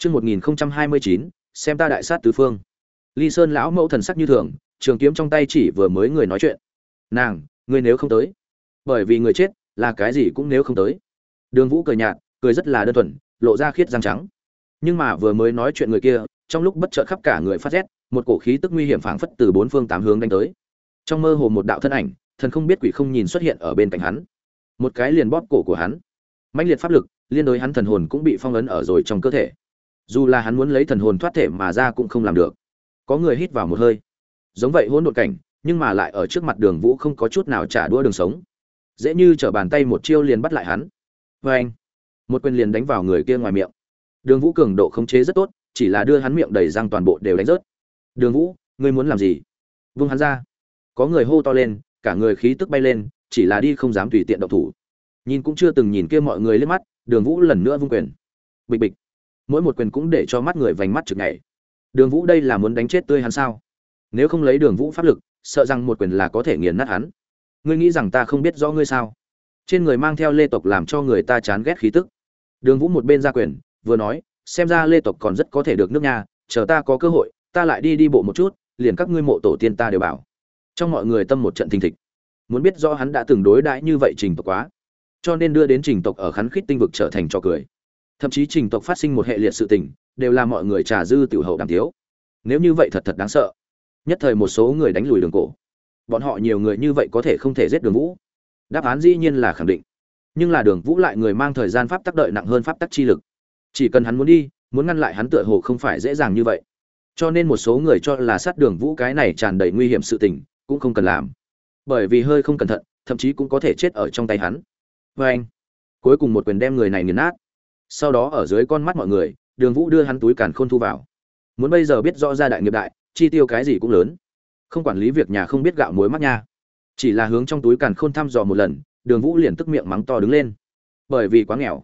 Chương 1029, xem ta đại sát tứ phương. Ly Sơn lão mẫu thần sắc như thường, trường kiếm trong tay chỉ vừa mới người nói chuyện. "Nàng, ngươi nếu không tới." Bởi vì người chết, là cái gì cũng nếu không tới. Đường Vũ cười nhạt, cười rất là đơn thuần, lộ ra khiết răng trắng. Nhưng mà vừa mới nói chuyện người kia, trong lúc bất chợt khắp cả người phát rét, một cổ khí tức nguy hiểm phảng phất từ bốn phương tám hướng đánh tới. Trong mơ hồ một đạo thân ảnh, thần không biết quỷ không nhìn xuất hiện ở bên cạnh hắn. Một cái liền bóp cổ của hắn. Mãnh liệt pháp lực, liên đối hắn thần hồn cũng bị phong ấn ở rồi trong cơ thể dù là hắn muốn lấy thần hồn thoát thể mà ra cũng không làm được. Có người hít vào một hơi. Giống vậy hỗn độn cảnh, nhưng mà lại ở trước mặt đường vũ không có chút nào trả đũa đường sống. Dễ như t r ở bàn tay một chiêu liền bắt lại hắn. Vê anh, một quyền liền đánh vào người kia ngoài miệng. Đường vũ cường độ khống chế rất tốt, chỉ là đưa hắn miệng đầy răng toàn bộ đều đánh rớt. Đường vũ, ngươi muốn làm gì? Vung hắn ra. Có người hô to lên, cả người khí tức bay lên, chỉ là đi không dám tùy tiện động thủ. Nhìn cũng chưa từng nhìn kia mọi người lên mắt, đường vũ lần nữa vung quyền. Bịch bịch mỗi một quyền cũng để cho mắt người vành mắt trực nhảy. Đường vũ đây là muốn đánh chết tươi hắn sao? Nếu không lấy đường vũ pháp lực, sợ rằng một quyền là có thể nghiền nát hắn. Ngươi nghĩ rằng ta không biết rõ ngươi sao? Trên người mang theo lê tộc làm cho người ta chán ghét khí tức. Đường vũ một bên ra quyền, vừa nói, xem ra lê tộc còn rất có thể được nước nhà, chờ ta có cơ hội, ta lại đi đi bộ một chút, liền các ngươi mộ tổ tiên ta đều bảo. Trong mọi người tâm một trận thình thịch. Muốn biết rõ hắn đã từng đối đãi như vậy trình tộc quá, cho nên đưa đến trình tộc ở khắn khít tinh vực trở thành trò cười thậm chí trình tộc phát sinh một hệ liệt sự tình, đều là mọi người trà dư tiểu hậu đàm thiếu nếu như vậy thật thật đáng sợ. Nhất thời một số người đánh lùi đường cổ. Bọn họ nhiều người như vậy có thể không thể giết đường vũ. Đáp án dĩ nhiên là khẳng định. Nhưng là đường vũ lại người mang thời gian pháp tắc đợi nặng hơn pháp tắc chi lực. Chỉ cần hắn muốn đi, muốn ngăn lại hắn tựa hồ không phải dễ dàng như vậy. Cho nên một số người cho là sát đường vũ cái này tràn đầy nguy hiểm sự tình, cũng không cần làm. Bởi vì hơi không cẩn thận, thậm chí cũng có thể chết ở trong tay hắn. Vê anh cuối cùng một quyền đem người này nghiền nát sau đó ở dưới con mắt mọi người, đường vũ đưa hắn túi càn khôn thu vào. Muốn bây giờ biết rõ ra đại nghiệp đại, chi tiêu cái gì cũng lớn. Không quản lý việc nhà không biết gạo muối mắt nha. Chỉ là hướng trong túi càn khôn thăm dò một lần, đường vũ liền tức miệng mắng to đứng lên. Bởi vì quá nghèo.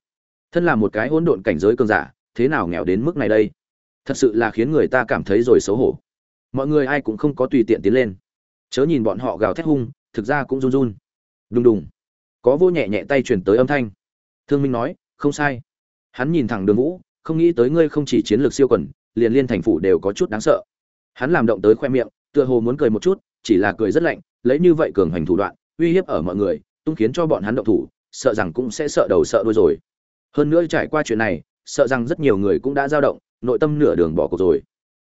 Thân là một cái hỗn độn cảnh giới cường giả, thế nào nghèo đến mức này đây? Thật sự là khiến người ta cảm thấy rồi xấu hổ. Mọi người ai cũng không có tùy tiện tiến lên. Chớ nhìn bọn họ gào thét hung, thực ra cũng run run. Đùng đùng. Có vô nhẹ nhẹ tay chuyển tới âm thanh. Thương minh nói, không sai. Hắn nhìn thẳng Đường Vũ, không nghĩ tới ngươi không chỉ chiến lược siêu quần, liền liên thành phủ đều có chút đáng sợ. Hắn làm động tới khoe miệng, tựa hồ muốn cười một chút, chỉ là cười rất lạnh, lấy như vậy cường hành thủ đoạn, uy hiếp ở mọi người, tung khiến cho bọn hắn động thủ, sợ rằng cũng sẽ sợ đầu sợ đuôi rồi. Hơn nữa trải qua chuyện này, sợ rằng rất nhiều người cũng đã dao động, nội tâm nửa đường bỏ cuộc rồi.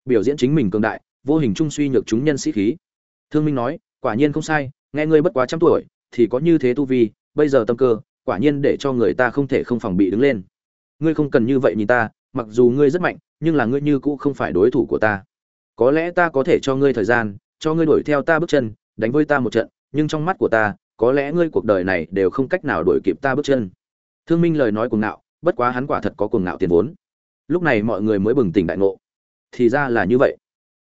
Biểu diễn chính mình cường đại, vô hình trung suy nhược chúng nhân sĩ khí. Thương Minh nói, quả nhiên không sai, nghe ngươi bất quá trăm tuổi, thì có như thế tu vi, bây giờ tâm cơ, quả nhiên để cho người ta không thể không phòng bị đứng lên ngươi không cần như vậy nhìn ta, mặc dù ngươi rất mạnh, nhưng là ngươi như cũ không phải đối thủ của ta. Có lẽ ta có thể cho ngươi thời gian, cho ngươi đuổi theo ta bước chân, đánh với ta một trận, nhưng trong mắt của ta, có lẽ ngươi cuộc đời này đều không cách nào đuổi kịp ta bước chân. Thương minh lời nói cuồng ngạo, bất quá hắn quả thật có cuồng ngạo tiền vốn. Lúc này mọi người mới bừng tỉnh đại ngộ. Thì ra là như vậy.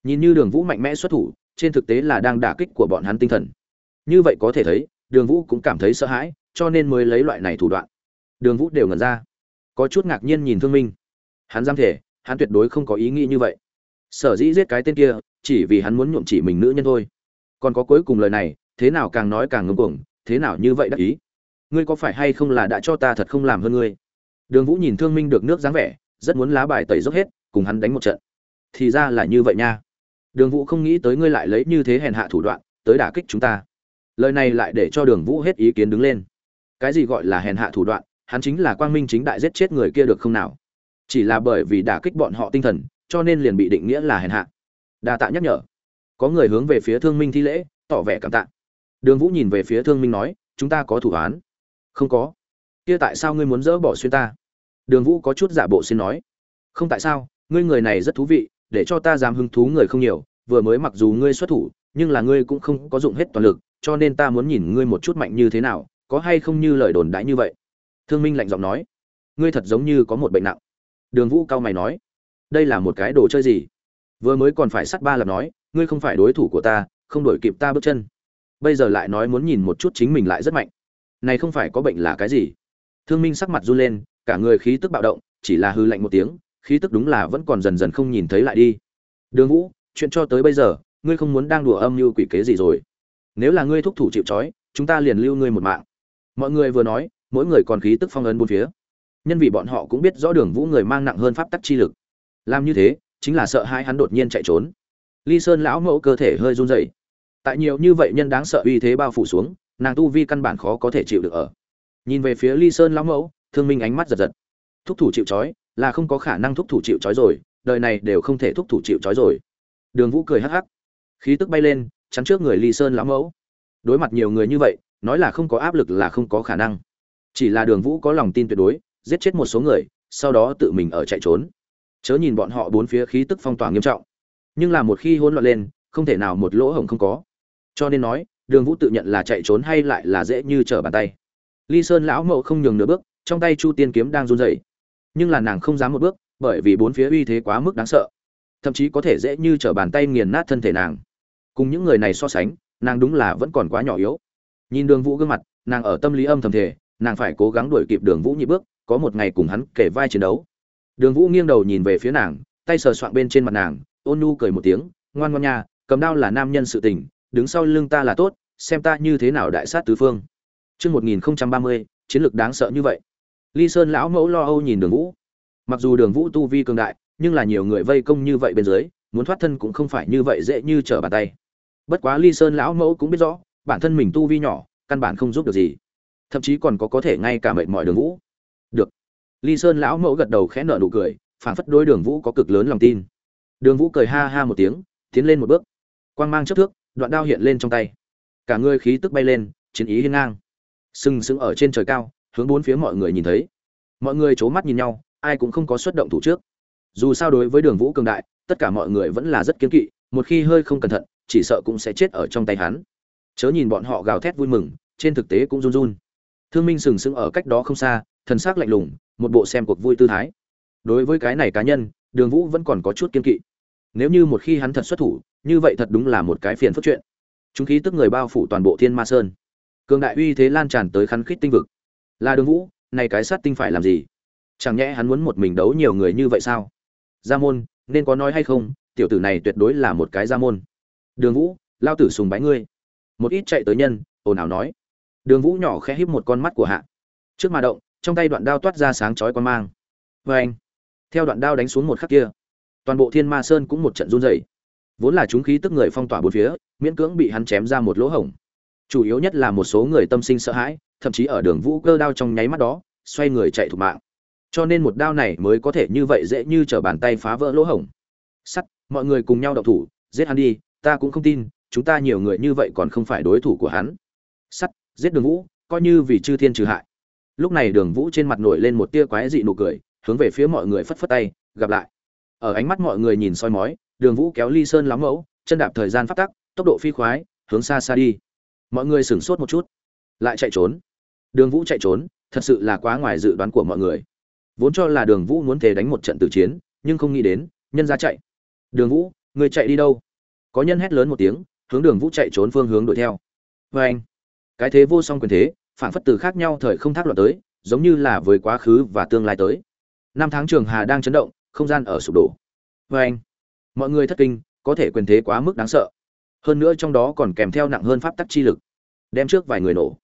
Nhìn như đường vũ mạnh mẽ xuất thủ, trên thực tế là đang đả kích của bọn hắn tinh thần. Như vậy có thể thấy, đường vũ cũng cảm thấy sợ hãi, cho nên mới lấy loại này thủ đoạn. Đường vũ đều ngẩn ra có chút ngạc nhiên nhìn thương minh. Hắn dám thể hắn tuyệt đối không có ý nghĩ như vậy. Sở dĩ giết cái tên kia, chỉ vì hắn muốn nhuộm chỉ mình nữ nhân thôi. Còn có cuối cùng lời này, thế nào càng nói càng ngưng cuồng, thế nào như vậy đắc ý? Ngươi có phải hay không là đã cho ta thật không làm hơn ngươi? Đường vũ nhìn thương minh được nước dáng vẻ, rất muốn lá bài tẩy dốc hết, cùng hắn đánh một trận. Thì ra là như vậy nha. Đường vũ không nghĩ tới ngươi lại lấy như thế hèn hạ thủ đoạn, tới đả kích chúng ta. Lời này lại để cho đường vũ hết ý kiến đứng lên. Cái gì gọi là hèn hạ thủ đoạn hắn chính là quang minh chính đại giết chết người kia được không nào? Chỉ là bởi vì đả kích bọn họ tinh thần, cho nên liền bị định nghĩa là hèn hạ. Đa tạ nhắc nhở. Có người hướng về phía thương minh thi lễ, tỏ vẻ cảm tạ. Đường vũ nhìn về phía thương minh nói, chúng ta có thủ án. Không có. Kia tại sao ngươi muốn dỡ bỏ xuyên ta? Đường vũ có chút giả bộ xin nói. Không tại sao, ngươi người này rất thú vị, để cho ta dám hứng thú người không nhiều, vừa mới mặc dù ngươi xuất thủ, nhưng là ngươi cũng không có dụng hết toàn lực, cho nên ta muốn nhìn ngươi một chút mạnh như thế nào, có hay không như lời đồn đãi như vậy? Thương minh lạnh giọng nói, ngươi thật giống như có một bệnh nặng. Đường vũ cao mày nói, đây là một cái đồ chơi gì? Vừa mới còn phải sắt ba lập nói, ngươi không phải đối thủ của ta, không đổi kịp ta bước chân. Bây giờ lại nói muốn nhìn một chút chính mình lại rất mạnh. Này không phải có bệnh là cái gì? Thương minh sắc mặt run lên, cả người khí tức bạo động, chỉ là hư lạnh một tiếng, khí tức đúng là vẫn còn dần dần không nhìn thấy lại đi. Đường vũ, chuyện cho tới bây giờ, ngươi không muốn đang đùa âm như quỷ kế gì rồi. Nếu là ngươi thúc thủ chịu trói, chúng ta liền lưu ngươi một mạng. Mọi người vừa nói mỗi người còn khí tức phong ấn bốn phía. Nhân vì bọn họ cũng biết rõ đường vũ người mang nặng hơn pháp tắc chi lực. Làm như thế, chính là sợ hai hắn đột nhiên chạy trốn. Ly sơn lão mẫu cơ thể hơi run rẩy. Tại nhiều như vậy nhân đáng sợ uy thế bao phủ xuống, nàng tu vi căn bản khó có thể chịu được ở. Nhìn về phía ly sơn lão mẫu, thương minh ánh mắt giật giật. Thúc thủ chịu trói, là không có khả năng thúc thủ chịu trói rồi, đời này đều không thể thúc thủ chịu trói rồi. Đường vũ cười hắc hắc. Khí tức bay lên, chắn trước người ly sơn lão mẫu. Đối mặt nhiều người như vậy, nói là không có áp lực là không có khả năng chỉ là đường vũ có lòng tin tuyệt đối, giết chết một số người, sau đó tự mình ở chạy trốn. Chớ nhìn bọn họ bốn phía khí tức phong tỏa nghiêm trọng. Nhưng là một khi hỗn loạn lên, không thể nào một lỗ hổng không có. Cho nên nói, đường vũ tự nhận là chạy trốn hay lại là dễ như trở bàn tay. Ly sơn lão mậu không nhường nửa bước, trong tay chu tiên kiếm đang run rẩy. Nhưng là nàng không dám một bước, bởi vì bốn phía uy thế quá mức đáng sợ. Thậm chí có thể dễ như trở bàn tay nghiền nát thân thể nàng. Cùng những người này so sánh, nàng đúng là vẫn còn quá nhỏ yếu. Nhìn đường vũ gương mặt, nàng ở tâm lý âm thầm thể nàng phải cố gắng đuổi kịp đường vũ nhị bước có một ngày cùng hắn kể vai chiến đấu đường vũ nghiêng đầu nhìn về phía nàng tay sờ soạng bên trên mặt nàng ôn nu cười một tiếng ngoan ngoan nha cầm đao là nam nhân sự tình đứng sau lưng ta là tốt xem ta như thế nào đại sát tứ phương Trước 1030, chiến lược đáng sợ như vậy. Ly Sơn lão mẫu lo âu nhìn Đường Vũ. Mặc dù Đường Vũ tu vi cường đại, nhưng là nhiều người vây công như vậy bên dưới, muốn thoát thân cũng không phải như vậy dễ như trở bàn tay. Bất quá Ly Sơn lão mẫu cũng biết rõ, bản thân mình tu vi nhỏ, căn bản không giúp được gì. Thậm chí còn có có thể ngay cả mệt mỏi Đường Vũ. Được. Ly Sơn lão mẫu gật đầu khẽ nở nụ cười, phản phất đôi Đường Vũ có cực lớn lòng tin. Đường Vũ cười ha ha một tiếng, tiến lên một bước. Quang mang chất thước, đoạn đao hiện lên trong tay. Cả người khí tức bay lên, chiến ý hiên ngang. Sừng sững ở trên trời cao, hướng bốn phía mọi người nhìn thấy. Mọi người chố mắt nhìn nhau, ai cũng không có xuất động thủ trước. Dù sao đối với Đường Vũ cường đại, tất cả mọi người vẫn là rất kiên kỵ, một khi hơi không cẩn thận, chỉ sợ cũng sẽ chết ở trong tay hắn. Chớ nhìn bọn họ gào thét vui mừng, trên thực tế cũng run run. Thương Minh sừng sững ở cách đó không xa, thần sắc lạnh lùng, một bộ xem cuộc vui tư thái. Đối với cái này cá nhân, Đường Vũ vẫn còn có chút kiên kỵ. Nếu như một khi hắn thật xuất thủ, như vậy thật đúng là một cái phiền phức chuyện. Chúng khí tức người bao phủ toàn bộ Thiên Ma Sơn. Cường đại uy thế lan tràn tới khăn khít tinh vực. Là Đường Vũ, này cái sát tinh phải làm gì? Chẳng nhẽ hắn muốn một mình đấu nhiều người như vậy sao? Gia môn, nên có nói hay không, tiểu tử này tuyệt đối là một cái gia môn. Đường Vũ, lao tử sùng bái ngươi. Một ít chạy tới nhân, ồn ào nói. Đường Vũ nhỏ khẽ híp một con mắt của hạ. Trước mà động, trong tay đoạn đao toát ra sáng chói quan mang. Và anh, theo đoạn đao đánh xuống một khắc kia, toàn bộ Thiên Ma Sơn cũng một trận run rẩy. Vốn là chúng khí tức người phong tỏa bốn phía, miễn cưỡng bị hắn chém ra một lỗ hổng. Chủ yếu nhất là một số người tâm sinh sợ hãi, thậm chí ở đường Vũ cơ đao trong nháy mắt đó, xoay người chạy thủ mạng. Cho nên một đao này mới có thể như vậy dễ như trở bàn tay phá vỡ lỗ hổng. Sắt, mọi người cùng nhau động thủ, giết hắn đi, ta cũng không tin, chúng ta nhiều người như vậy còn không phải đối thủ của hắn. Sắt, giết Đường Vũ, coi như vì chư thiên trừ hại. Lúc này đường vũ trên mặt nổi lên một tia quái dị nụ cười hướng về phía mọi người phất phất tay gặp lại. Ở ánh mắt mọi người nhìn soi mói đường vũ kéo ly sơn lắm mẫu chân đạp thời gian phát tắc tốc độ phi khoái hướng xa xa đi. Mọi người sửng sốt một chút lại chạy trốn. Đường vũ chạy trốn thật sự là quá ngoài dự đoán của mọi người. Vốn cho là đường vũ muốn thể đánh một trận tử chiến nhưng không nghĩ đến nhân ra chạy. Đường vũ người chạy đi đâu? Có nhân hét lớn một tiếng hướng đường vũ chạy trốn phương hướng đuổi theo. Vê anh cái thế vô song quyền thế phản phất từ khác nhau thời không thác loạn tới, giống như là với quá khứ và tương lai tới. Năm tháng trường hà đang chấn động, không gian ở sụp đổ. Vê anh, mọi người thất kinh, có thể quyền thế quá mức đáng sợ. Hơn nữa trong đó còn kèm theo nặng hơn pháp tắc chi lực, đem trước vài người nổ.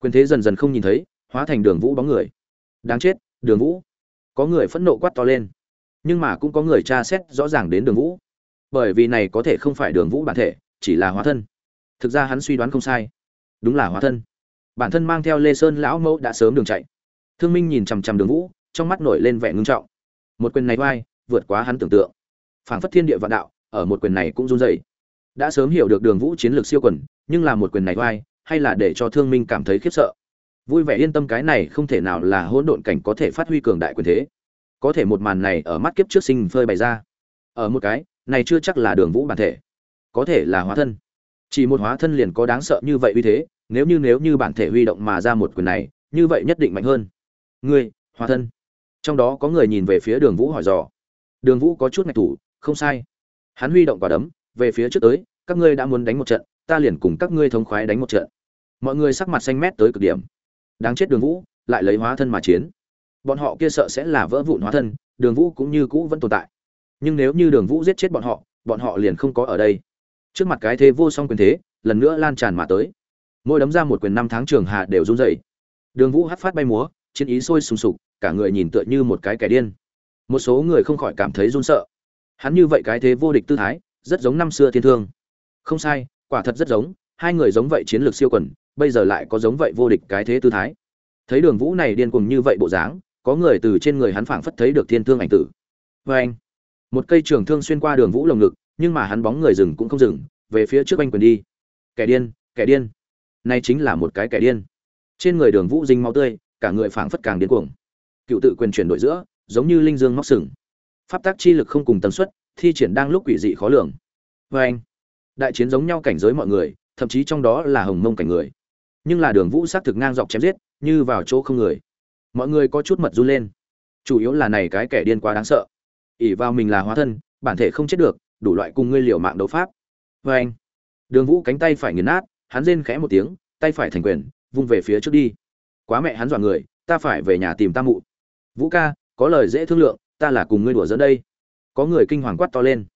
Quyền thế dần dần không nhìn thấy, hóa thành đường vũ bóng người. Đáng chết, đường vũ. Có người phẫn nộ quát to lên. Nhưng mà cũng có người tra xét rõ ràng đến đường vũ. Bởi vì này có thể không phải đường vũ bản thể, chỉ là hóa thân. Thực ra hắn suy đoán không sai đúng là hóa thân. Bản thân mang theo lê sơn lão mẫu đã sớm đường chạy. Thương minh nhìn chằm chằm đường vũ, trong mắt nổi lên vẻ ngưng trọng. Một quyền này vai, vượt quá hắn tưởng tượng. Phảng phất thiên địa vạn đạo, ở một quyền này cũng run rẩy. Đã sớm hiểu được đường vũ chiến lược siêu quần, nhưng là một quyền này vai, hay là để cho thương minh cảm thấy khiếp sợ. Vui vẻ yên tâm cái này không thể nào là hỗn độn cảnh có thể phát huy cường đại quyền thế. Có thể một màn này ở mắt kiếp trước sinh phơi bày ra. Ở một cái, này chưa chắc là đường vũ bản thể. Có thể là hóa thân chỉ một hóa thân liền có đáng sợ như vậy uy thế, nếu như nếu như bản thể huy động mà ra một quyền này, như vậy nhất định mạnh hơn. Ngươi, hóa thân. Trong đó có người nhìn về phía đường vũ hỏi dò. Đường vũ có chút ngạch thủ, không sai. Hắn huy động quả đấm, về phía trước tới, các ngươi đã muốn đánh một trận, ta liền cùng các ngươi thống khoái đánh một trận. Mọi người sắc mặt xanh mét tới cực điểm. Đáng chết đường vũ, lại lấy hóa thân mà chiến. Bọn họ kia sợ sẽ là vỡ vụn hóa thân, đường vũ cũng như cũ vẫn tồn tại. Nhưng nếu như đường vũ giết chết bọn họ bọn họ liền không có ở đây trước mặt cái thế vô song quyền thế, lần nữa lan tràn mà tới. Mỗi đấm ra một quyền năm tháng trường hà đều run rẩy. Đường vũ hắt phát bay múa, chiến ý sôi sùng sục, cả người nhìn tựa như một cái kẻ điên. Một số người không khỏi cảm thấy run sợ. Hắn như vậy cái thế vô địch tư thái, rất giống năm xưa thiên thương. Không sai, quả thật rất giống, hai người giống vậy chiến lược siêu quần, bây giờ lại có giống vậy vô địch cái thế tư thái. Thấy đường vũ này điên cuồng như vậy bộ dáng, có người từ trên người hắn phảng phất thấy được thiên thương ảnh tử. Vê anh một cây trường thương xuyên qua đường vũ lồng ngực nhưng mà hắn bóng người dừng cũng không dừng, về phía trước anh quyền đi. Kẻ điên kẻ điên. Này chính là một cái kẻ điên. Trên người đường vũ dính máu tươi, cả người phảng phất càng điên cuồng. Cựu tự quyền chuyển đổi giữa, giống như linh dương móc sừng. Pháp tác chi lực không cùng tần suất, thi triển đang lúc quỷ dị khó lường. Và anh, đại chiến giống nhau cảnh giới mọi người, thậm chí trong đó là hồng mông cảnh người. Nhưng là đường vũ sát thực ngang dọc chém giết, như vào chỗ không người. Mọi người có chút mật run lên. Chủ yếu là này cái kẻ điên quá đáng sợ. Ỷ vào mình là hóa thân, bản thể không chết được đủ loại cùng ngươi liều mạng đấu pháp. Vê anh, đường vũ cánh tay phải nghiền nát, hắn rên khẽ một tiếng, tay phải thành quyền, vung về phía trước đi. Quá mẹ hắn dọa người, ta phải về nhà tìm ta mụ. Vũ ca, có lời dễ thương lượng, ta là cùng ngươi đùa dẫn đây. Có người kinh hoàng quát to lên.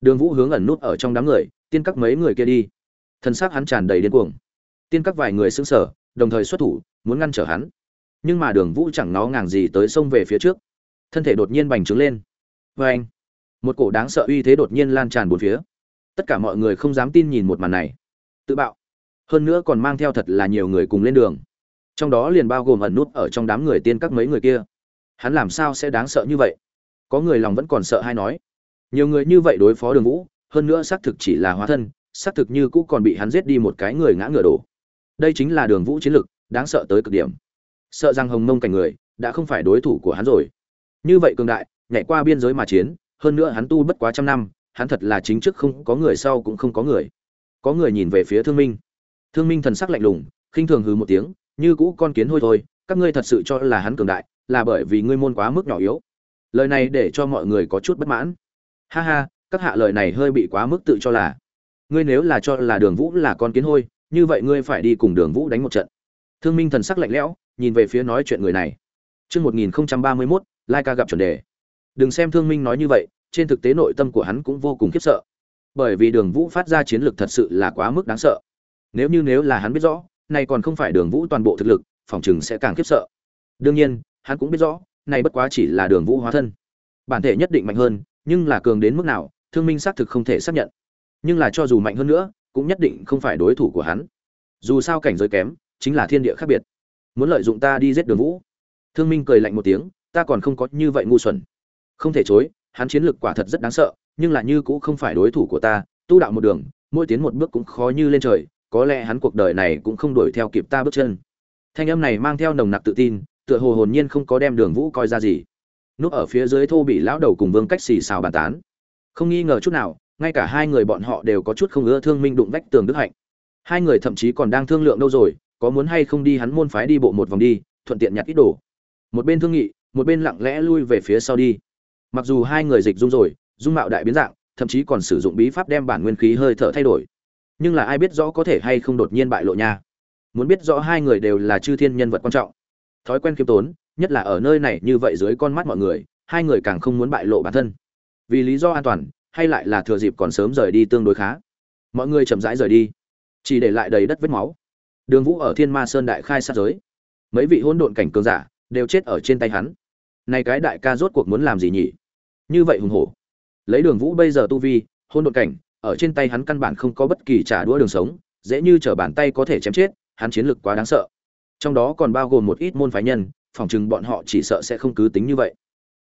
Đường vũ hướng ẩn nút ở trong đám người, tiên các mấy người kia đi. Thân xác hắn tràn đầy điên cuồng. Tiên các vài người xứng sở đồng thời xuất thủ, muốn ngăn trở hắn. Nhưng mà đường vũ chẳng nó ngàng gì tới sông về phía trước. Thân thể đột nhiên bành trướng lên. Vê anh một cổ đáng sợ uy thế đột nhiên lan tràn bốn phía. Tất cả mọi người không dám tin nhìn một màn này. Tự bạo. Hơn nữa còn mang theo thật là nhiều người cùng lên đường. Trong đó liền bao gồm ẩn nút ở trong đám người tiên các mấy người kia. Hắn làm sao sẽ đáng sợ như vậy? Có người lòng vẫn còn sợ hay nói. Nhiều người như vậy đối phó đường vũ, hơn nữa xác thực chỉ là hóa thân, xác thực như cũ còn bị hắn giết đi một cái người ngã ngựa đổ. Đây chính là đường vũ chiến lực, đáng sợ tới cực điểm. Sợ rằng hồng mông cảnh người, đã không phải đối thủ của hắn rồi. Như vậy cường đại, nhảy qua biên giới mà chiến hơn nữa hắn tu bất quá trăm năm hắn thật là chính trước không có người sau cũng không có người. Có người nhìn về phía thương minh. Thương minh thần sắc lạnh lùng khinh thường hừ một tiếng như cũ con kiến hôi thôi các ngươi thật sự cho là hắn cường đại là bởi vì ngươi môn quá mức nhỏ yếu. Lời này để cho mọi người có chút bất mãn. Ha ha các hạ lời này hơi bị quá mức tự cho là. Ngươi nếu là cho là đường vũ là con kiến hôi như vậy ngươi phải đi cùng đường vũ đánh một trận. Thương minh thần sắc lạnh lẽo nhìn về phía nói chuyện người này. Trước 1031, Lai ca gặp chuẩn đề. Đừng xem thương minh nói như vậy, trên thực tế nội tâm của hắn cũng vô cùng khiếp sợ. Bởi vì đường vũ phát ra chiến lược thật sự là quá mức đáng sợ. Nếu như nếu là hắn biết rõ, này còn không phải đường vũ toàn bộ thực lực, phòng chừng sẽ càng khiếp sợ. Đương nhiên, hắn cũng biết rõ, này bất quá chỉ là đường vũ hóa thân. Bản thể nhất định mạnh hơn, nhưng là cường đến mức nào, thương minh xác thực không thể xác nhận. Nhưng là cho dù mạnh hơn nữa, cũng nhất định không phải đối thủ của hắn. Dù sao cảnh giới kém, chính là thiên địa khác biệt muốn lợi dụng ta đi giết đường vũ thương minh cười lạnh một tiếng ta còn không có như vậy ngu xuẩn không thể chối, hắn chiến lược quả thật rất đáng sợ, nhưng là như cũng không phải đối thủ của ta, tu đạo một đường, mỗi tiến một bước cũng khó như lên trời, có lẽ hắn cuộc đời này cũng không đuổi theo kịp ta bước chân. Thanh âm này mang theo nồng nặc tự tin, tựa hồ hồn nhiên không có đem đường vũ coi ra gì. Núp ở phía dưới thô bị lão đầu cùng vương cách xì xào bàn tán. Không nghi ngờ chút nào, ngay cả hai người bọn họ đều có chút không ưa thương minh đụng vách tường đức hạnh. Hai người thậm chí còn đang thương lượng đâu rồi, có muốn hay không đi hắn môn phái đi bộ một vòng đi, thuận tiện nhặt ít đồ. Một bên thương nghị, một bên lặng lẽ lui về phía sau đi mặc dù hai người dịch dung rồi, dung mạo đại biến dạng, thậm chí còn sử dụng bí pháp đem bản nguyên khí hơi thở thay đổi nhưng là ai biết rõ có thể hay không đột nhiên bại lộ nha muốn biết rõ hai người đều là chư thiên nhân vật quan trọng thói quen khiêm tốn, nhất là ở nơi này như vậy dưới con mắt mọi người, hai người càng không muốn bại lộ bản thân vì lý do an toàn, hay lại là thừa dịp còn sớm rời đi tương đối khá mọi người chậm rãi rời đi, chỉ để lại đầy đất vết máu Đường Vũ ở Thiên Ma Sơn đại khai sát giới. Mấy vị hỗn độn cảnh cường giả đều chết ở trên tay hắn. Này cái đại ca rốt cuộc muốn làm gì nhỉ? Như vậy hùng hổ. Lấy Đường Vũ bây giờ tu vi, hôn độn cảnh, ở trên tay hắn căn bản không có bất kỳ trả đũa đường sống, dễ như trở bàn tay có thể chém chết, hắn chiến lực quá đáng sợ. Trong đó còn bao gồm một ít môn phái nhân, phỏng chừng bọn họ chỉ sợ sẽ không cứ tính như vậy.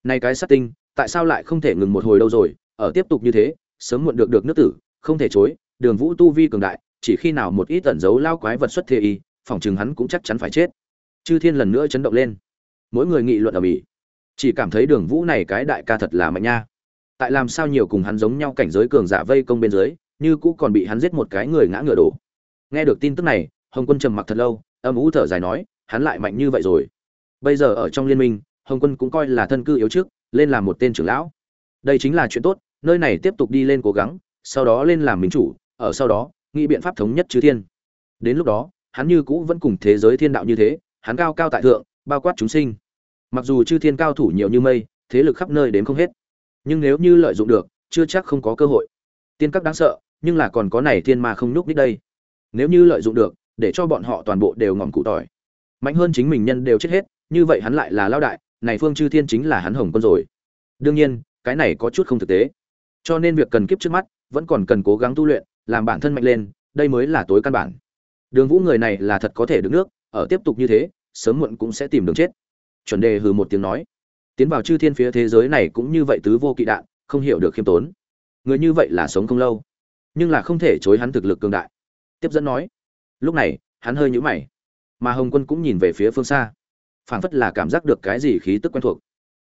Này cái sát tinh, tại sao lại không thể ngừng một hồi đâu rồi, ở tiếp tục như thế, sớm muộn được được nước tử, không thể chối, Đường Vũ tu vi cường đại, chỉ khi nào một ít tẩn giấu lao quái vật xuất thế y phỏng chừng hắn cũng chắc chắn phải chết chư thiên lần nữa chấn động lên mỗi người nghị luận ở mỹ chỉ cảm thấy đường vũ này cái đại ca thật là mạnh nha. Tại làm sao nhiều cùng hắn giống nhau cảnh giới cường giả vây công bên dưới, như cũ còn bị hắn giết một cái người ngã ngựa đổ. Nghe được tin tức này, hồng quân trầm mặc thật lâu, âm ú thở dài nói, hắn lại mạnh như vậy rồi. Bây giờ ở trong liên minh, hồng quân cũng coi là thân cư yếu trước, lên làm một tên trưởng lão. Đây chính là chuyện tốt, nơi này tiếp tục đi lên cố gắng, sau đó lên làm minh chủ, ở sau đó, nghĩ biện pháp thống nhất chư thiên. Đến lúc đó, hắn như cũ vẫn cùng thế giới thiên đạo như thế, hắn cao cao tại thượng, bao quát chúng sinh mặc dù chư thiên cao thủ nhiều như mây, thế lực khắp nơi đến không hết. Nhưng nếu như lợi dụng được, chưa chắc không có cơ hội. Tiên các đáng sợ, nhưng là còn có này thiên ma không nhúc đích đây. Nếu như lợi dụng được, để cho bọn họ toàn bộ đều ngỏm cụ tỏi. Mạnh hơn chính mình nhân đều chết hết, như vậy hắn lại là lao đại, này phương chư thiên chính là hắn hồng quân rồi. Đương nhiên, cái này có chút không thực tế. Cho nên việc cần kiếp trước mắt, vẫn còn cần cố gắng tu luyện, làm bản thân mạnh lên, đây mới là tối căn bản. Đường vũ người này là thật có thể đứng nước, ở tiếp tục như thế, sớm muộn cũng sẽ tìm đường chết chuẩn đề hừ một tiếng nói. Tiến vào chư thiên phía thế giới này cũng như vậy tứ vô kỵ đạn, không hiểu được khiêm tốn. Người như vậy là sống không lâu, nhưng là không thể chối hắn thực lực cường đại. Tiếp dẫn nói. Lúc này, hắn hơi nhũ mày. Mà hồng quân cũng nhìn về phía phương xa. Phảng phất là cảm giác được cái gì khí tức quen thuộc.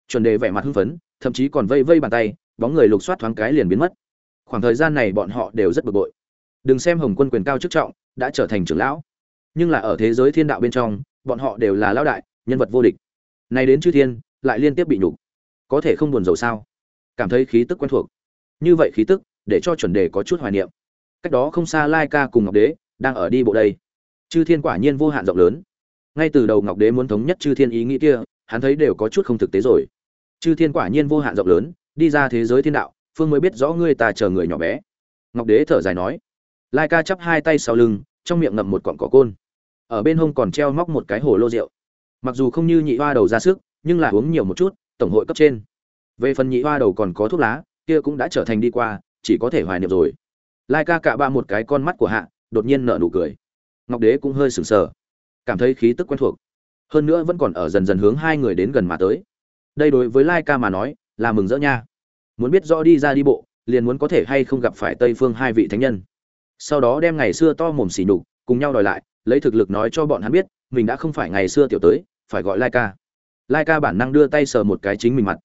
Chuẩn đề vẻ mặt hưng phấn, thậm chí còn vây vây bàn tay, bóng người lục soát thoáng cái liền biến mất. Khoảng thời gian này bọn họ đều rất bực bội. Đừng xem hồng quân quyền cao chức trọng, đã trở thành trưởng lão. Nhưng là ở thế giới thiên đạo bên trong, bọn họ đều là lão đại, nhân vật vô địch này đến chư thiên, lại liên tiếp bị nhục. Có thể không buồn rầu sao? Cảm thấy khí tức quen thuộc. Như vậy khí tức, để cho chuẩn đề có chút hoài niệm. Cách đó không xa lai ca cùng ngọc đế đang ở đi bộ đây. Chư thiên quả nhiên vô hạn rộng lớn. Ngay từ đầu ngọc đế muốn thống nhất chư thiên ý nghĩ kia, hắn thấy đều có chút không thực tế rồi. Chư thiên quả nhiên vô hạn rộng lớn, đi ra thế giới thiên đạo, phương mới biết rõ ngươi ta chờ người nhỏ bé. Ngọc đế thở dài nói. Lai ca chắp hai tay sau lưng, trong miệng ngậm một cọn cỏ côn. Ở bên hông còn treo móc một cái hồ lô rượu mặc dù không như nhị hoa đầu ra sức, nhưng là uống nhiều một chút, tổng hội cấp trên. Về phần nhị hoa đầu còn có thuốc lá, kia cũng đã trở thành đi qua, chỉ có thể hoài niệm rồi. Lai ca cạ ba một cái con mắt của hạ, đột nhiên nở nụ cười. Ngọc đế cũng hơi sừng sờ. Cảm thấy khí tức quen thuộc. Hơn nữa vẫn còn ở dần dần hướng hai người đến gần mà tới. Đây đối với lai ca mà nói, là mừng rỡ nha. Muốn biết rõ đi ra đi bộ, liền muốn có thể hay không gặp phải tây phương hai vị thánh nhân. Sau đó đem ngày xưa to mồm xỉ nhục, cùng nhau đòi lại, lấy thực lực nói cho bọn hắn biết mình đã không phải ngày xưa tiểu tới, phải gọi lai ca. Lai ca bản năng đưa tay sờ một cái chính mình mặt.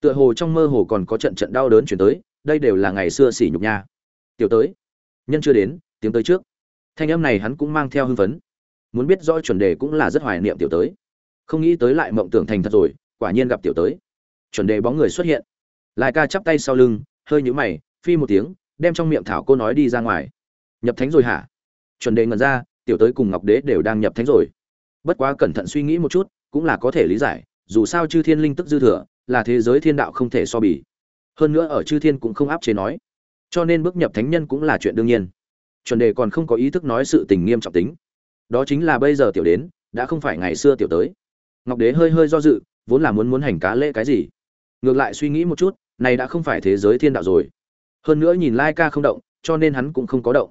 Tựa hồ trong mơ hồ còn có trận trận đau đớn chuyển tới, đây đều là ngày xưa sỉ nhục nha. Tiểu tới. Nhân chưa đến, tiếng tới trước. Thanh âm này hắn cũng mang theo hưng phấn. Muốn biết rõ chuẩn đề cũng là rất hoài niệm tiểu tới. Không nghĩ tới lại mộng tưởng thành thật rồi, quả nhiên gặp tiểu tới. Chuẩn đề bóng người xuất hiện. Lai ca chắp tay sau lưng, hơi nhũ mày, phi một tiếng, đem trong miệng thảo cô nói đi ra ngoài. Nhập thánh rồi hả? Chuẩn đề ngẩn ra, tiểu tới cùng ngọc đế đều đang nhập thánh rồi bất quá cẩn thận suy nghĩ một chút, cũng là có thể lý giải, dù sao chư thiên linh tức dư thừa, là thế giới thiên đạo không thể so bì. Hơn nữa ở chư thiên cũng không áp chế nói. Cho nên bước nhập thánh nhân cũng là chuyện đương nhiên. Chuẩn đề còn không có ý thức nói sự tình nghiêm trọng tính. Đó chính là bây giờ tiểu đến, đã không phải ngày xưa tiểu tới. Ngọc đế hơi hơi do dự, vốn là muốn muốn hành cá lễ cái gì. Ngược lại suy nghĩ một chút, này đã không phải thế giới thiên đạo rồi. Hơn nữa nhìn lai ca không động, cho nên hắn cũng không có động.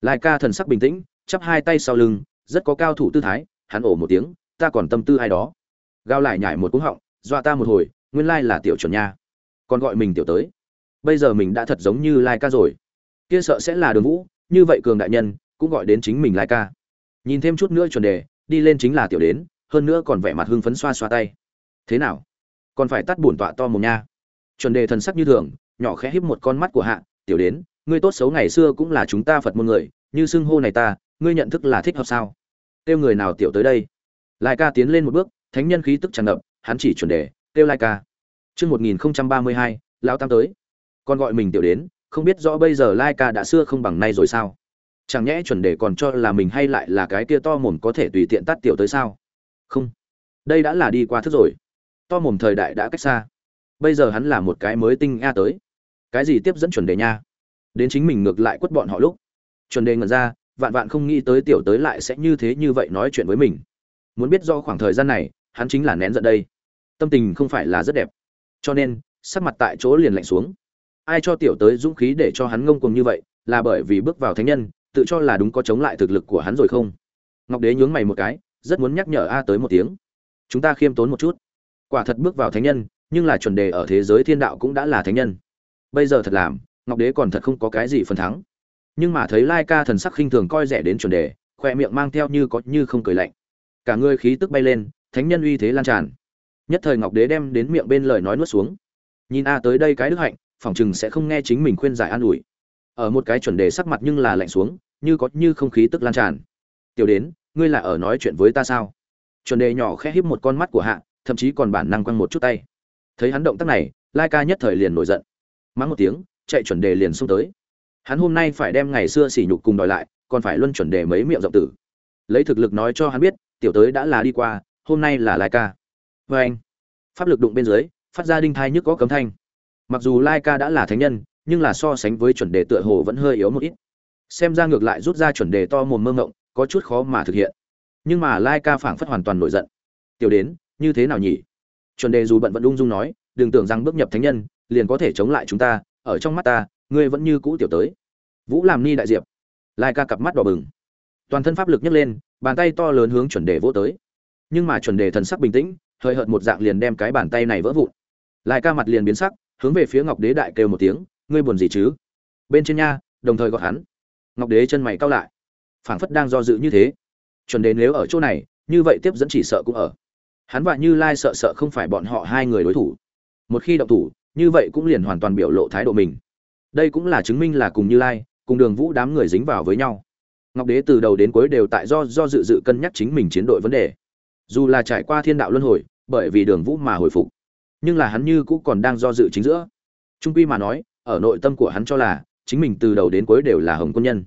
Lai ca thần sắc bình tĩnh, chắp hai tay sau lưng, rất có cao thủ tư thái hắn ổ một tiếng, ta còn tâm tư ai đó. Gao lại nhảy một cú họng, dọa ta một hồi, nguyên lai là tiểu chuẩn nha. Còn gọi mình tiểu tới. Bây giờ mình đã thật giống như lai ca rồi. Kia sợ sẽ là đường vũ, như vậy cường đại nhân, cũng gọi đến chính mình lai ca. Nhìn thêm chút nữa chuẩn đề, đi lên chính là tiểu đến, hơn nữa còn vẻ mặt hưng phấn xoa xoa tay. Thế nào? Còn phải tắt bổn tọa to một nha. Chuẩn đề thần sắc như thường, nhỏ khẽ híp một con mắt của hạ, tiểu đến, ngươi tốt xấu ngày xưa cũng là chúng ta phật môn người, như xưng hô này ta, ngươi nhận thức là thích hợp sao? Kêu người nào tiểu tới đây. Lai ca tiến lên một bước, thánh nhân khí tức tràn ngập, hắn chỉ chuẩn đề, kêu lai ca. Chương một nghìn ba mươi hai, lão tam tới. Còn gọi mình tiểu đến, không biết rõ bây giờ lai ca đã xưa không bằng nay rồi sao? Chẳng nhẽ chuẩn đề còn cho là mình hay lại là cái kia to mồm có thể tùy tiện tắt tiểu tới sao? Không. Đây đã là đi qua thức rồi. To mồm thời đại đã cách xa. Bây giờ hắn là một cái mới tinh a tới. Cái gì tiếp dẫn chuẩn đề nha? Đến chính mình ngược lại quất bọn họ lúc. Chuẩn đề ngẩn ra vạn vạn không nghĩ tới tiểu tới lại sẽ như thế như vậy nói chuyện với mình. Muốn biết do khoảng thời gian này, hắn chính là nén giận đây. Tâm tình không phải là rất đẹp. Cho nên, sắc mặt tại chỗ liền lạnh xuống. Ai cho tiểu tới dũng khí để cho hắn ngông cuồng như vậy, là bởi vì bước vào thánh nhân, tự cho là đúng có chống lại thực lực của hắn rồi không? Ngọc đế nhướng mày một cái, rất muốn nhắc nhở a tới một tiếng. Chúng ta khiêm tốn một chút. Quả thật bước vào thánh nhân, nhưng là chuẩn đề ở thế giới thiên đạo cũng đã là thánh nhân. Bây giờ thật làm, ngọc đế còn thật không có cái gì phần thắng nhưng mà thấy lai ca thần sắc khinh thường coi rẻ đến chuẩn đề, khoe miệng mang theo như có như không cười lạnh. Cả người khí tức bay lên, thánh nhân uy thế lan tràn. Nhất thời ngọc đế đem đến miệng bên lời nói nuốt xuống. Nhìn a tới đây cái đức hạnh, phỏng chừng sẽ không nghe chính mình khuyên giải an ủi. Ở một cái chuẩn đề sắc mặt nhưng là lạnh xuống, như có như không khí tức lan tràn. Tiểu đến, ngươi là ở nói chuyện với ta sao? Chuẩn đề nhỏ khẽ híp một con mắt của hạ, thậm chí còn bản năng quăng một chút tay. Thấy hắn động tác này, lai ca nhất thời liền nổi giận. Mắng một tiếng, chạy chuẩn đề liền xông tới hắn hôm nay phải đem ngày xưa sỉ nhục cùng đòi lại, còn phải luân chuẩn đề mấy miệng rộng tử. Lấy thực lực nói cho hắn biết, tiểu tới đã là đi qua, hôm nay là lai ca. Vê anh, pháp lực đụng bên dưới, phát ra đinh thai nhức có cấm thanh. Mặc dù lai ca đã là thánh nhân, nhưng là so sánh với chuẩn đề tựa hồ vẫn hơi yếu một ít. Xem ra ngược lại rút ra chuẩn đề to mồm mơ ngộng có chút khó mà thực hiện. Nhưng mà lai ca phảng phất hoàn toàn nổi giận. Tiểu đến, như thế nào nhỉ? Chuẩn đề dù bận vẫn ung dung nói, đừng tưởng rằng bước nhập thánh nhân, liền có thể chống lại chúng ta, ở trong mắt ta ngươi vẫn như cũ tiểu tới. Vũ làm ni đại diệp. Lai ca cặp mắt đỏ bừng. Toàn thân pháp lực nhấc lên, bàn tay to lớn hướng chuẩn đề vỗ tới. Nhưng mà chuẩn đề thần sắc bình tĩnh, hơi hợt một dạng liền đem cái bàn tay này vỡ vụn. Lai ca mặt liền biến sắc, hướng về phía ngọc đế đại kêu một tiếng, ngươi buồn gì chứ? Bên trên nha, đồng thời gọi hắn. Ngọc đế chân mày cao lại. Phảng phất đang do dự như thế. Chuẩn đề nếu ở chỗ này, như vậy tiếp dẫn chỉ sợ cũng ở. Hắn và như lai sợ sợ không phải bọn họ hai người đối thủ. Một khi động thủ, như vậy cũng liền hoàn toàn biểu lộ thái độ mình đây cũng là chứng minh là cùng như lai, cùng đường vũ đám người dính vào với nhau. Ngọc đế từ đầu đến cuối đều tại do do dự dự cân nhắc chính mình chiến đội vấn đề. Dù là trải qua thiên đạo luân hồi, bởi vì đường vũ mà hồi phục, nhưng là hắn như cũng còn đang do dự chính giữa. Trung quy mà nói, ở nội tâm của hắn cho là, chính mình từ đầu đến cuối đều là hồng quân nhân.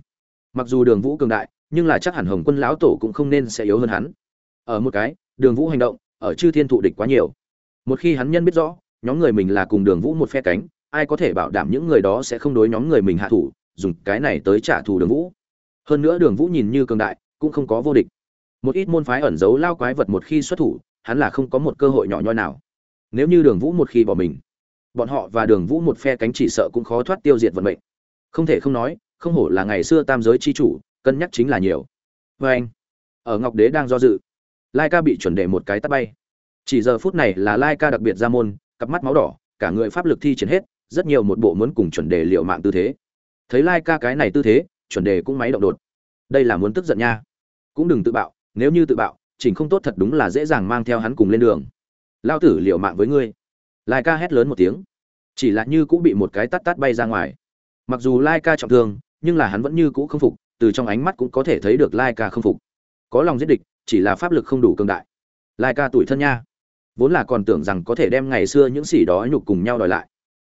Mặc dù đường vũ cường đại, nhưng là chắc hẳn hồng quân lão tổ cũng không nên sẽ yếu hơn hắn. Ở một cái, đường vũ hành động, ở chư thiên thụ địch quá nhiều. Một khi hắn nhân biết rõ, nhóm người mình là cùng đường vũ một phe cánh ai có thể bảo đảm những người đó sẽ không đối nhóm người mình hạ thủ, dùng cái này tới trả thù đường vũ. Hơn nữa đường vũ nhìn như cường đại, cũng không có vô địch. Một ít môn phái ẩn giấu lao quái vật một khi xuất thủ, hắn là không có một cơ hội nhỏ nhoi nào. Nếu như đường vũ một khi bỏ mình, bọn họ và đường vũ một phe cánh chỉ sợ cũng khó thoát tiêu diệt vận mệnh. Không thể không nói, không hổ là ngày xưa tam giới chi chủ, cân nhắc chính là nhiều. Vê anh, ở ngọc đế đang do dự, lai ca bị chuẩn đề một cái tắt bay. Chỉ giờ phút này là lai ca đặc biệt ra môn, cặp mắt máu đỏ, cả người pháp lực thi triển hết rất nhiều một bộ muốn cùng chuẩn đề liệu mạng tư thế. Thấy lai ca cái này tư thế, chuẩn đề cũng máy động đột. Đây là muốn tức giận nha. Cũng đừng tự bạo, nếu như tự bạo, chỉnh không tốt thật đúng là dễ dàng mang theo hắn cùng lên đường. Lao tử liệu mạng với ngươi. Lai ca hét lớn một tiếng. Chỉ là như cũng bị một cái tắt tắt bay ra ngoài. Mặc dù lai ca trọng thương, nhưng là hắn vẫn như cũ không phục, từ trong ánh mắt cũng có thể thấy được lai ca không phục. Có lòng giết địch, chỉ là pháp lực không đủ cường đại. Lai ca tuổi thân nha. Vốn là còn tưởng rằng có thể đem ngày xưa những xỉ đó nhục cùng nhau đòi lại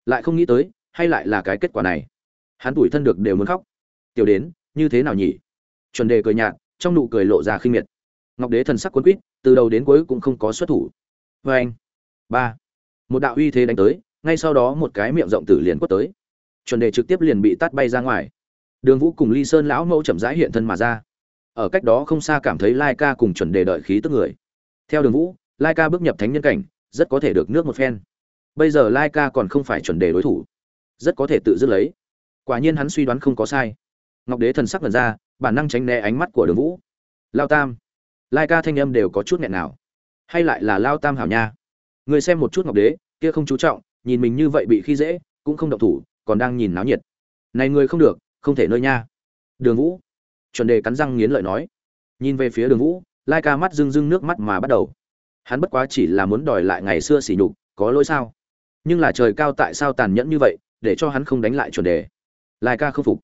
lại không nghĩ tới, hay lại là cái kết quả này. Hắn tuổi thân được đều muốn khóc. Tiểu đến, như thế nào nhỉ? Chuẩn đề cười nhạt, trong nụ cười lộ ra khinh miệt. Ngọc đế thần sắc cuốn quýt, từ đầu đến cuối cũng không có xuất thủ. Vê anh, ba, một đạo uy thế đánh tới, ngay sau đó một cái miệng rộng tử liền quất tới. Chuẩn đề trực tiếp liền bị tát bay ra ngoài. Đường vũ cùng ly sơn lão mẫu chậm rãi hiện thân mà ra. Ở cách đó không xa cảm thấy lai ca cùng chuẩn đề đợi khí tức người. Theo đường vũ, lai ca bước nhập thánh nhân cảnh, rất có thể được nước một phen bây giờ lai ca còn không phải chuẩn đề đối thủ. Rất có thể tự dứt lấy. Quả nhiên hắn suy đoán không có sai. Ngọc đế thần sắc lần ra, bản năng tránh né ánh mắt của đường vũ. Lao tam. Lai ca thanh âm đều có chút nghẹn nào. Hay lại là lao tam hảo nha. Người xem một chút ngọc đế, kia không chú trọng, nhìn mình như vậy bị khi dễ, cũng không động thủ, còn đang nhìn náo nhiệt. Này người không được, không thể nơi nha. Đường vũ. Chuẩn đề cắn răng nghiến lợi nói. Nhìn về phía đường vũ lai ca mắt rưng rưng nước mắt mà bắt đầu. Hắn bất quá chỉ là muốn đòi lại ngày xưa sỉ nhục, có lỗi sao? Nhưng là trời cao tại sao tàn nhẫn như vậy, để cho hắn không đánh lại chuẩn đề. Lai ca không phục.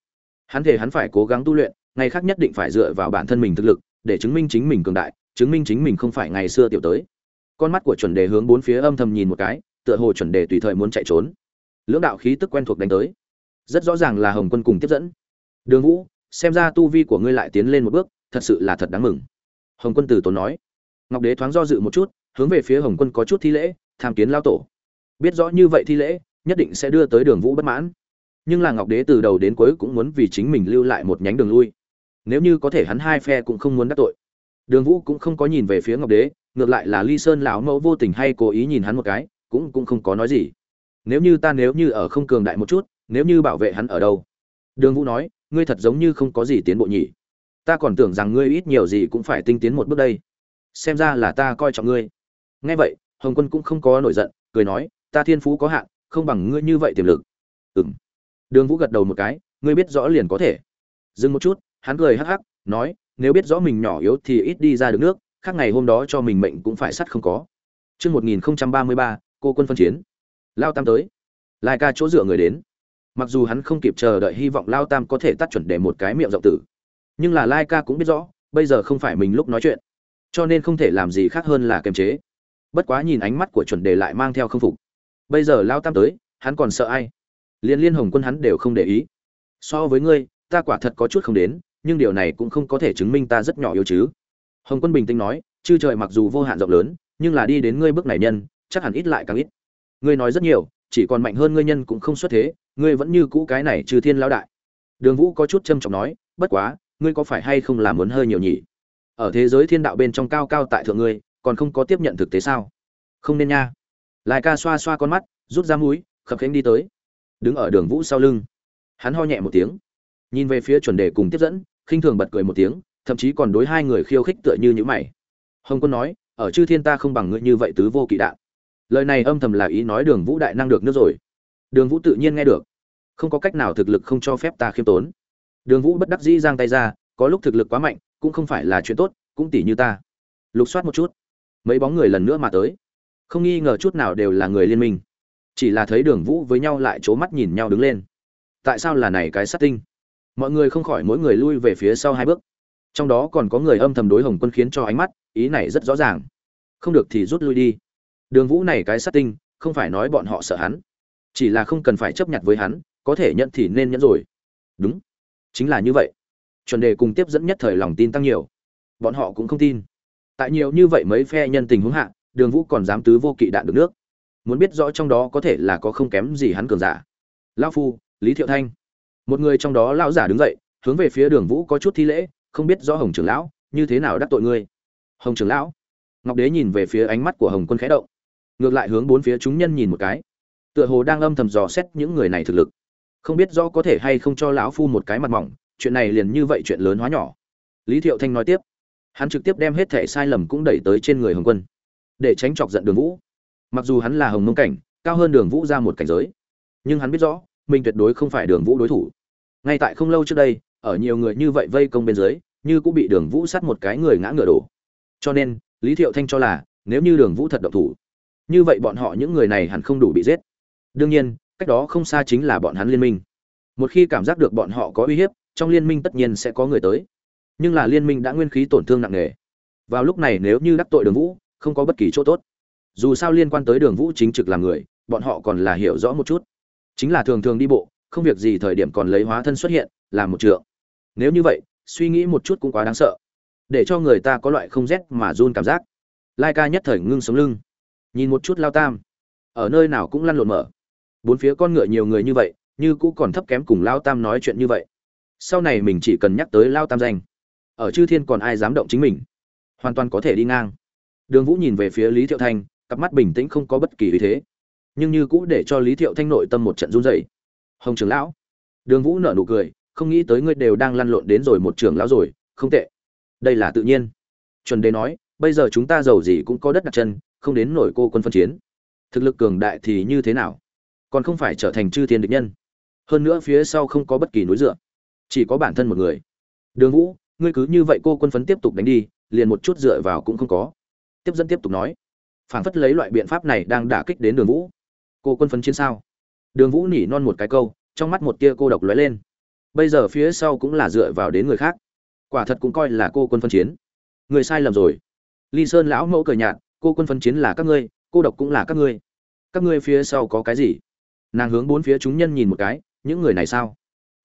Hắn thể hắn phải cố gắng tu luyện, ngày khác nhất định phải dựa vào bản thân mình thực lực, để chứng minh chính mình cường đại, chứng minh chính mình không phải ngày xưa tiểu tới. Con mắt của chuẩn đề hướng bốn phía âm thầm nhìn một cái, tựa hồ chuẩn đề tùy thời muốn chạy trốn. Lưỡng đạo khí tức quen thuộc đánh tới. Rất rõ ràng là hồng quân cùng tiếp dẫn. Đường vũ, xem ra tu vi của ngươi lại tiến lên một bước, thật sự là thật đáng mừng. Hồng quân từ tốn nói. Ngọc đế thoáng do dự một chút, hướng về phía hồng quân có chút thi lễ, tham kiến lao tổ biết rõ như vậy thi lễ, nhất định sẽ đưa tới đường vũ bất mãn. Nhưng là ngọc đế từ đầu đến cuối cũng muốn vì chính mình lưu lại một nhánh đường lui. Nếu như có thể hắn hai phe cũng không muốn đắc tội. Đường vũ cũng không có nhìn về phía ngọc đế, ngược lại là ly sơn lão mẫu vô tình hay cố ý nhìn hắn một cái, cũng cũng không có nói gì. Nếu như ta nếu như ở không cường đại một chút, nếu như bảo vệ hắn ở đâu? Đường vũ nói, ngươi thật giống như không có gì tiến bộ nhỉ. Ta còn tưởng rằng ngươi ít nhiều gì cũng phải tinh tiến một bước đây. Xem ra là ta coi trọng ngươi. Nghe vậy, hồng quân cũng không có nổi giận, cười nói ta thiên phú có hạn không bằng ngươi như vậy tiềm lực ừ m đường vũ gật đầu một cái ngươi biết rõ liền có thể dừng một chút hắn cười hắc hắc nói nếu biết rõ mình nhỏ yếu thì ít đi ra được nước khác ngày hôm đó cho mình mệnh cũng phải sắt không có Trước 1033, cô quân phân chiến. Lao Tam tới. Lai ca chỗ dựa người đến. Mặc dù hắn không kịp chờ đợi hy vọng Lao Tam có thể tắt chuẩn để một cái miệng rộng tử. Nhưng là Lai ca cũng biết rõ, bây giờ không phải mình lúc nói chuyện. Cho nên không thể làm gì khác hơn là kiềm chế. Bất quá nhìn ánh mắt của chuẩn đề lại mang theo không phục. Bây giờ Lao Tam tới, hắn còn sợ ai? Liên Liên Hồng Quân hắn đều không để ý. So với ngươi, ta quả thật có chút không đến, nhưng điều này cũng không có thể chứng minh ta rất nhỏ yếu chứ. Hồng quân bình tĩnh nói chư trời mặc dù vô hạn rộng lớn nhưng là đi đến ngươi bước này nhân chắc hẳn ít lại càng ít. Ngươi nói rất nhiều chỉ còn mạnh hơn ngươi nhân cũng không xuất thế ngươi vẫn như cũ cái này trừ thiên lão đại. Đường vũ có chút trâm trọng nói bất quá ngươi có phải hay không làm muốn hơi nhiều nhỉ? Ở thế giới thiên đạo bên trong cao cao tại thượng ngươi còn không có tiếp nhận thực tế sao? Không nên nha lai ca xoa xoa con mắt, rút ra mũi, khập khiễng đi tới. Đứng ở đường vũ sau lưng. Hắn ho nhẹ một tiếng. Nhìn về phía chuẩn đề cùng tiếp dẫn, khinh thường bật cười một tiếng, thậm chí còn đối hai người khiêu khích tựa như những mày. Hồng quân nói, ở chư thiên ta không bằng ngươi như vậy tứ vô kỵ đạn. Lời này âm thầm là ý nói đường vũ đại năng được nước rồi. Đường vũ tự nhiên nghe được. Không có cách nào thực lực không cho phép ta khiêm tốn. Đường vũ bất đắc dĩ giang tay ra, có lúc thực lực quá mạnh, cũng không phải là chuyện tốt, cũng tỷ như ta. Lục soát một chút. Mấy bóng người lần nữa mà tới không nghi ngờ chút nào đều là người liên minh. Chỉ là thấy đường vũ với nhau lại c h ố mắt nhìn nhau đứng lên. Tại sao là này cái sát tinh? Mọi người không khỏi mỗi người lui về phía sau hai bước. Trong đó còn có người âm thầm đối hồng quân khiến cho ánh mắt, ý này rất rõ ràng. Không được thì rút lui đi. Đường vũ này cái sát tinh, không phải nói bọn họ sợ hắn. Chỉ là không cần phải chấp nhận với hắn, có thể nhận thì nên nhận rồi. Đúng. Chính là như vậy. Chuẩn đề cùng tiếp dẫn nhất thời lòng tin tăng nhiều. Bọn họ cũng không tin. Tại nhiều như vậy mấy phe nhân tình huống hạ đường vũ còn dám tứ vô kỵ đạn được nước. Muốn biết rõ trong đó có thể là có không kém gì hắn cường giả. Lão phu, lý thiệu thanh. Một người trong đó lão giả đứng dậy, hướng về phía đường vũ có chút thi lễ, không biết rõ hồng trưởng lão, như thế nào đắc tội ngươi? Hồng trưởng lão. Ngọc đế nhìn về phía ánh mắt của hồng quân khẽ động. Ngược lại hướng bốn phía chúng nhân nhìn một cái. Tựa hồ đang âm thầm dò xét những người này thực lực. Không biết rõ có thể hay không cho lão phu một cái mặt mỏng, chuyện này liền như vậy chuyện lớn hóa nhỏ. Lý thiệu thanh nói tiếp. Hắn trực tiếp đem hết thẻ sai lầm cũng đẩy tới trên người hồng quân để tránh chọc giận đường vũ. Mặc dù hắn là hồng nông cảnh, cao hơn đường vũ ra một cảnh giới. Nhưng hắn biết rõ, mình tuyệt đối không phải đường vũ đối thủ. Ngay tại không lâu trước đây, ở nhiều người như vậy vây công bên dưới, như cũng bị đường vũ sát một cái người ngã ngựa đổ. Cho nên, lý thiệu thanh cho là, nếu như đường vũ thật độc thủ, như vậy bọn họ những người này hẳn không đủ bị giết. Đương nhiên, cách đó không xa chính là bọn hắn liên minh. Một khi cảm giác được bọn họ có uy hiếp, trong liên minh tất nhiên sẽ có người tới. Nhưng là liên minh đã nguyên khí tổn thương nặng nề. Vào lúc này nếu như đắc tội đường vũ không có bất kỳ chỗ tốt. Dù sao liên quan tới đường vũ chính trực là người, bọn họ còn là hiểu rõ một chút. Chính là thường thường đi bộ, không việc gì thời điểm còn lấy hóa thân xuất hiện, làm một trượng. Nếu như vậy, suy nghĩ một chút cũng quá đáng sợ. Để cho người ta có loại không rét mà run cảm giác. Lai ca nhất thời ngưng sống lưng. Nhìn một chút lao tam. Ở nơi nào cũng lăn lộn mở. Bốn phía con ngựa nhiều người như vậy, như cũ còn thấp kém cùng lao tam nói chuyện như vậy. Sau này mình chỉ cần nhắc tới lao tam danh. Ở chư thiên còn ai dám động chính mình? Hoàn toàn có thể đi ngang đường vũ nhìn về phía lý thiệu thanh, cặp mắt bình tĩnh không có bất kỳ ý thế. Nhưng như cũ để cho lý thiệu thanh nội tâm một trận run dày hồng trưởng lão. Đường vũ nở nụ cười, không nghĩ tới ngươi đều đang lăn lộn đến rồi một trưởng lão rồi, không tệ. Đây là tự nhiên. Chuẩn đế nói, bây giờ chúng ta giàu gì cũng có đất đặt chân, không đến nổi cô quân phân chiến. Thực lực cường đại thì như thế nào? Còn không phải trở thành chư thiên địch nhân. Hơn nữa phía sau không có bất kỳ núi dựa. Chỉ có bản thân một người. Đường vũ, ngươi cứ như vậy cô quân phấn tiếp tục đánh đi, liền một chút dựa vào cũng không có tiếp dẫn tiếp tục nói phảng phất lấy loại biện pháp này đang đả kích đến đường vũ. Cô quân phấn chiến sao? Đường vũ nỉ non một cái câu, trong mắt một tia cô độc lóe lên. Bây giờ phía sau cũng là dựa vào đến người khác. Quả thật cũng coi là cô quân phân chiến. Người sai lầm rồi. Ly sơn lão mẫu cờ nhạt, cô quân phân chiến là các ngươi, cô độc cũng là các ngươi. Các ngươi phía sau có cái gì? Nàng hướng bốn phía chúng nhân nhìn một cái, những người này sao?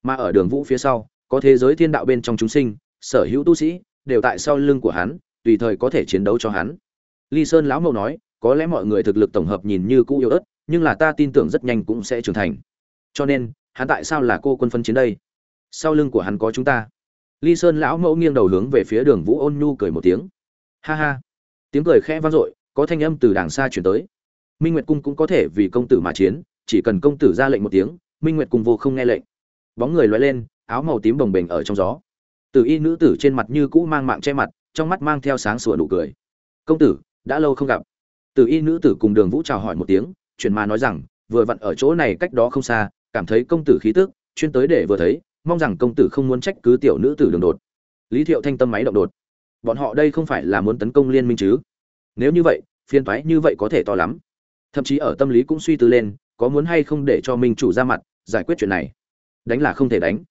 Mà ở đường vũ phía sau, có thế giới thiên đạo bên trong chúng sinh, sở hữu tu sĩ, đều tại sau lưng của hắn, tùy thời có thể chiến đấu cho hắn ly sơn lão mẫu nói, có lẽ mọi người thực lực tổng hợp nhìn như cũ yếu ớt, nhưng là ta tin tưởng rất nhanh cũng sẽ trưởng thành. Cho nên, hắn tại sao là cô quân phân chiến đây? Sau lưng của hắn có chúng ta. Ly sơn lão mẫu nghiêng đầu hướng về phía đường vũ ôn nhu cười một tiếng. Ha ha. Tiếng cười khẽ vang dội, có thanh âm từ đàng xa chuyển tới. Minh nguyệt cung cũng có thể vì công tử mà chiến, chỉ cần công tử ra lệnh một tiếng, minh nguyệt cung vô không nghe lệnh. Bóng người loay lên, áo màu tím bồng bềnh ở trong gió. Từ y nữ tử trên mặt như cũ mang mạng che mặt, trong mắt mang theo sáng sủa nụ cười. Công tử đã lâu không gặp. Từ y nữ tử cùng đường vũ chào hỏi một tiếng chuyển mà nói rằng, vừa vặn ở chỗ này cách đó không xa, cảm thấy công tử khí tức, chuyên tới để vừa thấy, mong rằng công tử không muốn trách cứ tiểu nữ tử đường đột. Lý thiệu thanh tâm máy động đột. Bọn họ đây không phải là muốn tấn công liên minh chứ? Nếu như vậy phiên thoái như vậy có thể to lắm. Thậm chí ở tâm lý cũng suy tư lên, có muốn hay không để cho minh chủ ra mặt, giải quyết chuyện này. Đánh là không thể đánh.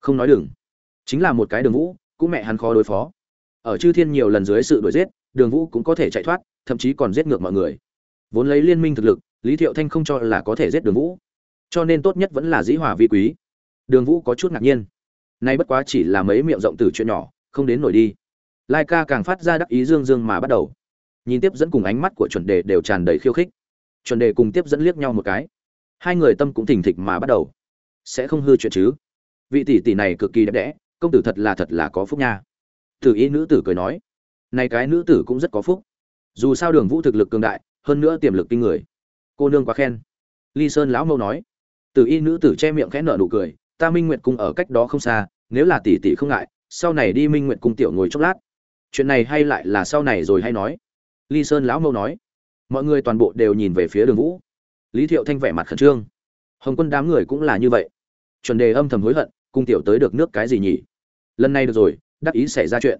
Không nói đừng. Chính là một cái đường vũ, cũng mẹ hắn khó đối phó. Ở chư thiên nhiều lần dưới sự đuổi giết đường vũ cũng có thể chạy thoát, thậm chí còn giết ngược mọi người. Vốn lấy liên minh thực lực, lý thiệu thanh không cho là có thể giết đường vũ. Cho nên tốt nhất vẫn là dĩ hòa vi quý. Đường vũ có chút ngạc nhiên. Nay bất quá chỉ là mấy miệng rộng từ chuyện nhỏ, không đến nổi đi. Lai ca càng phát ra đắc ý dương dương mà bắt đầu. Nhìn tiếp dẫn cùng ánh mắt của chuẩn đề đều tràn đầy khiêu khích. Chuẩn đề cùng tiếp dẫn liếc nhau một cái. Hai người tâm cũng thình thịch mà bắt đầu. Sẽ không hư chuyện chứ? Vị tỷ tỷ này cực kỳ đẹp đẽ, công tử thật là thật là có phúc nha. Tử y nữ tử cười nói này cái nữ tử cũng rất có phúc. Dù sao đường vũ thực lực cường đại, hơn nữa tiềm lực kinh người. Cô nương quá khen. Ly sơn lão mâu nói. Từ y nữ tử che miệng khẽ nở nụ cười, ta minh nguyệt cung ở cách đó không xa, nếu là tỷ tỷ không ngại, sau này đi minh nguyệt cung tiểu ngồi chốc lát. Chuyện này hay lại là sau này rồi hay nói. Ly sơn lão mâu nói. Mọi người toàn bộ đều nhìn về phía đường vũ. Lý thiệu thanh vẻ mặt khẩn trương. Hồng quân đám người cũng là như vậy. Chuẩn đề âm thầm hối hận cung tiểu tới được nước cái gì nhỉ? Lần này được rồi, đắc ý xảy ra chuyện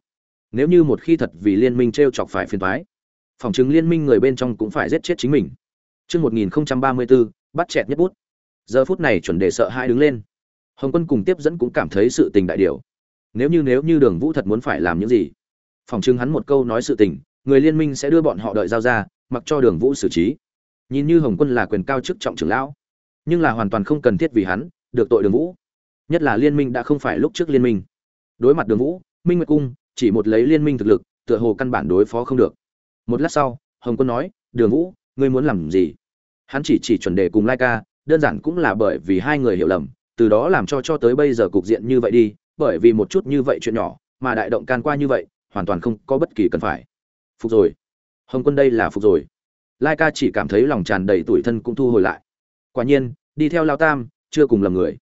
nếu như một khi thật vì liên minh t r e o chọc phải phiền thoái phòng chứng liên minh người bên trong cũng phải giết chết chính mình Trước 1034, bắt chẹt nhất bút. Giờ phút này chuẩn đề sợ hai đứng lên. Hồng quân cùng tiếp dẫn cũng cảm thấy sự tình đại điều. Nếu như nếu như đường vũ thật muốn phải làm những gì, phòng chứng hắn một câu nói sự tình, người liên minh sẽ đưa bọn họ đợi giao ra, mặc cho đường vũ xử trí. Nhìn như Hồng quân là quyền cao chức trọng trưởng lão, nhưng là hoàn toàn không cần thiết vì hắn được tội đường vũ. Nhất là liên minh đã không phải lúc trước liên minh. Đối mặt đường vũ, Minh Nguyệt Cung chỉ một lấy liên minh thực lực, tựa hồ căn bản đối phó không được. Một lát sau, Hồng Quân nói, "Đường Vũ, ngươi muốn làm gì?" Hắn chỉ chỉ chuẩn đề cùng Lai Ca, đơn giản cũng là bởi vì hai người hiểu lầm, từ đó làm cho cho tới bây giờ cục diện như vậy đi, bởi vì một chút như vậy chuyện nhỏ, mà đại động can qua như vậy, hoàn toàn không có bất kỳ cần phải. Phục rồi. Hồng Quân đây là phục rồi. Lai Ca chỉ cảm thấy lòng tràn đầy tuổi thân cũng thu hồi lại. Quả nhiên, đi theo Lao Tam, chưa cùng lầm người.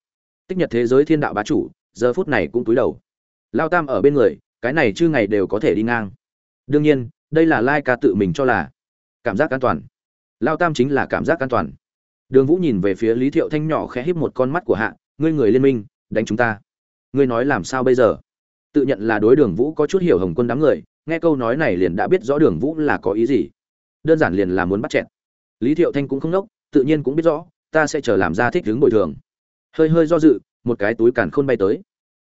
Tích Nhật thế giới thiên đạo bá chủ, giờ phút này cũng túi đầu. Lao Tam ở bên người, cái này chư ngày đều có thể đi ngang. Đương nhiên, đây là Lai Ca tự mình cho là cảm giác an toàn. Lao tam chính là cảm giác an toàn. Đường vũ nhìn về phía lý thiệu thanh nhỏ khẽ híp một con mắt của hạ ngươi người liên minh đánh chúng ta. Ngươi nói làm sao bây giờ? Tự nhận là đối đường vũ có chút hiểu hồng quân đám người nghe câu nói này liền đã biết rõ đường vũ là có ý gì. Đơn giản liền là muốn bắt chẹn lý thiệu thanh cũng không nốc tự nhiên cũng biết rõ ta sẽ chờ làm ra thích hướng bồi thường. Hơi hơi do dự một cái túi càn khôn bay tới.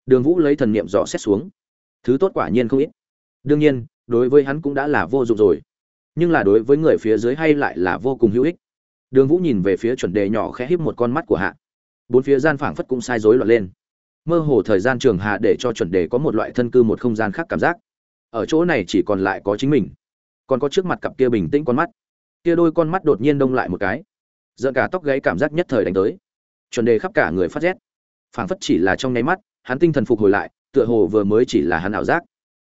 Đường vũ lấy thần niệm dò xét xuống thứ tốt quả nhiên không ít. Đương nhiên, đối với hắn cũng đã là vô dụng rồi. Nhưng là đối với người phía dưới hay lại là vô cùng hữu ích. Đường vũ nhìn về phía chuẩn đề nhỏ khẽ híp một con mắt của hạ. Bốn phía gian phảng phất cũng sai rối loạn lên. Mơ hồ thời gian trường hạ để cho chuẩn đề có một loại thân cư một không gian khác cảm giác. Ở chỗ này chỉ còn lại có chính mình. Còn có trước mặt cặp kia bình tĩnh con mắt. Kia đôi con mắt đột nhiên đông lại một cái. Giận cả tóc gáy cảm giác nhất thời đánh tới. Chuẩn đề khắp cả người phát rét. Phảng phất chỉ là trong nháy mắt, hắn tinh thần phục hồi lại tựa hồ vừa mới chỉ là hắn ảo giác.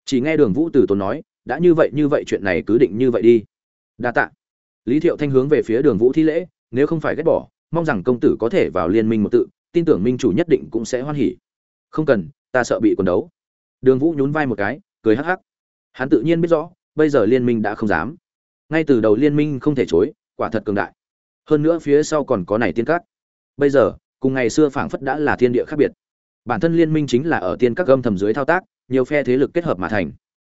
Chỉ nghe đường vũ từ tốn nói, đã như vậy như vậy chuyện này cứ định như vậy đi. Đa tạ. Lý thiệu thanh hướng về phía đường vũ thi lễ, nếu không phải ghét bỏ, mong rằng công tử có thể vào liên minh một tự, tin tưởng minh chủ nhất định cũng sẽ hoan hỉ. Không cần, ta sợ bị quần đấu. Đường vũ nhún vai một cái, cười hắc hắc. Hắn tự nhiên biết rõ, bây giờ liên minh đã không dám. Ngay từ đầu liên minh không thể chối, quả thật cường đại. Hơn nữa phía sau còn có này tiên cát. bây giờ, cùng ngày xưa phảng phất đã là thiên địa khác biệt bản thân liên minh chính là ở tiên các gâm thầm dưới thao tác, nhiều phe thế lực kết hợp mà thành.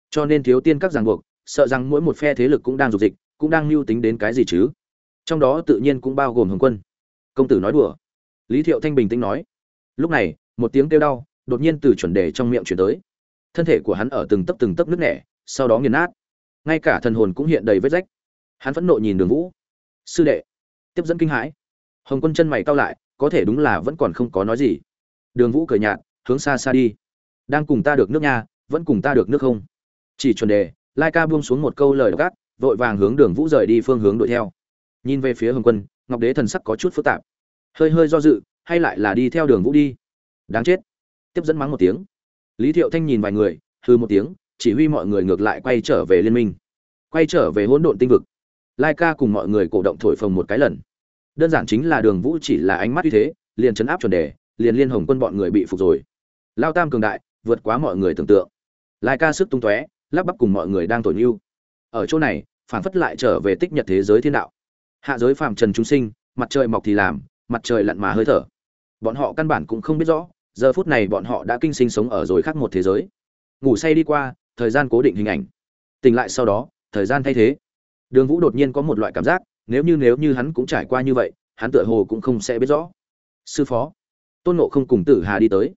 Cho nên thiếu tiên các ràng buộc, sợ rằng mỗi một phe thế lực cũng đang dục dịch, cũng đang mưu tính đến cái gì chứ? Trong đó tự nhiên cũng bao gồm hồng quân. Công tử nói đùa. Lý thiệu thanh bình tĩnh nói. Lúc này, một tiếng kêu đau, đột nhiên từ chuẩn đề trong miệng chuyển tới. Thân thể của hắn ở từng tấc từng tấc nước nẻ, sau đó nghiền nát. Ngay cả thần hồn cũng hiện đầy vết rách. Hắn phẫn nộ nhìn đường vũ. Sư đệ. Tiếp dẫn kinh hãi. Hồng quân chân mày cao lại, có thể đúng là vẫn còn không có nói gì đường vũ cười nhạt, hướng xa xa đi. Đang cùng ta được nước nha vẫn cùng ta được nước không? Chỉ chuẩn đề, lai ca buông xuống một câu lời gác vội vàng hướng đường vũ rời đi phương hướng đuổi theo. Nhìn về phía hồng quân, ngọc đế thần sắc có chút phức tạp. Hơi hơi do dự, hay lại là đi theo đường vũ đi? Đáng chết. Tiếp dẫn mắng một tiếng. Lý thiệu thanh nhìn vài người hư một tiếng, chỉ huy mọi người ngược lại quay trở về liên minh. Quay trở về hỗn độn tinh vực. Lai ca cùng mọi người cổ động thổi phồng một cái lần. Đơn giản chính là đường vũ chỉ là ánh mắt như thế, liền chấn áp chuẩn đề liền liên hồng quân bọn người bị phục rồi. Lao tam cường đại, vượt quá mọi người tưởng tượng. Lai ca sức tung tóe, lắp bắp cùng mọi người đang tổn mưu ở chỗ này, phản phất lại trở về tích nhật thế giới thiên đạo. Hạ giới phàm trần chúng sinh, mặt trời mọc thì làm, mặt trời lặn mà hơi thở. Bọn họ căn bản cũng không biết rõ, giờ phút này bọn họ đã kinh sinh sống ở rồi khác một thế giới. Ngủ say đi qua, thời gian cố định hình ảnh. Tỉnh lại sau đó, thời gian thay thế. Đường vũ đột nhiên có một loại cảm giác, nếu như nếu như hắn cũng trải qua như vậy, hắn tựa hồ cũng không sẽ biết rõ. Sư phó tôn nộ không cùng tử hà đi tới.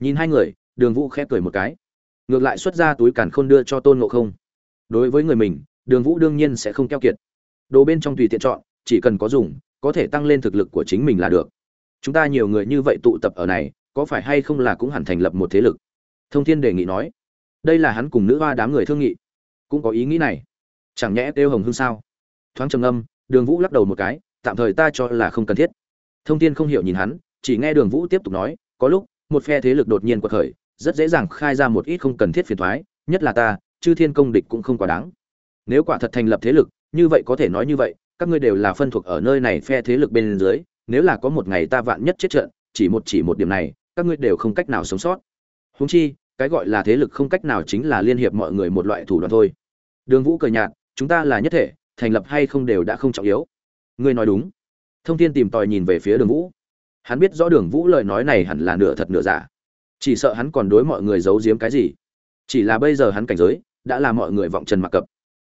Nhìn hai người, đường vũ khẽ cười một cái. Ngược lại xuất ra túi càn khôn đưa cho tôn ngộ không. Đối với người mình, đường vũ đương nhiên sẽ không keo kiệt. Đồ bên trong tùy tiện chọn, chỉ cần có dùng, có thể tăng lên thực lực của chính mình là được. Chúng ta nhiều người như vậy tụ tập ở này, có phải hay không là cũng hẳn thành lập một thế lực? Thông thiên đề nghị nói. Đây là hắn cùng nữ hoa đám người thương nghị. Cũng có ý nghĩ này. Chẳng nhẽ kêu hồng hương sao? Thoáng trầm âm đường vũ lắc đầu một cái, tạm thời ta cho là không cần thiết. Thông thiên không hiểu nhìn hắn chỉ nghe đường vũ tiếp tục nói, có lúc, một phe thế lực đột nhiên quật khởi, rất dễ dàng khai ra một ít không cần thiết phiền toái nhất là ta, chư thiên công địch cũng không quá đáng. Nếu quả thật thành lập thế lực, như vậy có thể nói như vậy, các ngươi đều là phân thuộc ở nơi này phe thế lực bên dưới, nếu là có một ngày ta vạn nhất chết trận, chỉ một chỉ một điểm này, các ngươi đều không cách nào sống sót. Huống chi, cái gọi là thế lực không cách nào chính là liên hiệp mọi người một loại thủ đoạn thôi. Đường vũ cười nhạt, chúng ta là nhất thể, thành lập hay không đều đã không trọng yếu. Ngươi nói đúng. Thông thiên tìm tòi nhìn về phía đường vũ hắn biết rõ đường vũ lời nói này hẳn là nửa thật nửa giả. Chỉ sợ hắn còn đối mọi người giấu giếm cái gì. Chỉ là bây giờ hắn cảnh giới, đã làm mọi người vọng trần mặc cập.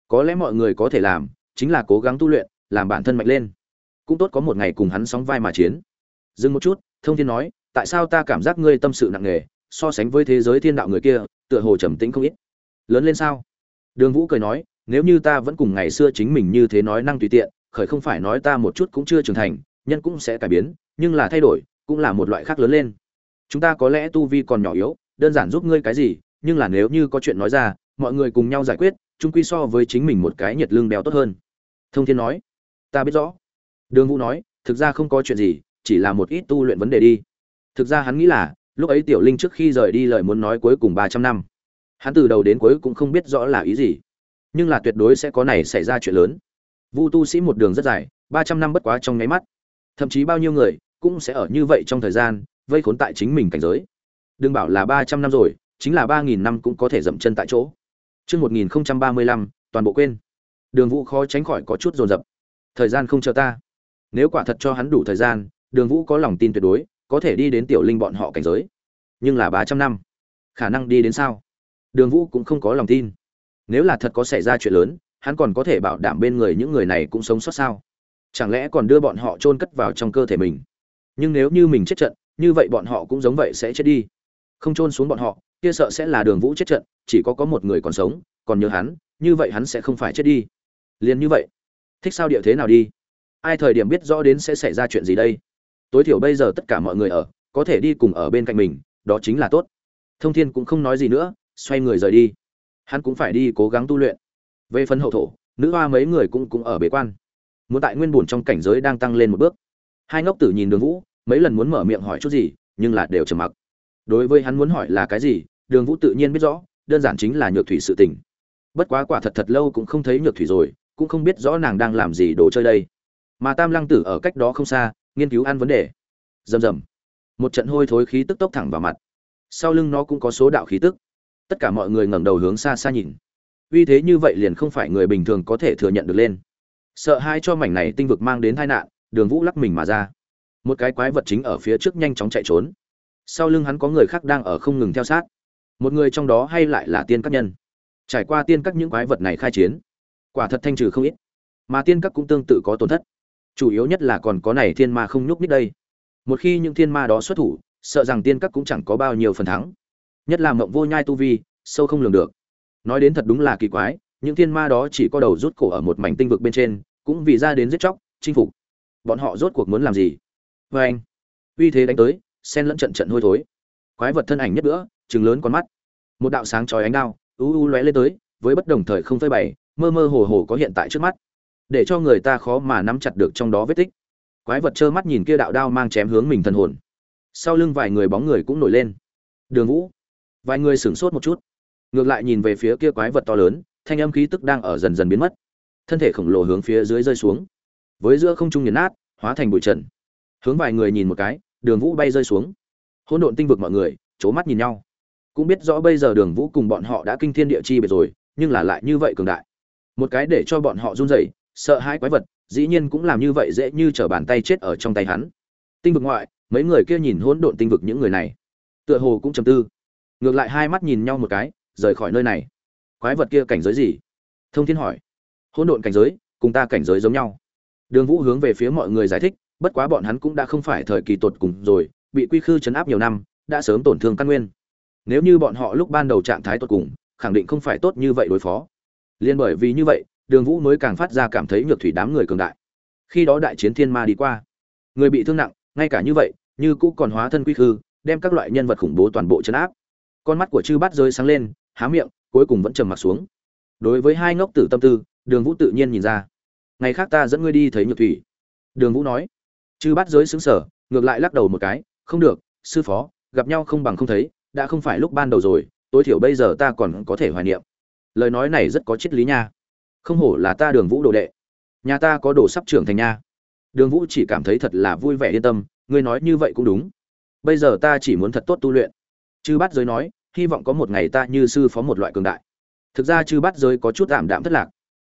Có lẽ mọi người có thể làm, chính là cố gắng tu luyện, làm bản thân mạnh lên. Cũng tốt có một ngày cùng hắn sóng vai mà chiến. Dừng một chút, thông thiên nói, tại sao ta cảm giác ngươi tâm sự nặng nề, so sánh với thế giới thiên đạo người kia, tựa hồ trầm tĩnh không ít. Lớn lên sao? Đường vũ cười nói, nếu như ta vẫn cùng ngày xưa chính mình như thế nói năng tùy tiện, khởi không phải nói ta một chút cũng chưa trưởng thành nhân cũng sẽ cải biến, nhưng là thay đổi cũng là một loại khác lớn lên. Chúng ta có lẽ tu vi còn nhỏ yếu, đơn giản giúp ngươi cái gì, nhưng là nếu như có chuyện nói ra, mọi người cùng nhau giải quyết, chung quy so với chính mình một cái nhiệt lương béo tốt hơn. Thông thiên nói, ta biết rõ. Đường vũ nói, thực ra không có chuyện gì, chỉ là một ít tu luyện vấn đề đi. Thực ra hắn nghĩ là, lúc ấy tiểu linh trước khi rời đi lời muốn nói cuối cùng ba trăm năm. Hắn từ đầu đến cuối cũng không biết rõ là ý gì. Nhưng là tuyệt đối sẽ có này xảy ra chuyện lớn. Vu tu sĩ một đường rất dài, ba trăm năm bất quá trong nháy mắt thậm chí bao nhiêu người cũng sẽ ở như vậy trong thời gian vây khốn tại chính mình cảnh giới đừng bảo là ba trăm năm rồi chính là ba nghìn năm cũng có thể dậm chân tại chỗ Trước 1035, toàn bộ quên. Đường Vũ khó tránh khỏi có chút dồn dập. Thời gian không chờ ta. Nếu quả thật cho hắn đủ thời gian, Đường Vũ có lòng tin tuyệt đối, có thể đi đến tiểu linh bọn họ cảnh giới. Nhưng là ba trăm năm, khả năng đi đến sao? Đường Vũ cũng không có lòng tin. Nếu là thật có xảy ra chuyện lớn, hắn còn có thể bảo đảm bên người những người này cũng sống sót sao? Chẳng lẽ còn đưa bọn họ chôn cất vào trong cơ thể mình? Nhưng nếu như mình chết trận, như vậy bọn họ cũng giống vậy sẽ chết đi. Không chôn xuống bọn họ, kia sợ sẽ là Đường Vũ chết trận, chỉ có có một người còn sống, còn nhớ hắn, như vậy hắn sẽ không phải chết đi. Liền như vậy, thích sao địa thế nào đi? Ai thời điểm biết rõ đến sẽ xảy ra chuyện gì đây? Tối thiểu bây giờ tất cả mọi người ở, có thể đi cùng ở bên cạnh mình, đó chính là tốt. Thông Thiên cũng không nói gì nữa, xoay người rời đi. Hắn cũng phải đi cố gắng tu luyện. Về phần hậu thổ, nữ hoa mấy người cũng cũng ở bế quan. Muốn tại nguyên bổn trong cảnh giới đang tăng lên một bước. Hai ngốc tử nhìn Đường Vũ, mấy lần muốn mở miệng hỏi chút gì, nhưng là đều trầm mặc. Đối với hắn muốn hỏi là cái gì, Đường Vũ tự nhiên biết rõ, đơn giản chính là nhược thủy sự tình. Bất quá quả thật thật lâu cũng không thấy nhược thủy rồi, cũng không biết rõ nàng đang làm gì đồ chơi đây. Mà Tam Lăng Tử ở cách đó không xa, nghiên cứu ăn vấn đề. Rầm rầm. Một trận hôi thối khí tức tốc thẳng vào mặt. Sau lưng nó cũng có số đạo khí tức. Tất cả mọi người ngẩng đầu hướng xa xa nhìn. Uy thế như vậy liền không phải người bình thường có thể thừa nhận được lên. Sợ hai cho mảnh này tinh vực mang đến tai nạn, Đường Vũ lắc mình mà ra. Một cái quái vật chính ở phía trước nhanh chóng chạy trốn. Sau lưng hắn có người khác đang ở không ngừng theo sát. Một người trong đó hay lại là tiên các nhân. Trải qua tiên các những quái vật này khai chiến quả thật thanh trừ không ít. Mà tiên các cũng tương tự có tổn thất. Chủ yếu nhất là còn có này thiên ma không nhúc nít đây. Một khi những thiên ma đó xuất thủ sợ rằng tiên các cũng chẳng có bao nhiêu phần thắng. Nhất là mộng vô nhai tu vi sâu không lường được. Nói đến thật đúng là kỳ quái những thiên ma đó chỉ có đầu rút cổ ở một mảnh tinh vực bên trên, cũng vì ra đến giết chóc, chinh phục. Bọn họ rốt cuộc muốn làm gì? Vê anh, uy thế đánh tới sen lẫn trận trận hôi thối. Quái vật thân ảnh nhất nữa trừng lớn con mắt. Một đạo sáng chói ánh đao u u lóe lên tới, với bất đồng thời không phơi bày, mơ mơ hồ hồ có hiện tại trước mắt. Để cho người ta khó mà nắm chặt được trong đó vết tích. Quái vật trơ mắt nhìn kia đạo đao mang chém hướng mình thần hồn. Sau lưng vài người bóng người cũng nổi lên. Đường vũ. Vài người sửng sốt một chút. Ngược lại nhìn về phía kia quái vật to lớn thanh âm khí tức đang ở dần dần biến mất. Thân thể khổng lồ hướng phía dưới rơi xuống. Với giữa không trung nhấn nát, hóa thành bụi trần. Hướng vài người nhìn một cái, đường vũ bay rơi xuống. Hỗn độn tinh vực mọi người c mắt nhìn nhau. Cũng biết rõ bây giờ đường vũ cùng bọn họ đã kinh thiên địa chi biệt rồi, nhưng là lại như vậy cường đại. Một cái để cho bọn họ run rẩy, sợ hãi quái vật, dĩ nhiên cũng làm như vậy dễ như t r ở bàn tay chết ở trong tay hắn. Tinh vực ngoại, mấy người kia nhìn hỗn độn tinh vực những người này. Tựa hồ cũng chầm tư. Ngược lại hai mắt nhìn nhau một cái, rời khỏi nơi này quái vật kia cảnh giới gì? Thông thiên hỏi. Hỗn độn cảnh giới, cùng ta cảnh giới giống nhau. Đường vũ hướng về phía mọi người giải thích, bất quá bọn hắn cũng đã không phải thời kỳ tột cùng rồi, bị quy khư chấn áp nhiều năm, đã sớm tổn thương căn nguyên. Nếu như bọn họ lúc ban đầu trạng thái tốt cùng, khẳng định không phải tốt như vậy đối phó. Liên bởi vì như vậy, đường vũ mới càng phát ra cảm thấy nhược thủy đám người cường đại. Khi đó đại chiến thiên ma đi qua, người bị thương nặng, ngay cả như vậy, như cũ còn hóa thân quy khư, đem các loại nhân vật khủng bố toàn bộ chấn áp. Con mắt của chư bát rơi sáng lên, há miệng cuối cùng vẫn trầm mặt xuống. Đối với hai ngốc tử tâm tư, đường vũ tự nhiên nhìn ra. Ngày khác ta dẫn ngươi đi thấy nhược thủy. Đường vũ nói. Chư bát giới xứng sở, ngược lại lắc đầu một cái, không được, sư phó, gặp nhau không bằng không thấy, đã không phải lúc ban đầu rồi, tối thiểu bây giờ ta còn có thể hoài niệm. Lời nói này rất có triết lý nha. Không hổ là ta đường vũ đồ đệ. Nhà ta có đồ sắp trưởng thành nha. Đường vũ chỉ cảm thấy thật là vui vẻ yên tâm, ngươi nói như vậy cũng đúng. Bây giờ ta chỉ muốn thật tốt tu luyện. Chư bát giới nói hy vọng có một ngày ta như sư phó một loại cường đại. Thực ra chư bát giới có chút ảm đạm thất lạc.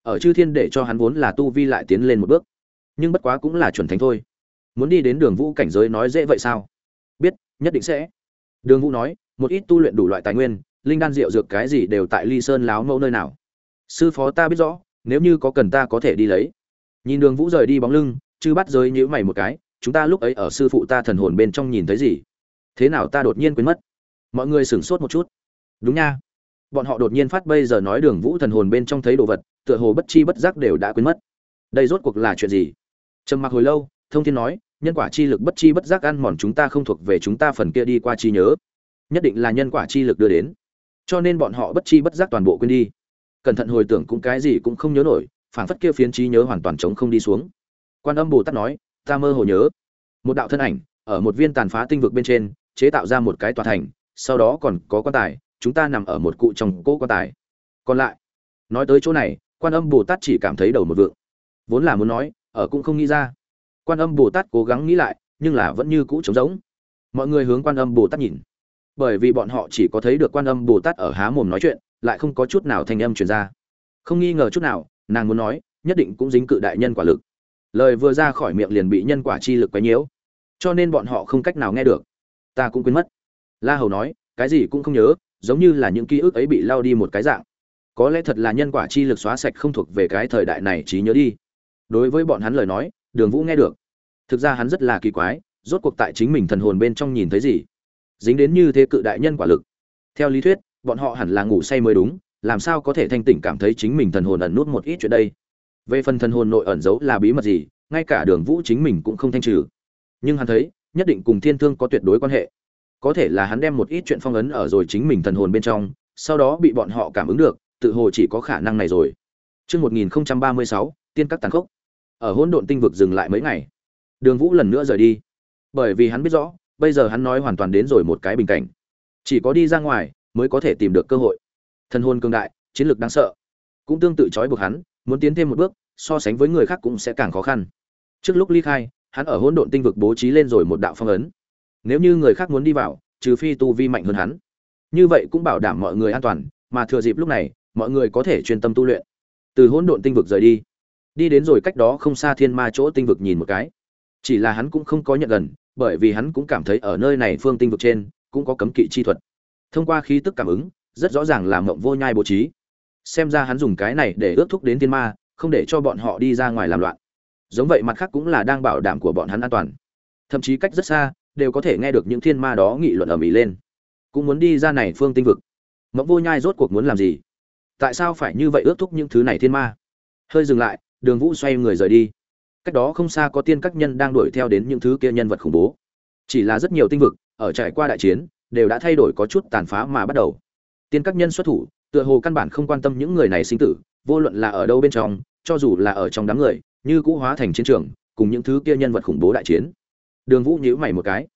Ở chư thiên để cho hắn vốn là tu vi lại tiến lên một bước. Nhưng bất quá cũng là chuẩn thánh thôi. Muốn đi đến đường vũ cảnh giới nói dễ vậy sao? Biết, nhất định sẽ. Đường vũ nói, một ít tu luyện đủ loại tài nguyên, linh đan rượu dược cái gì đều tại ly sơn láo mẫu nơi nào. Sư phó ta biết rõ, nếu như có cần ta có thể đi lấy. Nhìn đường vũ rời đi bóng lưng, chư bắt giới nhữ mày một cái, chúng ta lúc ấy ở sư phụ ta thần hồn bên trong nhìn thấy gì? Thế nào ta đột nhiên quên mất? Mọi người sửng sốt một chút. Đúng nha. Bọn họ đột nhiên phát bây giờ nói đường vũ thần hồn bên trong thấy đồ vật, tựa hồ bất chi bất giác đều đã quên mất. Đây rốt cuộc là chuyện gì? Trầm mặc hồi lâu, thông thiên nói, nhân quả chi lực bất chi bất giác ăn mòn chúng ta không thuộc về chúng ta phần kia đi qua chi nhớ. Nhất định là nhân quả chi lực đưa đến. Cho nên bọn họ bất chi bất giác toàn bộ quên đi. Cẩn thận hồi tưởng cũng cái gì cũng không nhớ nổi, phảng phất kia phiến trí nhớ hoàn toàn trống không đi xuống. Quan âm bồ tát nói, ta mơ hồ nhớ. Một đạo thân ảnh, ở một viên tàn phá tinh vực bên trên, chế tạo ra một cái tòa thành sau đó còn có quan tài, chúng ta nằm ở một cụ trong cỗ quan tài. Còn lại, nói tới chỗ này, quan âm bồ tát chỉ cảm thấy đầu một vượng. Vốn là muốn nói, ở cũng không nghĩ ra. Quan âm bồ tát cố gắng nghĩ lại, nhưng là vẫn như cũ trống rỗng. Mọi người hướng quan âm bồ tát nhìn. Bởi vì bọn họ chỉ có thấy được quan âm bồ tát ở há mồm nói chuyện, lại không có chút nào thanh âm truyền ra. Không nghi ngờ chút nào, nàng muốn nói, nhất định cũng dính cự đại nhân quả lực. Lời vừa ra khỏi miệng liền bị nhân quả chi lực quấy nhiễu. Cho nên bọn họ không cách nào nghe được. Ta cũng quên mất la hầu nói, cái gì cũng không nhớ, giống như là những ký ức ấy bị lao đi một cái dạng. Có lẽ thật là nhân quả chi lực xóa sạch không thuộc về cái thời đại này trí nhớ đi. Đối với bọn hắn lời nói, đường vũ nghe được. Thực ra hắn rất là kỳ quái, rốt cuộc tại chính mình thần hồn bên trong nhìn thấy gì? Dính đến như thế cự đại nhân quả lực. Theo lý thuyết, bọn họ hẳn là ngủ say mới đúng, làm sao có thể thanh tỉnh cảm thấy chính mình thần hồn ẩn nút một ít chuyện đây? Về phần thần hồn nội ẩn giấu là bí mật gì, ngay cả đường vũ chính mình cũng không thanh trừ. Nhưng hắn thấy, nhất định cùng thiên thương có tuyệt đối quan hệ có thể là hắn đem một ít chuyện phong ấn ở rồi chính mình thần hồn bên trong sau đó bị bọn họ cảm ứng được tự hồ chỉ có khả năng này rồi Chương 1036, tiên các tàn khốc. Ở hỗn độn tinh vực dừng lại mấy ngày. Đường Vũ lần nữa rời đi. Bởi vì hắn biết rõ, bây giờ hắn nói hoàn toàn đến rồi một cái bình cảnh. Chỉ có đi ra ngoài mới có thể tìm được cơ hội. Thần hồn cường đại, chiến lược đáng sợ, cũng tương tự trói buộc hắn, muốn tiến thêm một bước, so sánh với người khác cũng sẽ càng khó khăn. Trước lúc ly khai, hắn ở hỗn độn tinh vực bố trí lên rồi một đạo phong ấn. Nếu như người khác muốn đi vào, trừ phi tu vi mạnh hơn hắn, như vậy cũng bảo đảm mọi người an toàn, mà thừa dịp lúc này, mọi người có thể chuyên tâm tu luyện. Từ hỗn độn tinh vực rời đi, đi đến rồi cách đó không xa thiên ma chỗ tinh vực nhìn một cái. Chỉ là hắn cũng không có nhận gần, bởi vì hắn cũng cảm thấy ở nơi này phương tinh vực trên cũng có cấm kỵ chi thuật. Thông qua khí tức cảm ứng, rất rõ ràng là mộng vô nhai bố trí. Xem ra hắn dùng cái này để ước thúc đến thiên ma, không để cho bọn họ đi ra ngoài làm loạn giống vậy mặt khác cũng là đang bảo đảm của bọn hắn an toàn thậm chí cách rất xa đều có thể nghe được những thiên ma đó nghị luận ở ĩ lên. Cũng muốn đi ra này phương tinh vực. Mẫu vô nhai rốt cuộc muốn làm gì? Tại sao phải như vậy ước thúc những thứ này thiên ma? Hơi dừng lại, đường vũ xoay người rời đi. Cách đó không xa có tiên các nhân đang đuổi theo đến những thứ kia nhân vật khủng bố. Chỉ là rất nhiều tinh vực, ở trải qua đại chiến, đều đã thay đổi có chút tàn phá mà bắt đầu. Tiên các nhân xuất thủ, tựa hồ căn bản không quan tâm những người này sinh tử, vô luận là ở đâu bên trong, cho dù là ở trong đám người, như cũ hóa thành chiến trường, cùng những thứ kia nhân vật khủng bố đại chiến đường vũ nhíu mày một cái.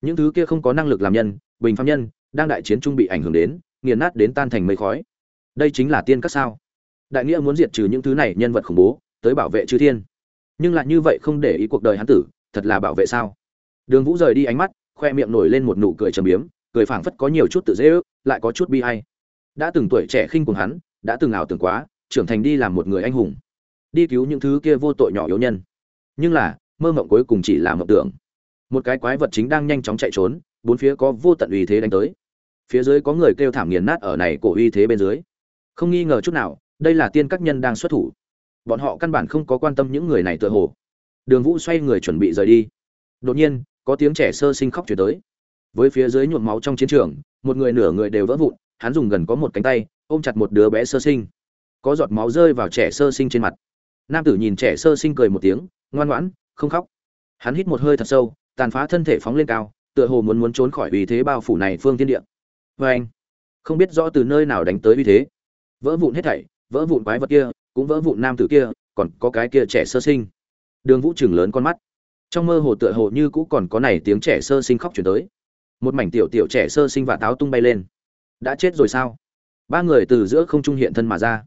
Những thứ kia không có năng lực làm nhân, bình phạm nhân, đang đại chiến trung bị ảnh hưởng đến, nghiền nát đến tan thành mây khói. Đây chính là tiên các sao? Đại nghĩa muốn diệt trừ những thứ này nhân vật khủng bố, tới bảo vệ chư thiên. Nhưng lại như vậy không để ý cuộc đời hắn tử, thật là bảo vệ sao? Đường vũ rời đi ánh mắt, khoe miệng nổi lên một nụ cười trầm biếm, cười phảng phất có nhiều chút tự dễ ước, lại có chút bi hay đã từng tuổi trẻ khinh cùng hắn, đã từng ảo tưởng quá, trưởng thành đi làm một người anh hùng. Đi cứu những thứ kia vô tội nhỏ yếu nhân. Nhưng là, mơ mộng cuối cùng chỉ là mộng tưởng một cái quái vật chính đang nhanh chóng chạy trốn, bốn phía có vô tận uy thế đánh tới. Phía dưới có người kêu thảm nghiền nát ở này cổ uy thế bên dưới. Không nghi ngờ chút nào, đây là tiên các nhân đang xuất thủ. Bọn họ căn bản không có quan tâm những người này tựa hồ. Đường vũ xoay người chuẩn bị rời đi. Đột nhiên, có tiếng trẻ sơ sinh khóc chuyển tới. Với phía dưới nhuộm máu trong chiến trường, một người nửa người đều vỡ vụn, hắn dùng gần có một cánh tay, ôm chặt một đứa bé sơ sinh. Có giọt máu rơi vào trẻ sơ sinh trên mặt. Nam tử nhìn trẻ sơ sinh cười một tiếng, ngoan ngoãn, không khóc. Hắn hít một hơi thật sâu tàn phá thân thể phóng lên cao, tựa hồ muốn muốn trốn khỏi uy thế bao phủ này phương thiên địa. Vê anh, không biết rõ từ nơi nào đánh tới uy thế. Vỡ vụn hết thảy, vỡ vụn quái vật kia, cũng vỡ vụn nam tử kia, còn có cái kia trẻ sơ sinh. Đường vũ chừng lớn con mắt. Trong mơ hồ tựa hồ như cũ còn có này tiếng trẻ sơ sinh khóc chuyển tới. Một mảnh tiểu tiểu trẻ sơ sinh và táo tung bay lên. Đã chết rồi sao? Ba người từ giữa không trung hiện thân mà ra.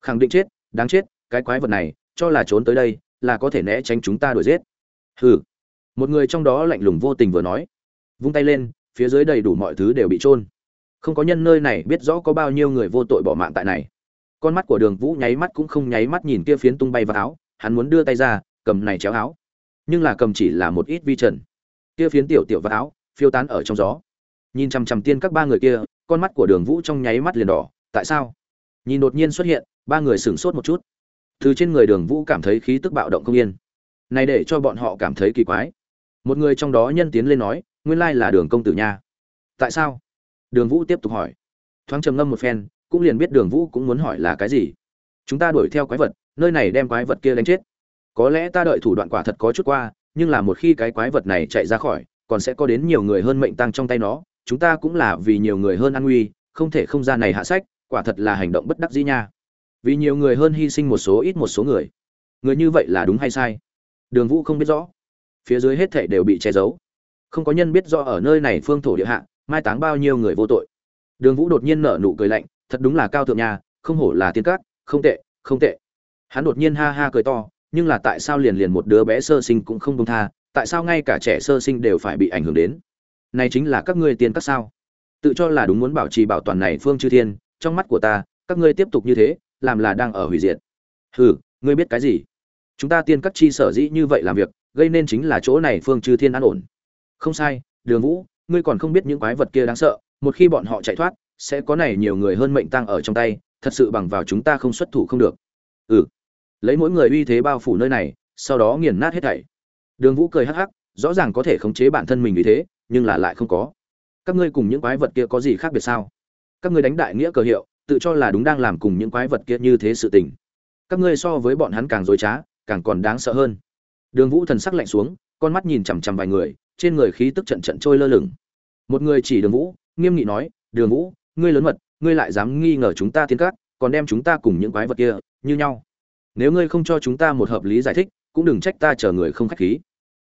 Khẳng định chết, đáng chết, cái quái vật này, cho là trốn tới đây, là có thể né tránh chúng ta đuổi giết. Hừ một người trong đó lạnh lùng vô tình vừa nói, vung tay lên, phía dưới đầy đủ mọi thứ đều bị trôn không có nhân nơi này biết rõ có bao nhiêu người vô tội bỏ mạng tại này. Con mắt của đường vũ nháy mắt cũng không nháy mắt nhìn kia phiến tung bay vào áo, hắn muốn đưa tay ra, cầm này chéo áo. Nhưng là cầm chỉ là một ít vi trần. Kia phiến tiểu tiểu vào áo, phiêu tán ở trong gió. Nhìn chằm chằm tiên các ba người kia, con mắt của đường vũ trong nháy mắt liền đỏ, tại sao? Nhìn đột nhiên xuất hiện, ba người sửng sốt một chút. Từ trên người đường vũ cảm thấy khí tức bạo động không yên. Này để cho bọn họ cảm thấy kỳ quái một người trong đó nhân tiến lên nói, nguyên lai là đường công tử nha. Tại sao? Đường vũ tiếp tục hỏi. Thoáng trầm ngâm một phen, cũng liền biết đường vũ cũng muốn hỏi là cái gì. Chúng ta đuổi theo quái vật, nơi này đem quái vật kia đánh chết. Có lẽ ta đợi thủ đoạn quả thật có chút qua, nhưng là một khi cái quái vật này chạy ra khỏi, còn sẽ có đến nhiều người hơn mệnh tăng trong tay nó. Chúng ta cũng là vì nhiều người hơn an nguy, không thể không ra này hạ sách, quả thật là hành động bất đắc dĩ nha. Vì nhiều người hơn hy sinh một số ít một số người. Người như vậy là đúng hay sai? Đường vũ không biết rõ phía dưới hết thảy đều bị che giấu. Không có nhân biết rõ ở nơi này phương thổ địa hạ, mai táng bao nhiêu người vô tội. Đường vũ đột nhiên nở nụ cười lạnh, thật đúng là cao thượng nhà, không hổ là tiên cát không tệ không tệ. Hắn đột nhiên ha ha cười to, nhưng là tại sao liền liền một đứa bé sơ sinh cũng không buông tha, tại sao ngay cả trẻ sơ sinh đều phải bị ảnh hưởng đến? Này chính là các ngươi tiên các sao? Tự cho là đúng muốn bảo trì bảo toàn này phương chư thiên, trong mắt của ta, các ngươi tiếp tục như thế, làm là đang ở hủy diệt. Hừ, ngươi biết cái gì? Chúng ta tiên các chi sở dĩ như vậy làm việc gây nên chính là chỗ này phương chư thiên an ổn. Không sai, đường vũ, ngươi còn không biết những quái vật kia đáng sợ, một khi bọn họ chạy thoát, sẽ có này nhiều người hơn mệnh tăng ở trong tay, thật sự bằng vào chúng ta không xuất thủ không được. Ừ. Lấy mỗi người uy thế bao phủ nơi này, sau đó nghiền nát hết thảy. Đường vũ cười hắc hắc, rõ ràng có thể khống chế bản thân mình vì thế, nhưng là lại không có. Các ngươi cùng những quái vật kia có gì khác biệt sao? Các ngươi đánh đại nghĩa cờ hiệu, tự cho là đúng đang làm cùng những quái vật kia như thế sự tình. Các ngươi so với bọn hắn càng dối trá, càng còn đáng sợ hơn đường vũ thần sắc lạnh xuống, con mắt nhìn chằm chằm vài người, trên người khí tức trận trận trôi lơ lửng. Một người chỉ đường vũ, nghiêm nghị nói, đường vũ, ngươi lớn mật, ngươi lại dám nghi ngờ chúng ta tiến cát, còn đem chúng ta cùng những quái vật kia như nhau. Nếu ngươi không cho chúng ta một hợp lý giải thích, cũng đừng trách ta chờ người không khách khí.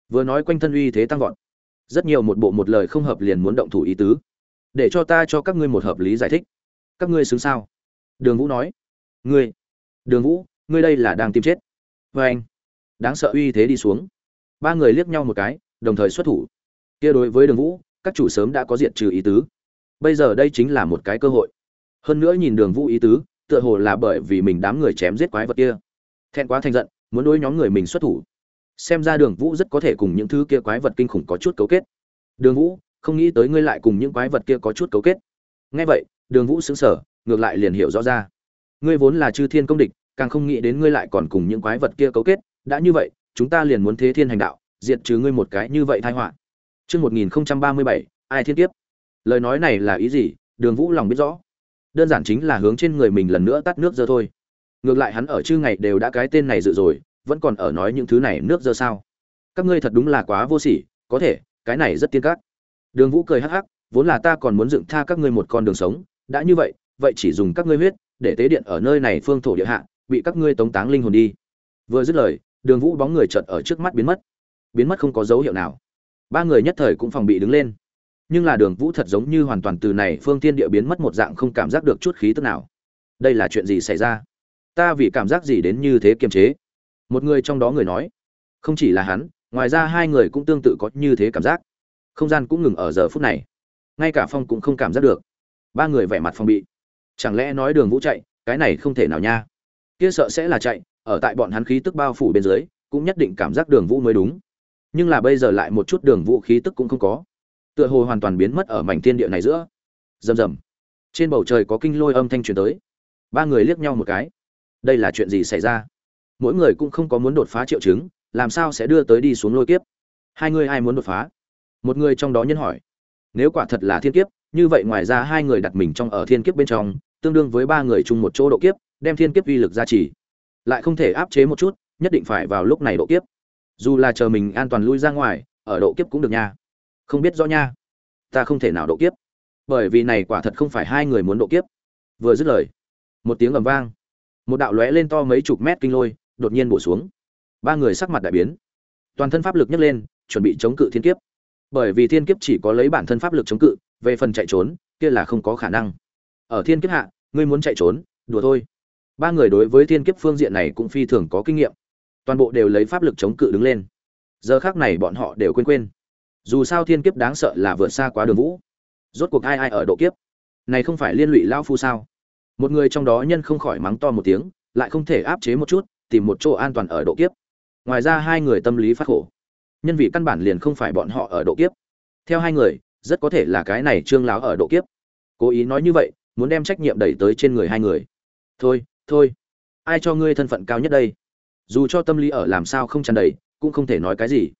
Vừa nói quanh thân uy thế tăng vọt. Rất nhiều một bộ một lời không hợp liền muốn động thủ ý tứ. Để cho ta cho các ngươi một hợp lý giải thích. Các ngươi xứng sao? Đường vũ nói. Ngươi, đường vũ, ngươi đây là đang tìm chết. Và anh đáng sợ uy thế đi xuống. Ba người liếc nhau một cái, đồng thời xuất thủ. Kia đối với đường vũ, các chủ sớm đã có diện trừ ý tứ. Bây giờ đây chính là một cái cơ hội. Hơn nữa nhìn đường vũ ý tứ, tựa hồ là bởi vì mình đám người chém giết quái vật kia. Thẹn quá thành giận, muốn đối nhóm người mình xuất thủ. Xem ra đường vũ rất có thể cùng những thứ kia quái vật kinh khủng có chút cấu kết. Đường vũ, không nghĩ tới ngươi lại cùng những quái vật kia có chút cấu kết. Ngay vậy, đường vũ xứng sở ngược lại liền hiểu rõ ra. Ngươi vốn là chư thiên công địch, càng không nghĩ đến ngươi lại còn cùng những quái vật kia cấu kết đã như vậy chúng ta liền muốn thế thiên hành đạo diệt trừ ngươi một cái như vậy thai họa Trước 1037, ai thiên tiếp? Lời nói này là ý gì? Đường Vũ lòng biết rõ. Đơn giản chính là hướng trên người mình lần nữa tắt nước dơ thôi. Ngược lại hắn ở chư ngày đều đã cái tên này dự rồi, vẫn còn ở nói những thứ này nước dơ sao? Các ngươi thật đúng là quá vô sỉ, có thể, cái này rất tiên cát. Đường Vũ cười hắc hắc, vốn là ta còn muốn dựng tha các ngươi một con đường sống, đã như vậy, vậy chỉ dùng các ngươi huyết để tế điện ở nơi này phương thổ địa hạ, bị các ngươi tống táng linh hồn đi. Vừa dứt lời, Đường Vũ bóng người chợt ở trước mắt biến mất. Biến mất không có dấu hiệu nào. Ba người nhất thời cũng phòng bị đứng lên. Nhưng là đường vũ thật giống như hoàn toàn từ này phương tiên địa biến mất một dạng không cảm giác được chút khí tức nào. Đây là chuyện gì xảy ra? Ta vì cảm giác gì đến như thế kiềm chế? Một người trong đó người nói. Không chỉ là hắn, ngoài ra hai người cũng tương tự có như thế cảm giác. Không gian cũng ngừng ở giờ phút này. Ngay cả phong cũng không cảm giác được. Ba người vẻ mặt phong bị. Chẳng lẽ nói đường vũ chạy? Cái này không thể nào nha. Kia sợ sẽ là chạy ở tại bọn hắn khí tức bao phủ bên dưới, cũng nhất định cảm giác đường vũ mới đúng. Nhưng là bây giờ lại một chút đường vũ khí tức cũng không có. Tựa hồ hoàn toàn biến mất ở mảnh thiên địa này giữa. Rầm rầm. Trên bầu trời có kinh lôi âm thanh truyền tới. Ba người liếc nhau một cái. Đây là chuyện gì xảy ra? Mỗi người cũng không có muốn đột phá triệu chứng, làm sao sẽ đưa tới đi xuống lôi kiếp? Hai người ai muốn đột phá? Một người trong đó nhân hỏi. Nếu quả thật là thiên kiếp, như vậy ngoài ra hai người đặt mình trong ở thiên kiếp bên trong, tương đương với ba người chung một chỗ độ kiếp, đem thiên kiếp uy lực ra chỉ lại không thể áp chế một chút, nhất định phải vào lúc này độ kiếp. Dù là chờ mình an toàn lui ra ngoài, ở độ kiếp cũng được nha. Không biết rõ nha. Ta không thể nào độ kiếp. Bởi vì này quả thật không phải hai người muốn độ kiếp. Vừa dứt lời, một tiếng ầm vang. Một đạo lóe lên to mấy chục mét kinh lôi, đột nhiên bổ xuống. Ba người sắc mặt đại biến. Toàn thân pháp lực nhấc lên, chuẩn bị chống cự thiên kiếp. Bởi vì thiên kiếp chỉ có lấy bản thân pháp lực chống cự, về phần chạy trốn, kia là không có khả năng. Ở thiên kiếp hạ, ngươi muốn chạy trốn, đùa thôi ba người đối với thiên kiếp phương diện này cũng phi thường có kinh nghiệm. Toàn bộ đều lấy pháp lực chống cự đứng lên. Giờ khác này bọn họ đều quên quên. Dù sao thiên kiếp đáng sợ là vượt xa quá đường vũ. Rốt cuộc ai ai ở độ kiếp? Này không phải liên lụy lao phu sao? Một người trong đó nhân không khỏi mắng to một tiếng, lại không thể áp chế một chút, tìm một chỗ an toàn ở độ kiếp. Ngoài ra hai người tâm lý phát khổ. Nhân vị căn bản liền không phải bọn họ ở độ kiếp. Theo hai người, rất có thể là cái này trương láo ở độ kiếp. Cố ý nói như vậy, muốn đem trách nhiệm đẩy tới trên người hai người. Thôi thôi, ai cho ngươi thân phận cao nhất đây? Dù cho tâm lý ở làm sao không tràn đầy, cũng không thể nói cái gì.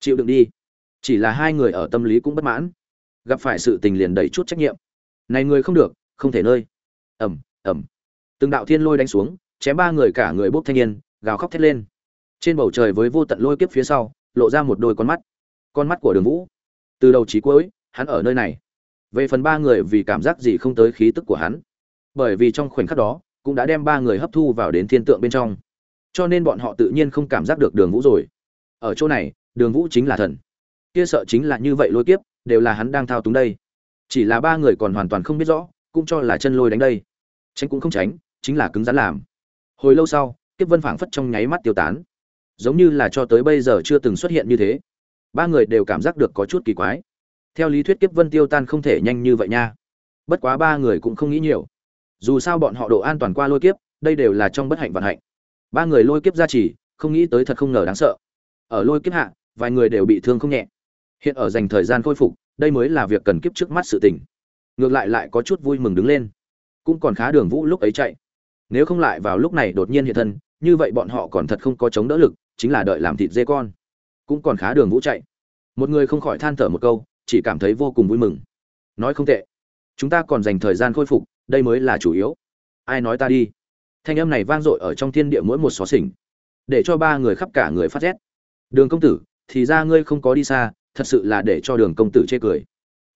Chịu đựng đi. Chỉ là hai người ở tâm lý cũng bất mãn. Gặp phải sự tình liền đẩy chút trách nhiệm. Này người không được, không thể nơi. Ẩm ẩm từng đạo thiên lôi đánh xuống, chém ba người cả người bốc thanh niên, gào khóc thét lên. Trên bầu trời với vô tận lôi kiếp phía sau, lộ ra một đôi con mắt. Con mắt của đường vũ. Từ đầu chí cuối, hắn ở nơi này. Về phần ba người vì cảm giác gì không tới khí tức của hắn. Bởi vì trong khoảnh khắc đó cũng đã đem ba người hấp thu vào đến thiên tượng bên trong. Cho nên bọn họ tự nhiên không cảm giác được đường vũ rồi. Ở chỗ này, đường vũ chính là thần. Kia sợ chính là như vậy lôi kiếp, đều là hắn đang thao túng đây. Chỉ là ba người còn hoàn toàn không biết rõ, cũng cho là chân lôi đánh đây. Tránh cũng không tránh, chính là cứng rắn làm. Hồi lâu sau, kiếp vân phảng phất trong nháy mắt tiêu tán. Giống như là cho tới bây giờ chưa từng xuất hiện như thế. Ba người đều cảm giác được có chút kỳ quái. Theo lý thuyết kiếp vân tiêu tan không thể nhanh như vậy nha. Bất quá ba người cũng không nghĩ nhiều dù sao bọn họ độ an toàn qua lôi kiếp, đây đều là trong bất hạnh vận hạnh. Ba người lôi kiếp ra chỉ, không nghĩ tới thật không ngờ đáng sợ. Ở lôi kiếp hạ, vài người đều bị thương không nhẹ. Hiện ở dành thời gian khôi phục, đây mới là việc cần kiếp trước mắt sự tình. Ngược lại lại có chút vui mừng đứng lên. Cũng còn khá đường vũ lúc ấy chạy. Nếu không lại vào lúc này đột nhiên hiện thân, như vậy bọn họ còn thật không có chống đỡ lực, chính là đợi làm thịt dê con. Cũng còn khá đường vũ chạy. Một người không khỏi than thở một câu, chỉ cảm thấy vô cùng vui mừng. Nói không tệ. Chúng ta còn dành thời gian khôi phục đây mới là chủ yếu. Ai nói ta đi? Thanh âm này vang dội ở trong thiên địa mỗi một xó xỉnh, để cho ba người khắp cả người phát rét. Đường công tử, thì ra ngươi không có đi xa, thật sự là để cho đường công tử chê cười.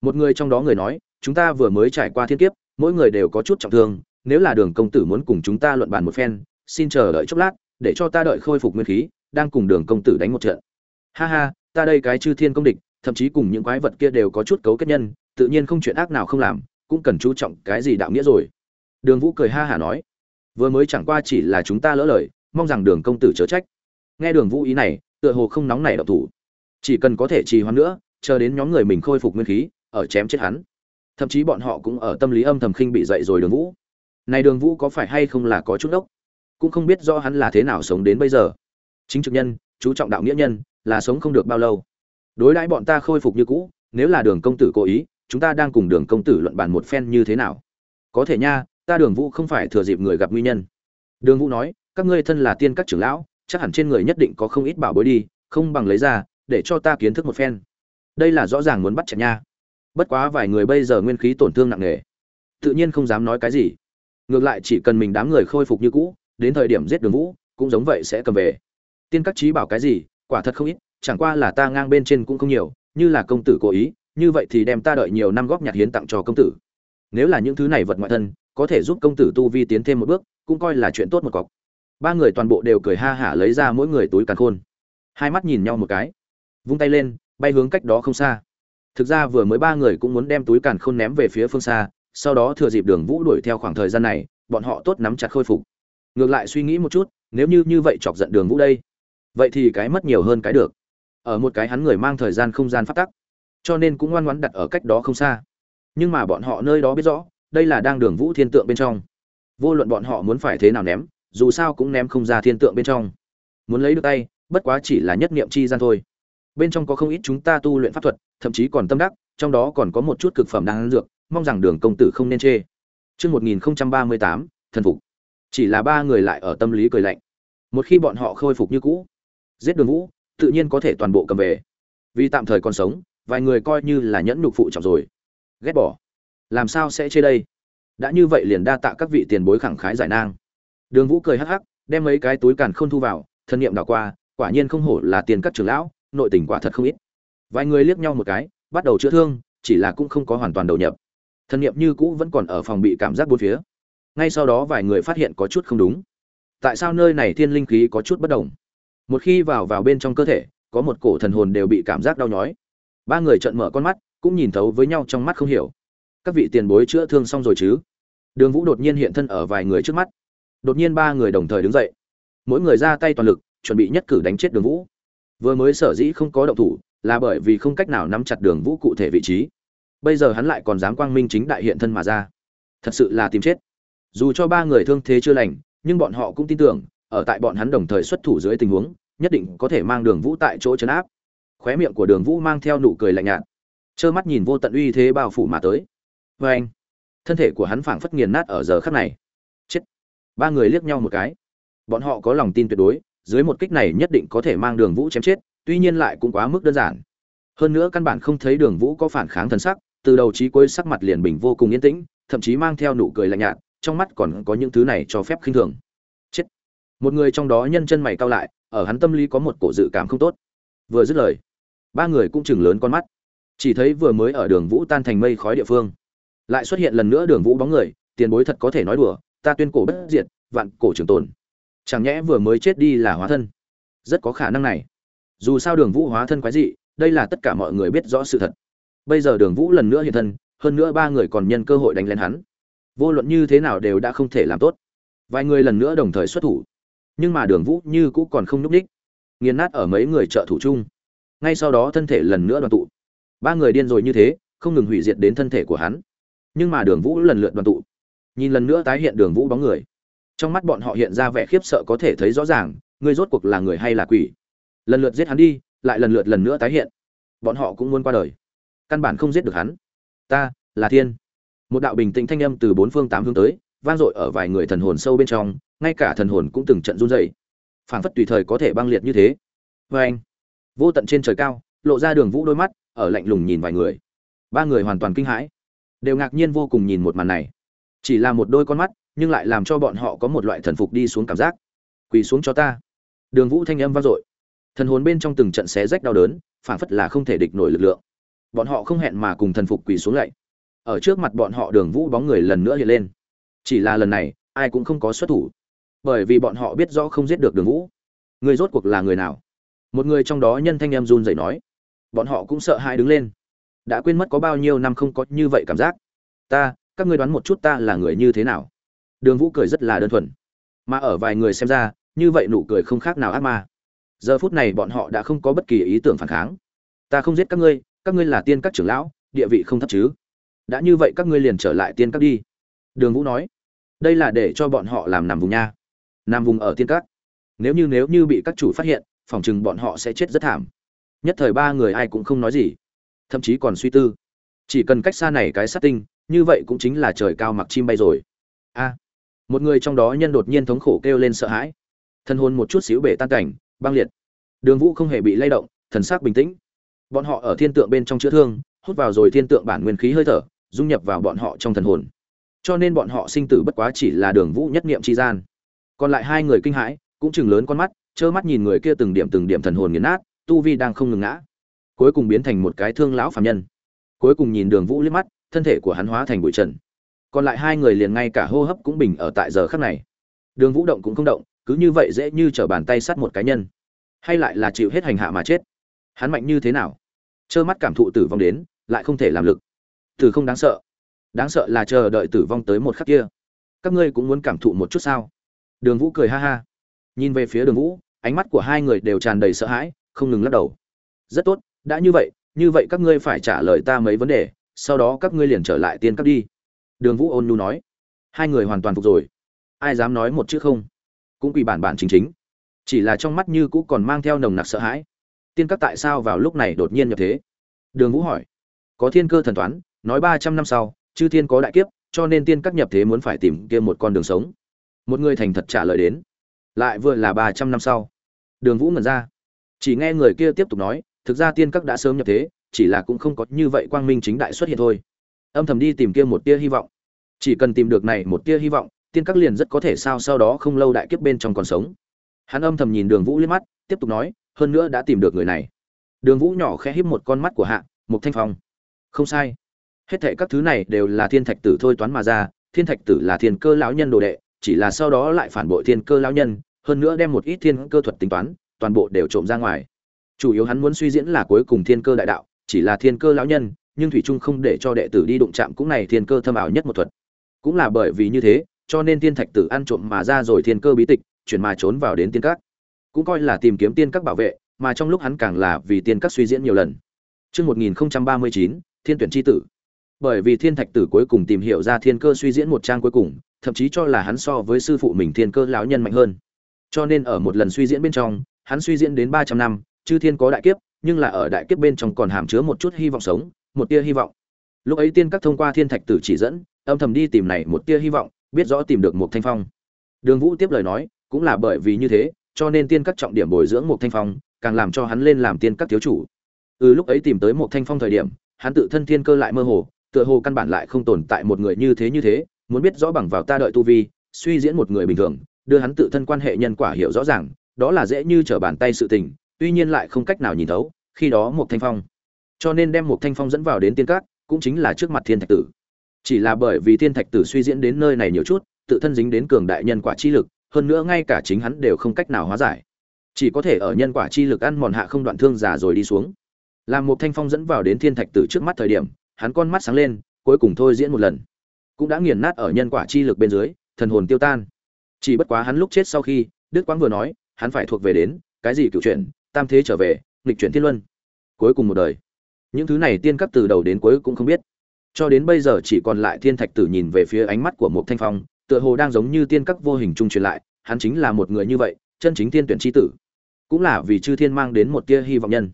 Một người trong đó người nói, chúng ta vừa mới trải qua thiên kiếp, mỗi người đều có chút trọng thương, nếu là đường công tử muốn cùng chúng ta luận bàn một phen, xin chờ đợi chốc lát, để cho ta đợi khôi phục nguyên khí, đang cùng đường công tử đánh một trận. Ha ha, ta đây cái chư thiên công địch, thậm chí cùng những quái vật kia đều có chút cấu kết nhân, tự nhiên không chuyện ác nào không làm cũng cần chú trọng cái gì đạo nghĩa rồi. Đường vũ cười ha hả nói, vừa mới chẳng qua chỉ là chúng ta lỡ lời, mong rằng đường công tử chớ trách. Nghe đường vũ ý này, tựa hồ không nóng nảy độc thủ. Chỉ cần có thể trì hoãn nữa, chờ đến nhóm người mình khôi phục nguyên khí, ở chém chết hắn. Thậm chí bọn họ cũng ở tâm lý âm thầm khinh bị dậy rồi đường vũ. Này đường vũ có phải hay không là có chút đốc? Cũng không biết do hắn là thế nào sống đến bây giờ. Chính trực nhân, chú trọng đạo nghĩa nhân, là sống không được bao lâu. Đối đãi bọn ta khôi phục như cũ, nếu là đường công tử cố ý chúng ta đang cùng đường công tử luận bàn một phen như thế nào? Có thể nha, ta đường vũ không phải thừa dịp người gặp nguy nhân. Đường vũ nói, các ngươi thân là tiên các trưởng lão, chắc hẳn trên người nhất định có không ít bảo bối đi, không bằng lấy ra, để cho ta kiến thức một phen. Đây là rõ ràng muốn bắt chặt nha. Bất quá vài người bây giờ nguyên khí tổn thương nặng nề. Tự nhiên không dám nói cái gì. Ngược lại chỉ cần mình đám người khôi phục như cũ, đến thời điểm giết đường vũ, cũng giống vậy sẽ cầm về. Tiên các trí bảo cái gì, quả thật không ít, chẳng qua là ta ngang bên trên cũng không nhiều, như là công tử cố ý như vậy thì đem ta đợi nhiều năm góp nhặt hiến tặng cho công tử. Nếu là những thứ này vật ngoại thân, có thể giúp công tử tu vi tiến thêm một bước, cũng coi là chuyện tốt một cọc. Ba người toàn bộ đều cười ha hả lấy ra mỗi người túi càn khôn. Hai mắt nhìn nhau một cái, vung tay lên, bay hướng cách đó không xa. Thực ra vừa mới ba người cũng muốn đem túi càn khôn ném về phía phương xa, sau đó thừa dịp đường vũ đuổi theo khoảng thời gian này, bọn họ tốt nắm chặt khôi phục. Ngược lại suy nghĩ một chút, nếu như như vậy chọc giận đường vũ đây, vậy thì cái mất nhiều hơn cái được. Ở một cái hắn người mang thời gian không gian phát tắc cho nên cũng ngoan ngoãn đặt ở cách đó không xa nhưng mà bọn họ nơi đó biết rõ đây là đang đường vũ thiên tượng bên trong vô luận bọn họ muốn phải thế nào ném dù sao cũng ném không ra thiên tượng bên trong muốn lấy được tay bất quá chỉ là nhất niệm chi gian thôi bên trong có không ít chúng ta tu luyện pháp thuật thậm chí còn tâm đắc trong đó còn có một chút cực phẩm đang dược mong rằng đường công tử không nên chê Trước 1038, thần phục. Chỉ là ba người lại ở tâm lý cười lạnh. Một khi bọn họ khôi phục như cũ, giết đường vũ, tự nhiên có thể toàn bộ cầm về. Vì tạm thời còn sống, vài người coi như là nhẫn nhục phụ trọng rồi. Ghét bỏ. Làm sao sẽ chê đây? Đã như vậy liền đa tạ các vị tiền bối khẳng khái giải nang. Đường Vũ cười hắc hắc, đem mấy cái túi càn khôn thu vào, thân niệm đảo qua, quả nhiên không hổ là tiền các trưởng lão, nội tình quả thật không ít. Vài người liếc nhau một cái, bắt đầu chữa thương, chỉ là cũng không có hoàn toàn đầu nhập thân nhiệm như cũ vẫn còn ở phòng bị cảm giác bốn phía ngay sau đó vài người phát hiện có chút không đúng tại sao nơi này thiên linh khí có chút bất đồng một khi vào vào bên trong cơ thể có một cổ thần hồn đều bị cảm giác đau nhói ba người trợn mở con mắt, cũng nhìn thấu với nhau trong mắt không hiểu. Các vị tiền bối chữa thương xong rồi chứ? Đường vũ đột nhiên hiện thân ở vài người trước mắt. Đột nhiên ba người đồng thời đứng dậy. Mỗi người ra tay toàn lực, chuẩn bị nhất cử đánh chết đường vũ. Vừa mới sở dĩ không có động thủ, là bởi vì không cách nào nắm chặt đường vũ cụ thể vị trí. Bây giờ hắn lại còn dám quang minh chính đại hiện thân mà ra. Thật sự là tìm chết. Dù cho ba người thương thế chưa lành, nhưng bọn họ cũng tin tưởng, ở tại bọn hắn đồng thời xuất thủ dưới tình huống, nhất định có thể mang đường vũ tại chỗ chấn áp khóe miệng của đường vũ mang theo nụ cười lạnh nhạt. Trơ mắt nhìn vô tận uy thế bao phủ mà tới. Vê anh, thân thể của hắn phảng phất nghiền nát ở giờ khắc này. Chết. Ba người liếc nhau một cái. Bọn họ có lòng tin tuyệt đối, dưới một kích này nhất định có thể mang đường vũ chém chết, tuy nhiên lại cũng quá mức đơn giản. Hơn nữa căn bản không thấy đường vũ có phản kháng thần sắc, từ đầu chí cuối sắc mặt liền bình vô cùng yên tĩnh, thậm chí mang theo nụ cười lạnh nhạt, trong mắt còn có những thứ này cho phép khinh thường. Chết. Một người trong đó nhân chân mày cao lại, ở hắn tâm lý có một cổ dự cảm không tốt. Vừa dứt lời ba người cũng chừng lớn con mắt. Chỉ thấy vừa mới ở đường vũ tan thành mây khói địa phương. Lại xuất hiện lần nữa đường vũ bóng người, tiền bối thật có thể nói đùa, ta tuyên cổ bất diệt, vạn cổ trường tồn. Chẳng nhẽ vừa mới chết đi là hóa thân? Rất có khả năng này. Dù sao đường vũ hóa thân quái dị, đây là tất cả mọi người biết rõ sự thật. Bây giờ đường vũ lần nữa hiện thân, hơn nữa ba người còn nhân cơ hội đánh lên hắn. Vô luận như thế nào đều đã không thể làm tốt. Vài người lần nữa đồng thời xuất thủ. Nhưng mà đường vũ như cũ còn không nhúc ních nghiền nát ở mấy người trợ thủ chung ngay sau đó thân thể lần nữa đoàn tụ. Ba người điên rồi như thế, không ngừng hủy diệt đến thân thể của hắn. Nhưng mà đường vũ lần lượt đoàn tụ. Nhìn lần nữa tái hiện đường vũ bóng người. Trong mắt bọn họ hiện ra vẻ khiếp sợ có thể thấy rõ ràng ngươi rốt cuộc là người hay là quỷ. Lần lượt giết hắn đi, lại lần lượt lần nữa tái hiện. Bọn họ cũng muốn qua đời. Căn bản không giết được hắn. Ta, là thiên. Một đạo bình tĩnh thanh âm từ bốn phương tám hướng tới, vang dội ở vài người thần hồn sâu bên trong, ngay cả thần hồn cũng từng trận run rẩy. Phảng phất tùy thời có thể băng liệt như thế. Vê anh vô tận trên trời cao, lộ ra đường vũ đôi mắt, ở lạnh lùng nhìn vài người. Ba người hoàn toàn kinh hãi. Đều ngạc nhiên vô cùng nhìn một màn này. Chỉ là một đôi con mắt, nhưng lại làm cho bọn họ có một loại thần phục đi xuống cảm giác. Quỳ xuống cho ta. Đường vũ thanh âm vang dội. Thần hồn bên trong từng trận xé rách đau đớn, phảng phất là không thể địch nổi lực lượng. Bọn họ không hẹn mà cùng thần phục quỳ xuống lạy ở trước mặt bọn họ đường vũ bóng người lần nữa hiện lên. Chỉ là lần này, ai cũng không có xuất thủ. Bởi vì bọn họ biết rõ không giết được đường vũ. Người rốt cuộc là người nào? Một người trong đó nhân thanh em run dậy nói, bọn họ cũng sợ hãi đứng lên. Đã quên mất có bao nhiêu năm không có như vậy cảm giác. Ta, các ngươi đoán một chút ta là người như thế nào? Đường vũ cười rất là đơn thuần. Mà ở vài người xem ra, như vậy nụ cười không khác nào ác ma. Giờ phút này bọn họ đã không có bất kỳ ý tưởng phản kháng. Ta không giết các ngươi các ngươi là tiên các trưởng lão, địa vị không thấp chứ. Đã như vậy các ngươi liền trở lại tiên các đi. Đường vũ nói, đây là để cho bọn họ làm nằm vùng nha. Nằm vùng ở tiên các. Nếu như nếu như bị các chủ phát hiện phòng chừng bọn họ sẽ chết rất thảm. Nhất thời ba người ai cũng không nói gì, thậm chí còn suy tư. Chỉ cần cách xa này cái sát tinh, như vậy cũng chính là trời cao mặc chim bay rồi. A, một người trong đó nhân đột nhiên thống khổ kêu lên sợ hãi. Thân hồn một chút xíu bể tan cảnh, băng liệt. Đường vũ không hề bị lay động, thần sắc bình tĩnh. Bọn họ ở thiên tượng bên trong chữa thương, hút vào rồi thiên tượng bản nguyên khí hơi thở, dung nhập vào bọn họ trong thần hồn. Cho nên bọn họ sinh tử bất quá chỉ là đường vũ nhất niệm tri gian. Còn lại hai người kinh hãi, cũng chừng lớn con mắt trơ mắt nhìn người kia từng điểm từng điểm thần hồn nghiền nát, tu vi đang không ngừng ngã. Cuối cùng biến thành một cái thương lão phạm nhân. Cuối cùng nhìn đường vũ liếc mắt, thân thể của hắn hóa thành bụi trần. Còn lại hai người liền ngay cả hô hấp cũng bình ở tại giờ khắc này. Đường vũ động cũng không động, cứ như vậy dễ như t r ở bàn tay sát một cá nhân. Hay lại là chịu hết hành hạ mà chết. Hắn mạnh như thế nào? Trơ mắt cảm thụ tử vong đến, lại không thể làm lực. Tử không đáng sợ. Đáng sợ là chờ đợi tử vong tới một khắc kia. Các ngươi cũng muốn cảm thụ một chút sao? Đường vũ cười ha ha. Nhìn về phía đường vũ ánh mắt của hai người đều tràn đầy sợ hãi, không ngừng lắc đầu. Rất tốt, đã như vậy như vậy các ngươi phải trả lời ta mấy vấn đề, sau đó các ngươi liền trở lại tiên cấp đi. Đường vũ ôn nhu nói. Hai người hoàn toàn phục rồi. Ai dám nói một chữ không? Cũng quỳ bản bản chính chính. Chỉ là trong mắt như cũ còn mang theo nồng nặc sợ hãi. Tiên các tại sao vào lúc này đột nhiên nhập thế? Đường vũ hỏi. Có thiên cơ thần toán, nói ba trăm năm sau, chư thiên có đại kiếp, cho nên tiên các nhập thế muốn phải tìm kia một con đường sống. Một người thành thật trả lời đến. Lại vừa là ba trăm năm sau đường vũ ngẩn ra. Chỉ nghe người kia tiếp tục nói, thực ra tiên các đã sớm nhập thế, chỉ là cũng không có như vậy quang minh chính đại xuất hiện thôi. Âm thầm đi tìm kia một tia hy vọng. Chỉ cần tìm được này một tia hy vọng, tiên các liền rất có thể sao sau đó không lâu đại kiếp bên trong còn sống. Hắn âm thầm nhìn đường vũ liếc mắt, tiếp tục nói, hơn nữa đã tìm được người này. Đường vũ nhỏ khẽ híp một con mắt của hạ, mục thanh phong. Không sai. Hết thệ các thứ này đều là thiên thạch tử thôi toán mà ra, thiên thạch tử là thiên cơ lão nhân đồ đệ, chỉ là sau đó lại phản bội thiên cơ lão nhân hơn nữa đem một ít thiên cơ thuật tính toán toàn bộ đều trộm ra ngoài chủ yếu hắn muốn suy diễn là cuối cùng thiên cơ đại đạo chỉ là thiên cơ lão nhân nhưng thủy trung không để cho đệ tử đi đụng chạm cũng này thiên cơ thâm ảo nhất một thuật cũng là bởi vì như thế cho nên thiên thạch tử ăn trộm mà ra rồi thiên cơ bí tịch chuyển mà trốn vào đến tiên các cũng coi là tìm kiếm tiên các bảo vệ mà trong lúc hắn càng là vì tiên các suy diễn nhiều lần Trước 1039, Thiên tuyển chi tử. Bởi vì Thiên Thạch tử cuối cùng tìm hiểu ra thiên cơ suy diễn một trang cuối cùng, thậm chí cho là hắn so với sư phụ mình thiên cơ lão nhân mạnh hơn. Cho nên ở một lần suy diễn bên trong, hắn suy diễn đến 300 năm, chư thiên có đại kiếp, nhưng là ở đại kiếp bên trong còn hàm chứa một chút hy vọng sống, một tia hy vọng. Lúc ấy tiên các thông qua Thiên Thạch tử chỉ dẫn, âm thầm đi tìm này một tia hy vọng, biết rõ tìm được một thanh phong. Đường Vũ tiếp lời nói, cũng là bởi vì như thế, cho nên tiên các trọng điểm bồi dưỡng một thanh phong, càng làm cho hắn lên làm tiên các thiếu chủ. Ừ lúc ấy tìm tới một thanh phong thời điểm, hắn tự thân thiên cơ lại mơ hồ, tựa hồ căn bản lại không tồn tại một người như thế như thế, muốn biết rõ bằng vào ta đợi tu vi, suy diễn một người bình thường, đưa hắn tự thân quan hệ nhân quả hiểu rõ ràng, đó là dễ như trở bàn tay sự tình, tuy nhiên lại không cách nào nhìn thấu, khi đó một thanh phong. Cho nên đem một thanh phong dẫn vào đến tiên các, cũng chính là trước mặt thiên thạch tử. Chỉ là bởi vì thiên thạch tử suy diễn đến nơi này nhiều chút, tự thân dính đến cường đại nhân quả chi lực, hơn nữa ngay cả chính hắn đều không cách nào hóa giải. Chỉ có thể ở nhân quả chi lực ăn mòn hạ không đoạn thương giả rồi đi xuống làm một thanh phong dẫn vào đến thiên thạch tử trước mắt thời điểm hắn con mắt sáng lên cuối cùng thôi diễn một lần cũng đã nghiền nát ở nhân quả chi lực bên dưới thần hồn tiêu tan chỉ bất quá hắn lúc chết sau khi, đức quang vừa nói, hắn phải thuộc về đến, cái gì cựu chuyện tam thế trở về, nghịch chuyển thiên luân. Cuối cùng một đời. Những thứ này tiên cấp từ đầu đến cuối cũng không biết. Cho đến bây giờ chỉ còn lại thiên thạch tử nhìn về phía ánh mắt của một thanh phong, tựa hồ đang giống như tiên cấp vô hình trung truyền lại, hắn chính là một người như vậy, chân chính tiên tuyển chi tử. Cũng là vì chư thiên mang đến một tia hy vọng nhân.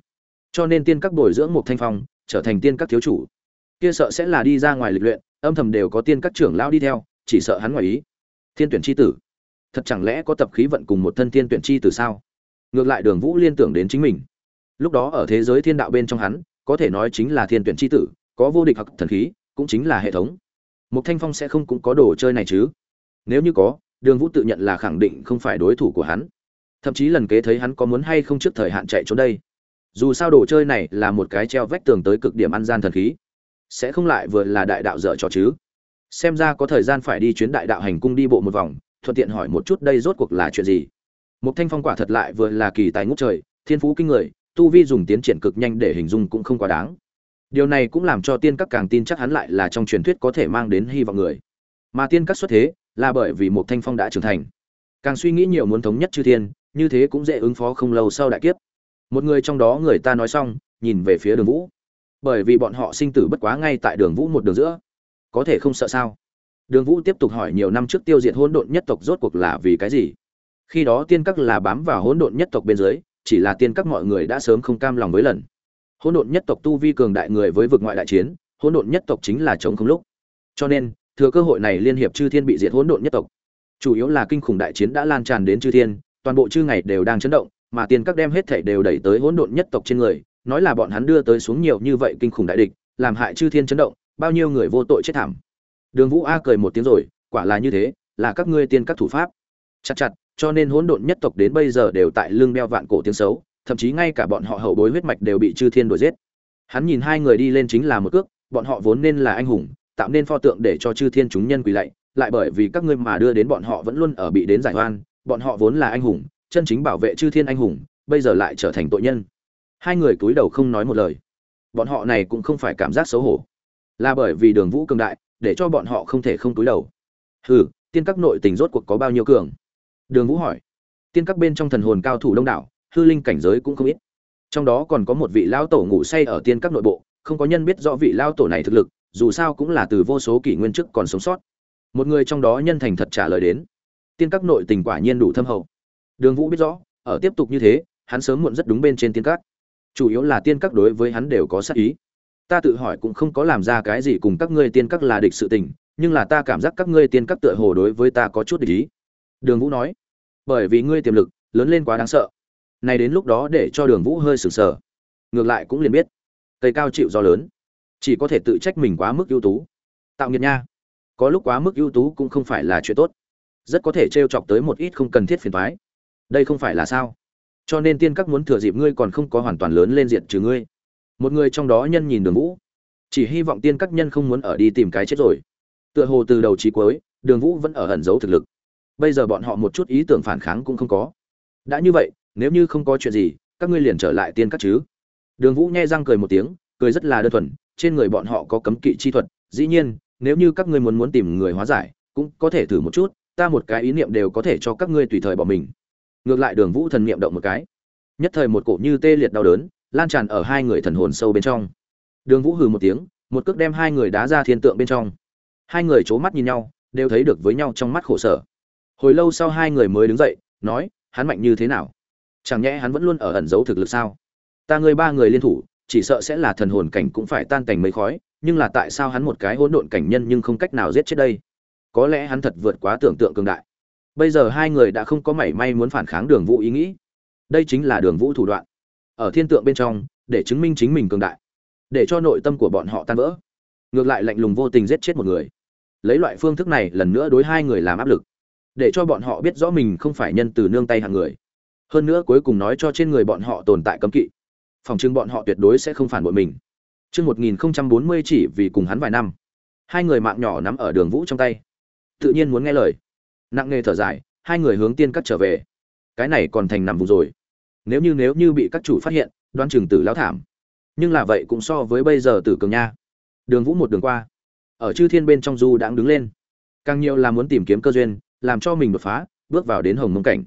Cho nên tiên các bồi dưỡng một thanh phong, trở thành tiên các thiếu chủ. Kia sợ sẽ là đi ra ngoài lịch luyện, âm thầm đều có tiên các trưởng lao đi theo, chỉ sợ hắn ngoài ý. Thiên tuyển tri tử thật chẳng lẽ có tập khí vận cùng một thân thiên tuyển chi từ sao? Ngược lại đường vũ liên tưởng đến chính mình. Lúc đó ở thế giới thiên đạo bên trong hắn, có thể nói chính là thiên tuyển chi tử, có vô địch hoặc thần khí, cũng chính là hệ thống. Một thanh phong sẽ không cũng có đồ chơi này chứ? Nếu như có, đường vũ tự nhận là khẳng định không phải đối thủ của hắn. Thậm chí lần kế thấy hắn có muốn hay không trước thời hạn chạy trốn đây. Dù sao đồ chơi này là một cái treo vách tường tới cực điểm ăn gian thần khí. Sẽ không lại vừa là đại đạo dở trò chứ? Xem ra có thời gian phải đi chuyến đại đạo hành cung đi bộ một vòng thuận tiện hỏi một chút đây rốt cuộc là chuyện gì. Một thanh phong quả thật lại vừa là kỳ tài ngút trời, thiên phú kinh người, tu vi dùng tiến triển cực nhanh để hình dung cũng không quá đáng. Điều này cũng làm cho tiên các càng tin chắc hắn lại là trong truyền thuyết có thể mang đến hy vọng người. Mà tiên các xuất thế, là bởi vì một thanh phong đã trưởng thành. Càng suy nghĩ nhiều muốn thống nhất chư thiên, như thế cũng dễ ứng phó không lâu sau đại kiếp. Một người trong đó người ta nói xong, nhìn về phía đường vũ. Bởi vì bọn họ sinh tử bất quá ngay tại đường vũ một đường giữa. Có thể không sợ sao? Đường vũ tiếp tục hỏi nhiều năm trước tiêu diệt hỗn độn nhất tộc rốt cuộc là vì cái gì? Khi đó tiên các là bám vào hỗn độn nhất tộc bên dưới chỉ là tiên các mọi người đã sớm không cam lòng với lần. Hỗn độn nhất tộc tu vi cường đại người với vực ngoại đại chiến hỗn độn nhất tộc chính là chống không lúc. Cho nên thừa cơ hội này liên hiệp chư thiên bị diệt hỗn độn nhất tộc. Chủ yếu là kinh khủng đại chiến đã lan tràn đến chư thiên toàn bộ chư ngày đều đang chấn động mà tiên các đem hết thảy đều đẩy tới hỗn độn nhất tộc trên người, nói là bọn hắn đưa tới xuống nhiều như vậy kinh khủng đại địch, làm hại chư thiên chấn động, bao nhiêu người vô tội chết thảm. Đường Vũ A cười một tiếng rồi, quả là như thế, là các ngươi tiên các thủ pháp. Chặt chặt, cho nên hỗn độn nhất tộc đến bây giờ đều tại lưng đeo vạn cổ tiếng xấu, thậm chí ngay cả bọn họ hậu bối huyết mạch đều bị chư thiên đuổi giết. Hắn nhìn hai người đi lên chính là một cước, bọn họ vốn nên là anh hùng, tạo nên pho tượng để cho chư thiên chúng nhân quỳ lạy, lại bởi vì các ngươi mà đưa đến bọn họ vẫn luôn ở bị đến giải oan, bọn họ vốn là anh hùng, chân chính bảo vệ chư thiên anh hùng bây giờ lại trở thành tội nhân hai người cúi đầu không nói một lời bọn họ này cũng không phải cảm giác xấu hổ là bởi vì đường vũ cường đại để cho bọn họ không thể không túi đầu. Hừ tiên các nội tình rốt cuộc có bao nhiêu cường? Đường vũ hỏi. Tiên các bên trong thần hồn cao thủ đông đảo hư linh cảnh giới cũng không ít. Trong đó còn có một vị lao tổ ngủ say ở tiên các nội bộ không có nhân biết rõ vị lao tổ này thực lực dù sao cũng là từ vô số kỷ nguyên trước còn sống sót. Một người trong đó nhân thành thật trả lời đến. Tiên các nội tình quả nhiên đủ thâm hậu. Đường Vũ biết rõ, ở tiếp tục như thế, hắn sớm muộn rất đúng bên trên tiên các. Chủ yếu là tiên các đối với hắn đều có sát ý. Ta tự hỏi cũng không có làm ra cái gì cùng các ngươi tiên các là địch sự tình, nhưng là ta cảm giác các ngươi tiên các tựa hồ đối với ta có chút địch ý. Đường Vũ nói, bởi vì ngươi tiềm lực lớn lên quá đáng sợ. Này đến lúc đó để cho Đường Vũ hơi sửng sở. Ngược lại cũng liền biết, cây cao chịu do lớn, chỉ có thể tự trách mình quá mức ưu tú. Tạo nghiệt nha. Có lúc quá mức ưu tú cũng không phải là chuyện tốt. Rất có thể trêu chọc tới một ít không cần thiết phiền toái đây không phải là sao cho nên tiên các muốn thừa dịp ngươi còn không có hoàn toàn lớn lên diện trừ ngươi một người trong đó nhân nhìn đường vũ. Chỉ hy vọng tiên các nhân không muốn ở đi tìm cái chết rồi. Tựa hồ từ đầu trí cuối, đường vũ vẫn ở ẩn giấu thực lực. Bây giờ bọn họ một chút ý tưởng phản kháng cũng không có. Đã như vậy, nếu như không có chuyện gì, các ngươi liền trở lại tiên các chứ. Đường vũ nhai răng cười một tiếng, cười rất là đơn thuần, trên người bọn họ có cấm kỵ chi thuật. Dĩ nhiên, nếu như các ngươi muốn muốn tìm người hóa giải, cũng có thể thử một chút, ta một cái ý niệm đều có thể cho các ngươi tùy thời bỏ mình. Ngược lại đường vũ thần niệm động một cái. Nhất thời một cổ như tê liệt đau đớn lan tràn ở hai người thần hồn sâu bên trong. Đường vũ hừ một tiếng, một cước đem hai người đá ra thiên tượng bên trong. Hai người c mắt nhìn nhau, đều thấy được với nhau trong mắt khổ sở. Hồi lâu sau hai người mới đứng dậy, nói, hắn mạnh như thế nào? Chẳng nhẽ hắn vẫn luôn ở ẩn giấu thực lực sao? Ta người ba người liên thủ, chỉ sợ sẽ là thần hồn cảnh cũng phải tan cảnh mấy khói, nhưng là tại sao hắn một cái hỗn độn cảnh nhân nhưng không cách nào giết chết đây? Có lẽ hắn thật vượt quá tưởng tượng cường đại. Bây giờ hai người đã không có mảy may muốn phản kháng đường vũ ý nghĩ. Đây chính là đường vũ thủ đoạn ở thiên tượng bên trong để chứng minh chính mình cường đại để cho nội tâm của bọn họ tan vỡ ngược lại lạnh lùng vô tình giết chết một người lấy loại phương thức này lần nữa đối hai người làm áp lực để cho bọn họ biết rõ mình không phải nhân từ nương tay hàng người hơn nữa cuối cùng nói cho trên người bọn họ tồn tại cấm kỵ phòng chứng bọn họ tuyệt đối sẽ không phản bội mình Trước 1040 chỉ vì cùng hắn vài năm. Hai người mạng nhỏ nắm ở đường vũ trong tay. Tự nhiên muốn nghe lời. Nặng nề thở dài, hai người hướng tiên cắt trở về. Cái này còn thành nằm vùng rồi. Nếu như nếu như bị các chủ phát hiện, đoan trường tử lão thảm. Nhưng là vậy cũng so với bây giờ tử cường nha. Đường vũ một đường qua. Ở chư thiên bên trong du đang đứng lên. Càng nhiều là muốn tìm kiếm cơ duyên, làm cho mình đột phá, bước vào đến hồng mông cảnh.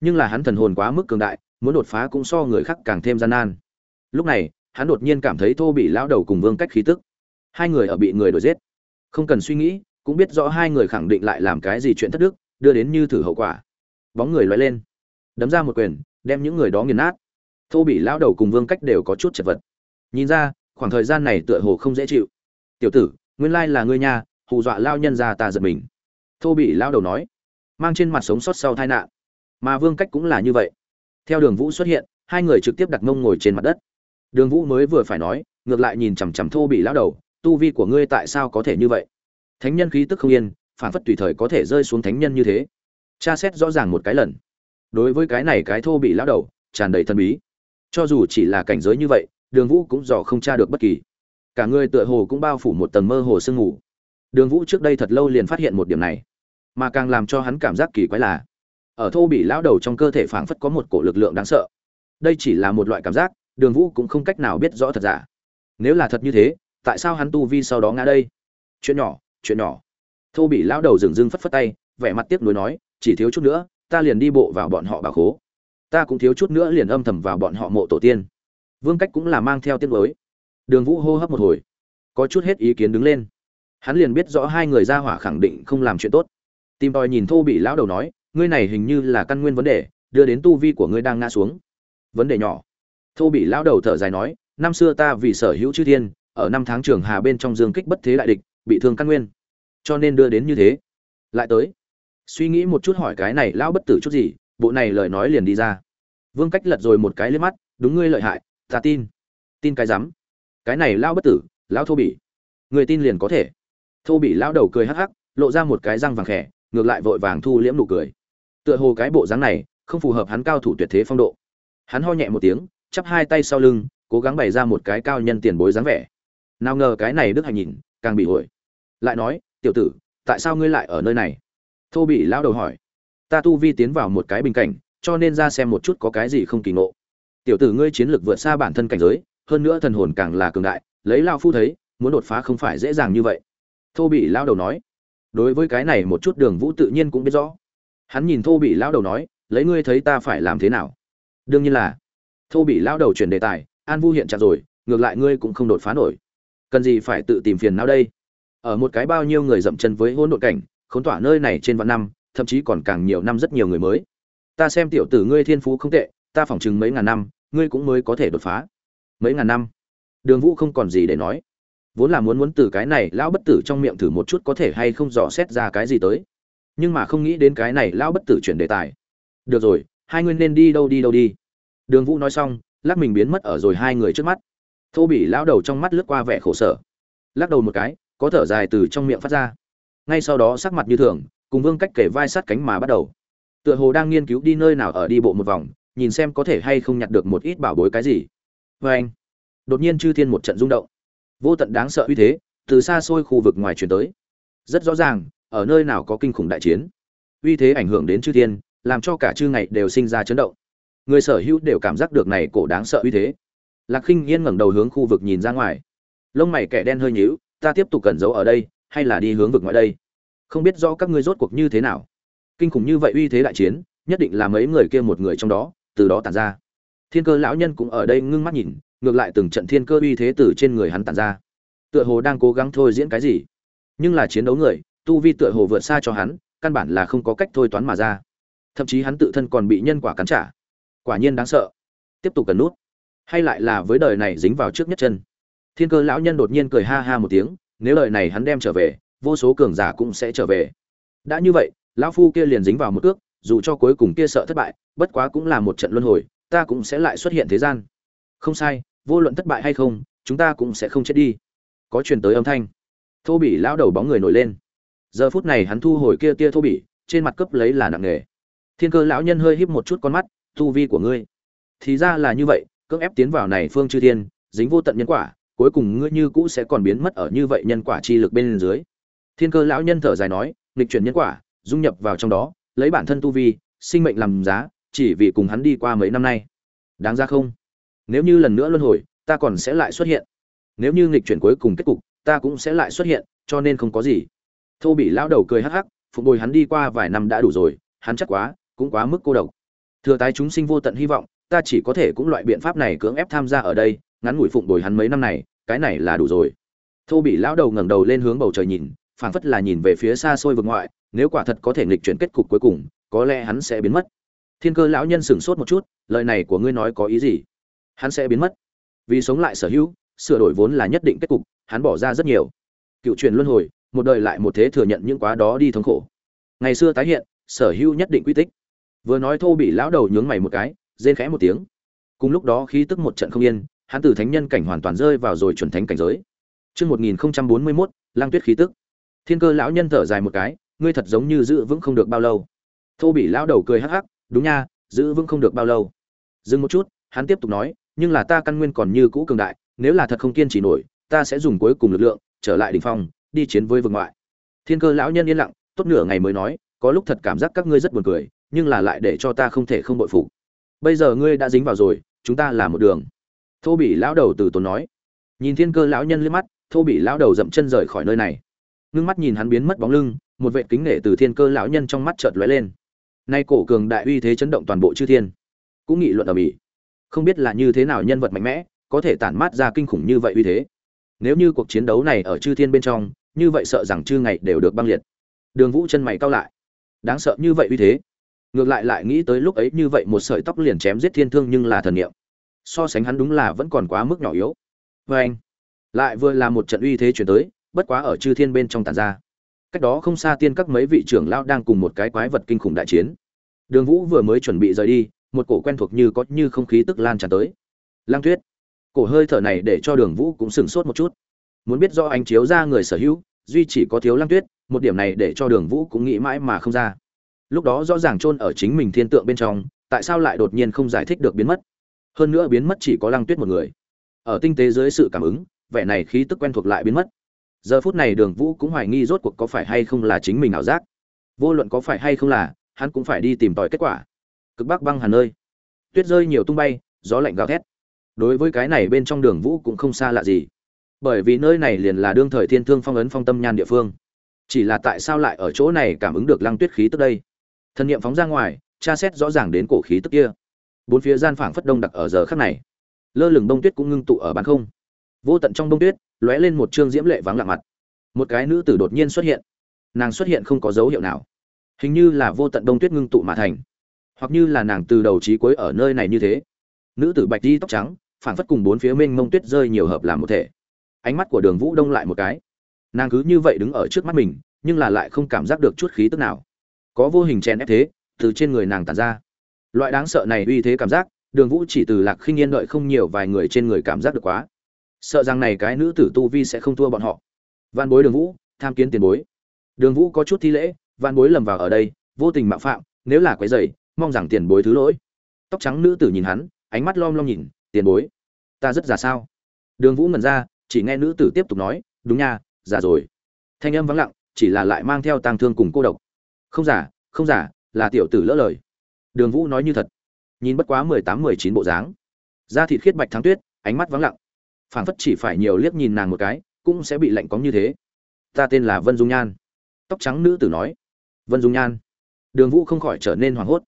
Nhưng là hắn thần hồn quá mức cường đại, muốn đột phá cũng so người khác càng thêm gian nan. Lúc này, hắn đột nhiên cảm thấy thô bị lão đầu cùng vương cách khí tức hai người ở bị người đuổi giết không cần suy nghĩ cũng biết rõ hai người khẳng định lại làm cái gì chuyện thất đức đưa đến như thử hậu quả bóng người loay lên đấm ra một quyền đem những người đó nghiền nát. Thô bị lão đầu cùng vương cách đều có chút chật vật. Nhìn ra, khoảng thời gian này tựa hồ không dễ chịu. Tiểu tử, nguyên lai là ngươi nhà hù dọa lao nhân ra ta giật mình. Thô bị lão đầu nói, mang trên mặt sống sót sau tai nạn. Mà vương cách cũng là như vậy. Theo đường vũ xuất hiện, hai người trực tiếp đặt mông ngồi trên mặt đất. Đường vũ mới vừa phải nói, ngược lại nhìn chằm chằm thô bị lão đầu, tu vi của ngươi tại sao có thể như vậy? Thánh nhân khí tức không yên, phản phất tùy thời có thể rơi xuống thánh nhân như thế. Tra xét rõ ràng một cái lần đối với cái này cái thô bị lão đầu, tràn đầy thần bí. Cho dù chỉ là cảnh giới như vậy, đường vũ cũng dò không tra được bất kỳ. Cả người tựa hồ cũng bao phủ một tầng mơ hồ sương ngủ đường vũ trước đây thật lâu liền phát hiện một điểm này, mà càng làm cho hắn cảm giác kỳ quái là, ở thô bị lão đầu trong cơ thể phảng phất có một cổ lực lượng đáng sợ. Đây chỉ là một loại cảm giác, đường vũ cũng không cách nào biết rõ thật giả. Nếu là thật như thế, tại sao hắn tu vi sau đó ngã đây? Chuyện nhỏ chuyện nhỏ. Thô bị lão đầu dừng dưng phất phất tay, vẻ mặt tiếc nuối nói, chỉ thiếu chút nữa ta liền đi bộ vào bọn họ bà khố. Ta cũng thiếu chút nữa liền âm thầm vào bọn họ mộ tổ tiên. Vương cách cũng là mang theo tiết mới đường vũ hô hấp một hồi, có chút hết ý kiến đứng lên. Hắn liền biết rõ hai người ra hỏa khẳng định không làm chuyện tốt. Tìm tòi nhìn thô bị lão đầu nói, ngươi này hình như là căn nguyên vấn đề, đưa đến tu vi của ngươi đang ngã xuống. Vấn đề nhỏ. Thô bị lão đầu thở dài nói, năm xưa ta vì sở hữu chư thiên, ở năm tháng trường hà bên trong dương kích bất thế đại địch, bị thương căn nguyên. Cho nên đưa đến như thế. Lại tới suy nghĩ một chút hỏi cái này lão bất tử chút gì, bộ này lời nói liền đi ra. Vương cách lật rồi một cái lên mắt, đúng ngươi lợi hại, ta tin. Tin cái rắm. Cái này lão bất tử, lão thô bỉ. Người tin liền có thể. Thô bỉ lão đầu cười hắc hắc, lộ ra một cái răng vàng khẽ, ngược lại vội vàng thu liễm nụ cười. Tựa hồ cái bộ dáng này không phù hợp hắn cao thủ tuyệt thế phong độ. Hắn ho nhẹ một tiếng, chắp hai tay sau lưng, cố gắng bày ra một cái cao nhân tiền bối dáng vẻ. Nào ngờ cái này đức hạnh nhìn, càng bị ổi lại nói, tiểu tử, tại sao ngươi lại ở nơi này? Thô bị lão đầu hỏi, ta tu vi tiến vào một cái bình cảnh, cho nên ra xem một chút có cái gì không kỳ ngộ. Tiểu tử ngươi chiến lược vượt xa bản thân cảnh giới, hơn nữa thần hồn càng là cường đại, lấy lao phu thấy, muốn đột phá không phải dễ dàng như vậy. Thô bị lão đầu nói, đối với cái này một chút đường vũ tự nhiên cũng biết rõ. Hắn nhìn thô bị lão đầu nói, lấy ngươi thấy ta phải làm thế nào? Đương nhiên là. Thô bị lao đầu chuyển đề tài, an vu hiện trạng rồi, ngược lại ngươi cũng không đột phá nổi. Cần gì phải tự tìm phiền não đây? Ở một cái bao nhiêu người dậm chân với hỗn độn cảnh khốn tỏa nơi này trên vạn năm, thậm chí còn càng nhiều năm rất nhiều người mới. Ta xem tiểu tử ngươi thiên phú không tệ, ta phỏng chừng mấy ngàn năm, ngươi cũng mới có thể đột phá. Mấy ngàn năm? Đường vũ không còn gì để nói. Vốn là muốn muốn từ cái này lão bất tử trong miệng thử một chút có thể hay không dò xét ra cái gì tới. Nhưng mà không nghĩ đến cái này lão bất tử chuyển đề tài. Được rồi, hai ngươi nên đi đâu đi đâu đi. Đường vũ nói xong, lắc mình biến mất ở rồi hai người trước mắt. Thô bỉ lão đầu trong mắt lướt qua vẻ khổ sở. Lắc đầu một cái, có thở dài từ trong miệng phát ra ngay sau đó sắc mặt như thường, cùng vương cách kể vai sát cánh mà bắt đầu. Tựa hồ đang nghiên cứu đi nơi nào ở đi bộ một vòng, nhìn xem có thể hay không nhặt được một ít bảo bối cái gì. Vê anh, đột nhiên chư thiên một trận rung động. Vô tận đáng sợ uy thế, từ xa xôi khu vực ngoài chuyển tới. Rất rõ ràng, ở nơi nào có kinh khủng đại chiến. Uy thế ảnh hưởng đến chư thiên, làm cho cả chư ngày đều sinh ra chấn động. Người sở hữu đều cảm giác được này cổ đáng sợ uy thế. Lạc khinh yên ngẩng đầu hướng khu vực nhìn ra ngoài. Lông mày kẻ đen hơi nhíu, ta tiếp tục cẩn giấu ở đây hay là đi hướng vực ngoại đây? Không biết rõ các ngươi rốt cuộc như thế nào. Kinh khủng như vậy uy thế đại chiến, nhất định là mấy người kia một người trong đó, từ đó tản ra. Thiên cơ lão nhân cũng ở đây ngưng mắt nhìn, ngược lại từng trận thiên cơ uy thế từ trên người hắn tản ra. Tựa hồ đang cố gắng thôi diễn cái gì. Nhưng là chiến đấu người, tu vi tựa hồ vượt xa cho hắn, căn bản là không có cách thôi toán mà ra. Thậm chí hắn tự thân còn bị nhân quả cắn trả. Quả nhiên đáng sợ. Tiếp tục cần nút. Hay lại là với đời này dính vào trước nhất chân. Thiên cơ lão nhân đột nhiên cười ha ha một tiếng nếu lời này hắn đem trở về, vô số cường giả cũng sẽ trở về. Đã như vậy, lão phu kia liền dính vào một ước dù cho cuối cùng kia sợ thất bại, bất quá cũng là một trận luân hồi, ta cũng sẽ lại xuất hiện thế gian. Không sai, vô luận thất bại hay không, chúng ta cũng sẽ không chết đi. Có truyền tới âm thanh. Thô bỉ lão đầu bóng người nổi lên. Giờ phút này hắn thu hồi kia tia thô bỉ, trên mặt cấp lấy là nặng nghề thiên cơ lão nhân hơi híp một chút con mắt, tu vi của ngươi. Thì ra là như vậy, cưỡng ép tiến vào này phương chư thiên, dính vô tận nhân quả cuối cùng ngươi như cũ sẽ còn biến mất ở như vậy nhân quả chi lực bên dưới. Thiên cơ lão nhân thở dài nói, nghịch chuyển nhân quả, dung nhập vào trong đó, lấy bản thân tu vi, sinh mệnh làm giá, chỉ vì cùng hắn đi qua mấy năm nay. Đáng ra không? Nếu như lần nữa luân hồi, ta còn sẽ lại xuất hiện. Nếu như nghịch chuyển cuối cùng kết cục, ta cũng sẽ lại xuất hiện, cho nên không có gì. Thô bị lão đầu cười hắc hắc, phục bồi hắn đi qua vài năm đã đủ rồi, hắn chắc quá, cũng quá mức cô độc. Thừa tái chúng sinh vô tận hy vọng, ta chỉ có thể cũng loại biện pháp này cưỡng ép tham gia ở đây ngắn ngủi phụng bồi hắn mấy năm này, cái này là đủ rồi. Thô bị lão đầu ngẩng đầu lên hướng bầu trời nhìn, phảng phất là nhìn về phía xa xôi vực ngoại, nếu quả thật có thể nghịch chuyển kết cục cuối cùng, có lẽ hắn sẽ biến mất. Thiên cơ lão nhân sửng sốt một chút, lời này của ngươi nói có ý gì? Hắn sẽ biến mất. Vì sống lại sở hữu, sửa đổi vốn là nhất định kết cục, hắn bỏ ra rất nhiều. Cựu truyền luân hồi, một đời lại một thế thừa nhận những quá đó đi thống khổ. Ngày xưa tái hiện, sở hữu nhất định quy tích. Vừa nói thô bị lão đầu nhướng mày một cái, rên khẽ một tiếng. Cùng lúc đó khí tức một trận không yên hắn từ thánh nhân cảnh hoàn toàn rơi vào rồi chuẩn thánh cảnh giới. Chương một nghìn bốn mươi mốt lang tuyết khí tức. Thiên cơ lão nhân thở dài một cái, ngươi thật giống như giữ vững không được bao lâu. Thô bị lão đầu cười hắc hắc, đúng nha, giữ vững không được bao lâu. Dừng một chút, hắn tiếp tục nói, nhưng là ta căn nguyên còn như cũ cường đại, nếu là thật không kiên trì nổi, ta sẽ dùng cuối cùng lực lượng, trở lại đỉnh phong, đi chiến với vực ngoại. Thiên cơ lão nhân yên lặng, tốt nửa ngày mới nói, có lúc thật cảm giác các ngươi rất buồn cười, nhưng là lại để cho ta không thể không bội phục. Bây giờ ngươi đã dính vào rồi, chúng ta là một đường thô bị lão đầu từ tốn nói. Nhìn thiên cơ lão nhân liếc mắt, thô bị lão đầu dậm chân rời khỏi nơi này. Ngưng mắt nhìn hắn biến mất bóng lưng, một vệ kính nể từ thiên cơ lão nhân trong mắt chợt lóe lên. Nay cổ cường đại uy thế chấn động toàn bộ chư thiên. Cũng nghị luận ở mỹ không biết là như thế nào nhân vật mạnh mẽ, có thể tản mát ra kinh khủng như vậy uy thế. Nếu như cuộc chiến đấu này ở chư thiên bên trong, như vậy sợ rằng chư ngày đều được băng liệt. Đường vũ chân mày cao lại. Đáng sợ như vậy uy thế. Ngược lại lại nghĩ tới lúc ấy như vậy một sợi tóc liền chém giết thiên thương nhưng là thần niệm so sánh hắn đúng là vẫn còn quá mức nhỏ yếu. Vê anh, lại vừa là một trận uy thế chuyển tới, bất quá ở chư thiên bên trong tàn ra. Cách đó không xa tiên các mấy vị trưởng lão đang cùng một cái quái vật kinh khủng đại chiến. Đường vũ vừa mới chuẩn bị rời đi, một cổ quen thuộc như có như không khí tức lan tràn tới. Lang tuyết, cổ hơi thở này để cho đường vũ cũng sửng sốt một chút. Muốn biết do anh chiếu ra người sở hữu, duy chỉ có thiếu lang tuyết, một điểm này để cho đường vũ cũng nghĩ mãi mà không ra. Lúc đó rõ ràng chôn ở chính mình thiên tượng bên trong, tại sao lại đột nhiên không giải thích được biến mất? Hơn nữa biến mất chỉ có lăng tuyết một người. Ở tinh tế dưới sự cảm ứng, vẻ này khí tức quen thuộc lại biến mất. Giờ phút này đường vũ cũng hoài nghi rốt cuộc có phải hay không là chính mình ảo giác. Vô luận có phải hay không là, hắn cũng phải đi tìm tòi kết quả. Cực bắc băng hà nơi. Tuyết rơi nhiều tung bay, gió lạnh gào thét. Đối với cái này bên trong đường vũ cũng không xa lạ gì. Bởi vì nơi này liền là đương thời thiên thương phong ấn phong tâm nhan địa phương. Chỉ là tại sao lại ở chỗ này cảm ứng được lăng tuyết khí tức đây? Thần niệm phóng ra ngoài, tra xét rõ ràng đến cổ khí tức kia bốn phía gian phảng phất đông đặc ở giờ khắc này. Lơ lửng bông tuyết cũng ngưng tụ ở bàn không. Vô tận trong bông tuyết, lóe lên một trương diễm lệ vắng lặng mặt. Một cái nữ tử đột nhiên xuất hiện. Nàng xuất hiện không có dấu hiệu nào. Hình như là vô tận đông tuyết ngưng tụ mà thành. Hoặc như là nàng từ đầu trí cuối ở nơi này như thế. Nữ tử bạch đi tóc trắng, phảng phất cùng bốn phía mênh mông tuyết rơi nhiều hợp làm một thể. Ánh mắt của đường vũ đông lại một cái. Nàng cứ như vậy đứng ở trước mắt mình, nhưng là lại không cảm giác được chút khí tức nào. Có vô hình chèn ép thế, từ trên người nàng tàn ra loại đáng sợ này uy thế cảm giác, đường vũ chỉ từ lạc khinh yên đợi không nhiều vài người trên người cảm giác được quá. Sợ rằng này cái nữ tử tu vi sẽ không thua bọn họ. Văn bối đường vũ, tham kiến tiền bối. Đường vũ có chút thi lễ văn bối lầm vào ở đây, vô tình mạo phạm, nếu là quấy dày mong rằng tiền bối thứ lỗi. Tóc trắng nữ tử nhìn hắn, ánh mắt lom lom nhìn, tiền bối, ta rất già sao? Đường vũ ngẩn ra, chỉ nghe nữ tử tiếp tục nói, đúng nha, già rồi. Thanh âm vắng lặng, chỉ là lại mang theo tang thương cùng cô độc. Không giả không giả là tiểu tử lỡ lời đường vũ nói như thật. Nhìn bất quá mười tám, mười chín bộ dáng. Da thịt khiết bạch thắng tuyết, ánh mắt vắng lặng. Phảng phất chỉ phải nhiều liếc nhìn nàng một cái, cũng sẽ bị lạnh cóng như thế. Ta tên là vân dung nhan. Tóc trắng nữ tử nói. Vân dung nhan. Đường vũ không khỏi trở nên hoảng hốt.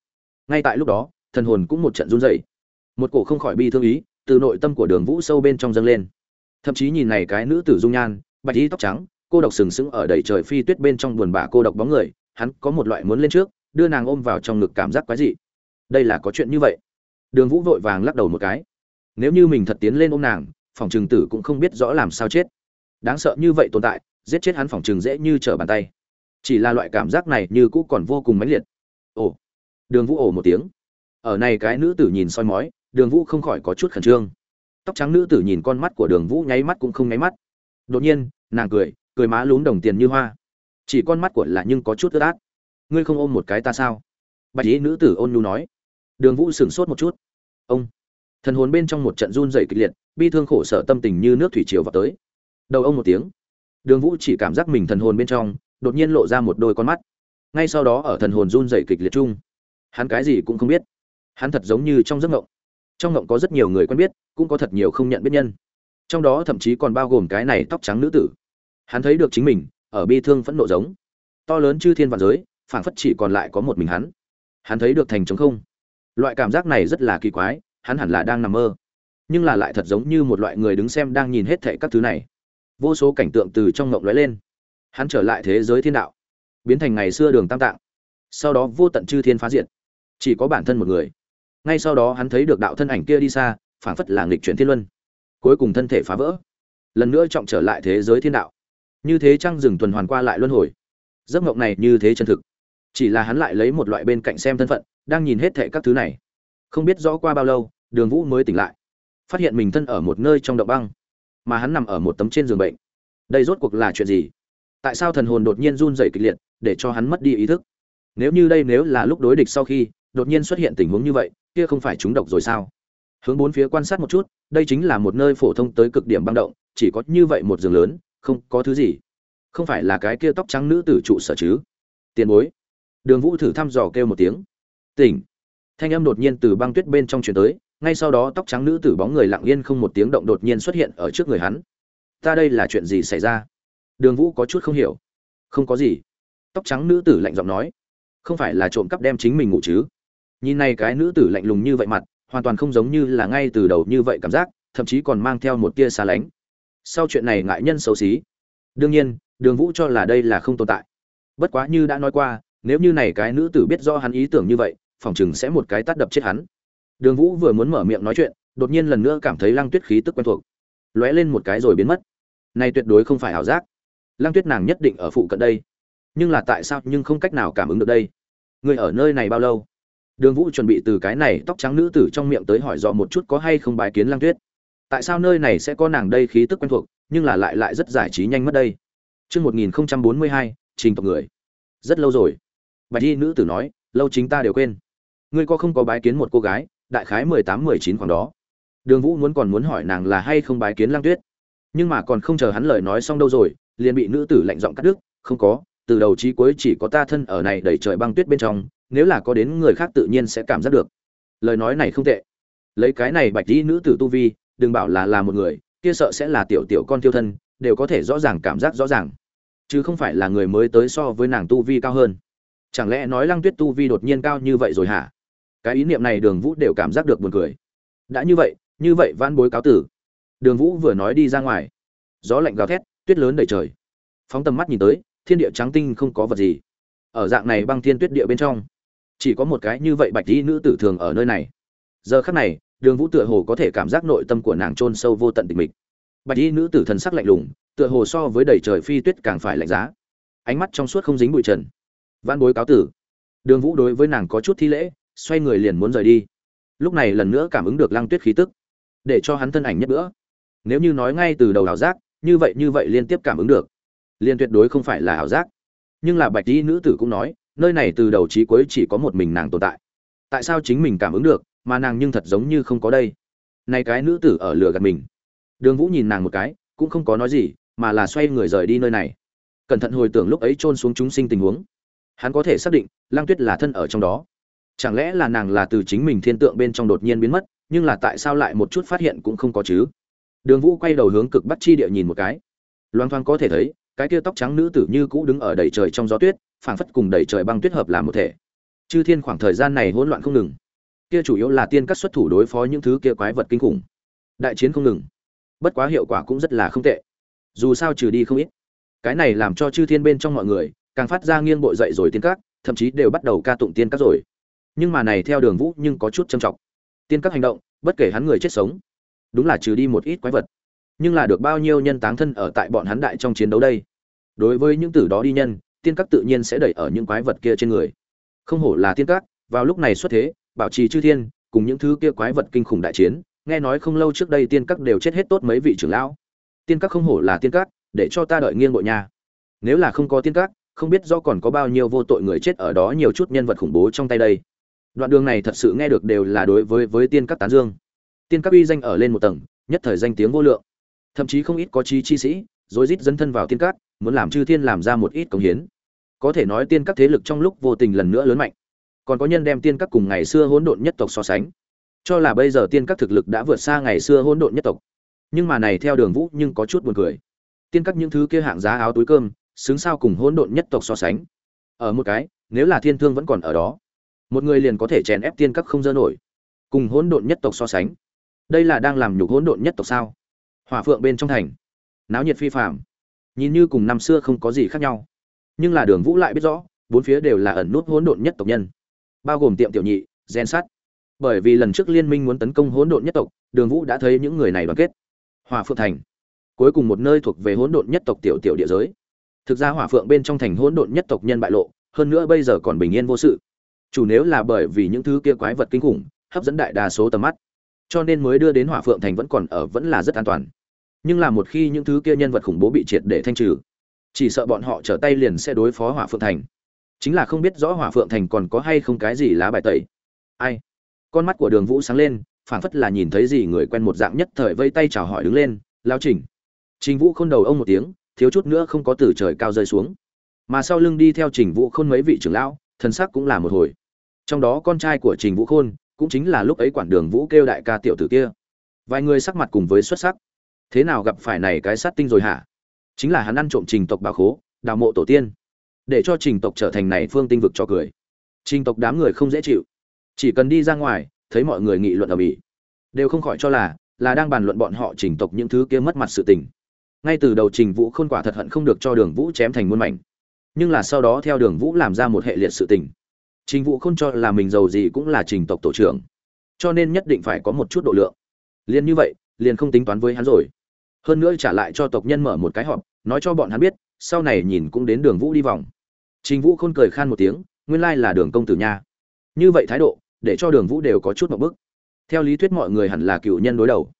Ngay tại lúc đó, thần hồn cũng một trận run rẩy. Một cổ không khỏi bi thương ý, từ nội tâm của đường vũ sâu bên trong dâng lên. Thậm chí nhìn này cái nữ tử dung nhan, bạch y tóc trắng, cô độc sừng sững ở đầy trời phi tuyết bên trong buồn bã cô độc bóng người, hắn có một loại muốn lên trước, đưa nàng ôm vào trong ngực cảm giác quái dị đây là có chuyện như vậy. Đường vũ vội vàng lắc đầu một cái. Nếu như mình thật tiến lên ôm nàng, phòng trừng tử cũng không biết rõ làm sao chết. Đáng sợ như vậy tồn tại, giết chết hắn phòng trừng dễ như trở bàn tay. Chỉ là loại cảm giác này như cũ còn vô cùng mãnh liệt. Ồ. Đường vũ ồ một tiếng. Ở này cái nữ tử nhìn soi mói, đường vũ không khỏi có chút khẩn trương. Tóc trắng nữ tử nhìn con mắt của đường vũ nháy mắt cũng không nháy mắt. Đột nhiên, nàng cười cười má lún đồng tiền như hoa. Chỉ con mắt của là nhưng có chút ướt át. Ngươi không ôm một cái ta sao? Bạch ý nữ tử ôn nhu nói đường vũ sửng sốt một chút. Ông. Thần hồn bên trong một trận run dày kịch liệt, bi thương khổ sở tâm tình như nước thủy triều vào tới. Đầu ông một tiếng. Đường vũ chỉ cảm giác mình thần hồn bên trong, đột nhiên lộ ra một đôi con mắt. Ngay sau đó ở thần hồn run dày kịch liệt chung, hắn cái gì cũng không biết. Hắn thật giống như trong giấc ngộng trong ngộng có rất nhiều người quen biết, cũng có thật nhiều không nhận biết nhân. Trong đó thậm chí còn bao gồm cái này tóc trắng nữ tử. Hắn thấy được chính mình, ở bi thương phẫn nộ giống. To lớn chư thiên vạn giới, phảng phất chỉ còn lại có một mình hắn. Hắn thấy được thành trống không loại cảm giác này rất là kỳ quái, hắn hẳn là đang nằm mơ. Nhưng là lại thật giống như một loại người đứng xem đang nhìn hết thệ các thứ này. Vô số cảnh tượng từ trong ngộng lóe lên. Hắn trở lại thế giới thiên đạo, biến thành ngày xưa đường tam tạng. Sau đó vô tận chư thiên phá diệt. Chỉ có bản thân một người. Ngay sau đó hắn thấy được đạo thân ảnh kia đi xa, phảng phất là nghịch chuyển thiên luân. Cuối cùng thân thể phá vỡ. Lần nữa trọng trở lại thế giới thiên đạo. Như thế trăng rừng tuần hoàn qua lại luân hồi? Giấc mộng này như thế chân thực. Chỉ là hắn lại lấy một loại bên cạnh xem thân phận đang nhìn hết thệ các thứ này. Không biết rõ qua bao lâu, đường vũ mới tỉnh lại. Phát hiện mình thân ở một nơi trong động băng, mà hắn nằm ở một tấm trên giường bệnh. Đây rốt cuộc là chuyện gì? Tại sao thần hồn đột nhiên run rẩy kịch liệt, để cho hắn mất đi ý thức? Nếu như đây nếu là lúc đối địch sau khi, đột nhiên xuất hiện tình huống như vậy, kia không phải trúng độc rồi sao? Hướng bốn phía quan sát một chút, đây chính là một nơi phổ thông tới cực điểm băng động, chỉ có như vậy một giường lớn, không có thứ gì. Không phải là cái kia tóc trắng nữ tử trụ sở chứ? Tiền bối. Đường vũ thử thăm dò kêu một tiếng tỉnh. Thanh âm đột nhiên từ băng tuyết bên trong chuyển tới, ngay sau đó tóc trắng nữ tử bóng người lặng yên không một tiếng động đột nhiên xuất hiện ở trước người hắn. Ta đây là chuyện gì xảy ra? Đường vũ có chút không hiểu. Không có gì. Tóc trắng nữ tử lạnh giọng nói. Không phải là trộm cắp đem chính mình ngủ chứ? Nhìn này cái nữ tử lạnh lùng như vậy mặt, hoàn toàn không giống như là ngay từ đầu như vậy cảm giác, thậm chí còn mang theo một tia xa lánh. Sau chuyện này ngại nhân xấu xí. Đương nhiên, đường vũ cho là đây là không tồn tại. Bất quá như đã nói qua nếu như này cái nữ tử biết do hắn ý tưởng như vậy phòng chừng sẽ một cái tát đập chết hắn. Đường vũ vừa muốn mở miệng nói chuyện đột nhiên lần nữa cảm thấy lăng tuyết khí tức quen thuộc. Lóe lên một cái rồi biến mất. Này tuyệt đối không phải ảo giác. Lăng tuyết nàng nhất định ở phụ cận đây. Nhưng là tại sao nhưng không cách nào cảm ứng được đây? Người ở nơi này bao lâu? Đường vũ chuẩn bị từ cái này tóc trắng nữ tử trong miệng tới hỏi dò một chút có hay không bái kiến lăng tuyết. Tại sao nơi này sẽ có nàng đây khí tức quen thuộc nhưng là lại lại rất giải trí nhanh mất đây? Trước 1042, trình tộc người. Rất lâu rồi. Bạch y nữ tử nói, lâu chính ta đều quên. Ngươi có không có bái kiến một cô gái, đại khái 18 19 khoảng đó. Đường Vũ muốn còn muốn hỏi nàng là hay không bái kiến Lang Tuyết. Nhưng mà còn không chờ hắn lời nói xong đâu rồi, liền bị nữ tử lạnh giọng cắt đứt, không có, từ đầu chí cuối chỉ có ta thân ở này đẩy trời băng tuyết bên trong, nếu là có đến người khác tự nhiên sẽ cảm giác được. Lời nói này không tệ. Lấy cái này bạch y nữ tử tu vi, đừng bảo là là một người, kia sợ sẽ là tiểu tiểu con tiêu thân, đều có thể rõ ràng cảm giác rõ ràng chứ không phải là người mới tới so với nàng tu vi cao hơn chẳng lẽ nói lăng tuyết tu vi đột nhiên cao như vậy rồi hả? Cái ý niệm này đường vũ đều cảm giác được buồn cười. Đã như vậy như vậy van bối cáo tử. Đường vũ vừa nói đi ra ngoài. Gió lạnh gào thét, tuyết lớn đầy trời. Phóng tầm mắt nhìn tới, thiên địa trắng tinh không có vật gì. Ở dạng này băng thiên tuyết địa bên trong, chỉ có một cái như vậy bạch y nữ tử thường ở nơi này. Giờ khắc này, đường vũ tựa hồ có thể cảm giác nội tâm của nàng trôn sâu vô tận tình mịch. Bạch y nữ tử thần sắc lạnh lùng, tựa hồ so với đầy trời phi tuyết càng phải lạnh giá. Ánh mắt trong suốt không dính bụi trần văn bối cáo tử. Đường vũ đối với nàng có chút thi lễ, xoay người liền muốn rời đi. Lúc này lần nữa cảm ứng được lăng tuyết khí tức, để cho hắn thân ảnh nhất nữa nếu như nói ngay từ đầu ảo giác, như vậy như vậy liên tiếp cảm ứng được. Liên tuyệt đối không phải là ảo giác. Nhưng là bạch y nữ tử cũng nói, nơi này từ đầu chí cuối chỉ có một mình nàng tồn tại. Tại sao chính mình cảm ứng được, mà nàng nhưng thật giống như không có đây? Này cái nữ tử ở lửa gạt mình. Đường vũ nhìn nàng một cái, cũng không có nói gì, mà là xoay người rời đi nơi này. Cẩn thận hồi tưởng lúc ấy trôn xuống chúng sinh tình huống hắn có thể xác định lang tuyết là thân ở trong đó. Chẳng lẽ là nàng là từ chính mình thiên tượng bên trong đột nhiên biến mất, nhưng là tại sao lại một chút phát hiện cũng không có chứ? Đường vũ quay đầu hướng cực bắt chi địa nhìn một cái. Loang thoang có thể thấy, cái kia tóc trắng nữ tử như cũ đứng ở đầy trời trong gió tuyết, phảng phất cùng đầy trời băng tuyết hợp làm một thể. Chư thiên khoảng thời gian này hỗn loạn không ngừng. Kia chủ yếu là tiên các xuất thủ đối phó những thứ kia quái vật kinh khủng. Đại chiến không ngừng. Bất quá hiệu quả cũng rất là không tệ. Dù sao trừ đi không ít. Cái này làm cho chư thiên bên trong mọi người càng phát ra nghiêng bội dậy rồi tiên các, thậm chí đều bắt đầu ca tụng tiên các rồi. Nhưng mà này theo đường vũ nhưng có chút trầm trọng. Tiên các hành động, bất kể hắn người chết sống, đúng là trừ đi một ít quái vật. Nhưng là được bao nhiêu nhân táng thân ở tại bọn hắn đại trong chiến đấu đây? Đối với những tử đó đi nhân, tiên các tự nhiên sẽ đẩy ở những quái vật kia trên người. Không hổ là tiên các, vào lúc này xuất thế, bảo trì chư thiên, cùng những thứ kia quái vật kinh khủng đại chiến, nghe nói không lâu trước đây tiên các đều chết hết tốt mấy vị trưởng lão. Tiên các không hổ là tiên các, để cho ta đợi nghiêng bộ nhà nếu là không có tiên các không biết do còn có bao nhiêu vô tội người chết ở đó nhiều chút nhân vật khủng bố trong tay đây. Đoạn đường này thật sự nghe được đều là đối với với tiên các tán dương. Tiên các uy danh ở lên một tầng, nhất thời danh tiếng vô lượng. Thậm chí không ít có trí chi sĩ rồi rít dấn thân vào tiên các, muốn làm chư thiên làm ra một ít công hiến. Có thể nói tiên các thế lực trong lúc vô tình lần nữa lớn mạnh. Còn có nhân đem tiên các cùng ngày xưa hỗn độn nhất tộc so sánh. Cho là bây giờ tiên các thực lực đã vượt xa ngày xưa hỗn độn nhất tộc. Nhưng mà này theo đường vũ nhưng có chút buồn cười. Tiên các những thứ kia hạng giá áo túi cơm xứng sao cùng hỗn độn nhất tộc so sánh. Ở một cái, nếu là thiên thương vẫn còn ở đó, một người liền có thể chèn ép tiên các không dơ nổi. Cùng hỗn độn nhất tộc so sánh, đây là đang làm nhục hỗn độn nhất tộc sao? Hỏa phượng bên trong thành, náo nhiệt phi phạm nhìn như cùng năm xưa không có gì khác nhau. Nhưng là đường vũ lại biết rõ, bốn phía đều là ẩn nút hỗn độn nhất tộc nhân. Bao gồm tiệm tiểu nhị, gen sắt. Bởi vì lần trước liên minh muốn tấn công hỗn độn nhất tộc, đường vũ đã thấy những người này đoàn kết. Hỏa phượng thành, cuối cùng một nơi thuộc về hỗn độn nhất tộc tiểu tiểu địa giới thực ra hỏa phượng bên trong thành hỗn độn nhất tộc nhân bại lộ, hơn nữa bây giờ còn bình yên vô sự. Chủ nếu là bởi vì những thứ kia quái vật kinh khủng, hấp dẫn đại đa số tầm mắt, cho nên mới đưa đến hỏa phượng thành vẫn còn ở vẫn là rất an toàn. Nhưng là một khi những thứ kia nhân vật khủng bố bị triệt để thanh trừ, chỉ sợ bọn họ trở tay liền sẽ đối phó hỏa phượng thành. Chính là không biết rõ hỏa phượng thành còn có hay không cái gì lá bài tẩy. Ai? Con mắt của đường vũ sáng lên, phảng phất là nhìn thấy gì người quen một dạng nhất thời vây tay chào hỏi đứng lên lao trình. Trình vũ khôn đầu ông một tiếng thiếu chút nữa không có từ trời cao rơi xuống. Mà sau lưng đi theo trình vũ khôn mấy vị trưởng lão thần sắc cũng là một hồi. Trong đó con trai của trình vũ khôn cũng chính là lúc ấy quản đường vũ kêu đại ca tiểu tử kia. Vài người sắc mặt cùng với xuất sắc. Thế nào gặp phải này cái sát tinh rồi hả? Chính là hắn ăn trộm trình tộc bà khố, đào mộ tổ tiên. Để cho trình tộc trở thành này phương tinh vực cho cười. Trình tộc đám người không dễ chịu. Chỉ cần đi ra ngoài, thấy mọi người nghị luận ở mỹ đều không khỏi cho là là đang bàn luận bọn họ trình tộc những thứ kia mất mặt sự tình ngay từ đầu trình vũ khôn quả thật hận không được cho đường vũ chém thành muôn mảnh. Nhưng là sau đó theo đường vũ làm ra một hệ liệt sự tình. Trình vũ khôn cho là mình giàu gì cũng là trình tộc tổ trưởng. Cho nên nhất định phải có một chút độ lượng. Liền như vậy, liền không tính toán với hắn rồi. Hơn nữa trả lại cho tộc nhân mở một cái họp, nói cho bọn hắn biết, sau này nhìn cũng đến đường vũ đi vòng. Trình vũ khôn cười khan một tiếng, nguyên lai là đường công tử nha. Như vậy thái độ, để cho đường vũ đều có chút một bức. Theo lý thuyết mọi người hẳn là cựu nhân đối đầu.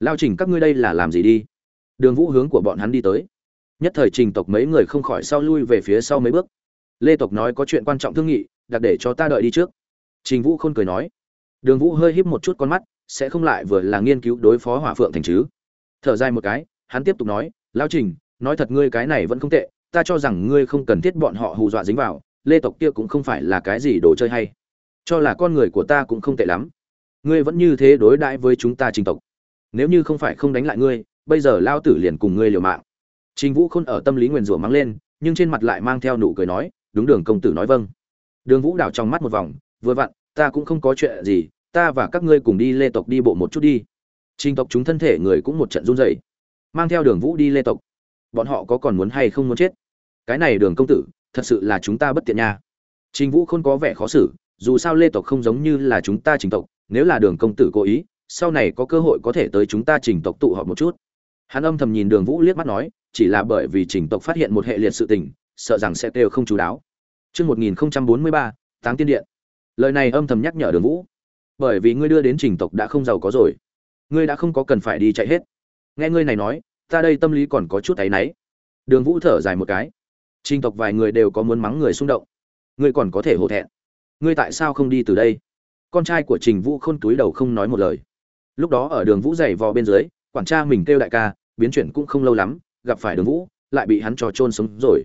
Lao trình, các ngươi đây là làm gì đi? Đường vũ hướng của bọn hắn đi tới. Nhất thời trình tộc mấy người không khỏi sau lui về phía sau mấy bước. Lê tộc nói có chuyện quan trọng thương nghị, đặc để cho ta đợi đi trước. Trình vũ khôn cười nói. Đường vũ hơi híp một chút con mắt, sẽ không lại vừa là nghiên cứu đối phó hỏa phượng thành chứ. Thở dài một cái, hắn tiếp tục nói lao trình, nói thật ngươi cái này vẫn không tệ, ta cho rằng ngươi không cần thiết bọn họ hù dọa dính vào, lê tộc kia cũng không phải là cái gì đồ chơi hay. Cho là con người của ta cũng không tệ lắm. Ngươi vẫn như thế đối đãi với chúng ta trình tộc. Nếu như không phải không đánh lại ngươi bây giờ lao tử liền cùng ngươi liều mạng. Trình vũ khôn ở tâm lý nguyền rủa mắng lên, nhưng trên mặt lại mang theo nụ cười nói, đúng đường công tử nói vâng. Đường vũ đảo trong mắt một vòng, vừa vặn, ta cũng không có chuyện gì, ta và các ngươi cùng đi lê tộc đi bộ một chút đi. Trình tộc chúng thân thể người cũng một trận run rẩy. Mang theo đường vũ đi lê tộc. Bọn họ có còn muốn hay không muốn chết? Cái này đường công tử, thật sự là chúng ta bất tiện nha. Trình vũ khôn có vẻ khó xử, dù sao lê tộc không giống như là chúng ta trình tộc, nếu là đường công tử cố ý, sau này có cơ hội có thể tới chúng ta trình tộc tụ họp một chút hắn âm thầm nhìn đường vũ liếc mắt nói chỉ là bởi vì trình tộc phát hiện một hệ liệt sự tình sợ rằng sẽ đều không chú đáo. Trước 1043, Táng Tiên Điện. Lời này âm thầm nhắc nhở đường vũ. Bởi vì ngươi đưa đến trình tộc đã không giàu có rồi. Ngươi đã không có cần phải đi chạy hết. Nghe ngươi này nói ta đây tâm lý còn có chút áy náy. Đường vũ thở dài một cái. Trình tộc vài người đều có muốn mắng người xung động. Ngươi còn có thể hổ thẹn. Ngươi tại sao không đi từ đây? Con trai của trình vũ khôn túi đầu không nói một lời. Lúc đó ở đường vũ dày vò bên dưới quản cha mình kêu đại ca, biến chuyển cũng không lâu lắm, gặp phải đường vũ, lại bị hắn trò trôn sống rồi.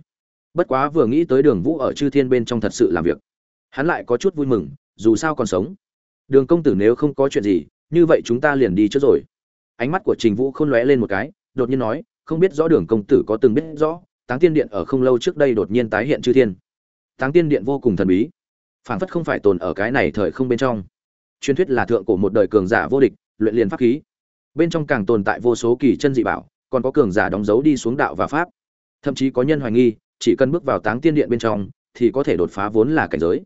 Bất quá vừa nghĩ tới đường vũ ở chư thiên bên trong thật sự làm việc, hắn lại có chút vui mừng, dù sao còn sống. Đường công tử nếu không có chuyện gì, như vậy chúng ta liền đi trước rồi. Ánh mắt của trình vũ không lóe lên một cái, đột nhiên nói, không biết rõ đường công tử có từng biết rõ, táng tiên điện ở không lâu trước đây đột nhiên tái hiện chư thiên. Táng tiên điện vô cùng thần bí, phảng phất không phải tồn ở cái này thời không bên trong. Truyền thuyết là thượng cổ một đời cường giả vô địch, luyện liền pháp khí bên trong càng tồn tại vô số kỳ chân dị bảo, còn có cường giả đóng dấu đi xuống đạo và pháp. Thậm chí có nhân hoài nghi, chỉ cần bước vào táng tiên điện bên trong, thì có thể đột phá vốn là cảnh giới.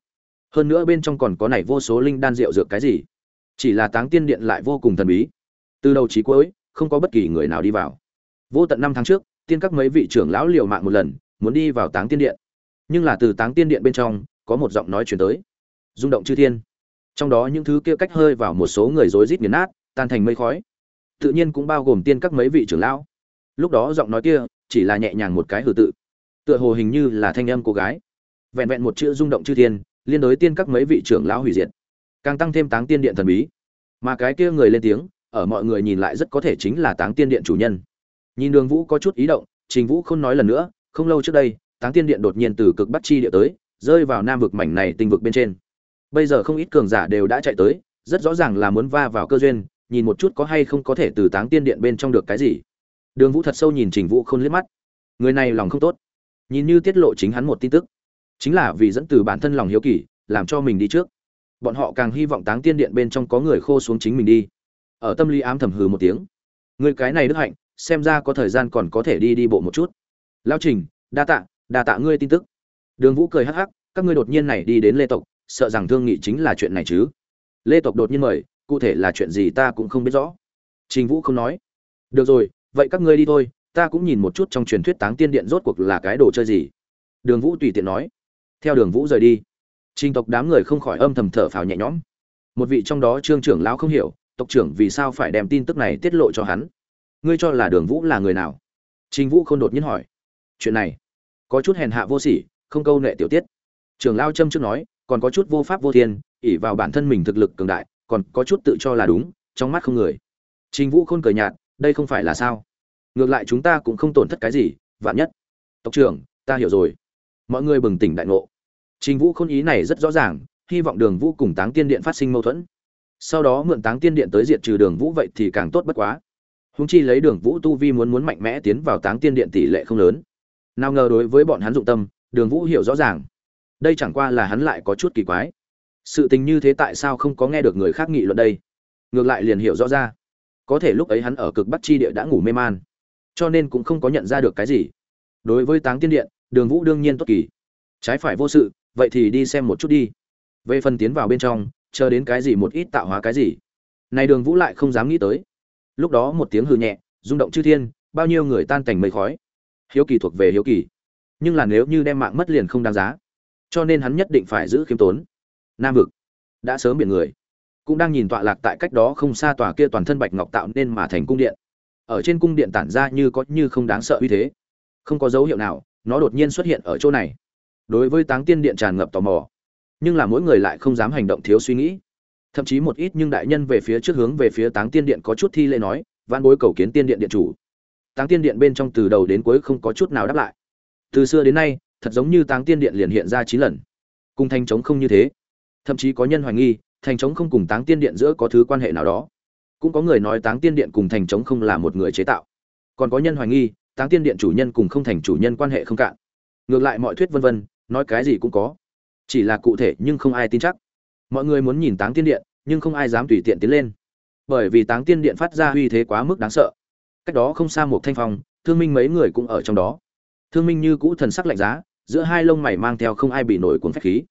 Hơn nữa bên trong còn có này vô số linh đan rượu dược cái gì. Chỉ là táng tiên điện lại vô cùng thần bí. Từ đầu chí cuối, không có bất kỳ người nào đi vào. Vô tận năm tháng trước, tiên các mấy vị trưởng lão liều mạng một lần, muốn đi vào táng tiên điện. Nhưng là từ táng tiên điện bên trong, có một giọng nói chuyển tới. Rung động chư thiên. Trong đó những thứ kia cách hơi vào một số người rối rít nghiền nát, tan thành mây khói tự nhiên cũng bao gồm tiên các mấy vị trưởng lão. Lúc đó giọng nói kia chỉ là nhẹ nhàng một cái hử tự, tựa hồ hình như là thanh âm cô gái. Vẹn vẹn một chữ rung động chư thiên, liên đối tiên các mấy vị trưởng lão hủy diệt, càng tăng thêm táng tiên điện thần bí. Mà cái kia người lên tiếng, ở mọi người nhìn lại rất có thể chính là táng tiên điện chủ nhân. Nhìn đường vũ có chút ý động, trình vũ không nói lần nữa, không lâu trước đây, táng tiên điện đột nhiên từ cực bắc chi địa tới, rơi vào nam vực mảnh này tinh vực bên trên. Bây giờ không ít cường giả đều đã chạy tới, rất rõ ràng là muốn va vào cơ duyên nhìn một chút có hay không có thể từ táng tiên điện bên trong được cái gì. Đường vũ thật sâu nhìn trình vũ không liếc mắt. Người này lòng không tốt. Nhìn như tiết lộ chính hắn một tin tức. Chính là vì dẫn từ bản thân lòng hiếu kỳ, làm cho mình đi trước. Bọn họ càng hy vọng táng tiên điện bên trong có người khô xuống chính mình đi. Ở tâm lý ám thầm hừ một tiếng. Người cái này đức hạnh, xem ra có thời gian còn có thể đi đi bộ một chút. Lao trình, đa tạ đa tạ ngươi tin tức. Đường vũ cười hắc hắc, các ngươi đột nhiên này đi đến lê tộc, sợ rằng thương nghị chính là chuyện này chứ. Lê tộc đột nhiên mời cụ thể là chuyện gì ta cũng không biết rõ. Trình vũ không nói. Được rồi, vậy các ngươi đi thôi, ta cũng nhìn một chút trong truyền thuyết táng tiên điện rốt cuộc là cái đồ chơi gì. Đường vũ tùy tiện nói. Theo đường vũ rời đi, trình tộc đám người không khỏi âm thầm thở phào nhẹ nhõm. Một vị trong đó trương trưởng lão không hiểu, tộc trưởng vì sao phải đem tin tức này tiết lộ cho hắn? Ngươi cho là đường vũ là người nào? Trình vũ không đột nhiên hỏi. Chuyện này, có chút hèn hạ vô sỉ, không câu nệ tiểu tiết. Trưởng lao trâm trước nói, còn có chút vô pháp vô thiên ỉ vào bản thân mình thực lực cường đại còn có chút tự cho là đúng, trong mắt không người. Trình vũ khôn cười nhạt, đây không phải là sao? Ngược lại chúng ta cũng không tổn thất cái gì, vạn nhất. Tộc trưởng, ta hiểu rồi. Mọi người bừng tỉnh đại ngộ. Trình vũ khôn ý này rất rõ ràng, hy vọng đường vũ cùng táng tiên điện phát sinh mâu thuẫn. Sau đó mượn táng tiên điện tới diệt trừ đường vũ vậy thì càng tốt bất quá. Húng chi lấy đường vũ tu vi muốn muốn mạnh mẽ tiến vào táng tiên điện tỷ lệ không lớn. Nào ngờ đối với bọn hắn dụng tâm, đường vũ hiểu rõ ràng. Đây chẳng qua là hắn lại có chút kỳ quái sự tình như thế tại sao không có nghe được người khác nghị luận đây? Ngược lại liền hiểu rõ ra. Có thể lúc ấy hắn ở cực bắc chi địa đã ngủ mê man, cho nên cũng không có nhận ra được cái gì. Đối với táng tiên điện, đường vũ đương nhiên tốt kỳ. Trái phải vô sự, vậy thì đi xem một chút đi. Về phần tiến vào bên trong, chờ đến cái gì một ít tạo hóa cái gì. Này đường vũ lại không dám nghĩ tới. Lúc đó một tiếng hư nhẹ, rung động chư thiên, bao nhiêu người tan cảnh mây khói. Hiếu kỳ thuộc về hiếu kỳ. Nhưng là nếu như đem mạng mất liền không đáng giá. Cho nên hắn nhất định phải giữ khiêm tốn nam vực. Đã sớm biển người. Cũng đang nhìn tọa lạc tại cách đó không xa tòa kia toàn thân bạch ngọc tạo nên mà thành cung điện. Ở trên cung điện tản ra như có như không đáng sợ uy thế. Không có dấu hiệu nào, nó đột nhiên xuất hiện ở chỗ này. Đối với táng tiên điện tràn ngập tò mò. Nhưng là mỗi người lại không dám hành động thiếu suy nghĩ. Thậm chí một ít nhưng đại nhân về phía trước hướng về phía táng tiên điện có chút thi lễ nói van bối cầu kiến tiên điện điện chủ. Táng tiên điện bên trong từ đầu đến cuối không có chút nào đáp lại. Từ xưa đến nay, thật giống như táng tiên điện liền hiện ra chín lần. Cung thanh trống không như thế thậm chí có nhân hoài nghi, thành trống không cùng táng tiên điện giữa có thứ quan hệ nào đó. Cũng có người nói táng tiên điện cùng thành trống không là một người chế tạo. Còn có nhân hoài nghi, táng tiên điện chủ nhân cùng không thành chủ nhân quan hệ không cạn. Ngược lại mọi thuyết vân vân, nói cái gì cũng có. Chỉ là cụ thể nhưng không ai tin chắc. Mọi người muốn nhìn táng tiên điện, nhưng không ai dám tùy tiện tiến lên. Bởi vì táng tiên điện phát ra uy thế quá mức đáng sợ. Cách đó không xa một thanh phong, thương minh mấy người cũng ở trong đó. Thương minh như cũ thần sắc lạnh giá, giữa hai lông mày mang theo không ai bị nổi cuốn phách khí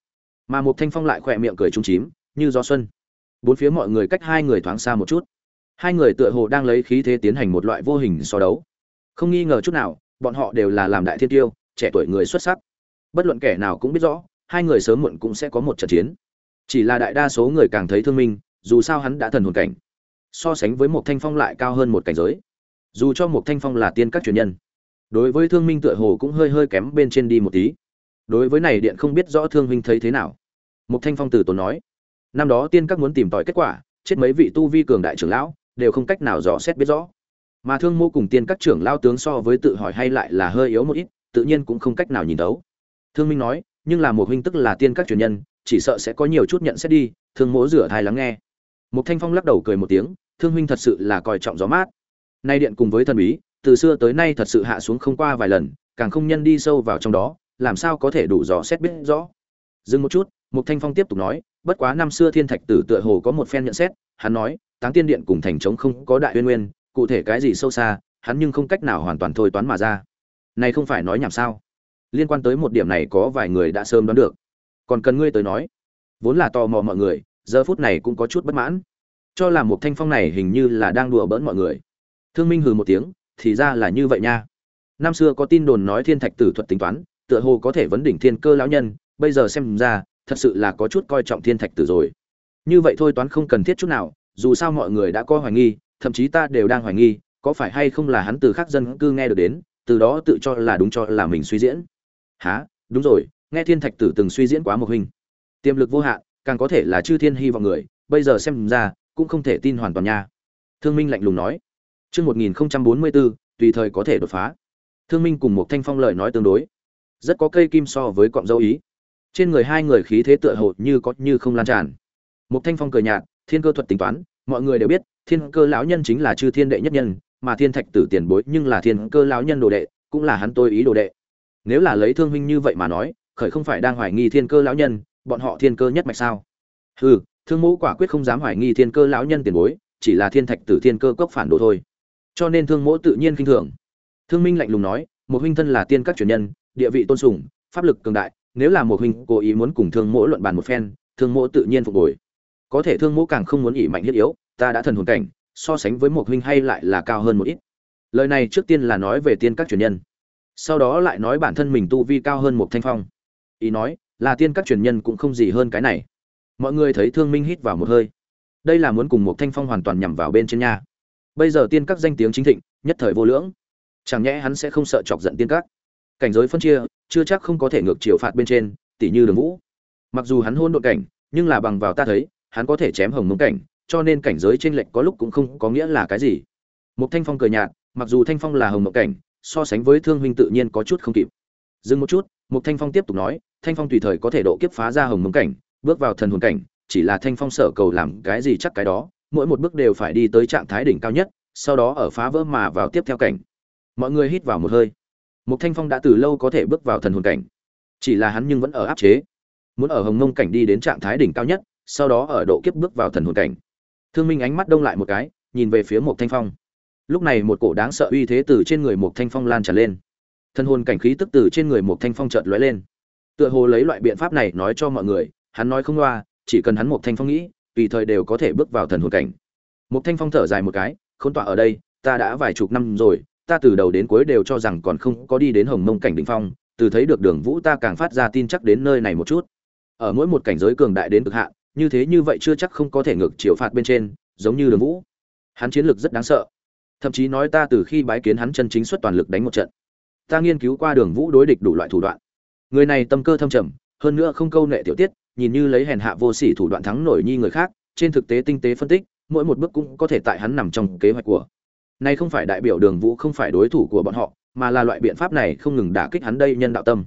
mà một thanh phong lại khỏe miệng cười trung chím, như gió xuân. Bốn phía mọi người cách hai người thoáng xa một chút. Hai người tựa hồ đang lấy khí thế tiến hành một loại vô hình so đấu. Không nghi ngờ chút nào, bọn họ đều là làm đại thiên tiêu, trẻ tuổi người xuất sắc. Bất luận kẻ nào cũng biết rõ, hai người sớm muộn cũng sẽ có một trận chiến. Chỉ là đại đa số người càng thấy thương minh, dù sao hắn đã thần hồn cảnh. So sánh với một thanh phong lại cao hơn một cảnh giới. Dù cho một thanh phong là tiên các truyền nhân, đối với thương minh tựa hồ cũng hơi hơi kém bên trên đi một tí đối với này điện không biết rõ thương minh thấy thế nào. Một thanh phong từ tốn nói, năm đó tiên các muốn tìm tòi kết quả, chết mấy vị tu vi cường đại trưởng lão, đều không cách nào dò xét biết rõ. Mà thương mô cùng tiên các trưởng lao tướng so với tự hỏi hay lại là hơi yếu một ít, tự nhiên cũng không cách nào nhìn thấu. Thương minh nói, nhưng là một huynh tức là tiên các truyền nhân, chỉ sợ sẽ có nhiều chút nhận xét đi, thương mỗ rửa thai lắng nghe. Một thanh phong lắc đầu cười một tiếng, thương huynh thật sự là coi trọng gió mát. Nay điện cùng với thần bí, từ xưa tới nay thật sự hạ xuống không qua vài lần, càng không nhân đi sâu vào trong đó làm sao có thể đủ rõ xét biết rõ dừng một chút Mục Thanh Phong tiếp tục nói, bất quá năm xưa Thiên Thạch Tử tựa hồ có một phen nhận xét, hắn nói, Táng Tiên Điện cùng thành trống không có đại uyên nguyên, cụ thể cái gì sâu xa, hắn nhưng không cách nào hoàn toàn thôi toán mà ra. Này không phải nói nhảm sao? Liên quan tới một điểm này có vài người đã sớm đoán được. Còn cần ngươi tới nói, vốn là tò mò mọi người, giờ phút này cũng có chút bất mãn. Cho là Mục Thanh Phong này hình như là đang đùa bỡn mọi người. Thương Minh hừ một tiếng, thì ra là như vậy nha. Năm xưa có tin đồn nói Thiên Thạch Tử thuật tính toán, tựa hồ có thể vấn đỉnh thiên cơ lão nhân, bây giờ xem ra, thật sự là có chút coi trọng thiên thạch tử rồi. Như vậy thôi toán không cần thiết chút nào dù sao mọi người đã có hoài nghi thậm chí ta đều đang hoài nghi có phải hay không là hắn từ khác dân cư nghe được đến từ đó tự cho là đúng cho là mình suy diễn. Há đúng rồi nghe thiên thạch tử từng suy diễn quá một hình. Tiềm lực vô hạn càng có thể là chư thiên hy vọng người bây giờ xem ra cũng không thể tin hoàn toàn nha. Thương minh lạnh lùng nói. Chương một nghìn bốn mươi bốn tùy thời có thể đột phá. Thương minh cùng một thanh phong lời nói tương đối rất có cây kim so với cọng dâu ý. Trên người hai người khí thế tựa hồ như có như không lan tràn. Một thanh phong cười nhạt, thiên cơ thuật tính toán, mọi người đều biết, thiên cơ lão nhân chính là chư thiên đệ nhất nhân, mà thiên thạch tử tiền bối nhưng là thiên cơ lão nhân đồ đệ, cũng là hắn tôi ý đồ đệ. Nếu là lấy thương huynh như vậy mà nói, khởi không phải đang hoài nghi thiên cơ lão nhân, bọn họ thiên cơ nhất mạch sao? Hừ, thương mẫu quả quyết không dám hoài nghi thiên cơ lão nhân tiền bối, chỉ là thiên thạch tử thiên cơ cốc phản đồ thôi. Cho nên thương mẫu tự nhiên kinh thường. Thương minh lạnh lùng nói, một huynh thân là tiên các truyền nhân địa vị tôn sùng, pháp lực cường đại, nếu là một huynh cố ý muốn cùng thương mỗ luận bàn một phen, thương mỗ tự nhiên phục hồi. Có thể thương mỗ càng không muốn ỉ mạnh thiết yếu, ta đã thần hồn cảnh, so sánh với một huynh hay lại là cao hơn một ít. Lời này trước tiên là nói về tiên các truyền nhân. Sau đó lại nói bản thân mình tu vi cao hơn một thanh phong. Ý nói, là tiên các truyền nhân cũng không gì hơn cái này. Mọi người thấy thương minh hít vào một hơi. Đây là muốn cùng một thanh phong hoàn toàn nhằm vào bên trên nhà. Bây giờ tiên các danh tiếng chính thịnh, nhất thời vô lưỡng. Chẳng nhẽ hắn sẽ không sợ chọc giận tiên các? Cảnh giới phân chia, chưa chắc không có thể ngược chiều phạt bên trên tỷ như đường vũ. Mặc dù hắn hôn đội cảnh, nhưng là bằng vào ta thấy, hắn có thể chém hồng mông cảnh, cho nên cảnh giới trên lệch có lúc cũng không có nghĩa là cái gì. Một thanh phong cười nhạt, mặc dù thanh phong là hồng mộng cảnh, so sánh với thương huynh tự nhiên có chút không kịp. Dừng một chút một thanh phong tiếp tục nói, thanh phong tùy thời có thể độ kiếp phá ra hồng mông cảnh, bước vào thần hồn cảnh, chỉ là thanh phong sở cầu làm cái gì chắc cái đó, mỗi một bước đều phải đi tới trạng thái đỉnh cao nhất, sau đó ở phá vỡ mà vào tiếp theo cảnh. Mọi người hít vào một hơi một thanh phong đã từ lâu có thể bước vào thần hồn cảnh. Chỉ là hắn nhưng vẫn ở áp chế. Muốn ở hồng ngông cảnh đi đến trạng thái đỉnh cao nhất, sau đó ở độ kiếp bước vào thần hồn cảnh. Thương minh ánh mắt đông lại một cái, nhìn về phía một thanh phong. Lúc này một cổ đáng sợ uy thế từ trên người một thanh phong lan tràn lên. Thần hồn cảnh khí tức từ trên người một thanh phong chợt lóe lên. Tựa hồ lấy loại biện pháp này nói cho mọi người, hắn nói không loa, chỉ cần hắn một thanh phong nghĩ, tùy thời đều có thể bước vào thần hồn cảnh. Một thanh phong thở dài một cái khôn tọa ở đây, ta đã vài chục năm rồi ta từ đầu đến cuối đều cho rằng còn không có đi đến hồng mông cảnh đỉnh phong, từ thấy được đường vũ ta càng phát ra tin chắc đến nơi này một chút. Ở mỗi một cảnh giới cường đại đến cực hạn, như thế như vậy chưa chắc không có thể ngược chiều phạt bên trên, giống như đường vũ. Hắn chiến lược rất đáng sợ. Thậm chí nói ta từ khi bái kiến hắn chân chính xuất toàn lực đánh một trận. Ta nghiên cứu qua đường vũ đối địch đủ loại thủ đoạn. Người này tâm cơ thâm trầm, hơn nữa không câu nệ tiểu tiết, nhìn như lấy hèn hạ vô sỉ thủ đoạn thắng nổi nhi người khác, trên thực tế tinh tế phân tích, mỗi một bước cũng có thể tại hắn nằm trong kế hoạch của này không phải đại biểu Đường Vũ không phải đối thủ của bọn họ, mà là loại biện pháp này không ngừng đả kích hắn đây nhân đạo tâm.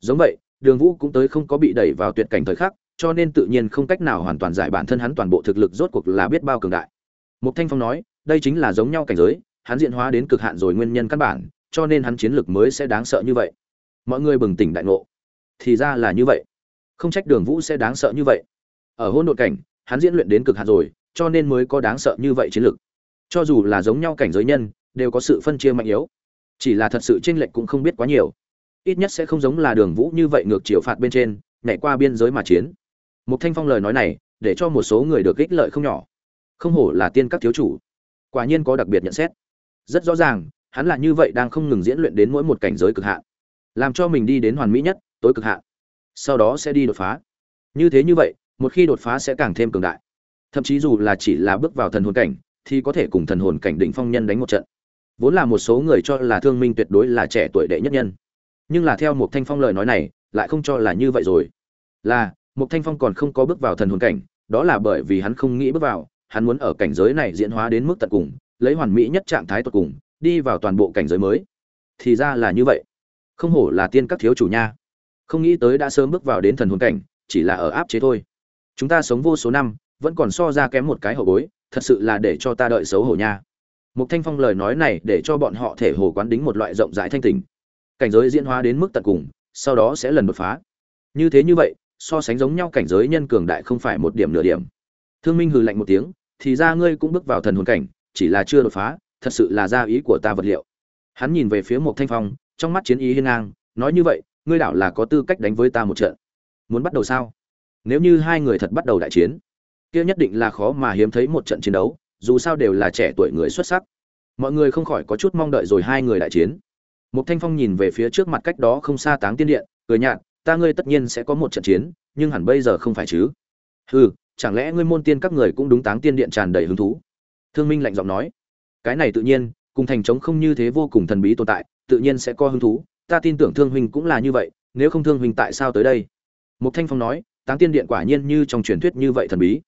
Giống vậy, Đường Vũ cũng tới không có bị đẩy vào tuyệt cảnh thời khắc, cho nên tự nhiên không cách nào hoàn toàn giải bản thân hắn toàn bộ thực lực rốt cuộc là biết bao cường đại. Mục Thanh Phong nói, đây chính là giống nhau cảnh giới, hắn diện hóa đến cực hạn rồi nguyên nhân căn bản, cho nên hắn chiến lực mới sẽ đáng sợ như vậy. Mọi người bừng tỉnh đại ngộ. Thì ra là như vậy. Không trách Đường Vũ sẽ đáng sợ như vậy. Ở hôn độn cảnh, hắn diễn luyện đến cực hạn rồi, cho nên mới có đáng sợ như vậy chiến lực cho dù là giống nhau cảnh giới nhân, đều có sự phân chia mạnh yếu. Chỉ là thật sự tranh lệch cũng không biết quá nhiều. Ít nhất sẽ không giống là đường vũ như vậy ngược chiều phạt bên trên, nhảy qua biên giới mà chiến. Một thanh phong lời nói này, để cho một số người được ích lợi không nhỏ. Không hổ là tiên các thiếu chủ. Quả nhiên có đặc biệt nhận xét. Rất rõ ràng, hắn là như vậy đang không ngừng diễn luyện đến mỗi một cảnh giới cực hạn. Làm cho mình đi đến hoàn mỹ nhất, tối cực hạn. Sau đó sẽ đi đột phá. Như thế như vậy, một khi đột phá sẽ càng thêm cường đại. Thậm chí dù là chỉ là bước vào thần hồn cảnh thì có thể cùng thần hồn cảnh đỉnh phong nhân đánh một trận. Vốn là một số người cho là Thương Minh tuyệt đối là trẻ tuổi đệ nhất nhân, nhưng là theo một Thanh Phong lời nói này, lại không cho là như vậy rồi. Là, một Thanh Phong còn không có bước vào thần hồn cảnh, đó là bởi vì hắn không nghĩ bước vào, hắn muốn ở cảnh giới này diễn hóa đến mức tận cùng, lấy hoàn mỹ nhất trạng thái tột cùng, đi vào toàn bộ cảnh giới mới. Thì ra là như vậy. Không hổ là tiên các thiếu chủ nha. Không nghĩ tới đã sớm bước vào đến thần hồn cảnh, chỉ là ở áp chế thôi. Chúng ta sống vô số năm, vẫn còn so ra kém một cái hậu bối, thật sự là để cho ta đợi xấu hổ nha. Mục Thanh Phong lời nói này để cho bọn họ thể hồ quán đính một loại rộng rãi thanh tình. Cảnh giới diễn hóa đến mức tận cùng, sau đó sẽ lần đột phá. Như thế như vậy, so sánh giống nhau cảnh giới nhân cường đại không phải một điểm nửa điểm. Thương minh hừ lạnh một tiếng thì ra ngươi cũng bước vào thần hồn cảnh chỉ là chưa đột phá thật sự là gia ý của ta vật liệu. Hắn nhìn về phía một thanh phong trong mắt chiến ý hiên ngang nói như vậy ngươi đảo là có tư cách đánh với ta một trận. Muốn bắt đầu sao? Nếu như hai người thật bắt đầu đại chiến kia nhất định là khó mà hiếm thấy một trận chiến đấu, dù sao đều là trẻ tuổi người xuất sắc. Mọi người không khỏi có chút mong đợi rồi hai người đại chiến. Một thanh phong nhìn về phía trước mặt cách đó không xa táng tiên điện, cười nhạt, ta ngươi tất nhiên sẽ có một trận chiến, nhưng hẳn bây giờ không phải chứ? Hừ, chẳng lẽ ngươi môn tiên các người cũng đúng táng tiên điện tràn đầy hứng thú? Thương minh lạnh giọng nói. Cái này tự nhiên, cùng thành trống không như thế vô cùng thần bí tồn tại, tự nhiên sẽ có hứng thú. Ta tin tưởng thương huynh cũng là như vậy, nếu không thương huynh tại sao tới đây? Một thanh phong nói, táng tiên điện quả nhiên như trong truyền thuyết như vậy thần bí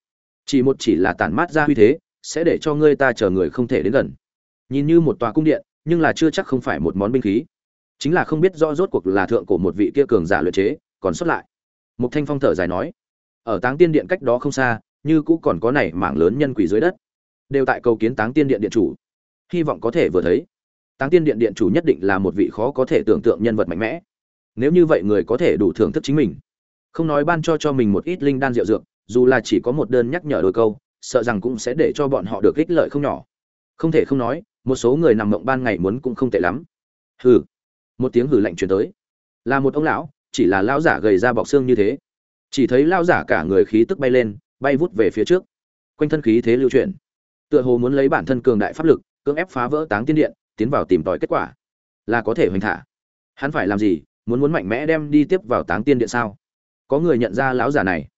chỉ một chỉ là tản mát ra huy thế, sẽ để cho ngươi ta chờ người không thể đến gần. Nhìn như một tòa cung điện, nhưng là chưa chắc không phải một món binh khí. Chính là không biết rõ rốt cuộc là thượng cổ một vị kia cường giả luyện chế, còn xuất lại. Một thanh phong thở dài nói, ở táng tiên điện cách đó không xa, như cũ còn có này mảng lớn nhân quỷ dưới đất. Đều tại cầu kiến táng tiên điện điện chủ. Hy vọng có thể vừa thấy. Táng tiên điện điện chủ nhất định là một vị khó có thể tưởng tượng nhân vật mạnh mẽ. Nếu như vậy người có thể đủ thưởng thức chính mình. Không nói ban cho cho mình một ít linh đan rượu dược dù là chỉ có một đơn nhắc nhở đôi câu, sợ rằng cũng sẽ để cho bọn họ được ích lợi không nhỏ. Không thể không nói, một số người nằm mộng ban ngày muốn cũng không tệ lắm. Hừ. Một tiếng hừ lạnh truyền tới. Là một ông lão, chỉ là lão giả gầy ra bọc xương như thế. Chỉ thấy lão giả cả người khí tức bay lên, bay vút về phía trước. Quanh thân khí thế lưu chuyển. Tựa hồ muốn lấy bản thân cường đại pháp lực, cưỡng ép phá vỡ táng tiên điện, tiến vào tìm tòi kết quả. Là có thể hoành thả. Hắn phải làm gì? Muốn muốn mạnh mẽ đem đi tiếp vào táng tiên điện sao? Có người nhận ra lão giả này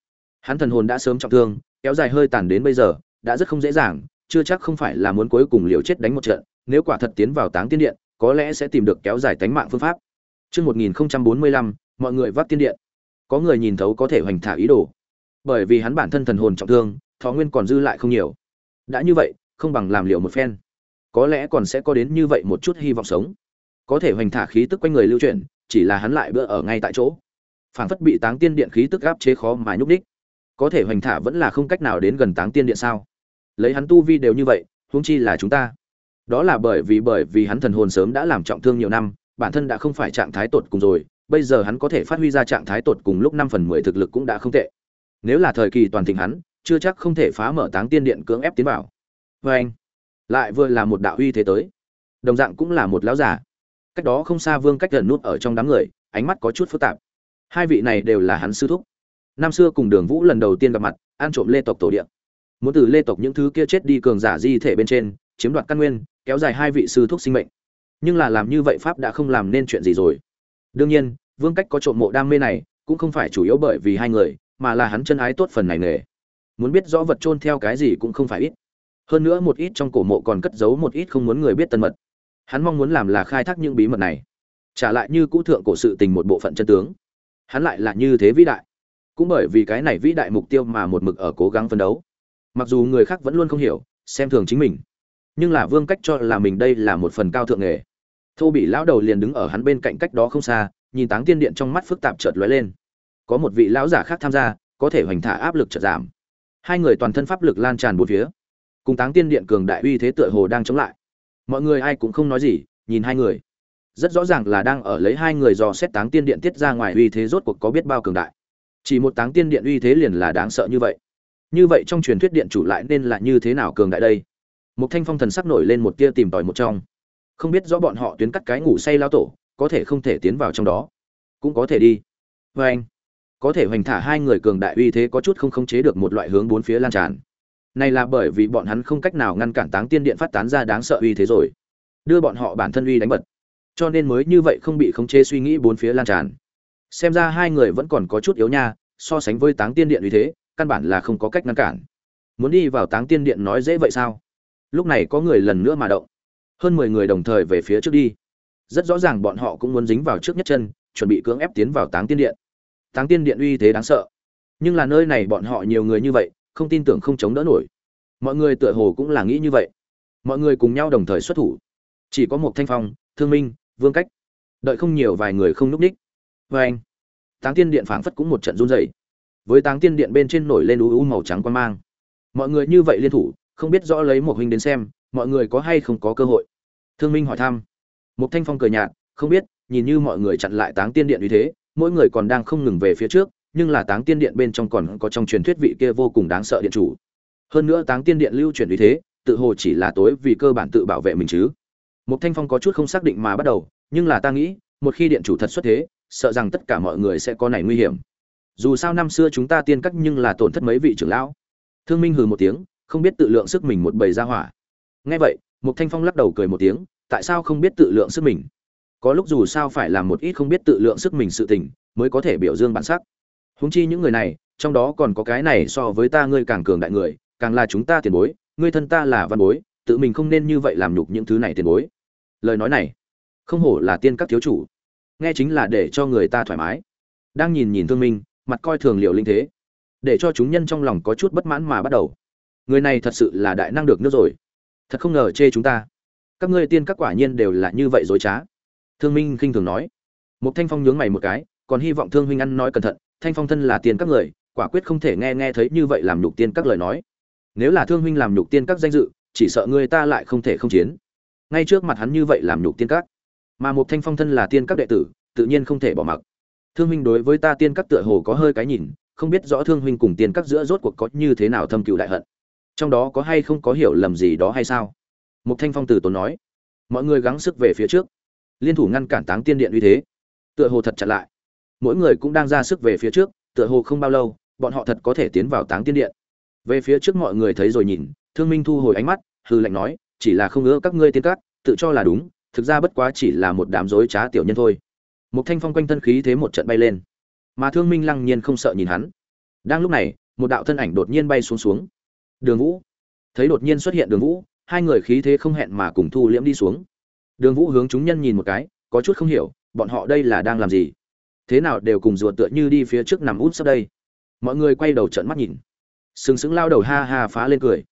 hắn thần hồn đã sớm trọng thương kéo dài hơi tàn đến bây giờ đã rất không dễ dàng chưa chắc không phải là muốn cuối cùng liều chết đánh một trận nếu quả thật tiến vào táng tiên điện có lẽ sẽ tìm được kéo dài tánh mạng phương pháp Trước 1045, mọi người vác tiên điện. Có người nhìn thấu có thể hoành thả ý đồ. Bởi vì hắn bản thân thần hồn trọng thương, thọ nguyên còn dư lại không nhiều. Đã như vậy, không bằng làm liều một phen. Có lẽ còn sẽ có đến như vậy một chút hy vọng sống. Có thể hoành thả khí tức quanh người lưu chuyển, chỉ là hắn lại bữa ở ngay tại chỗ. Phảng phất bị táng tiên điện khí tức áp chế khó mà nhúc đích. Có thể hoành thả vẫn là không cách nào đến gần táng tiên điện sao? Lấy hắn tu vi đều như vậy, huống chi là chúng ta. Đó là bởi vì bởi vì hắn thần hồn sớm đã làm trọng thương nhiều năm bản thân đã không phải trạng thái tột cùng rồi bây giờ hắn có thể phát huy ra trạng thái tột cùng lúc năm phần mười thực lực cũng đã không tệ. Nếu là thời kỳ toàn thịnh hắn chưa chắc không thể phá mở táng tiên điện cưỡng ép tiến vào. Vê anh lại vừa là một đạo uy thế tới. Đồng dạng cũng là một lão giả cách đó không xa vương cách gần nút ở trong đám người ánh mắt có chút phức tạp. Hai vị này đều là hắn sư thúc năm xưa cùng đường vũ lần đầu tiên gặp mặt, ăn trộm lê tộc tổ điện muốn từ lê tộc những thứ kia chết đi cường giả di thể bên trên, chiếm đoạt căn nguyên, kéo dài hai vị sư thuốc sinh mệnh. Nhưng là làm như vậy pháp đã không làm nên chuyện gì rồi. Đương nhiên, vương cách có trộm mộ đam mê này, cũng không phải chủ yếu bởi vì hai người, mà là hắn chân ái tốt phần này nghề. Muốn biết rõ vật chôn theo cái gì cũng không phải ít. Hơn nữa một ít trong cổ mộ còn cất giấu một ít không muốn người biết tân mật. Hắn mong muốn làm là khai thác những bí mật này. Trả lại như cũ thượng cổ sự tình một bộ phận chân tướng. Hắn lại là như thế vĩ đại cũng bởi vì cái này vĩ đại mục tiêu mà một mực ở cố gắng phấn đấu. Mặc dù người khác vẫn luôn không hiểu, xem thường chính mình, nhưng là vương cách cho là mình đây là một phần cao thượng nghề. Thô bị lão đầu liền đứng ở hắn bên cạnh cách đó không xa, nhìn táng tiên điện trong mắt phức tạp chợt lóe lên. Có một vị lão giả khác tham gia, có thể hoành thả áp lực chợt giảm. Hai người toàn thân pháp lực lan tràn bốn phía. Cùng táng tiên điện cường đại uy thế tựa hồ đang chống lại. Mọi người ai cũng không nói gì, nhìn hai người. Rất rõ ràng là đang ở lấy hai người dò xét táng tiên điện tiết ra ngoài uy thế rốt cuộc có biết bao cường đại chỉ một táng tiên điện uy thế liền là đáng sợ như vậy. Như vậy trong truyền thuyết điện chủ lại nên là như thế nào cường đại đây? Một thanh phong thần sắc nổi lên một tia tìm tòi một trong. Không biết rõ bọn họ tuyến cắt cái ngủ say lao tổ, có thể không thể tiến vào trong đó. Cũng có thể đi. Vê anh, có thể hoành thả hai người cường đại uy thế có chút không khống chế được một loại hướng bốn phía lan tràn. Này là bởi vì bọn hắn không cách nào ngăn cản táng tiên điện phát tán ra đáng sợ uy thế rồi. Đưa bọn họ bản thân uy đánh bật. Cho nên mới như vậy không bị khống chế suy nghĩ bốn phía lan tràn xem ra hai người vẫn còn có chút yếu nha, so sánh với táng tiên điện uy thế, căn bản là không có cách ngăn cản. Muốn đi vào táng tiên điện nói dễ vậy sao? Lúc này có người lần nữa mà động. Hơn mười người đồng thời về phía trước đi. Rất rõ ràng bọn họ cũng muốn dính vào trước nhất chân, chuẩn bị cưỡng ép tiến vào táng tiên điện. Táng tiên điện uy thế đáng sợ. Nhưng là nơi này bọn họ nhiều người như vậy, không tin tưởng không chống đỡ nổi. Mọi người tựa hồ cũng là nghĩ như vậy. Mọi người cùng nhau đồng thời xuất thủ. Chỉ có một thanh phong, thương minh, vương cách. Đợi không nhiều vài người không núp ních vê anh. Táng tiên điện phảng phất cũng một trận run rẩy. Với táng tiên điện bên trên nổi lên u u màu trắng quan mang. Mọi người như vậy liên thủ, không biết rõ lấy một huynh đến xem, mọi người có hay không có cơ hội. Thương minh hỏi thăm. Một thanh phong cười nhạt, không biết, nhìn như mọi người chặn lại táng tiên điện như thế, mỗi người còn đang không ngừng về phía trước, nhưng là táng tiên điện bên trong còn có trong truyền thuyết vị kia vô cùng đáng sợ điện chủ. Hơn nữa táng tiên điện lưu truyền như thế, tự hồ chỉ là tối vì cơ bản tự bảo vệ mình chứ. Một thanh phong có chút không xác định mà bắt đầu, nhưng là ta nghĩ, một khi điện chủ thật xuất thế sợ rằng tất cả mọi người sẽ có này nguy hiểm. Dù sao năm xưa chúng ta tiên cắt nhưng là tổn thất mấy vị trưởng lão. Thương minh hừ một tiếng, không biết tự lượng sức mình một bầy ra hỏa. Nghe vậy, mục thanh phong lắc đầu cười một tiếng, tại sao không biết tự lượng sức mình? Có lúc dù sao phải làm một ít không biết tự lượng sức mình sự tình, mới có thể biểu dương bản sắc. Huống chi những người này, trong đó còn có cái này so với ta ngươi càng cường đại người, càng là chúng ta tiền bối, ngươi thân ta là văn bối, tự mình không nên như vậy làm nhục những thứ này tiền bối. Lời nói này, không hổ là tiên các thiếu chủ nghe chính là để cho người ta thoải mái. Đang nhìn nhìn thương minh, mặt coi thường liệu linh thế. Để cho chúng nhân trong lòng có chút bất mãn mà bắt đầu. Người này thật sự là đại năng được nước rồi. Thật không ngờ chê chúng ta. Các ngươi tiên các quả nhiên đều là như vậy dối trá. Thương minh khinh thường nói. Một thanh phong nhướng mày một cái, còn hy vọng thương huynh ăn nói cẩn thận. Thanh phong thân là tiền các người, quả quyết không thể nghe nghe thấy như vậy làm nhục tiên các lời nói. Nếu là thương huynh làm nhục tiên các danh dự, chỉ sợ người ta lại không thể không chiến. Ngay trước mặt hắn như vậy làm nhục tiên các mà một thanh phong thân là tiên các đệ tử, tự nhiên không thể bỏ mặc. Thương huynh đối với ta tiên các tựa hồ có hơi cái nhìn, không biết rõ thương huynh cùng tiên các giữa rốt cuộc có như thế nào thâm cựu đại hận. Trong đó có hay không có hiểu lầm gì đó hay sao? Một thanh phong từ tốn nói. Mọi người gắng sức về phía trước. Liên thủ ngăn cản táng tiên điện uy thế. Tựa hồ thật chặt lại. Mỗi người cũng đang ra sức về phía trước, tựa hồ không bao lâu, bọn họ thật có thể tiến vào táng tiên điện. Về phía trước mọi người thấy rồi nhìn, thương minh thu hồi ánh mắt hư lạnh nói, chỉ là không ngỡ các ngươi tiên cát tự cho là đúng thực ra bất quá chỉ là một đám rối trá tiểu nhân thôi. Một thanh phong quanh thân khí thế một trận bay lên. Mà thương minh lăng nhiên không sợ nhìn hắn. Đang lúc này, một đạo thân ảnh đột nhiên bay xuống xuống. Đường vũ. Thấy đột nhiên xuất hiện đường vũ, hai người khí thế không hẹn mà cùng thu liễm đi xuống. Đường vũ hướng chúng nhân nhìn một cái, có chút không hiểu, bọn họ đây là đang làm gì? Thế nào đều cùng ruột tựa như đi phía trước nằm út sắp đây? Mọi người quay đầu trợn mắt nhìn. Sừng sững lao đầu ha ha phá lên cười.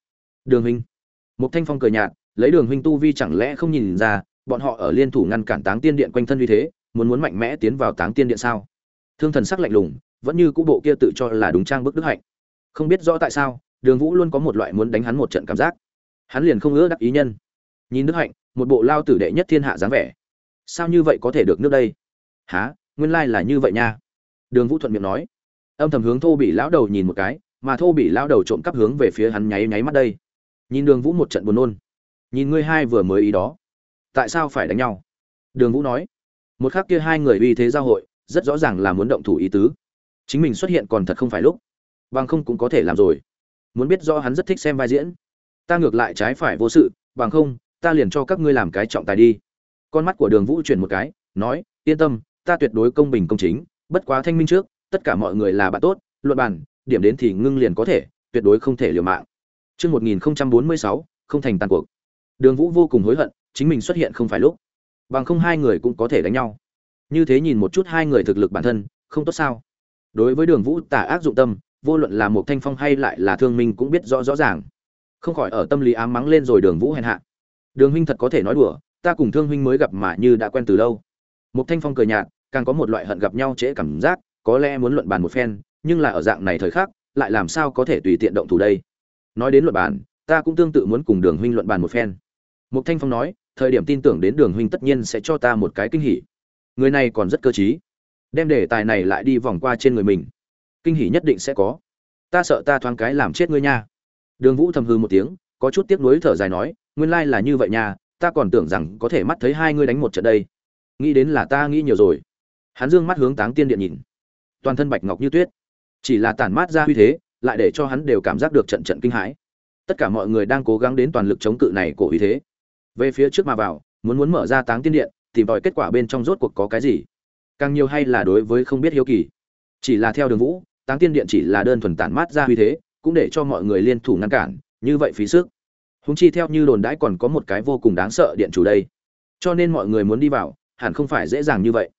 Đường huynh. Một thanh phong cười nhạt, lấy đường huynh tu vi chẳng lẽ không nhìn ra bọn họ ở liên thủ ngăn cản táng tiên điện quanh thân như thế muốn muốn mạnh mẽ tiến vào táng tiên điện sao? Thương thần sắc lạnh lùng vẫn như cũ bộ kia tự cho là đúng trang bức đức hạnh. Không biết rõ tại sao đường vũ luôn có một loại muốn đánh hắn một trận cảm giác. Hắn liền không ưa đắc ý nhân. Nhìn đức hạnh một bộ lao tử đệ nhất thiên hạ dáng vẻ. Sao như vậy có thể được nước đây? Hả, nguyên lai là như vậy nha. Đường vũ thuận miệng nói. Âm thầm hướng thô Bỉ lão đầu nhìn một cái mà thô Bỉ lão đầu trộm cắp hướng về phía hắn nháy nháy mắt đây. Nhìn đường vũ một trận buồn nôn. Nhìn ngươi hai vừa mới ý đó tại sao phải đánh nhau? Đường vũ nói. Một khắc kia hai người uy thế giao hội rất rõ ràng là muốn động thủ ý tứ. Chính mình xuất hiện còn thật không phải lúc. Bằng không cũng có thể làm rồi. Muốn biết rõ hắn rất thích xem vai diễn. Ta ngược lại trái phải vô sự bằng không ta liền cho các ngươi làm cái trọng tài đi. Con mắt của đường vũ chuyển một cái nói yên tâm ta tuyệt đối công bình công chính bất quá thanh minh trước tất cả mọi người là bạn tốt luận bàn điểm đến thì ngưng liền có thể tuyệt đối không thể liều mạng. Trước 1046, không thành tàn cuộc. Đường Vũ vô cùng hối hận, chính mình xuất hiện không phải lúc. Bằng không hai người cũng có thể đánh nhau. Như thế nhìn một chút hai người thực lực bản thân, không tốt sao? Đối với Đường Vũ tà ác dụng tâm, vô luận là một thanh phong hay lại là thương minh cũng biết rõ rõ ràng. Không khỏi ở tâm lý ám mắng lên rồi Đường Vũ hèn hạ. Đường huynh thật có thể nói đùa, ta cùng Thương huynh mới gặp mà như đã quen từ lâu. Một thanh phong cười nhạt, càng có một loại hận gặp nhau trễ cảm giác, có lẽ muốn luận bàn một phen, nhưng là ở dạng này thời khắc, lại làm sao có thể tùy tiện động thủ đây? Nói đến luận bàn, ta cũng tương tự muốn cùng Đường huynh luận bàn một phen. Một thanh phong nói, thời điểm tin tưởng đến Đường huynh tất nhiên sẽ cho ta một cái kinh hỉ. Người này còn rất cơ trí, đem đề tài này lại đi vòng qua trên người mình. Kinh hỉ nhất định sẽ có. Ta sợ ta thoáng cái làm chết ngươi nha. Đường Vũ thầm hư một tiếng, có chút tiếc nuối thở dài nói, nguyên lai là như vậy nha, ta còn tưởng rằng có thể mắt thấy hai ngươi đánh một trận đây nghĩ đến là ta nghĩ nhiều rồi hắn dương mắt hướng táng tiên điện nhìn toàn thân bạch ngọc như tuyết chỉ là tản mát ra uy thế lại để cho hắn đều cảm giác được trận trận kinh hãi tất cả mọi người đang cố gắng đến toàn lực chống cự này của uy thế về phía trước mà vào, muốn muốn mở ra táng tiên điện, tìm tòi kết quả bên trong rốt cuộc có cái gì. Càng nhiều hay là đối với không biết hiếu kỳ. Chỉ là theo đường vũ, táng tiên điện chỉ là đơn thuần tản mát ra uy thế, cũng để cho mọi người liên thủ ngăn cản, như vậy phí sức. Húng chi theo như đồn đãi còn có một cái vô cùng đáng sợ điện chủ đây. Cho nên mọi người muốn đi vào, hẳn không phải dễ dàng như vậy.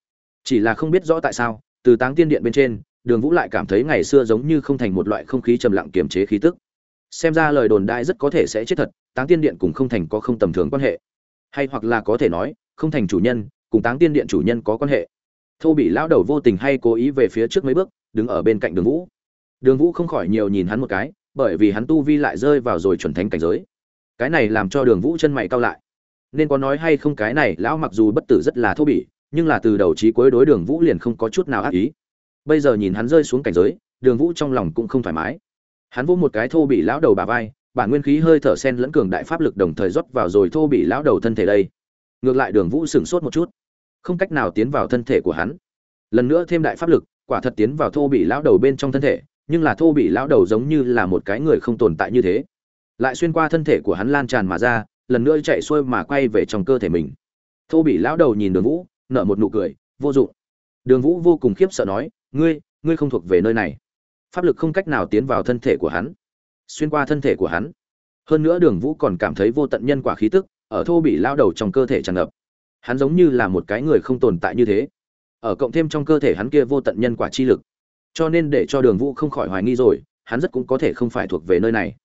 Chỉ là không biết rõ tại sao, từ táng tiên điện bên trên, đường vũ lại cảm thấy ngày xưa giống như không thành một loại không khí trầm lặng kiềm chế khí tức xem ra lời đồn đại rất có thể sẽ chết thật, táng tiên điện cùng không thành có không tầm thường quan hệ. Hay hoặc là có thể nói, không thành chủ nhân cùng táng tiên điện chủ nhân có quan hệ. Thô bị lão đầu vô tình hay cố ý về phía trước mấy bước, đứng ở bên cạnh đường vũ. Đường vũ không khỏi nhiều nhìn hắn một cái, bởi vì hắn tu vi lại rơi vào rồi chuẩn thánh cảnh giới. Cái này làm cho đường vũ chân mày cao lại. Nên có nói hay không cái này, lão mặc dù bất tử rất là thô bỉ, nhưng là từ đầu chí cuối đối đường vũ liền không có chút nào ác ý. Bây giờ nhìn hắn rơi xuống cảnh giới, đường vũ trong lòng cũng không thoải mái hắn vỗ một cái thô bị lão đầu bà vai bản nguyên khí hơi thở sen lẫn cường đại pháp lực đồng thời rót vào rồi thô bị lão đầu thân thể đây. Ngược lại đường vũ sửng sốt một chút. Không cách nào tiến vào thân thể của hắn. Lần nữa thêm đại pháp lực, quả thật tiến vào thô bị lão đầu bên trong thân thể, nhưng là thô bị lão đầu giống như là một cái người không tồn tại như thế. Lại xuyên qua thân thể của hắn lan tràn mà ra, lần nữa chạy xuôi mà quay về trong cơ thể mình. Thô bị lão đầu nhìn đường vũ, nở một nụ cười, vô dụng. Đường vũ vô cùng khiếp sợ nói, ngươi ngươi không thuộc về nơi này pháp lực không cách nào tiến vào thân thể của hắn, xuyên qua thân thể của hắn. Hơn nữa đường vũ còn cảm thấy vô tận nhân quả khí tức ở thô bị lao đầu trong cơ thể tràn ngập. Hắn giống như là một cái người không tồn tại như thế. Ở cộng thêm trong cơ thể hắn kia vô tận nhân quả chi lực. Cho nên để cho đường vũ không khỏi hoài nghi rồi, hắn rất cũng có thể không phải thuộc về nơi này.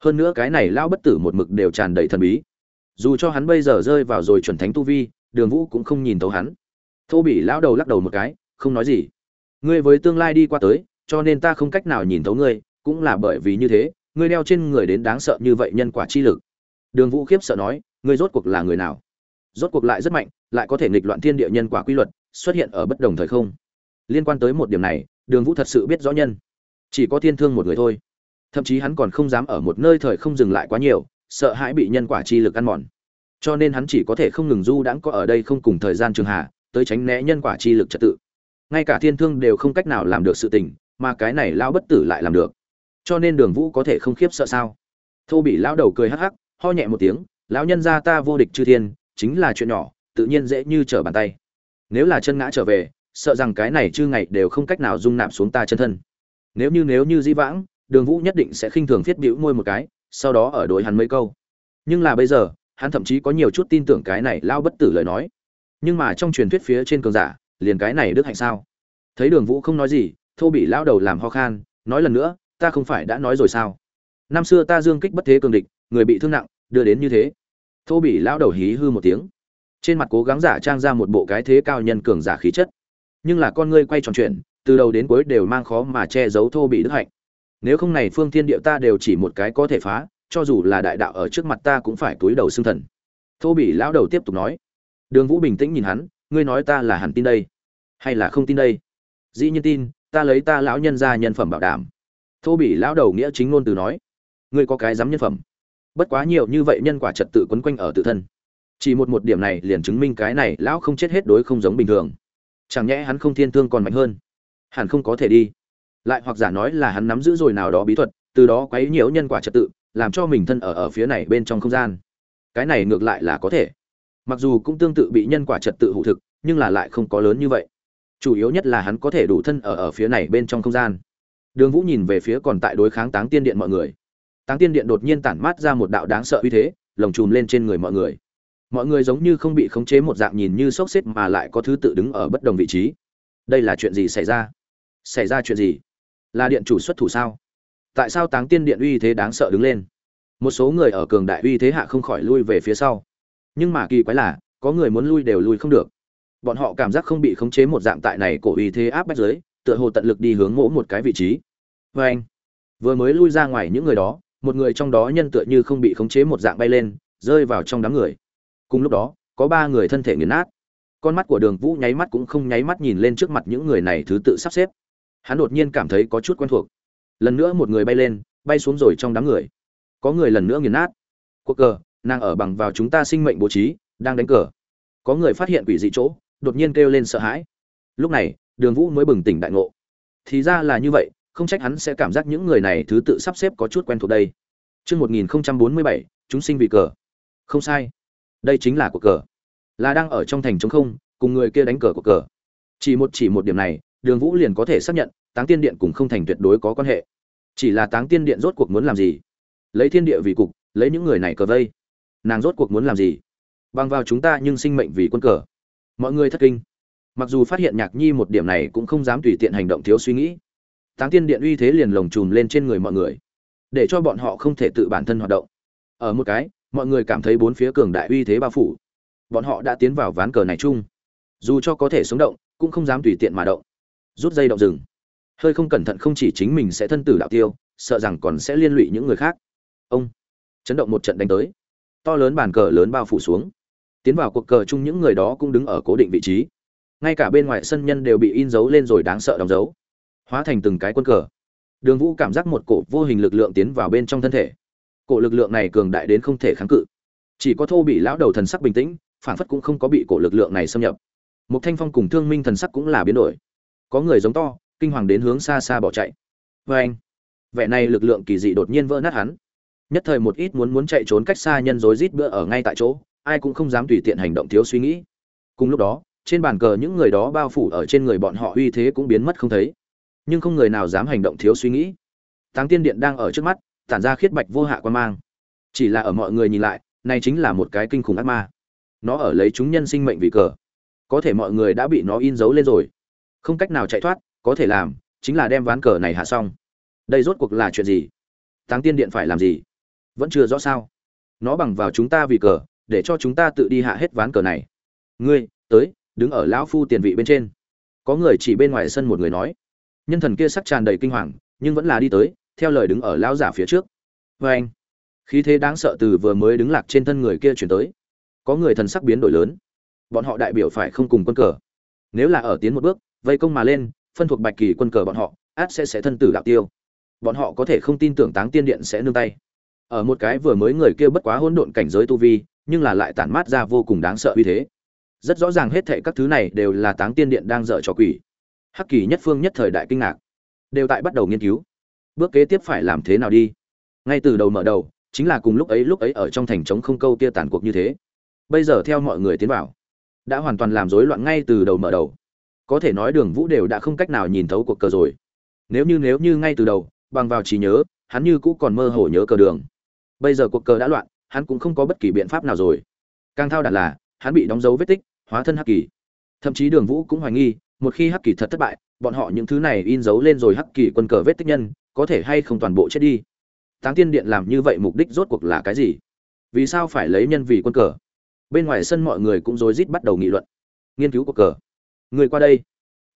Hơn nữa cái này lao bất tử một mực đều tràn đầy thần bí. Dù cho hắn bây giờ rơi vào rồi chuẩn thánh tu vi, đường vũ cũng không nhìn thấu hắn. Thô bị lão đầu lắc đầu một cái, không nói gì. Ngươi với tương lai đi qua tới cho nên ta không cách nào nhìn thấu ngươi, cũng là bởi vì như thế, ngươi đeo trên người đến đáng sợ như vậy nhân quả chi lực. Đường vũ khiếp sợ nói, ngươi rốt cuộc là người nào? Rốt cuộc lại rất mạnh, lại có thể nghịch loạn thiên địa nhân quả quy luật, xuất hiện ở bất đồng thời không? Liên quan tới một điểm này, đường vũ thật sự biết rõ nhân. Chỉ có thiên thương một người thôi. Thậm chí hắn còn không dám ở một nơi thời không dừng lại quá nhiều, sợ hãi bị nhân quả chi lực ăn mòn. Cho nên hắn chỉ có thể không ngừng du đãng có ở đây không cùng thời gian trường hạ, tới tránh né nhân quả chi lực trật tự. Ngay cả thiên thương đều không cách nào làm được sự tình mà cái này lão bất tử lại làm được. Cho nên đường vũ có thể không khiếp sợ sao? Thô bị lão đầu cười hắc hắc, ho nhẹ một tiếng, lão nhân gia ta vô địch chư thiên, chính là chuyện nhỏ, tự nhiên dễ như trở bàn tay. Nếu là chân ngã trở về, sợ rằng cái này chư ngày đều không cách nào dung nạp xuống ta chân thân. Nếu như nếu như di vãng, đường vũ nhất định sẽ khinh thường thiết bĩu môi một cái, sau đó ở đối hắn mấy câu. Nhưng là bây giờ, hắn thậm chí có nhiều chút tin tưởng cái này lao bất tử lời nói. Nhưng mà trong truyền thuyết phía trên cường giả, liền cái này đức hạnh sao? Thấy đường vũ không nói gì thô bị lão đầu làm ho khan, nói lần nữa, ta không phải đã nói rồi sao? Năm xưa ta dương kích bất thế cường địch, người bị thương nặng, đưa đến như thế. Thô bị lão đầu hí hư một tiếng. Trên mặt cố gắng giả trang ra một bộ cái thế cao nhân cường giả khí chất. Nhưng là con ngươi quay tròn chuyện từ đầu đến cuối đều mang khó mà che giấu thô bị đức hạnh. Nếu không này phương thiên địa ta đều chỉ một cái có thể phá, cho dù là đại đạo ở trước mặt ta cũng phải túi đầu xương thần. Thô bị lão đầu tiếp tục nói. Đường vũ bình tĩnh nhìn hắn, ngươi nói ta là hẳn tin đây, hay là không tin đây? Dĩ nhiên tin ta lấy ta lão nhân ra nhân phẩm bảo đảm. Thô bị lão đầu nghĩa chính ngôn từ nói, ngươi có cái dám nhân phẩm. Bất quá nhiều như vậy nhân quả trật tự quấn quanh ở tự thân. Chỉ một một điểm này liền chứng minh cái này lão không chết hết đối không giống bình thường. Chẳng nhẽ hắn không thiên thương còn mạnh hơn? Hẳn không có thể đi. Lại hoặc giả nói là hắn nắm giữ rồi nào đó bí thuật, từ đó quấy nhiễu nhân quả trật tự, làm cho mình thân ở ở phía này bên trong không gian. Cái này ngược lại là có thể. Mặc dù cũng tương tự bị nhân quả trật tự hữu thực, nhưng là lại không có lớn như vậy chủ yếu nhất là hắn có thể đủ thân ở ở phía này bên trong không gian. Đường vũ nhìn về phía còn tại đối kháng táng tiên điện mọi người. Táng tiên điện đột nhiên tản mát ra một đạo đáng sợ uy thế, lồng chùm lên trên người mọi người. Mọi người giống như không bị khống chế một dạng nhìn như sốc xếp mà lại có thứ tự đứng ở bất đồng vị trí. Đây là chuyện gì xảy ra? Xảy ra chuyện gì? Là điện chủ xuất thủ sao? Tại sao táng tiên điện uy thế đáng sợ đứng lên? Một số người ở cường đại uy thế hạ không khỏi lui về phía sau. Nhưng mà kỳ quái là, có người muốn lui đều lui không được bọn họ cảm giác không bị khống chế một dạng tại này cổ uy thế áp bách dưới, tựa hồ tận lực đi hướng mỗ một cái vị trí. Vê anh, vừa mới lui ra ngoài những người đó, một người trong đó nhân tựa như không bị khống chế một dạng bay lên, rơi vào trong đám người. Cùng lúc đó, có ba người thân thể nghiền nát. Con mắt của đường vũ nháy mắt cũng không nháy mắt nhìn lên trước mặt những người này thứ tự sắp xếp. Hắn đột nhiên cảm thấy có chút quen thuộc. Lần nữa một người bay lên, bay xuống rồi trong đám người. Có người lần nữa nghiền nát. Cuộc cờ, nàng ở bằng vào chúng ta sinh mệnh bố trí, đang đánh cờ. Có người phát hiện quỷ dị chỗ đột nhiên kêu lên sợ hãi lúc này đường vũ mới bừng tỉnh đại ngộ thì ra là như vậy không trách hắn sẽ cảm giác những người này thứ tự sắp xếp có chút quen thuộc đây Chương 1047, chúng sinh vì cờ. Không sai. Đây chính là của cờ. Là đang ở trong thành trống không, cùng người kia đánh cờ của cờ. Chỉ một chỉ một điểm này, Đường Vũ liền có thể xác nhận, Táng Tiên Điện cùng không thành tuyệt đối có quan hệ. Chỉ là Táng Tiên Điện rốt cuộc muốn làm gì? Lấy thiên địa vì cục, lấy những người này cờ vây. Nàng rốt cuộc muốn làm gì? Bằng vào chúng ta nhưng sinh mệnh vì quân cờ. Mọi người thất kinh. Mặc dù phát hiện Nhạc Nhi một điểm này cũng không dám tùy tiện hành động thiếu suy nghĩ. Táng Tiên Điện uy thế liền lồng trùm lên trên người mọi người, để cho bọn họ không thể tự bản thân hoạt động. Ở một cái, mọi người cảm thấy bốn phía cường đại uy thế bao phủ. Bọn họ đã tiến vào ván cờ này chung. Dù cho có thể sống động, cũng không dám tùy tiện mà động. Rút dây động rừng. Hơi không cẩn thận không chỉ chính mình sẽ thân tử đạo tiêu, sợ rằng còn sẽ liên lụy những người khác. Ông chấn động một trận đánh tới. To lớn bàn cờ lớn bao phủ xuống. Tiến vào cuộc cờ chung những người đó cũng đứng ở cố định vị trí. Ngay cả bên ngoài sân nhân đều bị in dấu lên rồi đáng sợ đóng dấu. Hóa thành từng cái quân cờ. Đường vũ cảm giác một cổ vô hình lực lượng tiến vào bên trong thân thể. Cổ lực lượng này cường đại đến không thể kháng cự. Chỉ có thô bị lão đầu thần sắc bình tĩnh phản phất cũng không có bị cổ lực lượng này xâm nhập. Một thanh phong cùng thương minh thần sắc cũng là biến đổi. Có người giống to, kinh hoàng đến hướng xa xa bỏ chạy. Vê anh vẻ này lực lượng kỳ dị đột nhiên vỡ nát hắn. Nhất thời một ít muốn muốn chạy trốn cách xa nhân rối rít bữa ở ngay tại chỗ ai cũng không dám tùy tiện hành động thiếu suy nghĩ. Cùng lúc đó, trên bàn cờ những người đó bao phủ ở trên người bọn họ uy thế cũng biến mất không thấy. Nhưng không người nào dám hành động thiếu suy nghĩ. Táng tiên điện đang ở trước mắt, tản ra khiết bạch vô hạ quan mang. Chỉ là ở mọi người nhìn lại, này chính là một cái kinh khủng ác ma. Nó ở lấy chúng nhân sinh mệnh vì cờ. Có thể mọi người đã bị nó in dấu lên rồi. Không cách nào chạy thoát, có thể làm, chính là đem ván cờ này hạ xong. Đây rốt cuộc là chuyện gì? Táng tiên điện phải làm gì? Vẫn chưa rõ sao. Nó bằng vào chúng ta vì cờ để cho chúng ta tự đi hạ hết ván cờ này. Ngươi, tới, đứng ở lão phu tiền vị bên trên. Có người chỉ bên ngoài sân một người nói. Nhân thần kia sắc tràn đầy kinh hoàng, nhưng vẫn là đi tới, theo lời đứng ở lão giả phía trước. Vê anh, khí thế đáng sợ từ vừa mới đứng lạc trên thân người kia chuyển tới. Có người thần sắc biến đổi lớn. Bọn họ đại biểu phải không cùng quân cờ. Nếu là ở tiến một bước, vây công mà lên, phân thuộc bạch kỳ quân cờ bọn họ, át sẽ sẽ thân tử đạo tiêu. Bọn họ có thể không tin tưởng táng tiên điện sẽ nương tay. Ở một cái vừa mới người kia bất quá hỗn độn cảnh giới tu vi nhưng là lại tản mát ra vô cùng đáng sợ uy thế. Rất rõ ràng hết thệ các thứ này đều là táng tiên điện đang dở trò quỷ. Hắc kỳ nhất phương nhất thời đại kinh ngạc, đều tại bắt đầu nghiên cứu. Bước kế tiếp phải làm thế nào đi? Ngay từ đầu mở đầu, chính là cùng lúc ấy lúc ấy ở trong thành trống không câu kia tàn cuộc như thế. Bây giờ theo mọi người tiến vào, đã hoàn toàn làm rối loạn ngay từ đầu mở đầu. Có thể nói đường vũ đều đã không cách nào nhìn thấu cuộc cờ rồi. Nếu như nếu như ngay từ đầu, bằng vào trí nhớ, hắn như cũ còn mơ hồ nhớ cờ đường. Bây giờ cuộc cờ đã loạn hắn cũng không có bất kỳ biện pháp nào rồi. Càng thao đản là, hắn bị đóng dấu vết tích, hóa thân hắc kỳ. Thậm chí đường vũ cũng hoài nghi, một khi hắc kỳ thật thất bại, bọn họ những thứ này in dấu lên rồi hắc kỳ quân cờ vết tích nhân, có thể hay không toàn bộ chết đi? Táng tiên điện làm như vậy mục đích rốt cuộc là cái gì? Vì sao phải lấy nhân vì quân cờ? Bên ngoài sân mọi người cũng rối rít bắt đầu nghị luận. Nghiên cứu cuộc cờ. Người qua đây.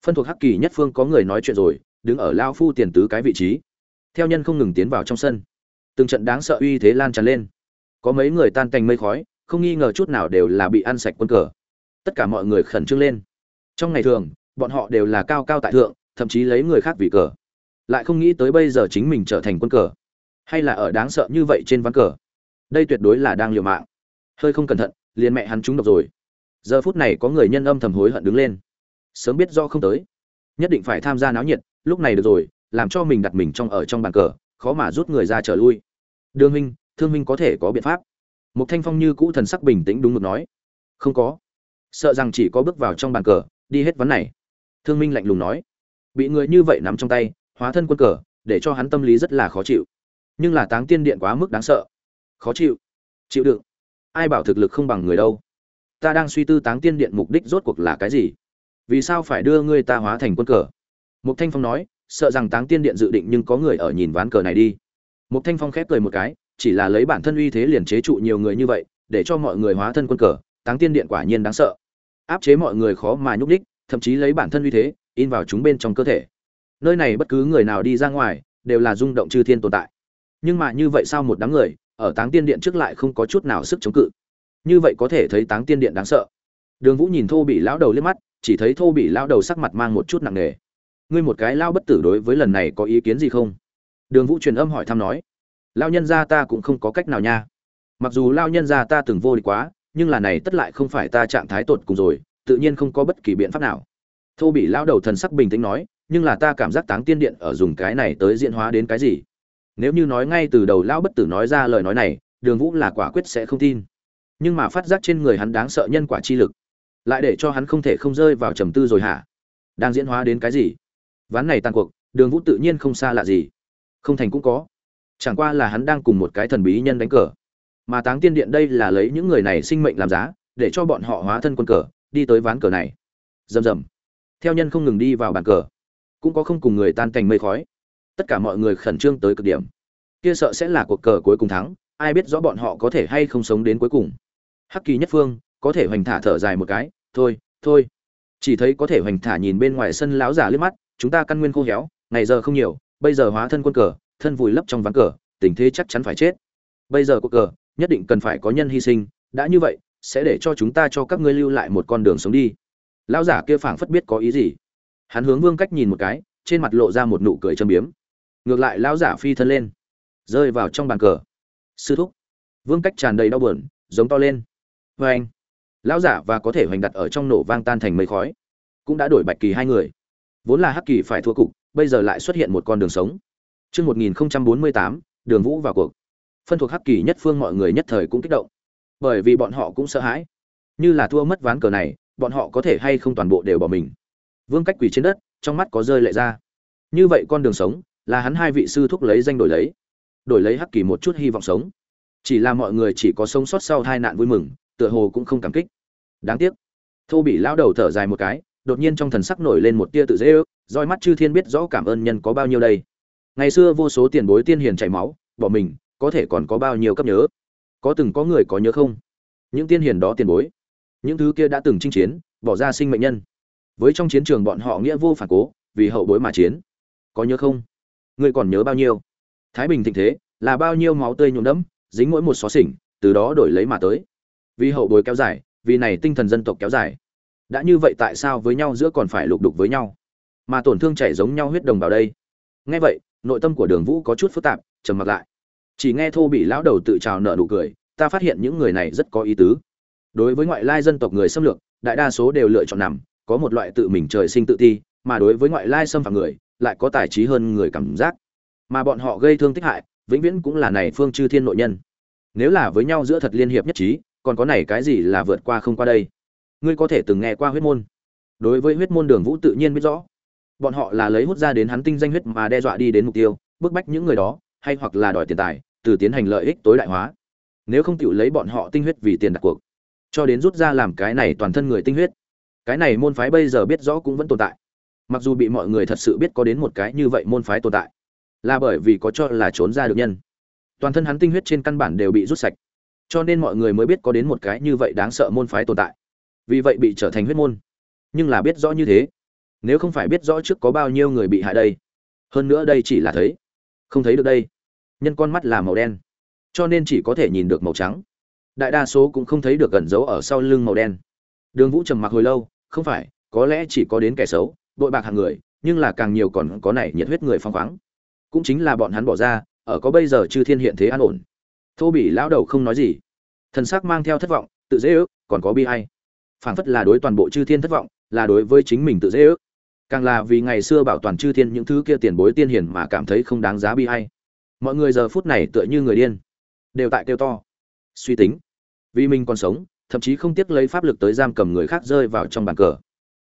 Phân thuộc hắc kỳ nhất phương có người nói chuyện rồi, đứng ở lao phu tiền tứ cái vị trí. Theo nhân không ngừng tiến vào trong sân. Từng trận đáng sợ uy thế lan tràn lên có mấy người tan cành mây khói, không nghi ngờ chút nào đều là bị ăn sạch quân cờ. Tất cả mọi người khẩn trương lên. Trong ngày thường, bọn họ đều là cao cao tại thượng, thậm chí lấy người khác vì cờ. Lại không nghĩ tới bây giờ chính mình trở thành quân cờ. Hay là ở đáng sợ như vậy trên ván cờ. Đây tuyệt đối là đang liều mạng. Hơi không cẩn thận, liền mẹ hắn trúng độc rồi. Giờ phút này có người nhân âm thầm hối hận đứng lên. Sớm biết do không tới. Nhất định phải tham gia náo nhiệt, lúc này được rồi, làm cho mình đặt mình trong ở trong bàn cờ, khó mà rút người ra trở lui. Đương huynh thương Minh có thể có biện pháp. Một thanh phong như cũ thần sắc bình tĩnh đúng mực nói. Không có. Sợ rằng chỉ có bước vào trong bàn cờ, đi hết vấn này. Thương minh lạnh lùng nói. Bị người như vậy nắm trong tay, hóa thân quân cờ, để cho hắn tâm lý rất là khó chịu. Nhưng là táng tiên điện quá mức đáng sợ. Khó chịu. Chịu đựng. Ai bảo thực lực không bằng người đâu. Ta đang suy tư táng tiên điện mục đích rốt cuộc là cái gì? Vì sao phải đưa ngươi ta hóa thành quân cờ? Mục thanh phong nói, sợ rằng táng tiên điện dự định nhưng có người ở nhìn ván cờ này đi. Mục thanh phong khép cười một cái chỉ là lấy bản thân uy thế liền chế trụ nhiều người như vậy, để cho mọi người hóa thân quân cờ, táng tiên điện quả nhiên đáng sợ. Áp chế mọi người khó mà nhúc đích thậm chí lấy bản thân uy thế, in vào chúng bên trong cơ thể. Nơi này bất cứ người nào đi ra ngoài, đều là rung động chư thiên tồn tại. Nhưng mà như vậy sao một đám người, ở táng tiên điện trước lại không có chút nào sức chống cự? Như vậy có thể thấy táng tiên điện đáng sợ. Đường vũ nhìn thô bị lão đầu liếc mắt, chỉ thấy thô bị lão đầu sắc mặt mang một chút nặng nề. Ngươi một cái lao bất tử đối với lần này có ý kiến gì không? Đường vũ truyền âm hỏi thăm nói lao nhân gia ta cũng không có cách nào nha. Mặc dù lao nhân gia ta từng vô địch quá, nhưng là này tất lại không phải ta trạng thái tột cùng rồi, tự nhiên không có bất kỳ biện pháp nào. Thô bị lao đầu thần sắc bình tĩnh nói, nhưng là ta cảm giác táng tiên điện ở dùng cái này tới diễn hóa đến cái gì? Nếu như nói ngay từ đầu lão bất tử nói ra lời nói này, đường vũ là quả quyết sẽ không tin. Nhưng mà phát giác trên người hắn đáng sợ nhân quả chi lực, lại để cho hắn không thể không rơi vào trầm tư rồi hả? Đang diễn hóa đến cái gì? Ván này tan cuộc, đường vũ tự nhiên không xa lạ gì. Không thành cũng có chẳng qua là hắn đang cùng một cái thần bí nhân đánh cờ. Mà táng tiên điện đây là lấy những người này sinh mệnh làm giá, để cho bọn họ hóa thân quân cờ, đi tới ván cờ này. Rầm rầm. Theo nhân không ngừng đi vào bàn cờ. Cũng có không cùng người tan thành mây khói. Tất cả mọi người khẩn trương tới cực điểm. Kia sợ sẽ là cuộc cờ cuối cùng thắng, ai biết rõ bọn họ có thể hay không sống đến cuối cùng. Hắc kỳ nhất phương, có thể hoành thả thở dài một cái, thôi thôi. Chỉ thấy có thể hoành thả nhìn bên ngoài sân láo giả liếc mắt, chúng ta căn nguyên khô héo, ngày giờ không nhiều, bây giờ hóa thân quân cờ thân vùi lấp trong ván cờ, tình thế chắc chắn phải chết. Bây giờ cuộc cờ, nhất định cần phải có nhân hy sinh, đã như vậy, sẽ để cho chúng ta cho các ngươi lưu lại một con đường sống đi. Lão giả kia phảng phất biết có ý gì. Hắn hướng vương cách nhìn một cái, trên mặt lộ ra một nụ cười châm biếm. Ngược lại lão giả phi thân lên, rơi vào trong bàn cờ. Sư thúc. Vương cách tràn đầy đau buồn, giống to lên. Vê anh. Lão giả và có thể hoành đặt ở trong nổ vang tan thành mây khói. Cũng đã đổi bạch kỳ hai người. Vốn là hắc kỳ phải thua cục, bây giờ lại xuất hiện một con đường sống. Trước 1048, đường vũ vào cuộc. Phân thuộc hắc kỳ nhất phương mọi người nhất thời cũng kích động. Bởi vì bọn họ cũng sợ hãi. Như là thua mất ván cờ này, bọn họ có thể hay không toàn bộ đều bỏ mình. Vương cách quỳ trên đất, trong mắt có rơi lệ ra. Như vậy con đường sống, là hắn hai vị sư thúc lấy danh đổi lấy. Đổi lấy hắc kỳ một chút hy vọng sống. Chỉ là mọi người chỉ có sống sót sau hai nạn vui mừng, tựa hồ cũng không cảm kích. Đáng tiếc. Thô bị lão đầu thở dài một cái, đột nhiên trong thần sắc nổi lên một tia tự dễ ước, roi mắt chư thiên biết rõ cảm ơn nhân có bao nhiêu đây ngày xưa vô số tiền bối tiên hiền chảy máu, bỏ mình, có thể còn có bao nhiêu cấp nhớ? Có từng có người có nhớ không? Những tiên hiền đó tiền bối, những thứ kia đã từng chinh chiến, bỏ ra sinh mệnh nhân. Với trong chiến trường bọn họ nghĩa vô phản cố, vì hậu bối mà chiến. Có nhớ không? Ngươi còn nhớ bao nhiêu? Thái bình thịnh thế, là bao nhiêu máu tươi nhuộm đẫm, dính mỗi một xó xỉnh, từ đó đổi lấy mà tới. Vì hậu bối kéo dài, vì này tinh thần dân tộc kéo dài. Đã như vậy tại sao với nhau giữa còn phải lục đục với nhau? Mà tổn thương chảy giống nhau huyết đồng vào đây. Nghe vậy nội tâm của đường vũ có chút phức tạp, trầm mặc lại. Chỉ nghe thô bị lão đầu tự trào nợ nụ cười, ta phát hiện những người này rất có ý tứ. Đối với ngoại lai dân tộc người xâm lược, đại đa số đều lựa chọn nằm, có một loại tự mình trời sinh tự ti, mà đối với ngoại lai xâm phạm người, lại có tài trí hơn người cảm giác. Mà bọn họ gây thương tích hại, vĩnh viễn cũng là này phương chư thiên nội nhân. Nếu là với nhau giữa thật liên hiệp nhất trí, còn có này cái gì là vượt qua không qua đây? Ngươi có thể từng nghe qua huyết môn. Đối với huyết môn đường vũ tự nhiên biết rõ bọn họ là lấy hút ra đến hắn tinh danh huyết mà đe dọa đi đến mục tiêu, bức bách những người đó, hay hoặc là đòi tiền tài, từ tiến hành lợi ích tối đại hóa. Nếu không chịu lấy bọn họ tinh huyết vì tiền đặt cuộc, cho đến rút ra làm cái này toàn thân người tinh huyết. Cái này môn phái bây giờ biết rõ cũng vẫn tồn tại. Mặc dù bị mọi người thật sự biết có đến một cái như vậy môn phái tồn tại, là bởi vì có cho là trốn ra được nhân. Toàn thân hắn tinh huyết trên căn bản đều bị rút sạch. Cho nên mọi người mới biết có đến một cái như vậy đáng sợ môn phái tồn tại. Vì vậy bị trở thành huyết môn. Nhưng là biết rõ như thế nếu không phải biết rõ trước có bao nhiêu người bị hại đây. Hơn nữa đây chỉ là thấy. Không thấy được đây. Nhân con mắt là màu đen. Cho nên chỉ có thể nhìn được màu trắng. Đại đa số cũng không thấy được gần giấu ở sau lưng màu đen. Đường vũ trầm mặc hồi lâu, không phải, có lẽ chỉ có đến kẻ xấu, đội bạc hàng người, nhưng là càng nhiều còn có này nhiệt huyết người phong khoáng. Cũng chính là bọn hắn bỏ ra, ở có bây giờ chư thiên hiện thế an ổn. Thô bị lão đầu không nói gì. Thần sắc mang theo thất vọng, tự dễ ước, còn có bi hay phảng phất là đối toàn bộ chư thiên thất vọng, là đối với chính mình tự dễ ước càng là vì ngày xưa bảo toàn chư thiên những thứ kia tiền bối tiên hiền mà cảm thấy không đáng giá bi hay mọi người giờ phút này tựa như người điên. Đều tại kêu to. Suy tính. Vì mình còn sống, thậm chí không tiếc lấy pháp lực tới giam cầm người khác rơi vào trong bàn cờ.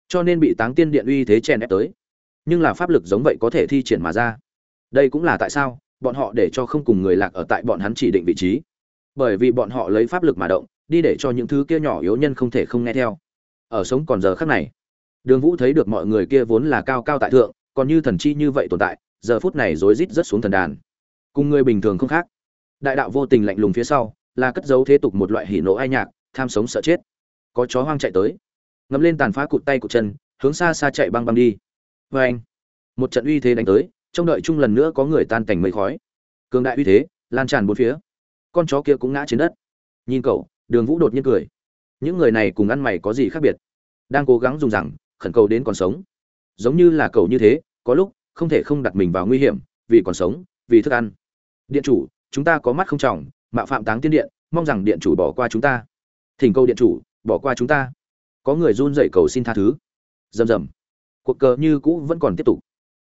Cho nên bị táng tiên điện uy thế chèn ép tới. Nhưng là pháp lực giống vậy có thể thi triển mà ra. Đây cũng là tại sao, bọn họ để cho không cùng người lạc ở tại bọn hắn chỉ định vị trí. Bởi vì bọn họ lấy pháp lực mà động, đi để cho những thứ kia nhỏ yếu nhân không thể không nghe theo. Ở sống còn giờ khác này Đường Vũ thấy được mọi người kia vốn là cao cao tại thượng, còn như thần chi như vậy tồn tại, giờ phút này rối rít rất xuống thần đàn. Cùng người bình thường không khác. Đại đạo vô tình lạnh lùng phía sau, là cất giấu thế tục một loại hỉ nộ ai nhạc, tham sống sợ chết. Có chó hoang chạy tới, ngậm lên tàn phá cụt tay cụt chân, hướng xa xa chạy băng băng đi. Và anh, một trận uy thế đánh tới, trong đợi chung lần nữa có người tan cảnh mây khói. Cường đại uy thế, lan tràn bốn phía. Con chó kia cũng ngã trên đất. Nhìn cậu, Đường Vũ đột nhiên cười. Những người này cùng ăn mày có gì khác biệt? Đang cố gắng dùng rằng, khẩn cầu đến còn sống. Giống như là cầu như thế, có lúc, không thể không đặt mình vào nguy hiểm, vì còn sống, vì thức ăn. Điện chủ, chúng ta có mắt không trọng, mạo phạm táng tiên điện, mong rằng điện chủ bỏ qua chúng ta. Thỉnh cầu điện chủ, bỏ qua chúng ta. Có người run dậy cầu xin tha thứ. Rầm rầm. Cuộc cờ như cũ vẫn còn tiếp tục.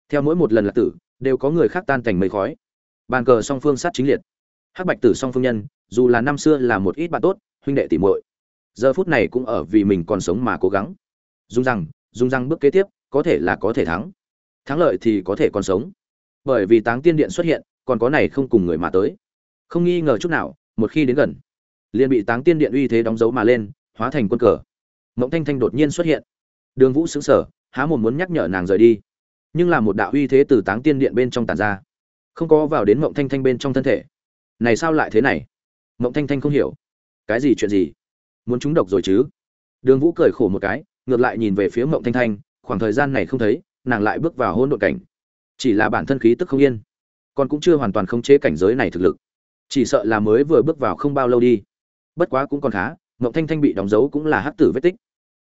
Theo mỗi một lần là tử, đều có người khác tan thành mây khói. Bàn cờ song phương sát chính liệt. Hắc bạch tử song phương nhân, dù là năm xưa là một ít bạn tốt, huynh đệ tỉ muội, giờ phút này cũng ở vì mình còn sống mà cố gắng. Dùng rằng dùng răng bước kế tiếp, có thể là có thể thắng. Thắng lợi thì có thể còn sống. Bởi vì táng tiên điện xuất hiện, còn có này không cùng người mà tới. Không nghi ngờ chút nào, một khi đến gần, liền bị táng tiên điện uy thế đóng dấu mà lên, hóa thành quân cờ. Mộng thanh thanh đột nhiên xuất hiện. Đường vũ xứng sở há một muốn nhắc nhở nàng rời đi. Nhưng là một đạo uy thế từ táng tiên điện bên trong tàn ra. Không có vào đến mộng thanh thanh bên trong thân thể. Này sao lại thế này? Mộng thanh thanh không hiểu. Cái gì chuyện gì? Muốn trúng độc rồi chứ? Đường vũ cười khổ một cái ngược lại nhìn về phía mộng thanh thanh, khoảng thời gian này không thấy, nàng lại bước vào hôn độn cảnh. Chỉ là bản thân khí tức không yên, còn cũng chưa hoàn toàn khống chế cảnh giới này thực lực. Chỉ sợ là mới vừa bước vào không bao lâu đi. Bất quá cũng còn khá, mộng thanh thanh bị đóng dấu cũng là hắc tử vết tích.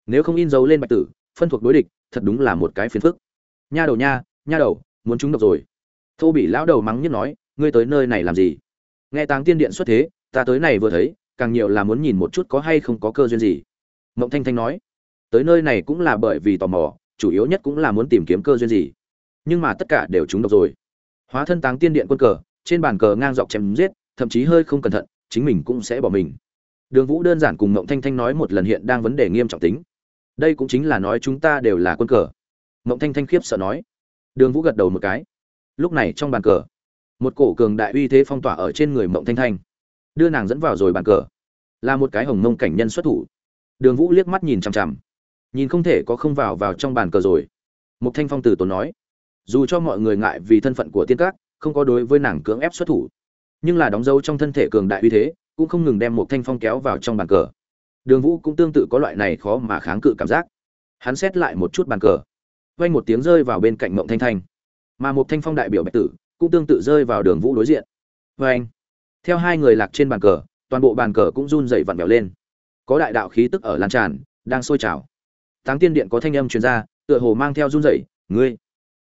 Nếu không in dấu lên bạch tử, phân thuộc đối địch, thật đúng là một cái phiền phức. Nha đầu nha nha đầu, muốn trúng độc rồi. Thô bị lão đầu mắng nhất nói, ngươi tới nơi này làm gì? Nghe táng tiên điện xuất thế, ta tới này vừa thấy, càng nhiều là muốn nhìn một chút có hay không có cơ duyên gì. Mộng thanh thanh nói tới nơi này cũng là bởi vì tò mò, chủ yếu nhất cũng là muốn tìm kiếm cơ duyên gì. Nhưng mà tất cả đều trúng độc rồi. Hóa thân táng tiên điện quân cờ, trên bàn cờ ngang dọc chém giết, thậm chí hơi không cẩn thận, chính mình cũng sẽ bỏ mình. Đường vũ đơn giản cùng mộng thanh thanh nói một lần hiện đang vấn đề nghiêm trọng tính. Đây cũng chính là nói chúng ta đều là quân cờ. Mộng thanh thanh khiếp sợ nói. Đường vũ gật đầu một cái. Lúc này trong bàn cờ, một cổ cường đại uy thế phong tỏa ở trên người mộng thanh thanh. Đưa nàng dẫn vào rồi bàn cờ. Là một cái hồng mông cảnh nhân xuất thủ. Đường vũ liếc mắt nhìn chằm chằm nhìn không thể có không vào vào trong bàn cờ rồi. Mục thanh phong từ tốn nói, dù cho mọi người ngại vì thân phận của tiên các, không có đối với nàng cưỡng ép xuất thủ, nhưng là đóng dấu trong thân thể cường đại uy thế, cũng không ngừng đem một thanh phong kéo vào trong bàn cờ. Đường vũ cũng tương tự có loại này khó mà kháng cự cảm giác. Hắn xét lại một chút bàn cờ, vang một tiếng rơi vào bên cạnh mộng thanh thanh. Mà một thanh phong đại biểu bạch tử, cũng tương tự rơi vào đường vũ đối diện. Vang theo hai người lạc trên bàn cờ, toàn bộ bàn cờ cũng run dậy vặn vẹo lên. Có đại đạo khí tức ở lan tràn, đang sôi trào táng tiên điện có thanh âm truyền ra tựa hồ mang theo run rẩy, ngươi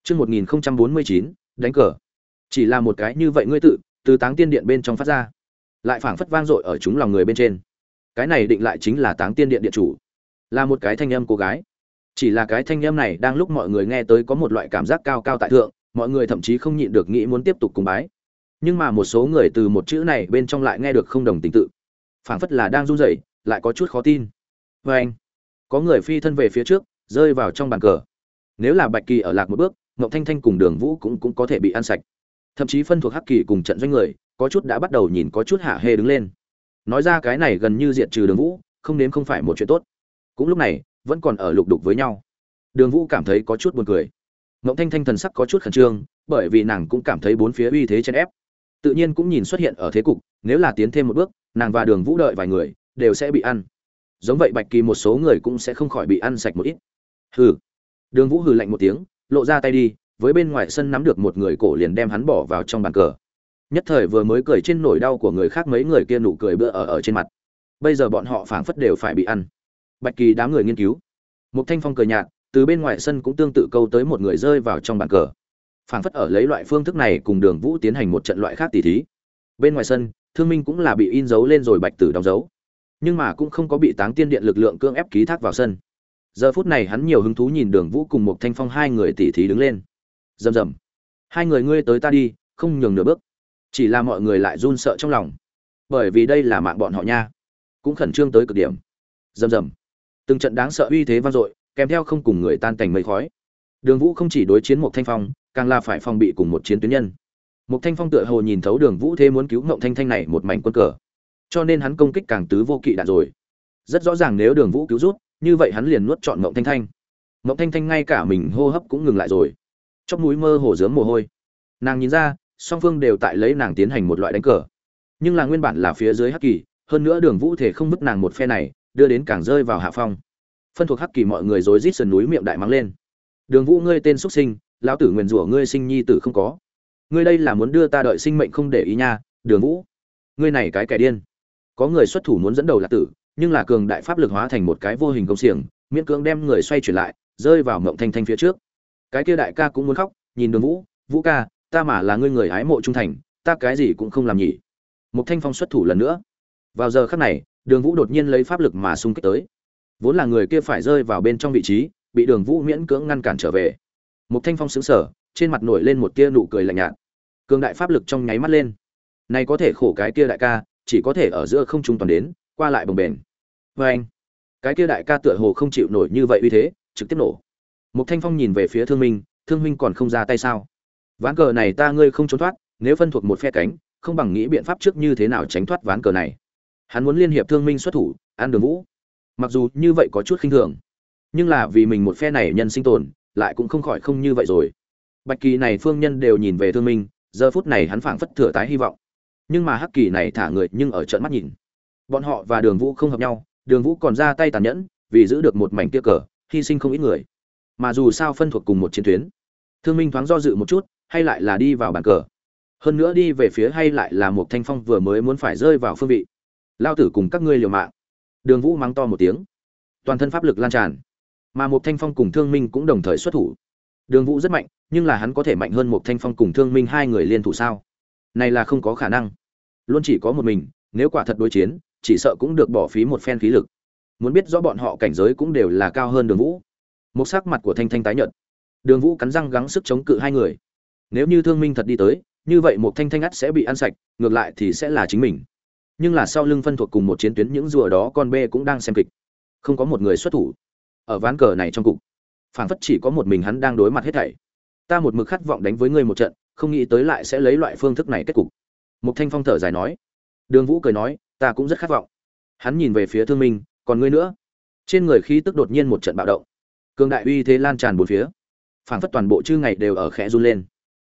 chương một nghìn bốn mươi chín đánh cờ. Chỉ là một cái như vậy ngươi tự từ táng tiên điện bên trong phát ra lại phảng phất vang dội ở chúng lòng người bên trên. Cái này định lại chính là táng tiên điện điện chủ. Là một cái thanh âm cô gái. Chỉ là cái thanh âm này đang lúc mọi người nghe tới có một loại cảm giác cao cao tại thượng mọi người thậm chí không nhịn được nghĩ muốn tiếp tục cùng bái. Nhưng mà một số người từ một chữ này bên trong lại nghe được không đồng tình tự. Phảng phất là đang run rẩy lại có chút khó tin. Và anh có người phi thân về phía trước, rơi vào trong bàn cờ. Nếu là bạch kỳ ở lạc một bước, ngọc thanh thanh cùng đường vũ cũng cũng có thể bị ăn sạch. Thậm chí phân thuộc hắc kỳ cùng trận doanh người, có chút đã bắt đầu nhìn có chút hạ hê đứng lên. Nói ra cái này gần như diệt trừ đường vũ, không nếm không phải một chuyện tốt. Cũng lúc này, vẫn còn ở lục đục với nhau. Đường vũ cảm thấy có chút buồn cười. Ngọc thanh thanh thần sắc có chút khẩn trương, bởi vì nàng cũng cảm thấy bốn phía uy thế chen ép. Tự nhiên cũng nhìn xuất hiện ở thế cục, nếu là tiến thêm một bước, nàng và đường vũ đợi vài người, đều sẽ bị ăn giống vậy bạch kỳ một số người cũng sẽ không khỏi bị ăn sạch một ít. Hừ. Đường vũ hừ lạnh một tiếng, lộ ra tay đi, với bên ngoài sân nắm được một người cổ liền đem hắn bỏ vào trong bàn cờ. Nhất thời vừa mới cười trên nỗi đau của người khác mấy người kia nụ cười bữa ở ở trên mặt. Bây giờ bọn họ phảng phất đều phải bị ăn. Bạch kỳ đám người nghiên cứu. Một thanh phong cười nhạt, từ bên ngoài sân cũng tương tự câu tới một người rơi vào trong bàn cờ. Phảng phất ở lấy loại phương thức này cùng đường vũ tiến hành một trận loại khác tỉ thí. Bên ngoài sân, thương minh cũng là bị in dấu lên rồi bạch tử đóng dấu nhưng mà cũng không có bị táng tiên điện lực lượng cưỡng ép ký thác vào sân. Giờ phút này hắn nhiều hứng thú nhìn đường vũ cùng một thanh phong hai người tỉ thí đứng lên. Rầm rầm. Hai người ngươi tới ta đi, không nhường nửa bước. Chỉ là mọi người lại run sợ trong lòng. Bởi vì đây là mạng bọn họ nha. Cũng khẩn trương tới cực điểm. Rầm rầm. Từng trận đáng sợ uy thế vang dội, kèm theo không cùng người tan cảnh mây khói. Đường vũ không chỉ đối chiến một thanh phong, càng là phải phòng bị cùng một chiến tuyến nhân. Một thanh phong tựa hồ nhìn thấu đường vũ thế muốn cứu mộng thanh thanh này một mảnh quân cờ cho nên hắn công kích càng tứ vô kỵ đạn rồi. Rất rõ ràng nếu đường vũ cứu rút, như vậy hắn liền nuốt chọn mộng thanh thanh. Mộng thanh thanh ngay cả mình hô hấp cũng ngừng lại rồi. Trong mũi mơ hồ dướng mồ hôi. Nàng nhìn ra, song phương đều tại lấy nàng tiến hành một loại đánh cờ. Nhưng là nguyên bản là phía dưới hắc kỳ, hơn nữa đường vũ thể không bức nàng một phe này, đưa đến càng rơi vào hạ phong. Phân thuộc hắc kỳ mọi người rối rít sườn núi miệng đại mắng lên. Đường vũ ngươi tên xuất sinh, lão tử nguyền rủa ngươi sinh nhi tử không có. Ngươi đây là muốn đưa ta đợi sinh mệnh không để ý nha, đường vũ. Ngươi này cái kẻ điên có người xuất thủ muốn dẫn đầu lạc tử, nhưng là cường đại pháp lực hóa thành một cái vô hình công xiềng, miễn cưỡng đem người xoay chuyển lại, rơi vào mộng thanh thanh phía trước. Cái kia đại ca cũng muốn khóc, nhìn đường vũ vũ ca, ta mà là ngươi người hái mộ trung thành, ta cái gì cũng không làm nhỉ. Một thanh phong xuất thủ lần nữa. Vào giờ khắc này, đường vũ đột nhiên lấy pháp lực mà xung kích tới. Vốn là người kia phải rơi vào bên trong vị trí, bị đường vũ miễn cưỡng ngăn cản trở về. Một thanh phong xứng sở trên mặt nổi lên một tia nụ cười lạnh nhạt. Cường đại pháp lực trong nháy mắt lên. Nay có thể khổ cái kia đại ca chỉ có thể ở giữa không trung toàn đến, qua lại bồng bềnh. Vê anh, cái kia đại ca tựa hồ không chịu nổi như vậy uy thế, trực tiếp nổ. Một thanh phong nhìn về phía thương minh thương minh còn không ra tay sao? Ván cờ này ta ngươi không trốn thoát, nếu phân thuộc một phe cánh, không bằng nghĩ biện pháp trước như thế nào tránh thoát ván cờ này. Hắn muốn liên hiệp thương minh xuất thủ, ăn đường vũ. Mặc dù như vậy có chút khinh thường, nhưng là vì mình một phe này nhân sinh tồn, lại cũng không khỏi không như vậy rồi. Bạch kỳ này phương nhân đều nhìn về thương minh, giờ phút này hắn phảng phất thừa tái hy vọng nhưng mà hắc kỳ này thả người nhưng ở trận mắt nhìn. Bọn họ và đường vũ không hợp nhau, đường vũ còn ra tay tàn nhẫn, vì giữ được một mảnh kia cờ, hy sinh không ít người. Mà dù sao phân thuộc cùng một chiến tuyến, thương minh thoáng do dự một chút, hay lại là đi vào bàn cờ. Hơn nữa đi về phía hay lại là một thanh phong vừa mới muốn phải rơi vào phương vị. Lao tử cùng các ngươi liều mạng. Đường vũ mắng to một tiếng. Toàn thân pháp lực lan tràn. Mà một thanh phong cùng thương minh cũng đồng thời xuất thủ. Đường vũ rất mạnh, nhưng là hắn có thể mạnh hơn một thanh phong cùng thương minh hai người liên thủ sao? Này là không có khả năng. Luôn chỉ có một mình, nếu quả thật đối chiến, chỉ sợ cũng được bỏ phí một phen khí lực. Muốn biết rõ bọn họ cảnh giới cũng đều là cao hơn đường vũ. Một sắc mặt của thanh thanh tái nhợt. Đường vũ cắn răng gắng sức chống cự hai người. Nếu như thương minh thật đi tới, như vậy một thanh thanh ắt sẽ bị ăn sạch, ngược lại thì sẽ là chính mình. Nhưng là sau lưng phân thuộc cùng một chiến tuyến những rùa đó con bê cũng đang xem kịch. Không có một người xuất thủ. Ở ván cờ này trong cục, phảng phất chỉ có một mình hắn đang đối mặt hết thảy. Ta một mực khát vọng đánh với ngươi một trận không nghĩ tới lại sẽ lấy loại phương thức này kết cục. Mục thanh phong thở dài nói. Đường vũ cười nói, ta cũng rất khát vọng. Hắn nhìn về phía thương minh, còn ngươi nữa? Trên người khí tức đột nhiên một trận bạo động. Cường đại uy thế lan tràn bốn phía. Phảng phất toàn bộ chư ngày đều ở khẽ run lên.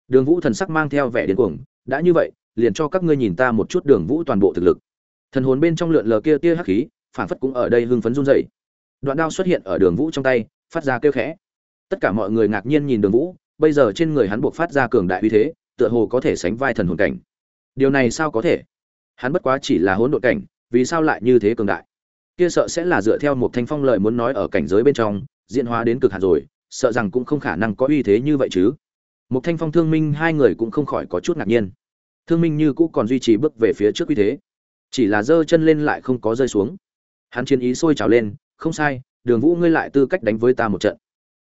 Đường vũ thần sắc mang theo vẻ điên cuồng. Đã như vậy, liền cho các ngươi nhìn ta một chút đường vũ toàn bộ thực lực. Thần hồn bên trong lượn lờ kia tia hắc khí phảng phất cũng ở đây hưng phấn run rẩy. Đoạn đao xuất hiện ở đường vũ trong tay, phát ra kêu khẽ. Tất cả mọi người ngạc nhiên nhìn đường vũ bây giờ trên người hắn buộc phát ra cường đại uy thế, tựa hồ có thể sánh vai thần hồn cảnh. Điều này sao có thể? Hắn bất quá chỉ là hỗn độn cảnh, vì sao lại như thế cường đại? Kia sợ sẽ là dựa theo một thanh phong lợi muốn nói ở cảnh giới bên trong, diễn hóa đến cực hạn rồi, sợ rằng cũng không khả năng có uy thế như vậy chứ. Một thanh phong thương minh hai người cũng không khỏi có chút ngạc nhiên. Thương minh như cũ còn duy trì bước về phía trước uy thế. Chỉ là giơ chân lên lại không có rơi xuống. Hắn chiến ý sôi trào lên, không sai, đường vũ ngươi lại tư cách đánh với ta một trận.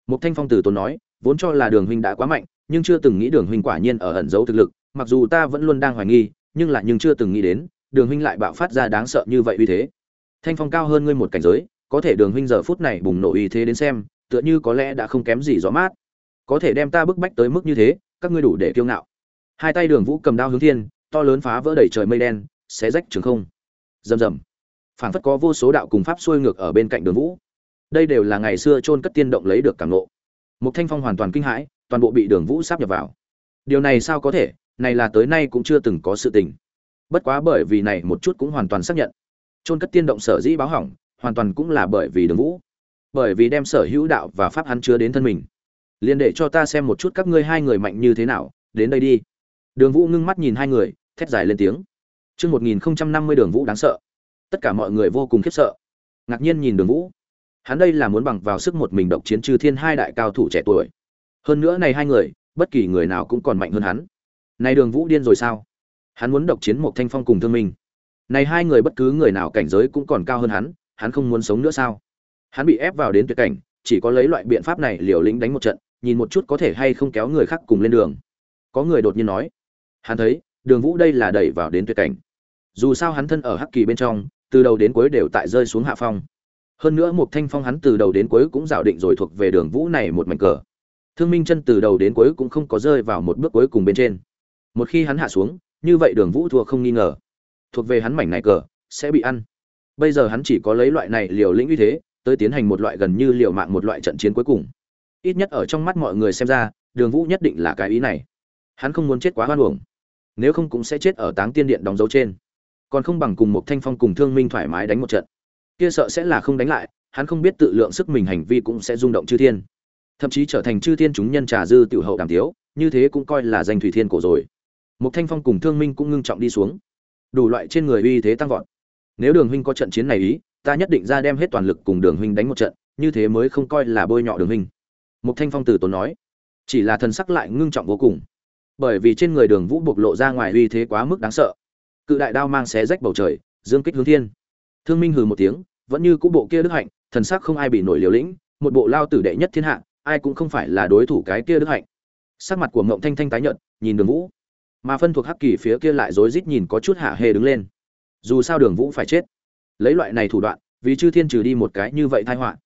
Một thanh phong từ tốn nói vốn cho là đường huynh đã quá mạnh, nhưng chưa từng nghĩ đường huynh quả nhiên ở ẩn giấu thực lực, mặc dù ta vẫn luôn đang hoài nghi, nhưng lại nhưng chưa từng nghĩ đến, đường huynh lại bạo phát ra đáng sợ như vậy uy thế. Thanh phong cao hơn ngươi một cảnh giới, có thể đường huynh giờ phút này bùng nổ uy thế đến xem, tựa như có lẽ đã không kém gì rõ mát. Có thể đem ta bức bách tới mức như thế, các ngươi đủ để kiêu ngạo. Hai tay đường vũ cầm đao hướng thiên, to lớn phá vỡ đầy trời mây đen, xé rách trường không. Rầm rầm. Phảng phất có vô số đạo cùng pháp xuôi ngược ở bên cạnh đường vũ. Đây đều là ngày xưa chôn cất tiên động lấy được cảm ngộ một thanh phong hoàn toàn kinh hãi, toàn bộ bị đường vũ sáp nhập vào. Điều này sao có thể? Này là tới nay cũng chưa từng có sự tình. Bất quá bởi vì này một chút cũng hoàn toàn xác nhận. Chôn cất tiên động sở dĩ báo hỏng, hoàn toàn cũng là bởi vì đường vũ. Bởi vì đem sở hữu đạo và pháp hắn chứa đến thân mình. Liền để cho ta xem một chút các ngươi hai người mạnh như thế nào, đến đây đi. Đường vũ ngưng mắt nhìn hai người, thét dài lên tiếng. Chương một nghìn năm mươi đường vũ đáng sợ. Tất cả mọi người vô cùng khiếp sợ. Ngạc nhiên nhìn đường vũ hắn đây là muốn bằng vào sức một mình độc chiến trừ thiên hai đại cao thủ trẻ tuổi. Hơn nữa này hai người, bất kỳ người nào cũng còn mạnh hơn hắn. Này đường vũ điên rồi sao? Hắn muốn độc chiến một thanh phong cùng thương minh. Này hai người bất cứ người nào cảnh giới cũng còn cao hơn hắn hắn không muốn sống nữa sao? Hắn bị ép vào đến tuyệt cảnh, chỉ có lấy loại biện pháp này liều lĩnh đánh một trận, nhìn một chút có thể hay không kéo người khác cùng lên đường. Có người đột nhiên nói. Hắn thấy, đường vũ đây là đẩy vào đến tuyệt cảnh. Dù sao hắn thân ở hắc kỳ bên trong, từ đầu đến cuối đều tại rơi xuống hạ phong hơn nữa một thanh phong hắn từ đầu đến cuối cũng dạo định rồi thuộc về đường vũ này một mảnh cờ. Thương minh chân từ đầu đến cuối cũng không có rơi vào một bước cuối cùng bên trên. Một khi hắn hạ xuống, như vậy đường vũ thua không nghi ngờ. Thuộc về hắn mảnh này cờ, sẽ bị ăn. Bây giờ hắn chỉ có lấy loại này liều lĩnh uy thế, tới tiến hành một loại gần như liều mạng một loại trận chiến cuối cùng. Ít nhất ở trong mắt mọi người xem ra, đường vũ nhất định là cái ý này. Hắn không muốn chết quá hoan hưởng nếu không cũng sẽ chết ở táng tiên điện đóng dấu trên. Còn không bằng cùng một thanh phong cùng thương minh thoải mái đánh một trận kia sợ sẽ là không đánh lại, hắn không biết tự lượng sức mình hành vi cũng sẽ rung động chư thiên. Thậm chí trở thành chư thiên chúng nhân trà dư tiểu hậu đàm tiếu, như thế cũng coi là danh thủy thiên cổ rồi. Một thanh phong cùng thương minh cũng ngưng trọng đi xuống. Đủ loại trên người uy thế tăng vọt. Nếu đường huynh có trận chiến này ý, ta nhất định ra đem hết toàn lực cùng đường huynh đánh một trận, như thế mới không coi là bôi nhọ đường huynh. Một thanh phong từ tốn nói. Chỉ là thần sắc lại ngưng trọng vô cùng. Bởi vì trên người đường vũ bộc lộ ra ngoài uy thế quá mức đáng sợ. Cự đại đao mang xé rách bầu trời, dương kích hướng thiên. Thương minh hừ một tiếng vẫn như cũ bộ kia đức hạnh, thần sắc không ai bị nổi liều lĩnh, một bộ lao tử đệ nhất thiên hạ, ai cũng không phải là đối thủ cái kia đức hạnh. Sắc mặt của mộng thanh thanh tái nhợt, nhìn đường vũ. Mà phân thuộc hắc kỳ phía kia lại rối rít nhìn có chút hạ hề đứng lên. Dù sao đường vũ phải chết. Lấy loại này thủ đoạn, vì chư thiên trừ đi một cái như vậy thai họa.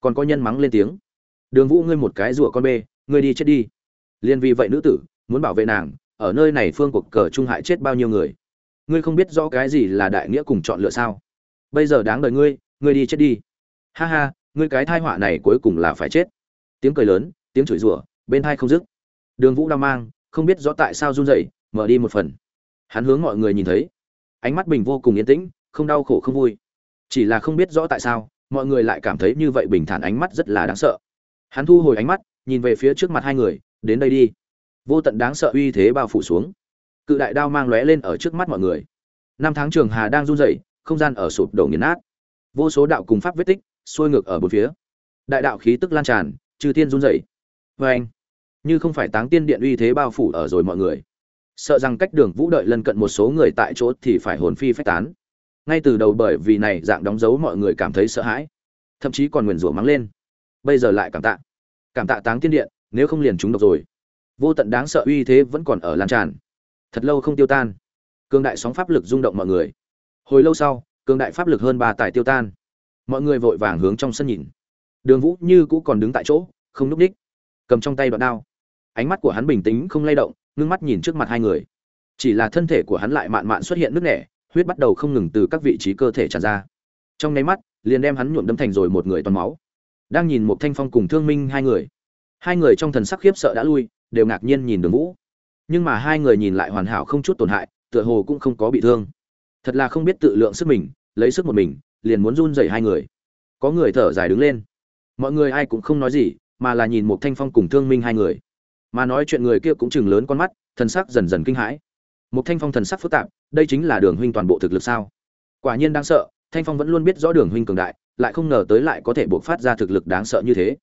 Còn có nhân mắng lên tiếng. Đường vũ ngươi một cái rủa con bê, ngươi đi chết đi. Liên vì vậy nữ tử, muốn bảo vệ nàng, ở nơi này phương cuộc cờ trung hại chết bao nhiêu người. Ngươi không biết rõ cái gì là đại nghĩa cùng chọn lựa sao. Bây giờ đáng đời ngươi ngươi đi chết đi. Ha ha, ngươi cái thai họa này cuối cùng là phải chết. Tiếng cười lớn, tiếng chửi rủa, bên thai không dứt. Đường vũ đau mang, không biết rõ tại sao run rẩy, mở đi một phần. Hắn hướng mọi người nhìn thấy. Ánh mắt bình vô cùng yên tĩnh, không đau khổ không vui. Chỉ là không biết rõ tại sao, mọi người lại cảm thấy như vậy bình thản ánh mắt rất là đáng sợ. Hắn thu hồi ánh mắt, nhìn về phía trước mặt hai người, đến đây đi. Vô tận đáng sợ uy thế bao phủ xuống. Cự đại đao mang lóe lên ở trước mắt mọi người. Năm tháng trường hà đang run rẩy, không gian ở sụp đổ nghiền nát vô số đạo cùng pháp vết tích xuôi ngược ở bốn phía. Đại đạo khí tức lan tràn trừ tiên run rẩy. Vê anh, như không phải táng tiên điện uy thế bao phủ ở rồi mọi người. Sợ rằng cách đường vũ đợi lân cận một số người tại chỗ thì phải hồn phi phách tán. Ngay từ đầu bởi vì này dạng đóng dấu mọi người cảm thấy sợ hãi. Thậm chí còn nguyền rủa mắng lên. Bây giờ lại cảm tạ. Cảm tạ táng tiên điện, nếu không liền chúng độc rồi. Vô tận đáng sợ uy thế vẫn còn ở lan tràn. Thật lâu không tiêu tan. Cương đại sóng pháp lực rung động mọi người. Hồi lâu sau cương đại pháp lực hơn ba tài tiêu tan. Mọi người vội vàng hướng trong sân nhìn. Đường vũ như cũ còn đứng tại chỗ, không núp đích. Cầm trong tay đoạn đao. Ánh mắt của hắn bình tĩnh không lay động, ngưng mắt nhìn trước mặt hai người. Chỉ là thân thể của hắn lại mạn mạn xuất hiện nước nẻ, huyết bắt đầu không ngừng từ các vị trí cơ thể tràn ra. Trong nháy mắt, liền đem hắn nhuộm đâm thành rồi một người toàn máu. Đang nhìn một thanh phong cùng thương minh hai người. Hai người trong thần sắc khiếp sợ đã lui, đều ngạc nhiên nhìn đường vũ. Nhưng mà hai người nhìn lại hoàn hảo không chút tổn hại, tựa hồ cũng không có bị thương thật là không biết tự lượng sức mình, lấy sức một mình, liền muốn run dậy hai người. Có người thở dài đứng lên. Mọi người ai cũng không nói gì, mà là nhìn một thanh phong cùng thương minh hai người. Mà nói chuyện người kia cũng chừng lớn con mắt, thần sắc dần dần kinh hãi. Một thanh phong thần sắc phức tạp, đây chính là đường huynh toàn bộ thực lực sao? Quả nhiên đáng sợ, thanh phong vẫn luôn biết rõ đường huynh cường đại, lại không ngờ tới lại có thể buộc phát ra thực lực đáng sợ như thế.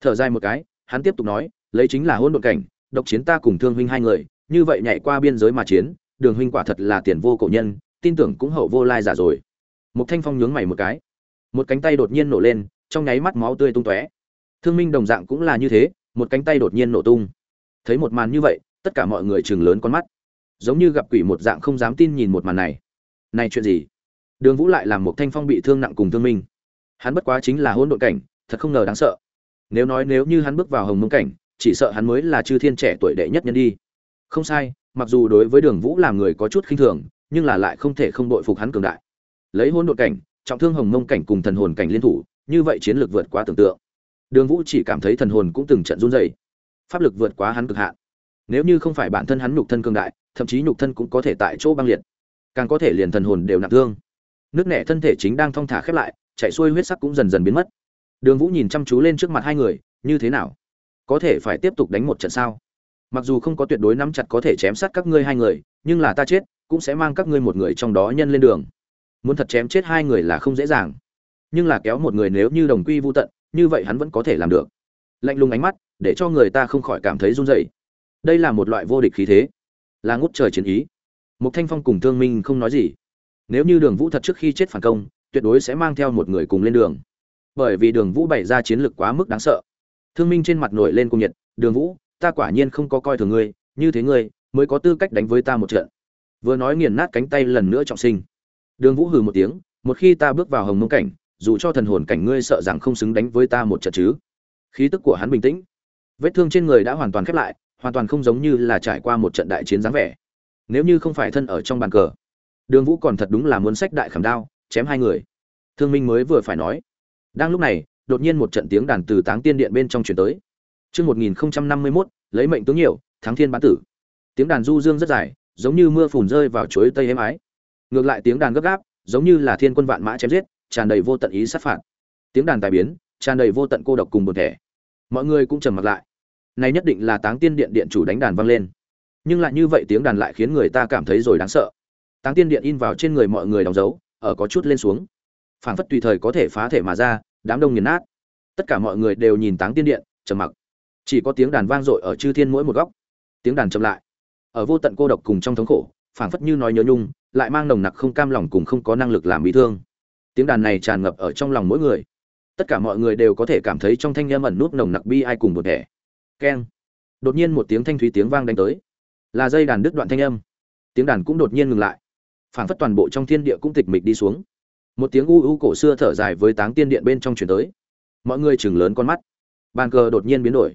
Thở dài một cái, hắn tiếp tục nói, lấy chính là hôn độn cảnh, độc chiến ta cùng thương huynh hai người, như vậy nhảy qua biên giới mà chiến, đường huynh quả thật là tiền vô cổ nhân tin tưởng cũng hậu vô lai giả rồi. Một thanh phong nhướng mày một cái. Một cánh tay đột nhiên nổ lên, trong nháy mắt máu tươi tung tóe. Thương minh đồng dạng cũng là như thế, một cánh tay đột nhiên nổ tung. Thấy một màn như vậy, tất cả mọi người chừng lớn con mắt. Giống như gặp quỷ một dạng không dám tin nhìn một màn này. Này chuyện gì? Đường vũ lại làm một thanh phong bị thương nặng cùng thương minh. Hắn bất quá chính là hỗn độn cảnh, thật không ngờ đáng sợ. Nếu nói nếu như hắn bước vào hồng mông cảnh, chỉ sợ hắn mới là chư thiên trẻ tuổi đệ nhất nhân đi. Không sai, mặc dù đối với đường vũ làm người có chút khinh thường nhưng là lại không thể không đội phục hắn cường đại. Lấy hôn đội cảnh, trọng thương hồng mông cảnh cùng thần hồn cảnh liên thủ, như vậy chiến lược vượt quá tưởng tượng. Đường vũ chỉ cảm thấy thần hồn cũng từng trận run dày pháp lực vượt quá hắn cực hạn. Nếu như không phải bản thân hắn nhục thân cường đại, thậm chí nhục thân cũng có thể tại chỗ băng liệt. Càng có thể liền thần hồn đều nặng thương. Nước nẻ thân thể chính đang thong thả khép lại chạy xuôi huyết sắc cũng dần dần biến mất. Đường vũ nhìn chăm chú lên trước mặt hai người, như thế nào? Có thể phải tiếp tục đánh một trận sao? Mặc dù không có tuyệt đối nắm chặt có thể chém sát các ngươi hai người, nhưng là ta chết cũng sẽ mang các ngươi một người trong đó nhân lên đường. Muốn thật chém chết hai người là không dễ dàng. Nhưng là kéo một người nếu như đồng quy vô tận, như vậy hắn vẫn có thể làm được. Lạnh lùng ánh mắt, để cho người ta không khỏi cảm thấy run rẩy. Đây là một loại vô địch khí thế. Là ngút trời chiến ý. Một thanh phong cùng thương minh không nói gì. Nếu như đường vũ thật trước khi chết phản công, tuyệt đối sẽ mang theo một người cùng lên đường. Bởi vì đường vũ bày ra chiến lược quá mức đáng sợ. Thương minh trên mặt nổi lên cung nhiệt, đường vũ, ta quả nhiên không có coi thường ngươi, như thế ngươi, mới có tư cách đánh với ta một trận vừa nói nghiền nát cánh tay lần nữa trọng sinh. Đường vũ hừ một tiếng một khi ta bước vào hồng mông cảnh dù cho thần hồn cảnh ngươi sợ rằng không xứng đánh với ta một trận chứ. Khí tức của hắn bình tĩnh. Vết thương trên người đã hoàn toàn khép lại hoàn toàn không giống như là trải qua một trận đại chiến dáng vẻ. Nếu như không phải thân ở trong bàn cờ đường vũ còn thật đúng là muốn sách đại khảm đao chém hai người. Thương minh mới vừa phải nói. Đang lúc này đột nhiên một trận tiếng đàn từ táng tiên điện bên trong chuyển tới. Trước 1051, lấy mệnh tướng nhiều, thắng thiên bán tử. Tiếng đàn du dương rất dài, giống như mưa phùn rơi vào chuối tây êm ái. Ngược lại tiếng đàn gấp gáp, giống như là thiên quân vạn mã chém giết, tràn đầy vô tận ý sát phạt. Tiếng đàn tài biến, tràn đầy vô tận cô độc cùng buồn thể Mọi người cũng trầm mặt lại. Này nhất định là Táng Tiên Điện điện chủ đánh đàn vang lên. Nhưng lại như vậy tiếng đàn lại khiến người ta cảm thấy rồi đáng sợ. Táng Tiên Điện in vào trên người mọi người đóng dấu, ở có chút lên xuống. phảng phất tùy thời có thể phá thể mà ra, đám đông nghiền nát. Tất cả mọi người đều nhìn Táng Tiên Điện, trầm mặc. Chỉ có tiếng đàn vang dội ở chư thiên mỗi một góc. Tiếng đàn chậm lại. Ở vô tận cô độc cùng trong thống khổ, phảng phất như nói nhớ nhung, lại mang nồng nặc không cam lòng cùng không có năng lực làm bị thương. Tiếng đàn này tràn ngập ở trong lòng mỗi người. Tất cả mọi người đều có thể cảm thấy trong thanh âm ẩn nút nồng nặc bi ai cùng một thể keng. Đột nhiên một tiếng thanh thúy tiếng vang đánh tới. Là dây đàn đứt đoạn thanh âm. Tiếng đàn cũng đột nhiên ngừng lại. Phảng phất toàn bộ trong thiên địa cũng tịch mịch đi xuống. Một tiếng u u cổ xưa thở dài với táng tiên điện bên trong chuyển tới. Mọi người chừng lớn con mắt. Bàn cờ đột nhiên biến đổi.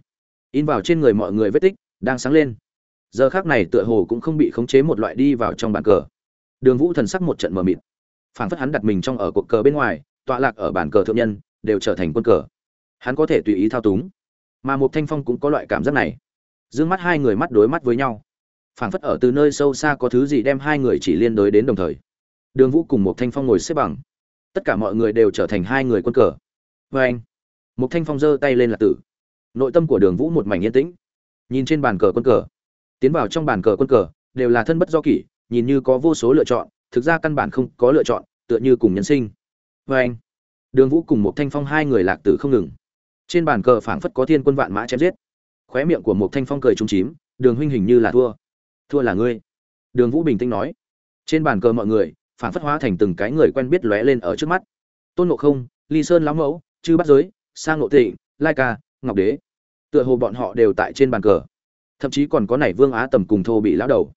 In vào trên người mọi người vết tích đang sáng lên giờ khác này tựa hồ cũng không bị khống chế một loại đi vào trong bàn cờ. Đường vũ thần sắc một trận mờ mịt. Phảng phất hắn đặt mình trong ở cuộc cờ bên ngoài, tọa lạc ở bàn cờ thượng nhân, đều trở thành quân cờ. Hắn có thể tùy ý thao túng, mà một thanh phong cũng có loại cảm giác này. D mắt hai người mắt đối mắt với nhau. Phảng phất ở từ nơi sâu xa có thứ gì đem hai người chỉ liên đối đến đồng thời. Đường vũ cùng một thanh phong ngồi xếp bằng. Tất cả mọi người đều trở thành hai người quân cờ. Vê anh một thanh phong giơ tay lên là tử. Nội tâm của đường vũ một mảnh yên tĩnh. Nhìn trên bàn cờ quân cờ tiến vào trong bàn cờ quân cờ, đều là thân bất do kỷ, nhìn như có vô số lựa chọn, thực ra căn bản không có lựa chọn, tựa như cùng nhân sinh. Vê anh, đường vũ cùng một thanh phong hai người lạc tử không ngừng. Trên bàn cờ phảng phất có thiên quân vạn mã chém giết. Khóe miệng của một thanh phong cười trúng chím, đường huynh hình như là thua. Thua là ngươi? Đường vũ bình tĩnh nói. Trên bàn cờ mọi người, phảng phất hóa thành từng cái người quen biết lóe lên ở trước mắt. Tôn ngộ không, ly sơn lão mẫu, chư bắt giới sang ngộ thịnh lai ca, ngọc đế. Tựa hồ bọn họ đều tại trên bàn cờ thậm chí còn có nảy vương á tầm cùng thô bị lão đầu.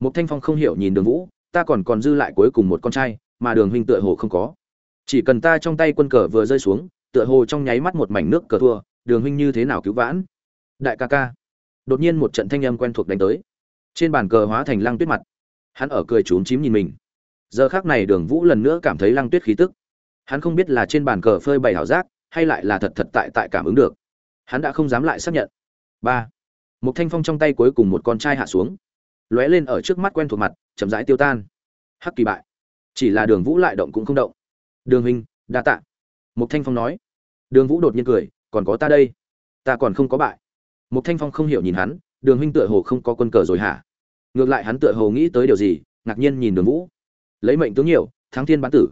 Một thanh phong không hiểu nhìn đường vũ, ta còn còn dư lại cuối cùng một con trai, mà đường huynh tựa hồ không có. Chỉ cần ta trong tay quân cờ vừa rơi xuống, tựa hồ trong nháy mắt một mảnh nước cờ thua, đường huynh như thế nào cứu vãn? Đại ca ca. Đột nhiên một trận thanh âm quen thuộc đánh tới. Trên bàn cờ hóa thành lăng tuyết mặt. Hắn ở cười trốn chím nhìn mình. Giờ khác này đường vũ lần nữa cảm thấy lăng tuyết khí tức. Hắn không biết là trên bàn cờ phơi bày hảo giác, hay lại là thật thật tại tại cảm ứng được. Hắn đã không dám lại xác nhận. Ba một thanh phong trong tay cuối cùng một con trai hạ xuống. Lóe lên ở trước mắt quen thuộc mặt, chậm rãi tiêu tan. Hắc kỳ bại. Chỉ là đường vũ lại động cũng không động. Đường hình đa tạ. Một thanh phong nói. Đường vũ đột nhiên cười, còn có ta đây. Ta còn không có bại. Một thanh phong không hiểu nhìn hắn, đường huynh tựa hồ không có quân cờ rồi hả? Ngược lại hắn tựa hồ nghĩ tới điều gì, ngạc nhiên nhìn đường vũ. Lấy mệnh tướng nhiều, thắng thiên bán tử.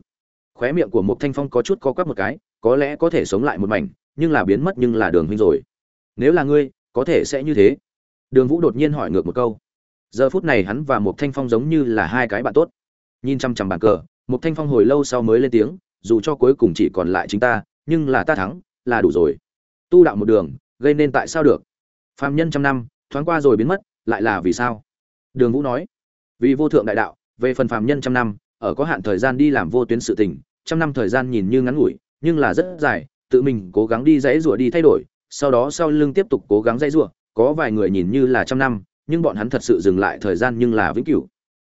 Khóe miệng của một thanh phong có chút co quắp một cái, có lẽ có thể sống lại một mảnh, nhưng là biến mất nhưng là đường huynh rồi. Nếu là ngươi có thể sẽ như thế. Đường vũ đột nhiên hỏi ngược một câu. Giờ phút này hắn và một thanh phong giống như là hai cái bạn tốt. Nhìn chăm chăm bàn cờ một thanh phong hồi lâu sau mới lên tiếng, dù cho cuối cùng chỉ còn lại chính ta, nhưng là ta thắng, là đủ rồi. Tu đạo một đường, gây nên tại sao được? Phàm nhân trăm năm, thoáng qua rồi biến mất, lại là vì sao? Đường vũ nói. Vì vô thượng đại đạo, về phần phàm nhân trăm năm, ở có hạn thời gian đi làm vô tuyến sự tình, trăm năm thời gian nhìn như ngắn ngủi, nhưng là rất dài, tự mình cố gắng đi dãy rủa đi thay đổi sau đó sau lưng tiếp tục cố gắng dây rủa, có vài người nhìn như là trăm năm, nhưng bọn hắn thật sự dừng lại thời gian nhưng là vĩnh cửu.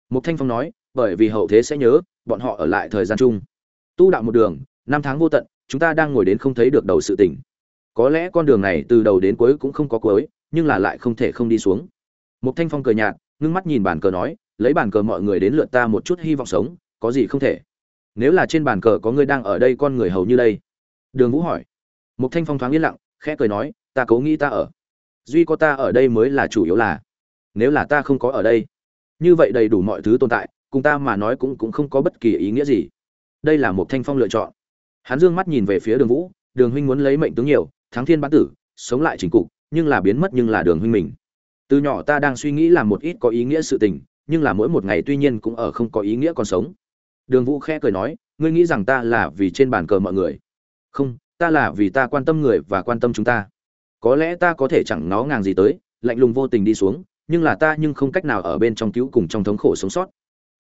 Mục thanh phong nói, bởi vì hậu thế sẽ nhớ, bọn họ ở lại thời gian chung. Tu đạo một đường, năm tháng vô tận, chúng ta đang ngồi đến không thấy được đầu sự tỉnh có lẽ con đường này từ đầu đến cuối cũng không có cuối, nhưng là lại không thể không đi xuống. Mục thanh phong cười nhạt, ngưng mắt nhìn bàn cờ nói, lấy bàn cờ mọi người đến lượt ta một chút hy vọng sống, có gì không thể. Nếu là trên bàn cờ có người đang ở đây con người hầu như đây. Đường vũ hỏi. Mục thanh phong thoáng yên lặng khẽ cười nói, ta cố nghĩ ta ở. Duy có ta ở đây mới là chủ yếu là, nếu là ta không có ở đây, như vậy đầy đủ mọi thứ tồn tại, cùng ta mà nói cũng cũng không có bất kỳ ý nghĩa gì. Đây là một thanh phong lựa chọn. Hắn dương mắt nhìn về phía đường vũ, đường huynh muốn lấy mệnh tướng nhiều, thắng thiên bán tử, sống lại chính cục, nhưng là biến mất nhưng là đường huynh mình. Từ nhỏ ta đang suy nghĩ làm một ít có ý nghĩa sự tình, nhưng là mỗi một ngày tuy nhiên cũng ở không có ý nghĩa còn sống. Đường vũ khẽ cười nói, ngươi nghĩ rằng ta là vì trên bàn cờ mọi người? Không ta là vì ta quan tâm người và quan tâm chúng ta. Có lẽ ta có thể chẳng nó ngàng gì tới, lạnh lùng vô tình đi xuống, nhưng là ta nhưng không cách nào ở bên trong cứu cùng trong thống khổ sống sót.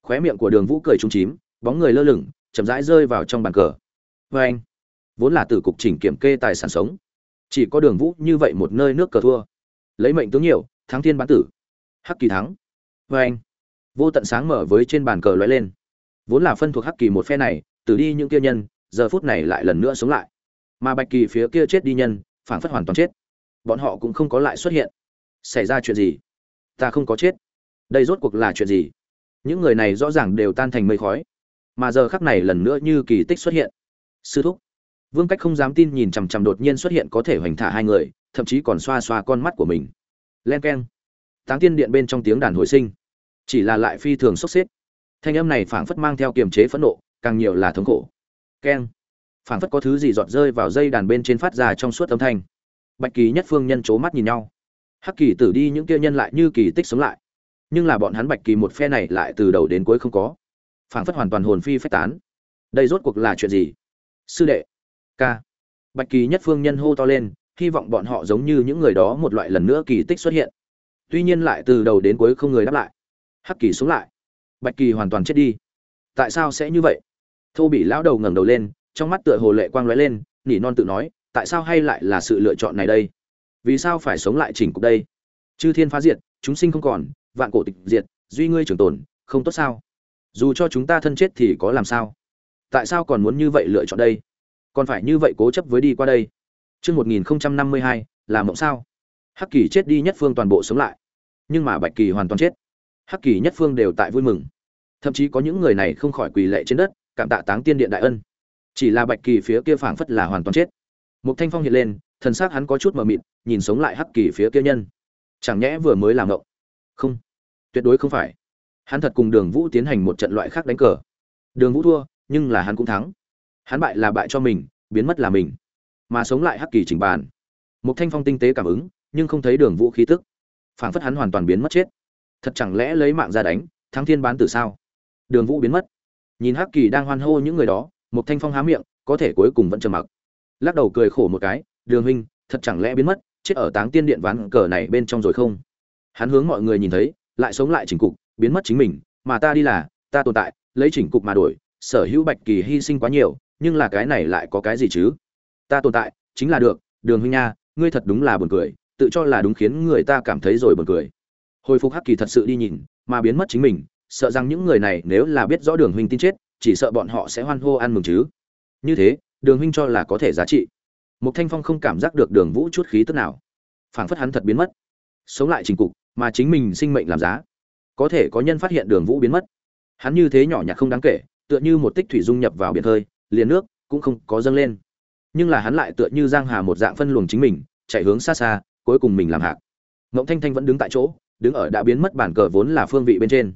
Khóe miệng của đường vũ cười trúng chím, bóng người lơ lửng, chậm rãi rơi vào trong bàn cờ. Vê anh, vốn là từ cục chỉnh kiểm kê tài sản sống. Chỉ có đường vũ như vậy một nơi nước cờ thua. Lấy mệnh tướng nhiều, thắng thiên bán tử. Hắc kỳ thắng. Vê anh, vô tận sáng mở với trên bàn cờ lóe lên. Vốn là phân thuộc hắc kỳ một phe này, từ đi những kia nhân, giờ phút này lại lần nữa sống lại mà bạch kỳ phía kia chết đi nhân phản phất hoàn toàn chết. Bọn họ cũng không có lại xuất hiện. Xảy ra chuyện gì? Ta không có chết. Đây rốt cuộc là chuyện gì? Những người này rõ ràng đều tan thành mây khói. Mà giờ khắc này lần nữa như kỳ tích xuất hiện. Sư thúc. Vương cách không dám tin nhìn chằm chằm đột nhiên xuất hiện có thể hoành thả hai người, thậm chí còn xoa xoa con mắt của mình. Len k e n táng tiên điện bên trong tiếng đàn hồi sinh. Chỉ là lại phi thường sốc xếp. Thanh âm này phảng phất mang theo kiềm chế phẫn nộ, càng nhiều là thống khổ. Keng phảng phất có thứ gì giọt rơi vào dây đàn bên trên phát ra trong suốt âm thanh. Bạch kỳ nhất phương nhân c h ố mắt nhìn nhau. Hắc kỳ tử đi những kia nhân lại như kỳ tích sống lại. Nhưng là bọn hắn bạch kỳ một phe này lại từ đầu đến cuối không có. Phảng phất hoàn toàn hồn phi phách tán. Đây rốt cuộc là chuyện gì? Sư đệ. Ca. Bạch kỳ nhất phương nhân hô to lên, hy vọng bọn họ giống như những người đó một loại lần nữa kỳ tích xuất hiện. Tuy nhiên lại từ đầu đến cuối không người đáp lại. Hắc kỳ xuống lại. Bạch kỳ hoàn toàn chết đi. Tại sao sẽ như vậy? Thô bị lão đầu ngẩng đầu lên trong mắt tựa hồ lệ quang lóe lên nỉ non tự nói tại sao hay lại là sự lựa chọn này đây vì sao phải sống lại chỉnh cục đây chư thiên phá diệt chúng sinh không còn vạn cổ tịch diệt duy ngươi trường tồn không tốt sao dù cho chúng ta thân chết thì có làm sao tại sao còn muốn như vậy lựa chọn đây còn phải như vậy cố chấp với đi qua đây Chương 1052, là mộng sao? Hắc Kỳ chết đi nhất phương toàn bộ sống lại, nhưng mà Bạch Kỳ hoàn toàn chết. Hắc Kỳ nhất phương đều tại vui mừng. Thậm chí có những người này không khỏi quỳ lạy trên đất, cảm tạ Táng Tiên Điện đại ân. Chỉ là Bạch Kỳ phía kia phảng phất là hoàn toàn chết. Một thanh phong hiện lên, thần sắc hắn có chút mờ mịt, nhìn sống lại Hắc Kỳ phía kia nhân. Chẳng nhẽ vừa mới làm ngộng? Không, tuyệt đối không phải. Hắn thật cùng Đường Vũ tiến hành một trận loại khác đánh cờ. Đường Vũ thua, nhưng là hắn cũng thắng. Hắn bại là bại cho mình, biến mất là mình mà sống lại hắc kỳ chỉnh bàn một thanh phong tinh tế cảm ứng nhưng không thấy đường vũ khí tức phảng phất hắn hoàn toàn biến mất chết thật chẳng lẽ lấy mạng ra đánh thắng thiên bán tử sao đường vũ biến mất nhìn hắc kỳ đang hoan hô những người đó một thanh phong há miệng, có thể cuối cùng vẫn trầm mặc. Lắc đầu cười khổ một cái, đường huynh, thật chẳng lẽ biến mất, chết ở táng tiên điện ván cờ này bên trong rồi không? Hắn hướng mọi người nhìn thấy, lại sống lại chỉnh cục, biến mất chính mình, mà ta đi là, ta tồn tại, lấy chỉnh cục mà đổi, sở hữu bạch kỳ hy sinh quá nhiều, nhưng là cái này lại có cái gì chứ? Ta tồn tại, chính là được, đường huynh nha, ngươi thật đúng là buồn cười, tự cho là đúng khiến người ta cảm thấy rồi buồn cười. Hồi phục hắc kỳ thật sự đi nhìn, mà biến mất chính mình, sợ rằng những người này nếu là biết rõ đường huynh tin chết chỉ sợ bọn họ sẽ hoan hô ăn mừng chứ. Như thế, đường huynh cho là có thể giá trị. Một thanh phong không cảm giác được đường vũ chút khí tức nào. Phảng phất hắn thật biến mất. Sống lại trình cục, mà chính mình sinh mệnh làm giá. Có thể có nhân phát hiện đường vũ biến mất. Hắn như thế nhỏ nhặt không đáng kể, tựa như một tích thủy dung nhập vào biển hơi, liền nước cũng không có dâng lên. Nhưng là hắn lại tựa như giang hà một dạng phân luồng chính mình, chạy hướng xa xa, cuối cùng mình làm hạc. Ngộng thanh thanh vẫn đứng tại chỗ, đứng ở đã biến mất bản cờ vốn là phương vị bên trên.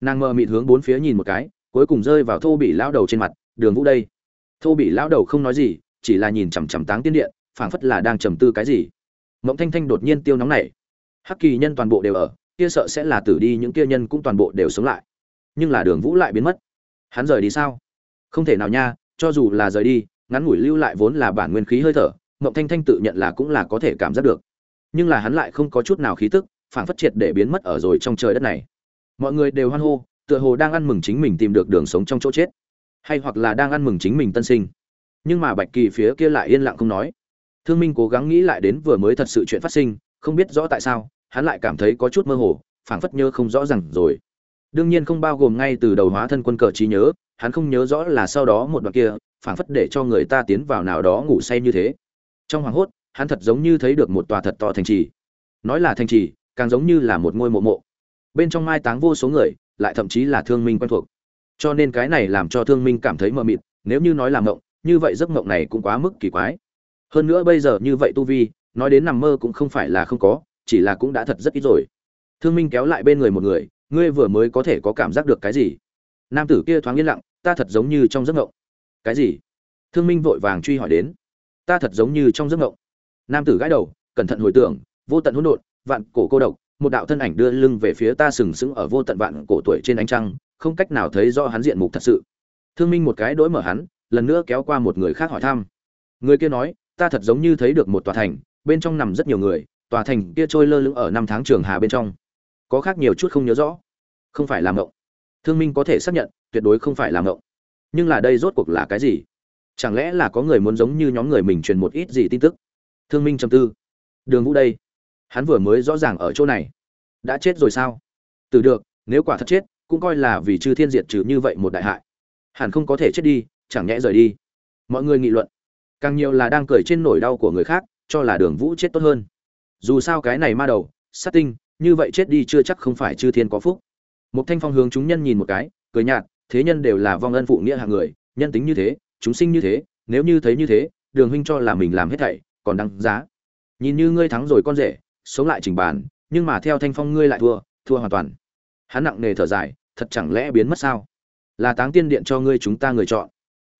Nàng mờ mịt hướng bốn phía nhìn một cái cuối cùng rơi vào thô bị lão đầu trên mặt, đường vũ đây. Thô bị lão đầu không nói gì, chỉ là nhìn chằm chằm táng tiên điện, phảng phất là đang trầm tư cái gì. Mộng thanh thanh đột nhiên tiêu nóng này hắc kỳ nhân toàn bộ đều ở, kia sợ sẽ là tử đi, những kia nhân cũng toàn bộ đều sống lại. Nhưng là đường vũ lại biến mất. Hắn rời đi sao? Không thể nào nha, cho dù là rời đi, ngắn ngủi lưu lại vốn là bản nguyên khí hơi thở, mộng thanh thanh tự nhận là cũng là có thể cảm giác được. Nhưng là hắn lại không có chút nào khí tức, phảng phất triệt để biến mất ở rồi trong trời đất này. Mọi người đều hoan hô tựa hồ đang ăn mừng chính mình tìm được đường sống trong chỗ chết, hay hoặc là đang ăn mừng chính mình tân sinh. Nhưng mà bạch kỳ phía kia lại yên lặng không nói. Thương minh cố gắng nghĩ lại đến vừa mới thật sự chuyện phát sinh, không biết rõ tại sao, hắn lại cảm thấy có chút mơ hồ, phảng phất nhớ không rõ ràng rồi. Đương nhiên không bao gồm ngay từ đầu hóa thân quân cờ trí nhớ, hắn không nhớ rõ là sau đó một đoạn kia, phảng phất để cho người ta tiến vào nào đó ngủ say như thế. Trong hoàng hốt, hắn thật giống như thấy được một tòa thật to thành trì. Nói là thành trì, càng giống như là một ngôi mộ mộ. Bên trong mai táng vô số người lại thậm chí là thương minh quen thuộc. Cho nên cái này làm cho thương minh cảm thấy mờ mịt, nếu như nói là mộng, như vậy giấc mộng này cũng quá mức kỳ quái. Hơn nữa bây giờ như vậy tu vi, nói đến nằm mơ cũng không phải là không có, chỉ là cũng đã thật rất ít rồi. Thương minh kéo lại bên người một người, ngươi vừa mới có thể có cảm giác được cái gì? Nam tử kia thoáng yên lặng, ta thật giống như trong giấc mộng. Cái gì? Thương minh vội vàng truy hỏi đến. Ta thật giống như trong giấc mộng. Nam tử gãi đầu, cẩn thận hồi tưởng, vô tận hỗn độn, vạn cổ cô độc một đạo thân ảnh đưa lưng về phía ta sừng sững ở vô tận vạn cổ tuổi trên ánh trăng, không cách nào thấy rõ hắn diện mục thật sự. Thương minh một cái đối mở hắn, lần nữa kéo qua một người khác hỏi thăm. Người kia nói, ta thật giống như thấy được một tòa thành, bên trong nằm rất nhiều người, tòa thành kia trôi lơ lửng ở năm tháng trường hà bên trong. Có khác nhiều chút không nhớ rõ. Không phải làm mộng. thương minh có thể xác nhận, tuyệt đối không phải làm mộng. nhưng là đây rốt cuộc là cái gì? Chẳng lẽ là có người muốn giống như nhóm người mình truyền một ít gì tin tức? Thương minh trầm tư. Đường vũ đây hắn vừa mới rõ ràng ở chỗ này. Đã chết rồi sao? Từ được, nếu quả thật chết, cũng coi là vì chư thiên diệt trừ như vậy một đại hại. Hẳn không có thể chết đi, chẳng nhẽ rời đi. Mọi người nghị luận. Càng nhiều là đang cười trên nỗi đau của người khác, cho là đường vũ chết tốt hơn. Dù sao cái này ma đầu, sát tinh, như vậy chết đi chưa chắc không phải chư thiên có phúc. Một thanh phong hướng chúng nhân nhìn một cái, cười nhạt, thế nhân đều là vong ân phụ nghĩa hạng người, nhân tính như thế, chúng sinh như thế, nếu như thấy như thế, đường huynh cho là mình làm hết thảy, còn đăng giá. Nhìn như ngươi thắng rồi con rể sống lại trình bàn nhưng mà theo thanh phong ngươi lại thua thua hoàn toàn. Hắn nặng nề thở dài, thật chẳng lẽ biến mất sao? Là táng tiên điện cho ngươi chúng ta người chọn.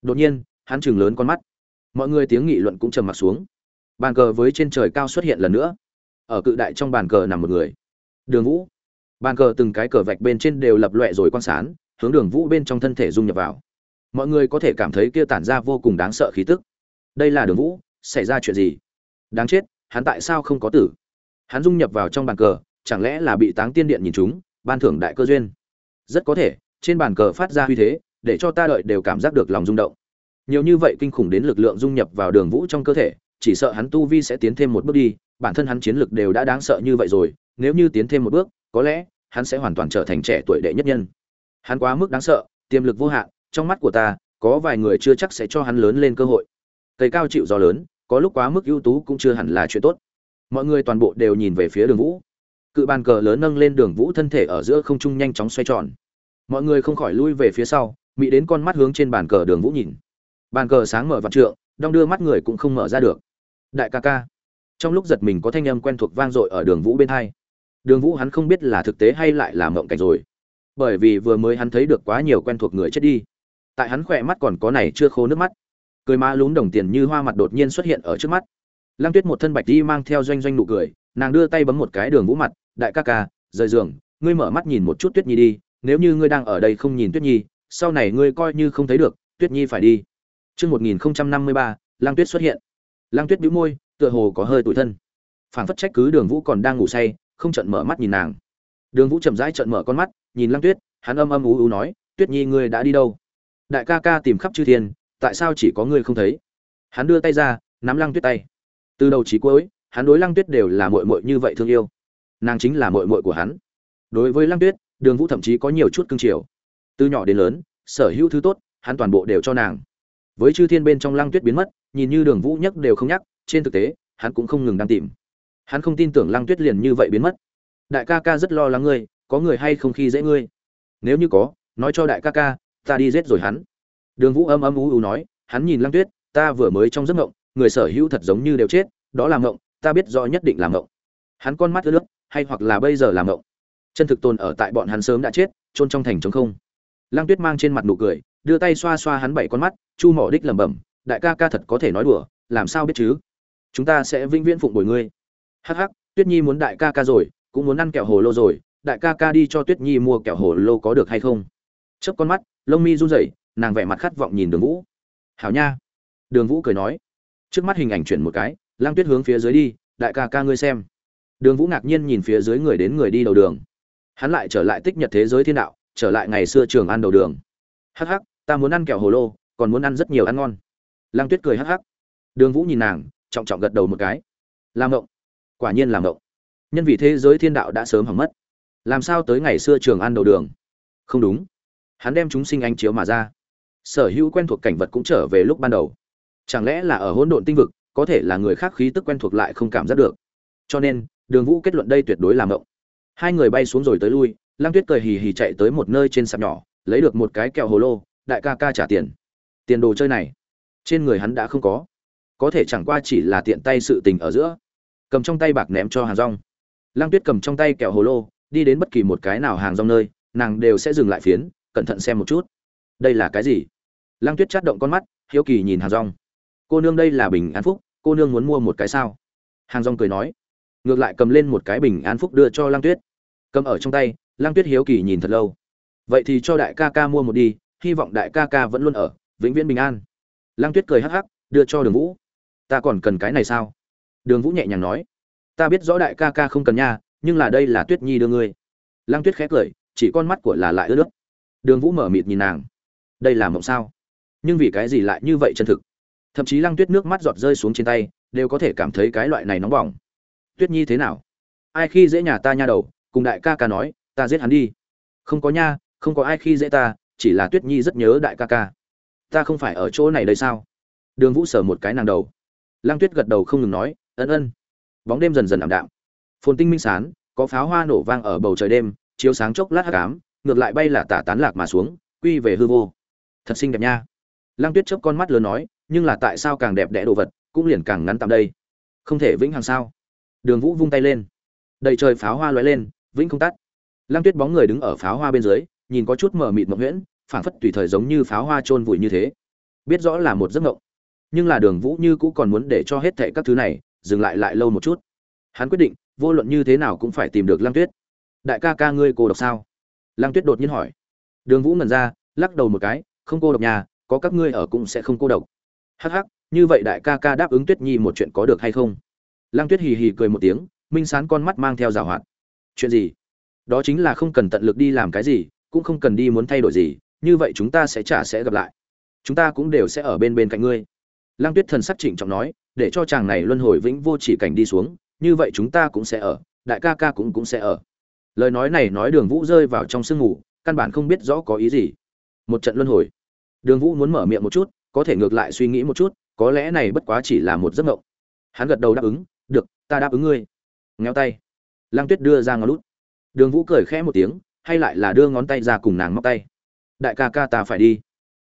Đột nhiên, hắn chừng lớn con mắt. Mọi người tiếng nghị luận cũng trầm mặc xuống. Bàn cờ với trên trời cao xuất hiện lần nữa. Ở cự đại trong bàn cờ nằm một người. Đường vũ. Bàn cờ từng cái cờ vạch bên trên đều lập loẹ rồi quan sán hướng đường vũ bên trong thân thể dung nhập vào. Mọi người có thể cảm thấy kia tản ra vô cùng đáng sợ khí tức. Đây là đường vũ, xảy ra chuyện gì? Đáng chết, hắn tại sao không có tử? Hắn dung nhập vào trong bàn cờ, chẳng lẽ là bị táng tiên điện nhìn chúng ban thưởng đại cơ duyên? Rất có thể, trên bàn cờ phát ra uy thế, để cho ta đợi đều cảm giác được lòng rung động. Nhiều như vậy kinh khủng đến lực lượng dung nhập vào đường vũ trong cơ thể, chỉ sợ hắn tu vi sẽ tiến thêm một bước đi, bản thân hắn chiến lực đều đã đáng sợ như vậy rồi, nếu như tiến thêm một bước, có lẽ, hắn sẽ hoàn toàn trở thành trẻ tuổi đệ nhất nhân. Hắn quá mức đáng sợ, tiềm lực vô hạn, trong mắt của ta, có vài người chưa chắc sẽ cho hắn lớn lên cơ hội. Cây cao chịu gió lớn, có lúc quá mức ưu tú cũng chưa hẳn là chuyện tốt mọi người toàn bộ đều nhìn về phía đường vũ. Cự bàn cờ lớn nâng lên đường vũ thân thể ở giữa không trung nhanh chóng xoay tròn. Mọi người không khỏi lui về phía sau mỹ đến con mắt hướng trên bàn cờ đường vũ nhìn. Bàn cờ sáng mở vạn trượng, đong đưa mắt người cũng không mở ra được. Đại ca ca. Trong lúc giật mình có thanh âm quen thuộc vang dội ở đường vũ bên hai. Đường vũ hắn không biết là thực tế hay lại là mộng cảnh rồi. Bởi vì vừa mới hắn thấy được quá nhiều quen thuộc người chết đi. Tại hắn khỏe mắt còn có này chưa khô nước mắt. Cười má lún đồng tiền như hoa mặt đột nhiên xuất hiện ở trước mắt lăng tuyết một thân bạch y mang theo doanh doanh nụ cười nàng đưa tay bấm một cái đường vũ mặt đại ca ca rời giường ngươi mở mắt nhìn một chút tuyết nhi đi nếu như ngươi đang ở đây không nhìn tuyết nhi sau này ngươi coi như không thấy được tuyết nhi phải đi. Chương 1053, lang tuyết xuất hiện. lang tuyết bĩu môi tựa hồ có hơi tủi thân. Phảng phất trách cứ đường vũ còn đang ngủ say không chợt mở mắt nhìn nàng. Đường vũ chậm rãi trợn mở con mắt nhìn lang tuyết hắn âm âm ú ú nói tuyết nhi ngươi đã đi đâu? Đại ca ca tìm khắp chư thiên tại sao chỉ có ngươi không thấy? Hắn đưa tay ra nắm lăng tuyết tay từ đầu chí cuối, hắn đối lăng tuyết đều là mội mội như vậy thương yêu. Nàng chính là mội mội của hắn. Đối với lăng tuyết, đường vũ thậm chí có nhiều chút cương triều từ nhỏ đến lớn, sở hữu thứ tốt, hắn toàn bộ đều cho nàng. Với chư thiên bên trong lăng tuyết biến mất, nhìn như đường vũ nhắc đều không nhắc, trên thực tế, hắn cũng không ngừng đang tìm. Hắn không tin tưởng lăng tuyết liền như vậy biến mất. Đại ca ca rất lo lắng ngươi, có người hay không khi dễ ngươi? Nếu như có, nói cho đại ca ca, ta đi giết rồi hắn. Đường vũ âm âm u u nói, hắn nhìn lăng tuyết, ta vừa mới trong giấc ngộng người sở hữu thật giống như đều chết, đó là ngộng ta biết rõ nhất định là ngộng hắn con mắt ướt nước hay hoặc là bây giờ là ngộng chân thực tồn ở tại bọn hắn sớm đã chết trôn trong thành trống không. Lăng tuyết mang trên mặt nụ cười, đưa tay xoa xoa hắn bảy con mắt, chu mỏ đích lẩm bẩm, đại ca ca thật có thể nói đùa, làm sao biết chứ? Chúng ta sẽ vĩnh viễn phụng bồi ngươi. Hắc hắc, tuyết nhi muốn đại ca ca rồi, cũng muốn ăn kẹo hồ lô rồi, đại ca ca đi cho tuyết nhi mua kẹo hồ lô có được hay không? Chớp con mắt, lông mi run rẩy, nàng vẻ mặt khát vọng nhìn đường vũ. Hảo nha. Đường vũ cười nói trước mắt hình ảnh chuyển một cái lang tuyết hướng phía dưới đi, đại ca ca ngươi xem. Đường vũ ngạc nhiên nhìn phía dưới người đến người đi đầu đường. Hắn lại trở lại tích nhật thế giới thiên đạo, trở lại ngày xưa trường ăn đầu đường. Hắc hắc, ta muốn ăn kẹo hồ lô, còn muốn ăn rất nhiều ăn ngon. Lang tuyết cười hắc hắc. Đường vũ nhìn nàng, trọng trọng gật đầu một cái. Làm ngộng. Quả nhiên làm ngộng. Nhân vì thế giới thiên đạo đã sớm hỏng mất. Làm sao tới ngày xưa trường ăn đầu đường? Không đúng. Hắn đem chúng sinh anh chiếu mà ra. Sở hữu quen thuộc cảnh vật cũng trở về lúc ban đầu chẳng lẽ là ở hỗn độn tinh vực, có thể là người khác khí tức quen thuộc lại không cảm giác được? Cho nên, đường vũ kết luận đây tuyệt đối là mộng. Hai người bay xuống rồi tới lui, lăng tuyết cười hì hì chạy tới một nơi trên sạp nhỏ, lấy được một cái kẹo hồ lô, đại ca ca trả tiền. Tiền đồ chơi này, trên người hắn đã không có. Có thể chẳng qua chỉ là tiện tay sự tình ở giữa. Cầm trong tay bạc ném cho hàng rong. Lăng tuyết cầm trong tay kẹo hồ lô, đi đến bất kỳ một cái nào hàng rong nơi, nàng đều sẽ dừng lại phiến, cẩn thận xem một chút. Đây là cái gì? Lăng tuyết chát động con mắt, hiếu kỳ nhìn hàng rong cô nương đây là bình an phúc, cô nương muốn mua một cái sao? Hàng rong cười nói. Ngược lại cầm lên một cái bình an phúc đưa cho lăng tuyết. Cầm ở trong tay, lăng tuyết hiếu kỳ nhìn thật lâu. Vậy thì cho đại ca ca mua một đi, hy vọng đại ca ca vẫn luôn ở, vĩnh viễn bình an. Lăng tuyết cười hắc hắc, đưa cho đường vũ. Ta còn cần cái này sao? Đường vũ nhẹ nhàng nói. Ta biết rõ đại ca ca không cần nha, nhưng là đây là tuyết nhi đưa ngươi. Lăng tuyết khét cười, chỉ con mắt của là lại ướt nước đường vũ mở mịt nhìn nàng. Đây là mộng sao? Nhưng vì cái gì lại như vậy chân thực? Thậm chí lăng tuyết nước mắt giọt rơi xuống trên tay, đều có thể cảm thấy cái loại này nóng bỏng. Tuyết nhi thế nào? Ai khi dễ nhà ta nha đầu, cùng đại ca ca nói, ta giết hắn đi. Không có nha, không có ai khi dễ ta, chỉ là tuyết nhi rất nhớ đại ca ca. Ta không phải ở chỗ này đây sao? Đường vũ sở một cái nàng đầu. Lăng tuyết gật đầu không ngừng nói, ân ân. Bóng đêm dần dần ảm đạm. Phồn tinh minh sán, có pháo hoa nổ vang ở bầu trời đêm, chiếu sáng chốc lát hắc ám, ngược lại bay là tả tán lạc mà xuống, quy về hư vô. Thật xinh đẹp nha. Lăng tuyết chớp con mắt lớn nói nhưng là tại sao càng đẹp đẽ đồ vật, cũng liền càng ngắn tạm đây. Không thể vĩnh hằng sao? Đường vũ vung tay lên. Đầy trời pháo hoa lóe lên, vĩnh không tắt. Lăng tuyết bóng người đứng ở pháo hoa bên dưới, nhìn có chút mờ mịt mộng nguyễn phảng phất tùy thời giống như pháo hoa trôn vùi như thế. Biết rõ là một giấc mộng, nhưng là đường vũ như cũng còn muốn để cho hết thệ các thứ này dừng lại lại lâu một chút. Hắn quyết định, vô luận như thế nào cũng phải tìm được lăng tuyết. Đại ca ca ngươi cô độc sao? Lăng tuyết đột nhiên hỏi. Đường vũ ngần ra, lắc đầu một cái, không cô độc nhà, có các ngươi ở cũng sẽ không cô độc hắc hắc, như vậy đại ca ca đáp ứng tuyết nhi một chuyện có được hay không? Lăng tuyết hì hì cười một tiếng, minh sán con mắt mang theo rào hoạt. Chuyện gì? Đó chính là không cần tận lực đi làm cái gì, cũng không cần đi muốn thay đổi gì, như vậy chúng ta sẽ trả sẽ gặp lại. Chúng ta cũng đều sẽ ở bên bên cạnh ngươi. Lăng tuyết thần sắc trịnh trọng nói, để cho chàng này luân hồi vĩnh vô chỉ cảnh đi xuống, như vậy chúng ta cũng sẽ ở, đại ca ca cũng cũng sẽ ở. Lời nói này nói đường vũ rơi vào trong sương ngủ, căn bản không biết rõ có ý gì. Một trận luân hồi. Đường vũ muốn mở miệng một chút có thể ngược lại suy nghĩ một chút, có lẽ này bất quá chỉ là một giấc mộng. Hắn gật đầu đáp ứng, được, ta đáp ứng ngươi. Ngheo tay. Lăng tuyết đưa ra ngón lút. Đường vũ cười khẽ một tiếng, hay lại là đưa ngón tay ra cùng nàng móc tay. Đại ca ca ta phải đi.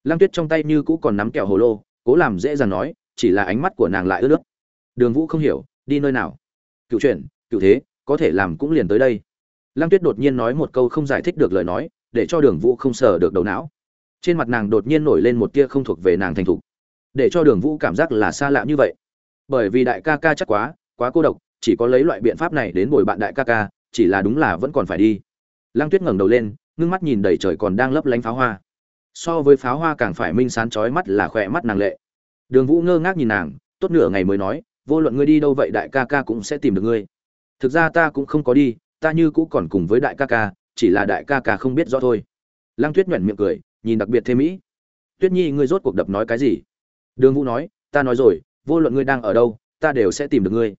Lăng tuyết trong tay như cũ còn nắm kẹo hồ lô, cố làm dễ dàng nói, chỉ là ánh mắt của nàng lại ướt nước đường vũ không hiểu, đi nơi nào? Cựu chuyện cựu thế, có thể làm cũng liền tới đây. Lăng tuyết đột nhiên nói một câu không giải thích được lời nói, để cho đường vũ không sờ được đầu não trên mặt nàng đột nhiên nổi lên một tia không thuộc về nàng thành thục. Để cho đường vũ cảm giác là xa lạ như vậy. Bởi vì đại ca ca chắc quá quá cô độc, chỉ có lấy loại biện pháp này đến bồi bạn đại ca ca, chỉ là đúng là vẫn còn phải đi. Lăng tuyết ngẩng đầu lên, ngưng mắt nhìn đầy trời còn đang lấp lánh pháo hoa. So với pháo hoa càng phải minh sán chói mắt là khỏe mắt nàng lệ. Đường vũ ngơ ngác nhìn nàng, tốt nửa ngày mới nói, vô luận ngươi đi đâu vậy đại ca ca cũng sẽ tìm được ngươi. Thực ra ta cũng không có đi, ta như cũ còn cùng với đại ca ca, chỉ là đại ca ca không biết rõ thôi. Lăng tuyết nhoẻn miệng cười nhìn đặc biệt thêm mỹ. Tuyết nhi, ngươi rốt cuộc đập nói cái gì? Đường vũ nói, ta nói rồi, vô luận ngươi đang ở đâu, ta đều sẽ tìm được ngươi.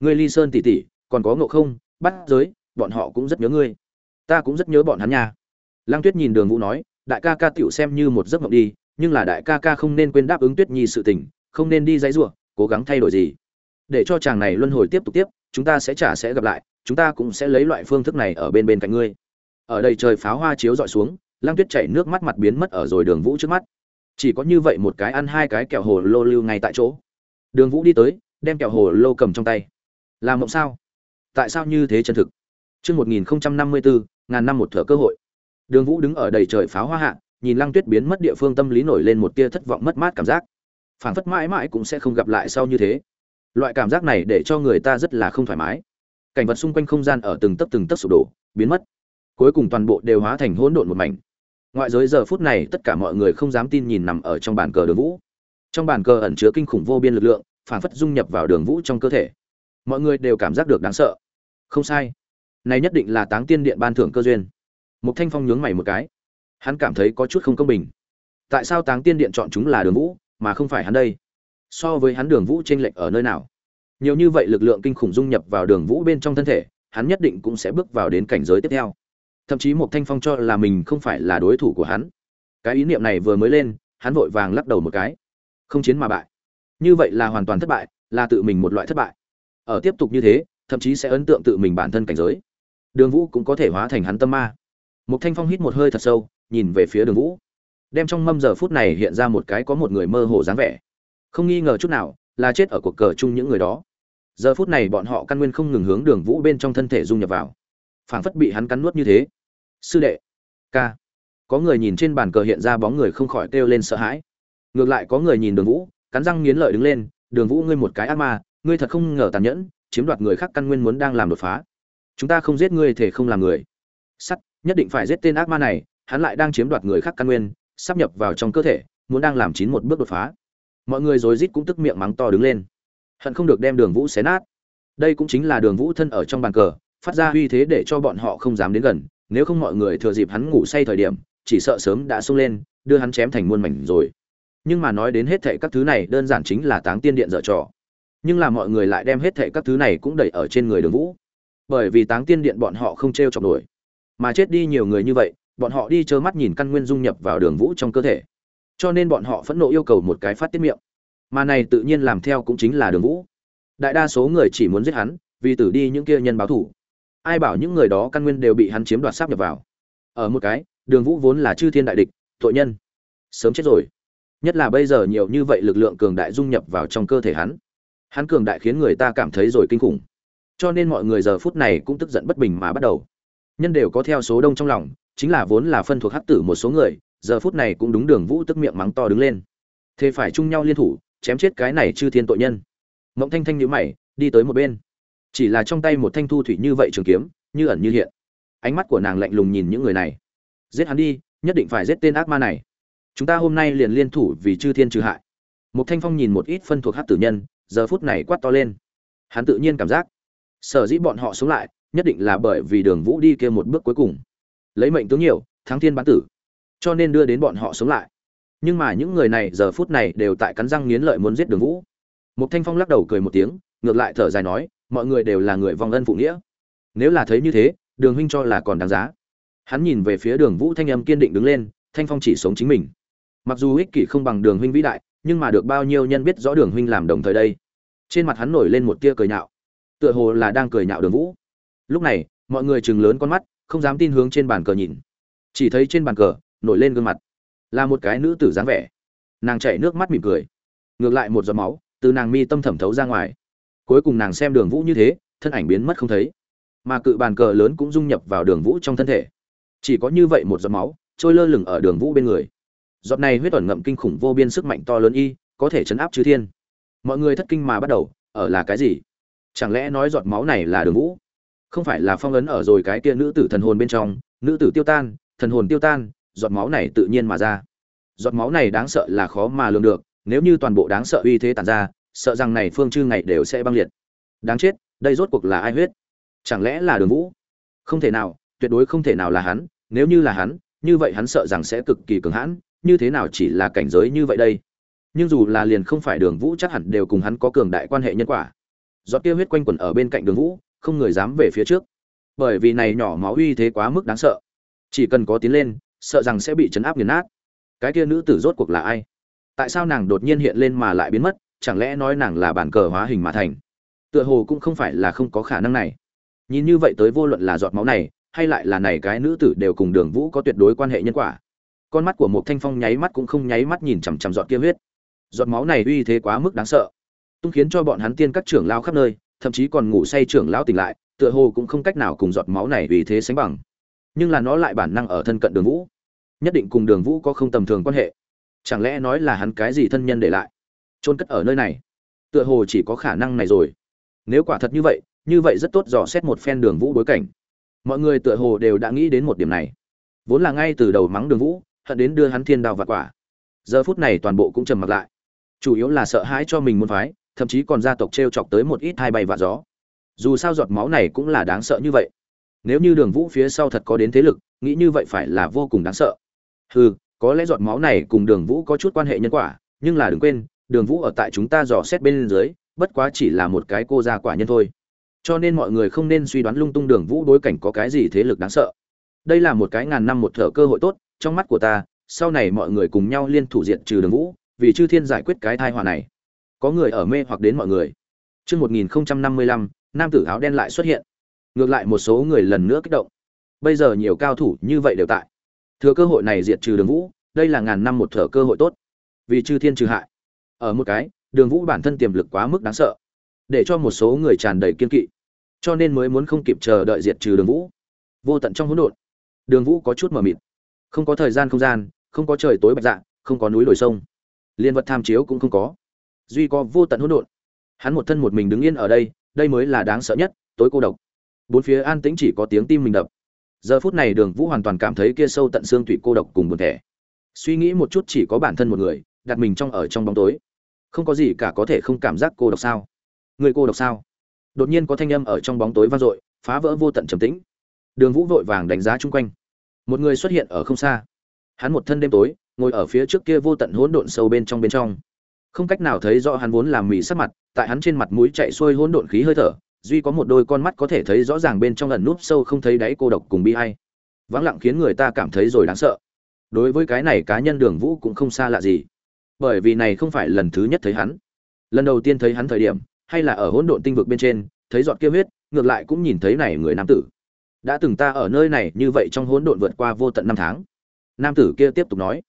Ngươi ly sơn tỉ tỉ còn có ngộ không bắt giới, bọn họ cũng rất nhớ ngươi. Ta cũng rất nhớ bọn hắn nha. Lăng tuyết nhìn đường vũ nói, đại ca ca tựu xem như một giấc mộng đi, nhưng là đại ca ca không nên quên đáp ứng tuyết nhi sự tình, không nên đi dãy rủa, cố gắng thay đổi gì. Để cho chàng này luân hồi tiếp tục tiếp, chúng ta sẽ trả sẽ gặp lại, chúng ta cũng sẽ lấy loại phương thức này ở bên bên cạnh ngươi. Ở đây trời pháo hoa chiếu dọi xuống lăng tuyết chảy nước mắt mặt biến mất ở rồi đường vũ trước mắt chỉ có như vậy một cái ăn hai cái kẹo hồ lô lưu ngay tại chỗ đường vũ đi tới đem kẹo hồ lô cầm trong tay làm mộng sao tại sao như thế chân thực Trước 1054, ngàn năm một thở cơ hội. Đường Vũ đứng ở đầy trời pháo hoa hạ, nhìn Lăng Tuyết biến mất địa phương tâm lý nổi lên một tia thất vọng mất mát cảm giác. Phảng phất mãi mãi cũng sẽ không gặp lại sau như thế. Loại cảm giác này để cho người ta rất là không thoải mái. Cảnh vật xung quanh không gian ở từng tấc từng tấc sụp đổ, biến mất. Cuối cùng toàn bộ đều hóa thành hỗn độn một mảnh. Ngoại giới giờ phút này tất cả mọi người không dám tin nhìn nằm ở trong bàn cờ Đường Vũ. Trong bàn cờ ẩn chứa kinh khủng vô biên lực lượng, phảng phất dung nhập vào Đường Vũ trong cơ thể. Mọi người đều cảm giác được đáng sợ. Không sai. Này nhất định là táng tiên điện ban thưởng cơ duyên. Một thanh phong nhướng mày một cái. Hắn cảm thấy có chút không công bình. Tại sao táng tiên điện chọn chúng là đường vũ mà không phải hắn đây? So với hắn đường vũ tranh lệch ở nơi nào? Nhiều như vậy lực lượng kinh khủng dung nhập vào đường vũ bên trong thân thể hắn nhất định cũng sẽ bước vào đến cảnh giới tiếp theo thậm chí một thanh phong cho là mình không phải là đối thủ của hắn. Cái ý niệm này vừa mới lên, hắn vội vàng lắc đầu một cái. Không chiến mà bại. Như vậy là hoàn toàn thất bại, là tự mình một loại thất bại. Ở tiếp tục như thế, thậm chí sẽ ấn tượng tự mình bản thân cảnh giới. Đường vũ cũng có thể hóa thành hắn tâm ma. Một thanh phong hít một hơi thật sâu, nhìn về phía đường vũ. Đem trong mâm giờ phút này hiện ra một cái có một người mơ hồ dáng vẻ. Không nghi ngờ chút nào, là chết ở cuộc cờ chung những người đó. Giờ phút này bọn họ căn nguyên không ngừng hướng đường vũ bên trong thân thể dung nhập vào. Phảng phất bị hắn cắn nuốt như thế sư đệ. Ca. Có người nhìn trên bàn cờ hiện ra bóng người không khỏi kêu lên sợ hãi. Ngược lại có người nhìn đường vũ, cắn răng nghiến lợi đứng lên, đường vũ ngươi một cái ác ma, ngươi thật không ngờ tàn nhẫn, chiếm đoạt người khác căn nguyên muốn đang làm đột phá. Chúng ta không giết ngươi thể không làm người. Sắt, nhất định phải giết tên ác ma này, hắn lại đang chiếm đoạt người khác căn nguyên, sắp nhập vào trong cơ thể, muốn đang làm chín một bước đột phá. Mọi người rồi rít cũng tức miệng mắng to đứng lên. Hận không được đem đường vũ xé nát. Đây cũng chính là đường vũ thân ở trong bàn cờ, phát ra uy thế để cho bọn họ không dám đến gần nếu không mọi người thừa dịp hắn ngủ say thời điểm, chỉ sợ sớm đã sung lên, đưa hắn chém thành muôn mảnh rồi. Nhưng mà nói đến hết thệ các thứ này, đơn giản chính là táng tiên điện dở trò. Nhưng là mọi người lại đem hết thệ các thứ này cũng đẩy ở trên người đường vũ. Bởi vì táng tiên điện bọn họ không t r e o chọc nổi. Mà chết đi nhiều người như vậy, bọn họ đi trơ mắt nhìn căn nguyên dung nhập vào đường vũ trong cơ thể. Cho nên bọn họ phẫn nộ yêu cầu một cái phát tiết miệng. Mà này tự nhiên làm theo cũng chính là đường vũ. Đại đa số người chỉ muốn giết hắn, vì tử đi những kia nhân báo thủ ai bảo những người đó căn nguyên đều bị hắn chiếm đoạt sáp nhập vào. Ở một cái, đường vũ vốn là chư thiên đại địch, tội nhân. Sớm chết rồi. Nhất là bây giờ nhiều như vậy lực lượng cường đại dung nhập vào trong cơ thể hắn. Hắn cường đại khiến người ta cảm thấy rồi kinh khủng. Cho nên mọi người giờ phút này cũng tức giận bất bình mà bắt đầu. Nhân đều có theo số đông trong lòng, chính là vốn là phân thuộc hắc tử một số người, giờ phút này cũng đúng đường vũ tức miệng mắng to đứng lên. Thế phải chung nhau liên thủ, chém chết cái này chư thiên tội nhân. Mộng thanh thanh nhữ mày, đi tới một bên chỉ là trong tay một thanh thu thủy như vậy trường kiếm, như ẩn như hiện. Ánh mắt của nàng lạnh lùng nhìn những người này. Giết hắn đi, nhất định phải giết tên ác ma này. Chúng ta hôm nay liền liên thủ vì chư thiên trừ hại. Một thanh phong nhìn một ít phân thuộc hát tử nhân, giờ phút này quát to lên. Hắn tự nhiên cảm giác, sở dĩ bọn họ sống lại, nhất định là bởi vì đường vũ đi kia một bước cuối cùng. Lấy mệnh tướng nhiều, thắng thiên bán tử, cho nên đưa đến bọn họ sống lại. Nhưng mà những người này giờ phút này đều tại cắn răng nghiến lợi muốn giết đường vũ. Một thanh phong lắc đầu cười một tiếng, ngược lại thở dài nói mọi người đều là người vong ân phụ nghĩa. Nếu là thấy như thế, đường huynh cho là còn đáng giá. Hắn nhìn về phía đường vũ thanh âm kiên định đứng lên, thanh phong chỉ sống chính mình. Mặc dù ích kỷ không bằng đường huynh vĩ đại, nhưng mà được bao nhiêu nhân biết rõ đường huynh làm đồng thời đây. Trên mặt hắn nổi lên một tia cười nhạo. Tựa hồ là đang cười nhạo đường vũ. Lúc này, mọi người chừng lớn con mắt, không dám tin hướng trên bàn cờ nhìn. Chỉ thấy trên bàn cờ, nổi lên gương mặt. Là một cái nữ tử dáng vẻ. Nàng chảy nước mắt mỉm cười. Ngược lại một giọt máu từ nàng mi tâm thẩm thấu ra ngoài cuối cùng nàng xem đường vũ như thế, thân ảnh biến mất không thấy. Mà cự bàn cờ lớn cũng dung nhập vào đường vũ trong thân thể. Chỉ có như vậy một giọt máu, trôi lơ lửng ở đường vũ bên người. Giọt này huyết ẩn ngậm kinh khủng vô biên sức mạnh to lớn y, có thể chấn áp chư thiên. Mọi người thất kinh mà bắt đầu, ở là cái gì? Chẳng lẽ nói giọt máu này là đường vũ? Không phải là phong ấn ở rồi cái kia nữ tử thần hồn bên trong, nữ tử tiêu tan, thần hồn tiêu tan, giọt máu này tự nhiên mà ra. Giọt máu này đáng sợ là khó mà lường được, nếu như toàn bộ đáng sợ uy thế tàn ra sợ rằng này phương chư ngày đều sẽ băng liệt. Đáng chết, đây rốt cuộc là ai huyết? Chẳng lẽ là đường vũ? Không thể nào, tuyệt đối không thể nào là hắn, nếu như là hắn, như vậy hắn sợ rằng sẽ cực kỳ cường hãn, như thế nào chỉ là cảnh giới như vậy đây? Nhưng dù là liền không phải đường vũ chắc hẳn đều cùng hắn có cường đại quan hệ nhân quả. Giọt kia huyết quanh quẩn ở bên cạnh đường vũ, không người dám về phía trước. Bởi vì này nhỏ máu uy thế quá mức đáng sợ. Chỉ cần có tiến lên, sợ rằng sẽ bị chấn áp nghiền nát. Cái kia nữ tử rốt cuộc là ai? Tại sao nàng đột nhiên hiện lên mà lại biến mất? Chẳng lẽ nói nàng là bản cờ hóa hình mà thành? Tựa hồ cũng không phải là không có khả năng này. Nhìn như vậy tới vô luận là giọt máu này, hay lại là này cái nữ tử đều cùng đường vũ có tuyệt đối quan hệ nhân quả. Con mắt của một thanh phong nháy mắt cũng không nháy mắt nhìn chằm chằm giọt kia huyết. Giọt máu này uy thế quá mức đáng sợ, tung khiến cho bọn hắn tiên các trưởng lao khắp nơi, thậm chí còn ngủ say trưởng lão tỉnh lại, tựa hồ cũng không cách nào cùng giọt máu này uy thế sánh bằng. Nhưng là nó lại bản năng ở thân cận đường vũ, nhất định cùng đường vũ có không tầm thường quan hệ. Chẳng lẽ nói là hắn cái gì thân nhân để lại? Trôn cất ở nơi này. Tựa hồ chỉ có khả năng này rồi. Nếu quả thật như vậy như vậy rất tốt dò xét một phen đường vũ bối cảnh. Mọi người tựa hồ đều đã nghĩ đến một điểm này. Vốn là ngay từ đầu mắng đường vũ, hận đến đưa hắn thiên đao và quả. Giờ phút này toàn bộ cũng trầm mặc lại. Chủ yếu là sợ hãi cho mình muốn phái, thậm chí còn gia tộc t r e o chọc tới một ít hai bay và gió. Dù sao giọt máu này cũng là đáng sợ như vậy. Nếu như đường vũ phía sau thật có đến thế lực, nghĩ như vậy phải là vô cùng đáng sợ. Hừ, có lẽ giọt máu này cùng đường vũ có chút quan hệ nhân quả, nhưng là đừng quên đường vũ ở tại chúng ta dò xét bên dưới, bất quá chỉ là một cái cô gia quả nhân thôi. Cho nên mọi người không nên suy đoán lung tung đường vũ đối cảnh có cái gì thế lực đáng sợ. Đây là một cái ngàn năm một thở cơ hội tốt, trong mắt của ta, sau này mọi người cùng nhau liên thủ diện trừ đường vũ, vì chư thiên giải quyết cái thai họa này. Có người ở mê hoặc đến mọi người. Trước 1055 nam tử áo đen lại xuất hiện. Ngược lại một số người lần nữa kích động. Bây giờ nhiều cao thủ như vậy đều tại. Thừa cơ hội này diệt trừ đường vũ, đây là ngàn năm một thở cơ hội tốt. Vì chư thiên trừ hại ở một cái, đường vũ bản thân tiềm lực quá mức đáng sợ, để cho một số người tràn đầy kiên kỵ, cho nên mới muốn không kịp chờ đợi diệt trừ đường vũ. Vô tận trong hỗn độn, đường vũ có chút mờ mịt. Không có thời gian không gian, không có trời tối bạch dạ không có núi đồi sông. Liên vật tham chiếu cũng không có. Duy có vô tận hỗn độn. Hắn một thân một mình đứng yên ở đây đây mới là đáng sợ nhất, tối cô độc. Bốn phía an tĩnh chỉ có tiếng tim mình đập. Giờ phút này đường vũ hoàn toàn cảm thấy kia sâu tận xương tủy cô độc cùng buồn thẻ. Suy nghĩ một chút chỉ có bản thân một người, đặt mình trong ở trong bóng tối không có gì cả có thể không cảm giác cô độc sao? Người cô độc sao? Đột nhiên có thanh âm ở trong bóng tối vang dội, phá vỡ vô tận trầm tĩnh. Đường vũ vội vàng đánh giá chung quanh. Một người xuất hiện ở không xa. Hắn một thân đêm tối, ngồi ở phía trước kia vô tận hỗn độn sâu bên trong bên trong. Không cách nào thấy rõ hắn vốn làm mì sắc mặt, tại hắn trên mặt mũi chạy xuôi hỗn độn khí hơi thở, duy có một đôi con mắt có thể thấy rõ ràng bên trong lần núp sâu không thấy đáy cô độc cùng bi hay vắng lặng khiến người ta cảm thấy rồi đáng sợ. Đối với cái này cá nhân đường vũ cũng không xa lạ gì bởi vì này không phải lần thứ nhất thấy hắn. Lần đầu tiên thấy hắn thời điểm, hay là ở hỗn độn tinh vực bên trên, thấy giọt kia huyết, ngược lại cũng nhìn thấy này người nam tử. Đã từng ta ở nơi này như vậy trong hỗn độn vượt qua vô tận năm tháng. Nam tử kia tiếp tục nói.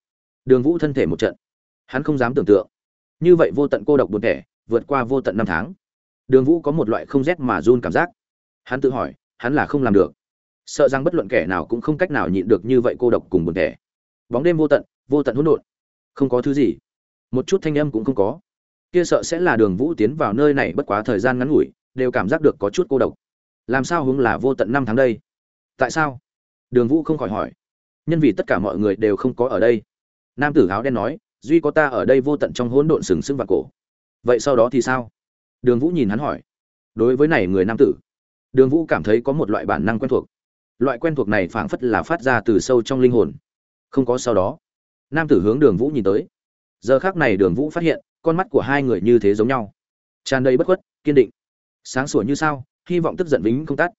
Đường vũ thân thể một trận. Hắn không dám tưởng tượng. Như vậy vô tận cô độc buồn thẻ vượt qua vô tận năm tháng. Đường vũ có một loại không rét mà run cảm giác. Hắn tự hỏi, hắn là không làm được. Sợ rằng bất luận kẻ nào cũng không cách nào nhịn được như vậy cô độc cùng buồn thẻ bóng đêm vô tận vô tận hỗn độn. Không có thứ gì một chút thanh âm cũng không có. Kia sợ sẽ là đường vũ tiến vào nơi này bất quá thời gian ngắn ngủi, đều cảm giác được có chút cô độc. Làm sao hướng là vô tận năm tháng đây? Tại sao? Đường vũ không khỏi hỏi. Nhân vì tất cả mọi người đều không có ở đây. Nam tử áo đen nói, duy có ta ở đây vô tận trong hỗn độn sừng sững và cổ. Vậy sau đó thì sao? Đường vũ nhìn hắn hỏi. Đối với này người nam tử, đường vũ cảm thấy có một loại bản năng quen thuộc. Loại quen thuộc này phảng phất là phát ra từ sâu trong linh hồn. Không có sau đó, nam tử hướng đường vũ nhìn tới giờ khác này đường vũ phát hiện, con mắt của hai người như thế giống nhau. Tràn đầy bất khuất, kiên định. Sáng sủa như sao, hy vọng tức giận vĩnh không tắt.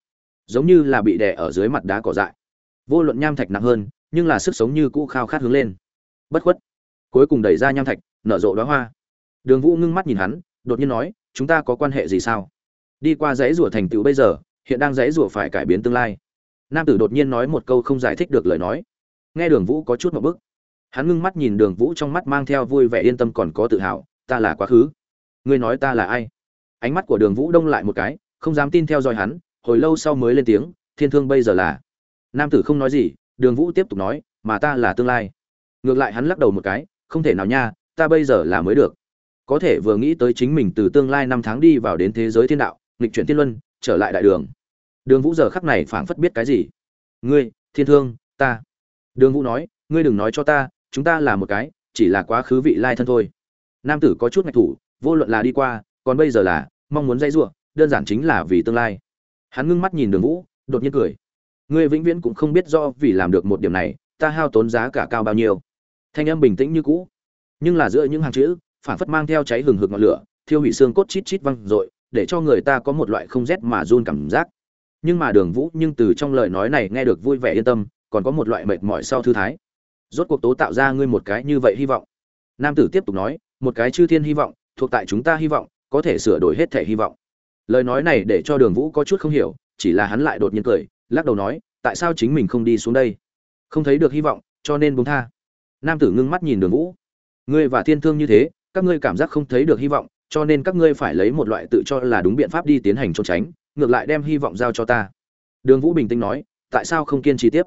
Giống như là bị đè ở dưới mặt đá cỏ dại. Vô luận nham thạch nặng hơn, nhưng là sức sống như cũ khao khát hướng lên. Bất khuất. Cuối cùng đẩy ra nham thạch, nở rộ đóa hoa. Đường vũ ngưng mắt nhìn hắn, đột nhiên nói, chúng ta có quan hệ gì sao? Đi qua dãy rủa thành tựu bây giờ, hiện đang dãy rủa phải cải biến tương lai. Nam tử đột nhiên nói một câu không giải thích được lời nói. Nghe đường vũ có chút một bức hắn ngưng mắt nhìn đường vũ trong mắt mang theo vui vẻ yên tâm còn có tự hào, ta là quá khứ. Ngươi nói ta là ai? Ánh mắt của đường vũ đông lại một cái, không dám tin theo dõi hắn, hồi lâu sau mới lên tiếng, thiên thương bây giờ là nam tử không nói gì, đường vũ tiếp tục nói, mà ta là tương lai. Ngược lại hắn lắc đầu một cái, không thể nào nha, ta bây giờ là mới được. Có thể vừa nghĩ tới chính mình từ tương lai năm tháng đi vào đến thế giới thiên đạo, nghịch chuyển thiên luân, trở lại đại đường. Đường vũ giờ khắc này phảng phất biết cái gì? Ngươi, thiên thương, ta. Đường vũ nói, ngươi đừng nói cho ta chúng ta là một cái, chỉ là quá khứ vị lai thân thôi. Nam tử có chút ngạch thủ, vô luận là đi qua, còn bây giờ là, mong muốn dây giụa đơn giản chính là vì tương lai. Hắn ngưng mắt nhìn đường vũ, đột nhiên cười. Ngươi vĩnh viễn cũng không biết do vì làm được một điểm này, ta hao tốn giá cả cao bao nhiêu. Thanh âm bình tĩnh như cũ. Nhưng là giữa những hàng chữ, phản phất mang theo cháy hừng hực ngọn lửa, thiêu hủy xương cốt chít chít văng r để cho người ta có một loại không rét mà run cảm giác. Nhưng mà đường vũ nhưng từ trong lời nói này nghe được vui vẻ yên tâm, còn có một loại mệt mỏi sau thư thái rốt cuộc tố tạo ra ngươi một cái như vậy hy vọng. Nam tử tiếp tục nói, một cái chư thiên hy vọng, thuộc tại chúng ta hy vọng, có thể sửa đổi hết thể hy vọng. Lời nói này để cho đường vũ có chút không hiểu, chỉ là hắn lại đột nhiên cười, lắc đầu nói, tại sao chính mình không đi xuống đây? Không thấy được hy vọng, cho nên buông tha. Nam tử ngưng mắt nhìn đường vũ. Ngươi và thiên thương như thế, các ngươi cảm giác không thấy được hy vọng, cho nên các ngươi phải lấy một loại tự cho là đúng biện pháp đi tiến hành trốn tránh, ngược lại đem hy vọng giao cho ta. Đường vũ bình tĩnh nói, tại sao không kiên trì tiếp?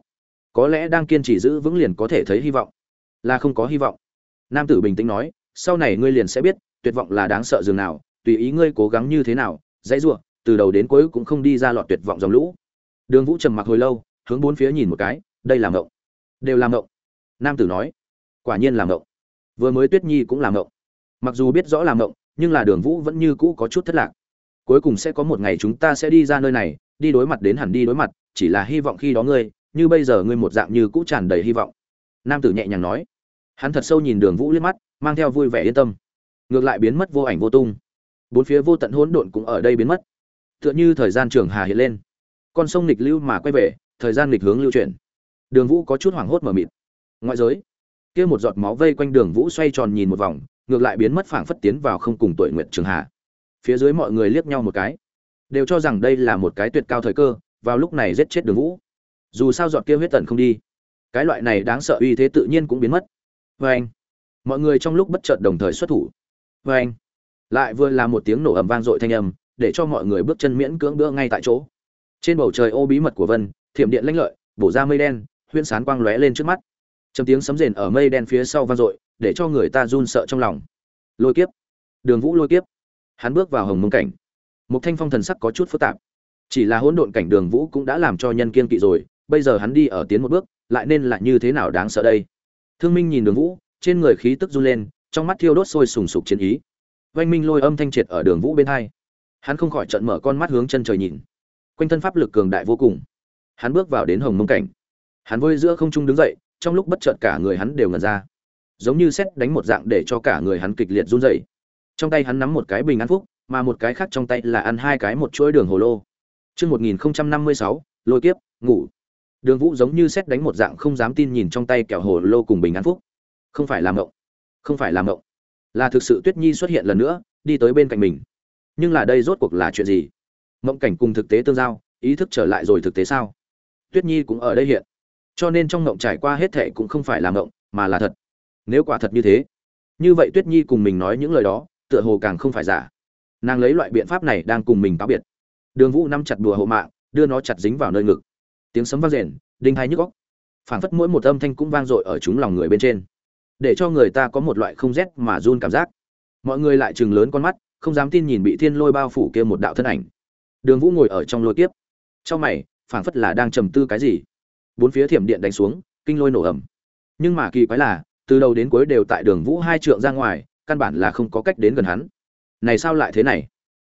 Có lẽ đang kiên trì giữ vững liền có thể thấy hy vọng. Là không có hy vọng. Nam tử bình tĩnh nói, sau này ngươi liền sẽ biết, tuyệt vọng là đáng sợ dường nào, tùy ý ngươi cố gắng như thế nào, dãy giụa từ đầu đến cuối cũng không đi ra lọt tuyệt vọng dòng lũ. Đường vũ trầm mặc hồi lâu, hướng bốn phía nhìn một cái, đây là ngộng đều làm ngộng nam tử nói, quả nhiên làm ngộng vừa mới tuyết nhi cũng làm ngộng mặc dù biết rõ làm ngộng nhưng là đường vũ vẫn như cũ có chút thất lạc. Cuối cùng sẽ có một ngày chúng ta sẽ đi ra nơi này, đi đối mặt đến hẳn đi đối mặt, chỉ là hy vọng khi đó ngươi như bây giờ ngươi một dạng như cũ tràn đầy hy vọng. Nam tử nhẹ nhàng nói. Hắn thật sâu nhìn đường vũ liếc mắt, mang theo vui vẻ yên tâm. Ngược lại biến mất vô ảnh vô tung. Bốn phía vô tận hỗn độn cũng ở đây biến mất. Tựa như thời gian trường hà hiện lên. Con sông nghịch lưu mà quay về, thời gian nghịch hướng lưu chuyển. Đường vũ có chút hoảng hốt mờ mịt. Ngoại giới, kia một giọt máu vây quanh đường vũ xoay tròn nhìn một vòng, ngược lại biến mất phảng phất tiến vào không cùng tuổi nguyện trường hà. Phía dưới mọi người liếc nhau một cái, đều cho rằng đây là một cái tuyệt cao thời cơ, vào lúc này giết chết đường vũ dù sao giọt kia huyết tần không đi. Cái loại này đáng sợ uy thế tự nhiên cũng biến mất. Vê anh, mọi người trong lúc bất chợt đồng thời xuất thủ. Vê anh, lại vừa là một tiếng nổ ầm vang dội thanh âm, để cho mọi người bước chân miễn cưỡng bữa ngay tại chỗ. Trên bầu trời ô bí mật của vân, thiểm điện lãnh lợi, bổ ra mây đen, huyễn sán quang lóe lên trước mắt. Trầm tiếng sấm rền ở mây đen phía sau vang dội, để cho người ta run sợ trong lòng. Lôi kiếp, đường vũ lôi kiếp. Hắn bước vào hồng mông cảnh. Một thanh phong thần sắc có chút phức tạp. Chỉ là hỗn độn cảnh đường vũ cũng đã làm cho nhân kiên kỵ rồi bây giờ hắn đi ở tiến một bước lại nên là như thế nào đáng sợ đây? Thương minh nhìn đường vũ trên người khí tức run lên trong mắt thiêu đốt sôi sùng sục chiến ý. Vành minh lôi âm thanh triệt ở đường vũ bên hai. Hắn không khỏi trợn mở con mắt hướng chân trời nhìn. Quanh thân pháp lực cường đại vô cùng. Hắn bước vào đến hồng mông cảnh. Hắn vôi giữa không trung đứng dậy trong lúc bất chợt cả người hắn đều ngẩn ra. Giống như xét đánh một dạng để cho cả người hắn kịch liệt run rẩy. Trong tay hắn nắm một cái bình an phúc mà một cái khác trong tay là ăn hai cái một chuỗi đường hồ lô. Trước 1056, lôi kiếp, ngủ. Đường Vũ giống như xét đánh một dạng không dám tin nhìn trong tay kẹo hồ lô cùng bình an phúc. Không phải làm ngộng, không phải làm ngộng, là thực sự Tuyết Nhi xuất hiện lần nữa, đi tới bên cạnh mình. Nhưng là đây rốt cuộc là chuyện gì? Mộng cảnh cùng thực tế tương giao, ý thức trở lại rồi thực tế sao? Tuyết Nhi cũng ở đây hiện. Cho nên trong ngộng trải qua hết thệ cũng không phải là ngộng, mà là thật. Nếu quả thật như thế, như vậy Tuyết Nhi cùng mình nói những lời đó, tựa hồ càng không phải giả. Nàng lấy loại biện pháp này đang cùng mình táo biệt. Đường Vũ nắm chặt đùa hộ mạng, đưa nó chặt dính vào nơi ngực. Tiếng sấm vang rền, đinh hai nhức óc. phảng phất mỗi một âm thanh cũng vang dội ở chúng lòng người bên trên, để cho người ta có một loại không rét mà run cảm giác. Mọi người lại chừng lớn con mắt, không dám tin nhìn bị thiên lôi bao phủ kia một đạo thân ảnh. Đường Vũ ngồi ở trong lôi kiếp, trong mày, phảng phất là đang trầm tư cái gì. Bốn phía thiểm điện đánh xuống, kinh lôi nổ ầm. Nhưng mà kỳ quái là, từ đầu đến cuối đều tại Đường Vũ hai trượng ra ngoài, căn bản là không có cách đến gần hắn. Này sao lại thế này?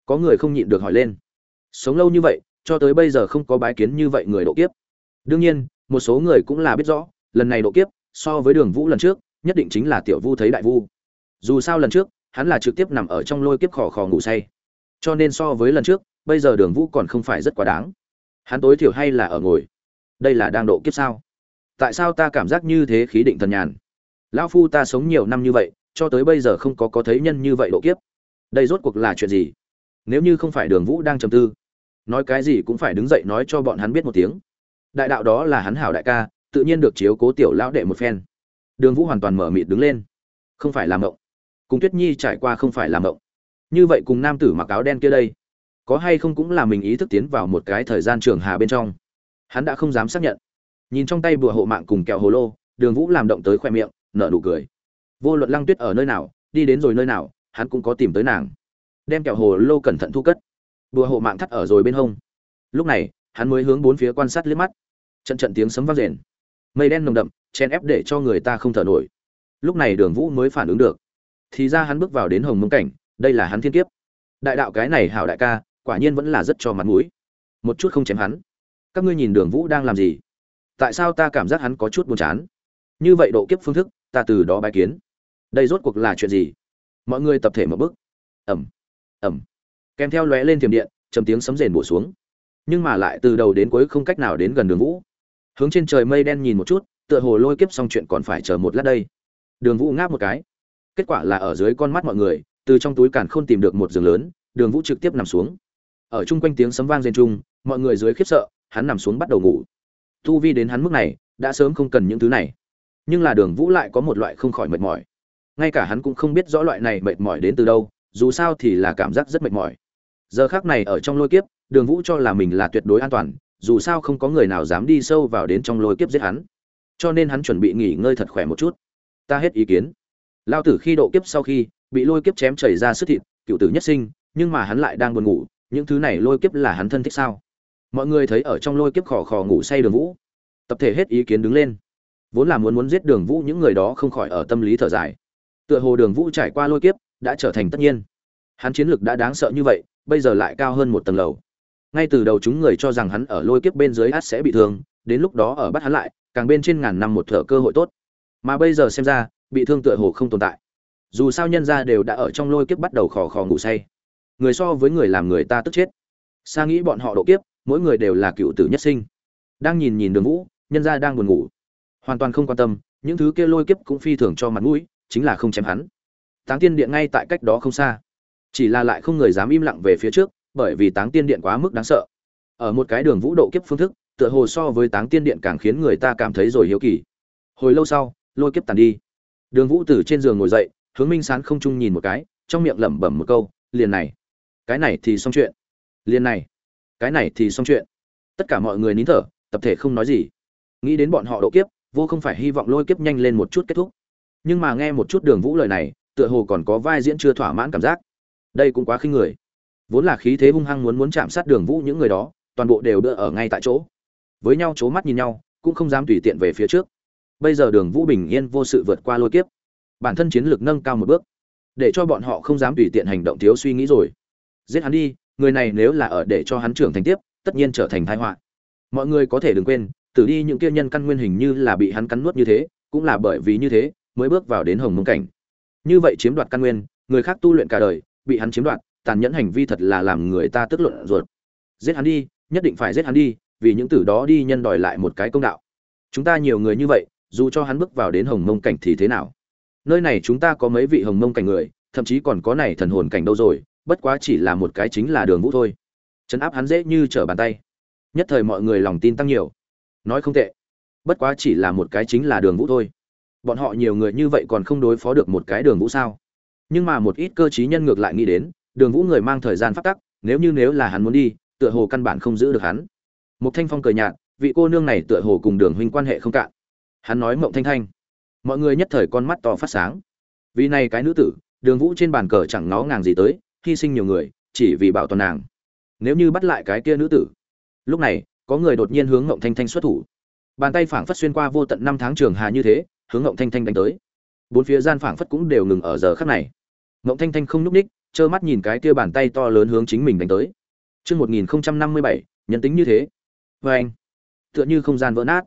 Có người không nhịn được hỏi lên. Sống lâu như vậy, cho tới bây giờ không có bái kiến như vậy người độ kiếp. Đương nhiên, một số người cũng là biết rõ, lần này độ kiếp, so với Đường Vũ lần trước, nhất định chính là Tiểu Vu thấy Đại Vu. Dù sao lần trước, hắn là trực tiếp nằm ở trong lôi kiếp khò khò ngủ say. Cho nên so với lần trước, bây giờ Đường Vũ còn không phải rất quá đáng. Hắn tối thiểu hay là ở ngồi. Đây là đang độ kiếp sao? Tại sao ta cảm giác như thế khí định thần nhàn? Lão phu ta sống nhiều năm như vậy, cho tới bây giờ không có có thấy nhân như vậy độ kiếp. Đây rốt cuộc là chuyện gì? Nếu như không phải Đường Vũ đang trầm tư, nói cái gì cũng phải đứng dậy nói cho bọn hắn biết một tiếng. Đại đạo đó là hắn hảo đại ca, tự nhiên được chiếu cố tiểu lão đệ một phen. Đường vũ hoàn toàn mở mịt đứng lên. Không phải làm mộng. Cùng tuyết nhi trải qua không phải làm mộng. Như vậy cùng nam tử mặc áo đen kia đây, có hay không cũng là mình ý thức tiến vào một cái thời gian trường hà bên trong. Hắn đã không dám xác nhận. Nhìn trong tay bùa hộ mạng cùng kẹo hồ lô, đường vũ làm động tới khoe miệng, nở nụ cười. Vô luận lăng tuyết ở nơi nào, đi đến rồi nơi nào, hắn cũng có tìm tới nàng. Đem kẹo hồ lô cẩn thận thu cất đùa hộ mạng thắt ở rồi bên hông. Lúc này, hắn mới hướng bốn phía quan sát liếc mắt. Trận trận tiếng sấm vang rền. Mây đen nồng đậm, chen ép để cho người ta không thở nổi. Lúc này đường vũ mới phản ứng được. Thì ra hắn bước vào đến hồng mông cảnh, đây là hắn thiên kiếp. Đại đạo cái này hảo đại ca, quả nhiên vẫn là rất cho mặt mũi. Một chút không chém hắn. Các ngươi nhìn đường vũ đang làm gì? Tại sao ta cảm giác hắn có chút buồn chán? Như vậy độ kiếp phương thức, ta từ đó bài kiến. Đây rốt cuộc là chuyện gì? Mọi người tập thể một bước. Ẩm ẩm kèm theo lóe lên tiềm điện trầm tiếng sấm rền bổ xuống. Nhưng mà lại từ đầu đến cuối không cách nào đến gần đường vũ. Hướng trên trời mây đen nhìn một chút, tựa hồ lôi kiếp xong chuyện còn phải chờ một lát đây. Đường vũ ngáp một cái. Kết quả là ở dưới con mắt mọi người, từ trong túi càn khôn tìm được một giường lớn, đường vũ trực tiếp nằm xuống. Ở chung quanh tiếng sấm vang rền chung mọi người dưới khiếp sợ, hắn nằm xuống bắt đầu ngủ. Tu vi đến hắn mức này, đã sớm không cần những thứ này. Nhưng là đường vũ lại có một loại không khỏi mệt mỏi. Ngay cả hắn cũng không biết rõ loại này mệt mỏi đến từ đâu dù sao thì là cảm giác rất mệt mỏi. Giờ khác này ở trong lôi kiếp, đường vũ cho là mình là tuyệt đối an toàn, dù sao không có người nào dám đi sâu vào đến trong lôi kiếp giết hắn. Cho nên hắn chuẩn bị nghỉ ngơi thật khỏe một chút. Ta hết ý kiến. Lao tử khi độ kiếp sau khi, bị lôi kiếp chém chảy ra sức thịt, cựu tử nhất sinh, nhưng mà hắn lại đang buồn ngủ, những thứ này lôi kiếp là hắn thân thích sao? Mọi người thấy ở trong lôi kiếp khò khò ngủ say đường vũ. Tập thể hết ý kiến đứng lên. Vốn là muốn muốn giết đường vũ, những người đó không khỏi ở tâm lý thở dài. Tựa hồ đường vũ trải qua lôi kiếp đã trở thành tất nhiên. Hắn chiến lược đã đáng sợ như vậy, bây giờ lại cao hơn một tầng lầu. Ngay từ đầu chúng người cho rằng hắn ở lôi kiếp bên dưới át sẽ bị thương, đến lúc đó ở bắt hắn lại, càng bên trên ngàn năm một thở cơ hội tốt. Mà bây giờ xem ra, bị thương tựa hồ không tồn tại. Dù sao nhân ra đều đã ở trong lôi kiếp bắt đầu khò khò ngủ say. Người so với người làm người ta tức chết. Sa nghĩ bọn họ độ kiếp, mỗi người đều là cựu tử nhất sinh. Đang nhìn nhìn đường vũ, nhân ra đang buồn ngủ. Hoàn toàn không quan tâm, những thứ kia lôi kiếp cũng phi thường cho mặt mũi, chính là không chém hắn táng tiên điện ngay tại cách đó không xa. Chỉ là lại không người dám im lặng về phía trước, bởi vì táng tiên điện quá mức đáng sợ. Ở một cái đường vũ độ kiếp phương thức, tựa hồ so với táng tiên điện càng khiến người ta cảm thấy rồi hiếu kỳ. Hồi lâu sau, lôi kiếp tàn đi. Đường vũ từ trên giường ngồi dậy, hướng minh sán không trung nhìn một cái, trong miệng lẩm bẩm một câu, liền này, cái này thì xong chuyện. Liền này, cái này thì xong chuyện. Tất cả mọi người nín thở, tập thể không nói gì. Nghĩ đến bọn họ độ kiếp, vô không phải hy vọng lôi kiếp nhanh lên một chút kết thúc. Nhưng mà nghe một chút đường vũ lời này tựa hồ còn có vai diễn chưa thỏa mãn cảm giác. Đây cũng quá khinh người. Vốn là khí thế hung hăng muốn muốn chạm sát đường vũ những người đó, toàn bộ đều đưa ở ngay tại chỗ. Với nhau c h ố mắt nhìn nhau, cũng không dám tùy tiện về phía trước. Bây giờ đường vũ bình yên vô sự vượt qua lôi kiếp. Bản thân chiến lược nâng cao một bước. Để cho bọn họ không dám tùy tiện hành động thiếu suy nghĩ rồi. Giết hắn đi, người này nếu là ở để cho hắn trưởng thành tiếp, tất nhiên trở thành thái họa. Mọi người có thể đừng quên, tử đi những kia nhân căn nguyên hình như là bị hắn cắn nuốt như thế, cũng là bởi vì như thế, mới bước vào đến hồng mông cảnh như vậy chiếm đoạt căn nguyên, người khác tu luyện cả đời, bị hắn chiếm đoạt, tàn nhẫn hành vi thật là làm người ta tức luận ruột. Giết hắn đi, nhất định phải giết hắn đi, vì những tử đó đi nhân đòi lại một cái công đạo. Chúng ta nhiều người như vậy, dù cho hắn bước vào đến hồng mông cảnh thì thế nào? Nơi này chúng ta có mấy vị hồng mông cảnh người, thậm chí còn có này thần hồn cảnh đâu rồi, bất quá chỉ là một cái chính là đường vũ thôi. Chấn áp hắn dễ như trở bàn tay. Nhất thời mọi người lòng tin tăng nhiều. Nói không tệ. Bất quá chỉ là một cái chính là đường vũ thôi bọn họ nhiều người như vậy còn không đối phó được một cái đường vũ sao? Nhưng mà một ít cơ t nhân ngược lại nghĩ đến, đường vũ người mang thời gian phát tắc, nếu như nếu là hắn muốn đi, tựa hồ căn bản không giữ được hắn. Một thanh phong cười nhạt, vị cô nương này tựa hồ cùng đường huynh quan hệ không cạn. Hắn nói mộng thanh thanh. Mọi người nhất thời con mắt to phát sáng. Vì này cái nữ tử, đường vũ trên bàn cờ chẳng nó ngàng gì tới, hy sinh nhiều người, chỉ vì bảo toàn nàng. Nếu như bắt lại cái kia nữ tử. Lúc này, có người đột nhiên hướng mộng thanh thanh xuất thủ. Bàn tay phảng phất xuyên qua vô tận năm tháng trường hà như thế hướng ngộng thanh thanh đánh tới bốn phía gian phảng phất cũng đều ngừng ở giờ khắc này ngộng thanh thanh không nhúc ních trơ mắt nhìn cái kia bàn tay to lớn hướng chính mình đánh tới Trước 1057, nhân tính như thế. Và anh, tựa như không gian vỡ nát.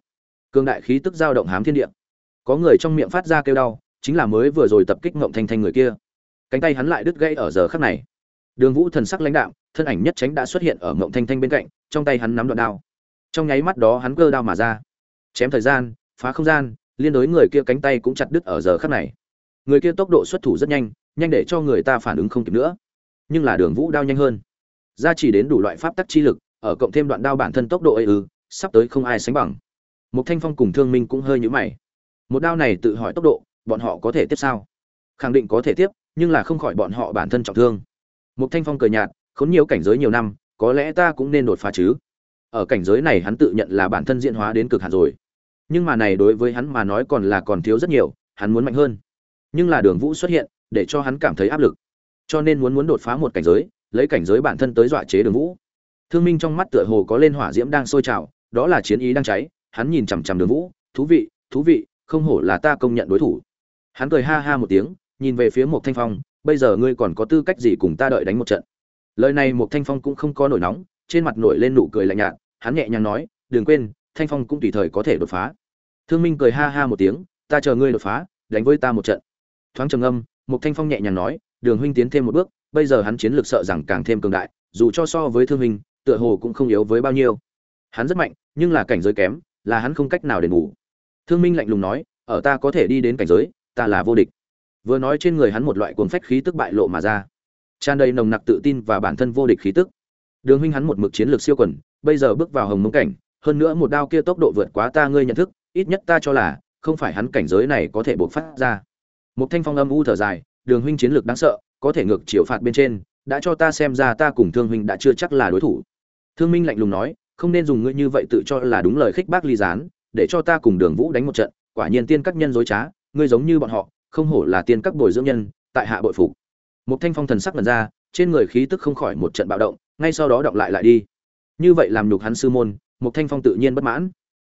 Cương đại khí tức dao động hám thiên địa. Có người trong miệng phát ra kêu đau, chính là mới vừa rồi tập kích ngộng thanh thanh người kia. Cánh tay hắn lại đứt gãy ở giờ khắc này. Đường Vũ thần sắc lãnh đạm, thân ảnh nhất tránh đã xuất hiện ở ngộng thanh thanh bên cạnh, trong tay hắn nắm đoạn đao trong nháy mắt đó hắn cơ đao mà ra chém thời gian phá không gian liên đối người kia cánh tay cũng chặt đứt ở giờ khắc này. Người kia tốc độ xuất thủ rất nhanh nhanh để cho người ta phản ứng không kịp nữa. Nhưng là đường vũ đao nhanh hơn. Ra chỉ đến đủ loại pháp tắc chi lực, ở cộng thêm đoạn đao bản thân tốc độ ấy ư, sắp tới không ai sánh bằng. Một thanh phong cùng thương minh cũng hơi nhũ mày. Một đao này tự hỏi tốc độ, bọn họ có thể tiếp sao? Khẳng định có thể tiếp, nhưng là không khỏi bọn họ bản thân trọng thương. Một thanh phong cười nhạt, khốn nhiều cảnh giới nhiều năm, có lẽ ta cũng nên đột phá chứ. Ở cảnh giới này hắn tự nhận là bản thân diễn hóa đến cực hạn rồi nhưng mà này đối với hắn mà nói còn là còn thiếu rất nhiều, hắn muốn mạnh hơn. Nhưng là đường vũ xuất hiện, để cho hắn cảm thấy áp lực. Cho nên muốn muốn đột phá một cảnh giới, lấy cảnh giới bản thân tới dọa chế đường vũ. Thương minh trong mắt tựa hồ có lên hỏa diễm đang sôi trào, đó là chiến ý đang cháy, hắn nhìn chằm chằm đường vũ, thú vị thú vị, không hổ là ta công nhận đối thủ. Hắn cười ha ha một tiếng, nhìn về phía một thanh phong, bây giờ ngươi còn có tư cách gì cùng ta đợi đánh một trận? Lời này một thanh phong cũng không có nổi nóng, trên mặt nổi lên nụ cười lạnh nhạt, hắn nhẹ nhàng nói, đừng quên, thanh phong cũng tùy thời có thể đột phá thương minh cười ha ha một tiếng ta chờ ngươi đột phá đánh với ta một trận. Thoáng trầm âm một thanh phong nhẹ nhàng nói đường huynh tiến thêm một bước bây giờ hắn chiến lược sợ rằng càng thêm cường đại dù cho so với thương Minh, tựa hồ cũng không yếu với bao nhiêu. Hắn rất mạnh nhưng là cảnh giới kém là hắn không cách nào để ngủ thương minh lạnh lùng nói ở ta có thể đi đến cảnh giới ta là vô địch. Vừa nói trên người hắn một loại cuồng phách khí tức bại lộ mà ra. Tràn đầy nồng nặc tự tin và bản thân vô địch khí tức. Đường huynh hắn một mực chiến lược siêu quần bây giờ bước vào hồng mông cảnh hơn nữa một đao kia tốc độ vượt quá ta ngươi nhận thức ít nhất ta cho là, không phải hắn cảnh giới này có thể buộc phát ra. Một thanh phong âm u thở dài, đường huynh chiến lược đáng sợ, có thể ngược chiều phạt bên trên, đã cho ta xem ra ta cùng thương huynh đã chưa chắc là đối thủ. Thương minh lạnh lùng nói, không nên dùng ngươi như vậy tự cho là đúng lời khích bác ly gián, để cho ta cùng đường vũ đánh một trận, quả nhiên tiên các nhân dối trá, ngươi giống như bọn họ, không hổ là tiên các bồi dưỡng nhân, tại hạ bội phục. Một thanh phong thần sắc lần ra, trên người khí tức không khỏi một trận bạo động, ngay sau đó đọc lại lại đi. Như vậy làm nhục hắn sư môn một thanh phong tự nhiên bất mãn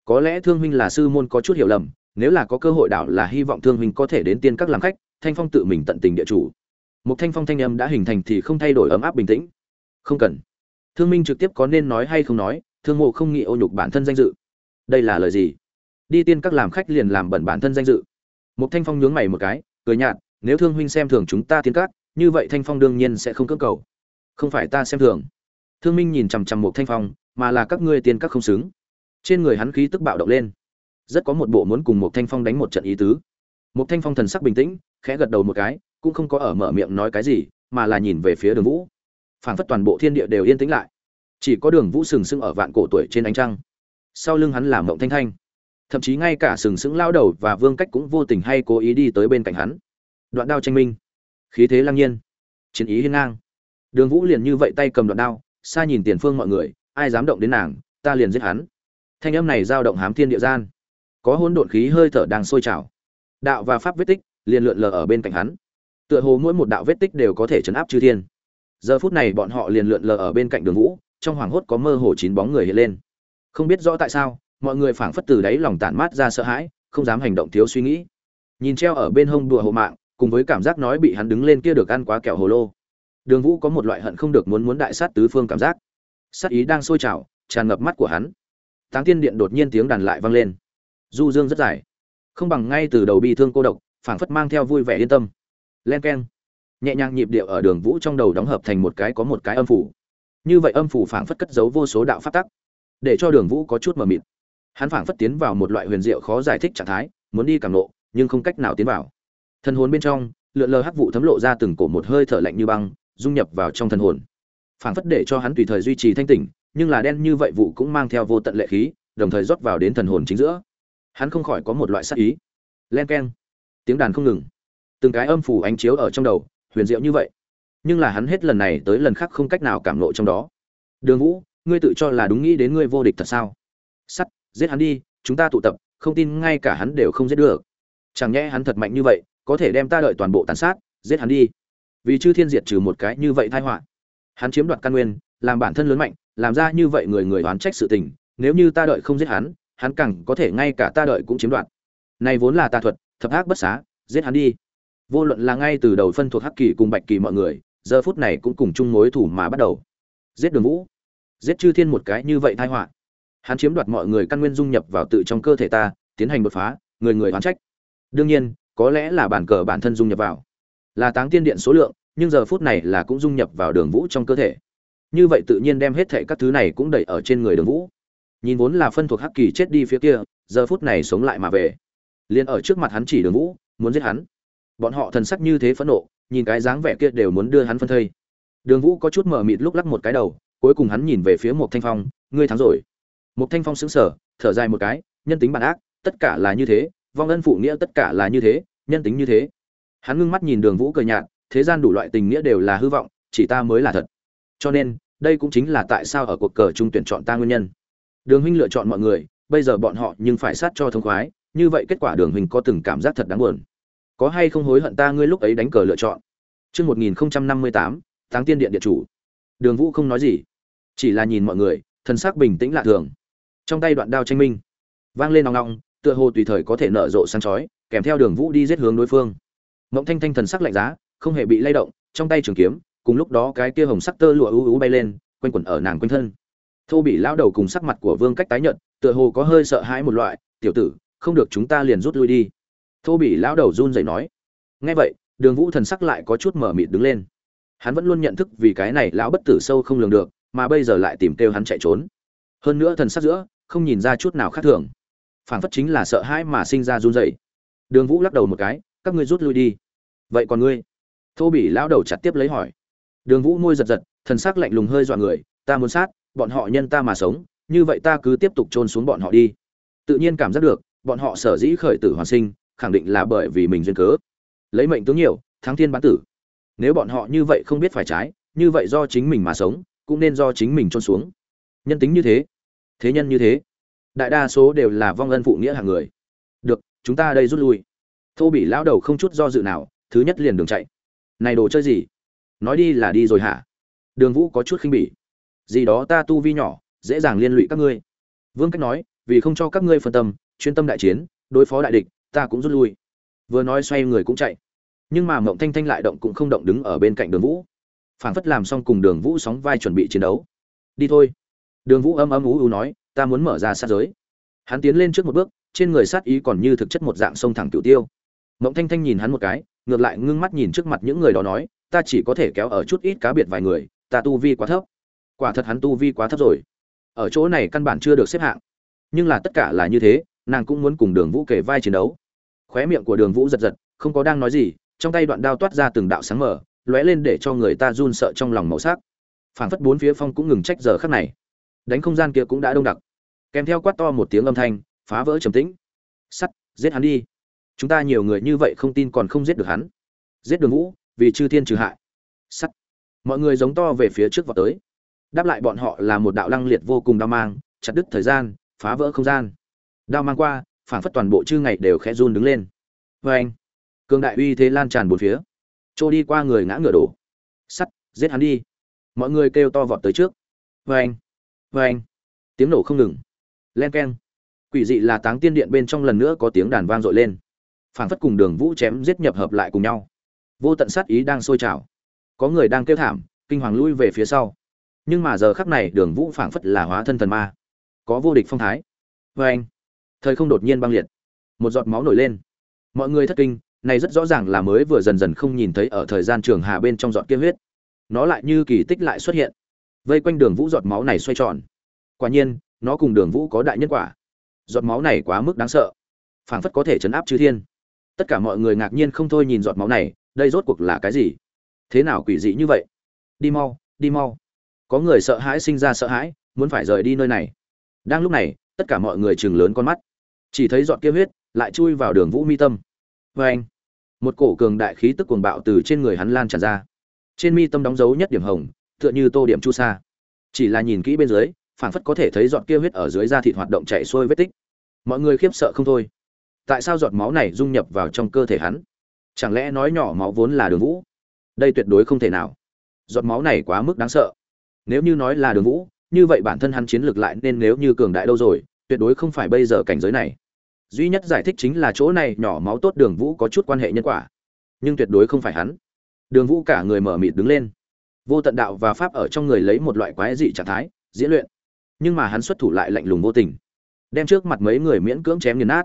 có lẽ thương huynh là sư môn có chút hiểu lầm, nếu là có cơ hội đảo là hy vọng thương huynh có thể đến tiên các làm khách, thanh phong tự mình tận tình địa chủ. Một thanh phong thanh âm đã hình thành thì không thay đổi ấm áp bình tĩnh. Không cần. Thương minh trực tiếp có nên nói hay không nói, thương mộ không nghĩ ô nhục bản thân danh dự. Đây là lời gì? Đi tiên các làm khách liền làm bẩn bản thân danh dự. Một thanh phong nhướng mày một cái, cười nhạt, nếu thương huynh xem thường chúng ta tiên các, như vậy thanh phong đương nhiên sẽ không cưỡng cầu. Không phải ta xem thường. Thương minh nhìn chằm chằm một thanh phong, mà là các ngươi tiên các không xứng trên người hắn khí tức bạo động lên. Rất có một bộ muốn cùng một thanh phong đánh một trận ý tứ. Một thanh phong thần sắc bình tĩnh, khẽ gật đầu một cái, cũng không có ở mở miệng nói cái gì, mà là nhìn về phía đường vũ. Phảng phất toàn bộ thiên địa đều yên tĩnh lại. Chỉ có đường vũ sừng sững ở vạn cổ tuổi trên ánh trăng. Sau lưng hắn là mộng thanh thanh. Thậm chí ngay cả sừng sững lao đầu và vương cách cũng vô tình hay cố ý đi tới bên cạnh hắn. Đoạn đao tranh minh. Khí thế lang nhiên. Chiến ý hiên ngang. Đường vũ liền như vậy tay cầm đoạn đao, xa nhìn tiền phương mọi người, ai dám động đến nàng, ta liền giết hắn thanh âm này giao động hám thiên địa gian. Có hỗn độn khí hơi thở đang sôi trào. Đạo và pháp vết tích liền lượn lờ ở bên cạnh hắn. Tựa hồ mỗi một đạo vết tích đều có thể chấn áp chư thiên. Giờ phút này bọn họ liền lượn lờ ở bên cạnh đường vũ, trong hoàng hốt có mơ hồ chín bóng người hiện lên. Không biết rõ tại sao, mọi người phảng phất từ đáy lòng tản mát ra sợ hãi, không dám hành động thiếu suy nghĩ. Nhìn treo ở bên hông đùa hộ mạng, cùng với cảm giác nói bị hắn đứng lên kia được ăn quá kẹo hồ lô. Đường vũ có một loại hận không được muốn muốn đại sát tứ phương cảm giác. Sát ý đang sôi trào, tràn ngập mắt của hắn táng tiên điện đột nhiên tiếng đàn lại vang lên. Du dương rất dài. Không bằng ngay từ đầu bi thương cô độc, phảng phất mang theo vui vẻ yên tâm. Len keng. Nhẹ nhàng nhịp điệu ở đường vũ trong đầu đóng hợp thành một cái có một cái âm phủ. Như vậy âm phủ phảng phất cất giấu vô số đạo phát tắc, để cho đường vũ có chút mờ mịt. Hắn phảng phất tiến vào một loại huyền diệu khó giải thích trạng thái, muốn đi càng lộ, nhưng không cách nào tiến vào. Thân hồn bên trong, lượn lờ hắc vụ thấm lộ ra từng cổ một hơi thở lạnh như băng, dung nhập vào trong thân hồn. Phảng phất để cho hắn tùy thời duy trì thanh tỉnh nhưng là đen như vậy vụ cũng mang theo vô tận lệ khí, đồng thời rót vào đến thần hồn chính giữa. Hắn không khỏi có một loại sắc ý. Len keng tiếng đàn không ngừng. Từng cái âm phủ ánh chiếu ở trong đầu, huyền diệu như vậy. Nhưng là hắn hết lần này tới lần khác không cách nào cảm lộ trong đó. Đường vũ, ngươi tự cho là đúng nghĩ đến ngươi vô địch thật sao? Sắt, giết hắn đi, chúng ta tụ tập, không tin ngay cả hắn đều không giết được. Chẳng nhẽ hắn thật mạnh như vậy, có thể đem ta đợi toàn bộ tàn sát, giết hắn đi. Vì chư thiên diệt trừ một cái như vậy thai họa. Hắn chiếm đoạt căn nguyên, làm bản thân lớn mạnh làm ra như vậy người người đoán trách sự tình, nếu như ta đợi không giết hắn hắn càng có thể ngay cả ta đợi cũng chiếm đoạt. Này vốn là tà thuật, thập ác bất xá, giết hắn đi. Vô luận là ngay từ đầu phân thuộc hắc kỳ cùng bạch kỳ mọi người, giờ phút này cũng cùng chung mối thủ mà bắt đầu. Giết đường vũ. Giết chư thiên một cái như vậy thai họa. Hắn chiếm đoạt mọi người căn nguyên dung nhập vào tự trong cơ thể ta, tiến hành đột phá, người người oán trách. Đương nhiên, có lẽ là bản cờ bản thân dung nhập vào. Là táng tiên điện số lượng, nhưng giờ phút này là cũng dung nhập vào đường vũ trong cơ thể như vậy tự nhiên đem hết thệ các thứ này cũng đẩy ở trên người đường vũ. Nhìn vốn là phân thuộc hắc kỳ chết đi phía kia, giờ phút này sống lại mà về. Liền ở trước mặt hắn chỉ đường vũ, muốn giết hắn. Bọn họ thần sắc như thế phẫn nộ, nhìn cái dáng vẻ kia đều muốn đưa hắn phân thây. Đường vũ có chút mờ mịt lúc lắc một cái đầu, cuối cùng hắn nhìn về phía một thanh phong, ngươi thắng rồi. Một thanh phong sững sờ, thở dài một cái, nhân tính bản ác, tất cả là như thế, vong ân phụ nghĩa tất cả là như thế, nhân tính như thế. Hắn ngưng mắt nhìn đường vũ cười nhạt, thế gian đủ loại tình nghĩa đều là hư vọng, chỉ ta mới là thật. Cho nên đây cũng chính là tại sao ở cuộc cờ trung tuyển chọn ta nguyên nhân. Đường huynh lựa chọn mọi người, bây giờ bọn họ nhưng phải sát cho thông khoái, như vậy kết quả đường huynh có từng cảm giác thật đáng buồn. Có hay không hối hận ta ngươi lúc ấy đánh cờ lựa chọn? Chương một nghìn năm mươi tám, táng tiên điện điện chủ. Đường vũ không nói gì, chỉ là nhìn mọi người thân xác bình tĩnh lạ thường. Trong tay đoạn đao tranh minh, vang lên nòng nòng, tựa hồ tùy thời có thể nở rộ sáng chói, kèm theo đường vũ đi giết hướng đối phương. Mộng thanh thanh thần sắc lạnh giá, không hề bị lay động, trong tay trường kiếm cùng lúc đó cái kia hồng sắc tơ lụa ú ú bay lên, quanh quẩn ở nàng quanh thân. Thô bị lão đầu cùng sắc mặt của vương cách tái nhợt, tựa hồ có hơi sợ hãi một loại, tiểu tử, không được chúng ta liền rút lui đi. Thô bị lão đầu run rẩy nói. Nghe vậy, đường vũ thần sắc lại có chút mở mịt đứng lên. Hắn vẫn luôn nhận thức vì cái này lão bất tử sâu không lường được, mà bây giờ lại tìm kêu hắn chạy trốn. Hơn nữa thần sắc giữa, không nhìn ra chút nào khác thường. Phản phất chính là sợ hãi mà sinh ra run rẩy. Đường vũ lắc đầu một cái, các ngươi rút lui đi. Vậy còn ngươi? Thô bị lão đầu chặt tiếp lấy hỏi đường vũ môi giật giật, thần sắc lạnh lùng hơi dọa người, ta muốn sát, bọn họ nhân ta mà sống, như vậy ta cứ tiếp tục trôn xuống bọn họ đi. Tự nhiên cảm giác được, bọn họ sở dĩ khởi tử hoàn sinh, khẳng định là bởi vì mình duyên cớ. Lấy mệnh tướng nhiều, thắng thiên bán tử. Nếu bọn họ như vậy không biết phải trái, như vậy do chính mình mà sống, cũng nên do chính mình trôn xuống. Nhân tính như thế thế nhân như thế. Đại đa số đều là vong ân phụ nghĩa hàng người. Được, chúng ta đây rút lui. Thô bị lão đầu không chút do dự nào, thứ nhất liền đường chạy. Này đồ chơi gì? Nói đi là đi rồi hả? Đường vũ có chút khinh bỉ. Gì đó ta tu vi nhỏ, dễ dàng liên lụy các ngươi. Vương cách nói, vì không cho các ngươi phân tâm, chuyên tâm đại chiến, đối phó đại địch, ta cũng rút lui. Vừa nói xoay người cũng chạy. Nhưng mà mộng thanh thanh lại động cũng không động đứng ở bên cạnh đường vũ. Phản phất làm xong cùng đường vũ sóng vai chuẩn bị chiến đấu. Đi thôi. Đường vũ âm âm ú ú nói, ta muốn mở ra sát giới. Hắn tiến lên trước một bước, trên người sát ý còn như thực chất một dạng sông thẳng cửu tiêu. Mộng thanh thanh nhìn hắn một cái, ngược lại ngưng mắt nhìn trước mặt những người đó nói ta chỉ có thể kéo ở chút ít cá biệt vài người, ta tu vi quá thấp. Quả thật hắn tu vi quá thấp rồi. Ở chỗ này căn bản chưa được xếp hạng. Nhưng là tất cả là như thế, nàng cũng muốn cùng đường vũ kể vai chiến đấu. Khóe miệng của đường vũ giật giật, không có đang nói gì, trong tay đoạn đao toát ra từng đạo sáng mở, lóe lên để cho người ta run sợ trong lòng màu sắc. Phảng phất bốn phía phong cũng ngừng trách giờ khắc này. Đánh không gian kia cũng đã đông đặc. Kèm theo quát to một tiếng âm thanh, phá vỡ trầm tĩnh. Sắt, giết hắn đi. Chúng ta nhiều người như vậy không tin còn không giết được hắn. Giết đường vũ vì chư thiên trừ hại. Sắt. Mọi người giống to về phía trước vào tới. Đáp lại bọn họ là một đạo lăng liệt vô cùng đau mang, chặt đứt thời gian, phá vỡ không gian. Đao mang qua phản phất toàn bộ chư ngày đều khẽ run đứng lên. Vê anh cường đại uy thế lan tràn bốn phía. Trôi đi qua người ngã ngửa đổ. Sắt, giết hắn đi. Mọi người kêu to vọt tới trước. Vê anh vê anh tiếng nổ không ngừng. Len keng. Quỷ dị là táng tiên điện bên trong lần nữa có tiếng đàn vang dội lên. Phản phất cùng đường vũ chém giết nhập hợp lại cùng nhau vô tận sát ý đang sôi trào. Có người đang kêu thảm, kinh hoàng lui về phía sau. Nhưng mà giờ khắc này, đường vũ phảng phất là hóa thân thần ma. Có vô địch phong thái. Vê anh, thời không đột nhiên băng liệt. Một giọt máu nổi lên. Mọi người thất kinh, này rất rõ ràng là mới vừa dần dần không nhìn thấy ở thời gian trường hà bên trong giọt kia huyết. Nó lại như kỳ tích lại xuất hiện. Vây quanh đường vũ giọt máu này xoay tròn. Quả nhiên, nó cùng đường vũ có đại nhân quả. Giọt máu này quá mức đáng sợ. Phảng phất có thể chấn áp chư thiên. Tất cả mọi người ngạc nhiên không thôi nhìn giọt máu này đây rốt cuộc là cái gì? Thế nào quỷ dị như vậy? Đi mau đi mau. Có người sợ hãi sinh ra sợ hãi, muốn phải rời đi nơi này. Đang lúc này, tất cả mọi người chừng lớn con mắt. Chỉ thấy giọt kia huyết lại chui vào đường vũ mi tâm. Vê anh, một cổ cường đại khí tức cuồng bạo từ trên người hắn lan tràn ra. Trên mi tâm đóng dấu nhất điểm hồng, tựa như tô điểm chu sa. Chỉ là nhìn kỹ bên dưới, phảng phất có thể thấy giọt kia huyết ở dưới da thịt hoạt động chạy xuôi vết tích. Mọi người khiếp sợ không thôi. Tại sao giọt máu này dung nhập vào trong cơ thể hắn? Chẳng lẽ nói nhỏ máu vốn là đường vũ? Đây tuyệt đối không thể nào. Giọt máu này quá mức đáng sợ. Nếu như nói là đường vũ, như vậy bản thân hắn chiến lược lại nên nếu như cường đại đâu rồi, tuyệt đối không phải bây giờ cảnh giới này. Duy nhất giải thích chính là chỗ này nhỏ máu tốt đường vũ có chút quan hệ nhân quả. Nhưng tuyệt đối không phải hắn. Đường vũ cả người mở mịt đứng lên. Vô tận đạo và pháp ở trong người lấy một loại quái dị trạng thái, diễn luyện. Nhưng mà hắn xuất thủ lại lạnh lùng vô tình. Đem trước mặt mấy người miễn cưỡng chém nghiền nát.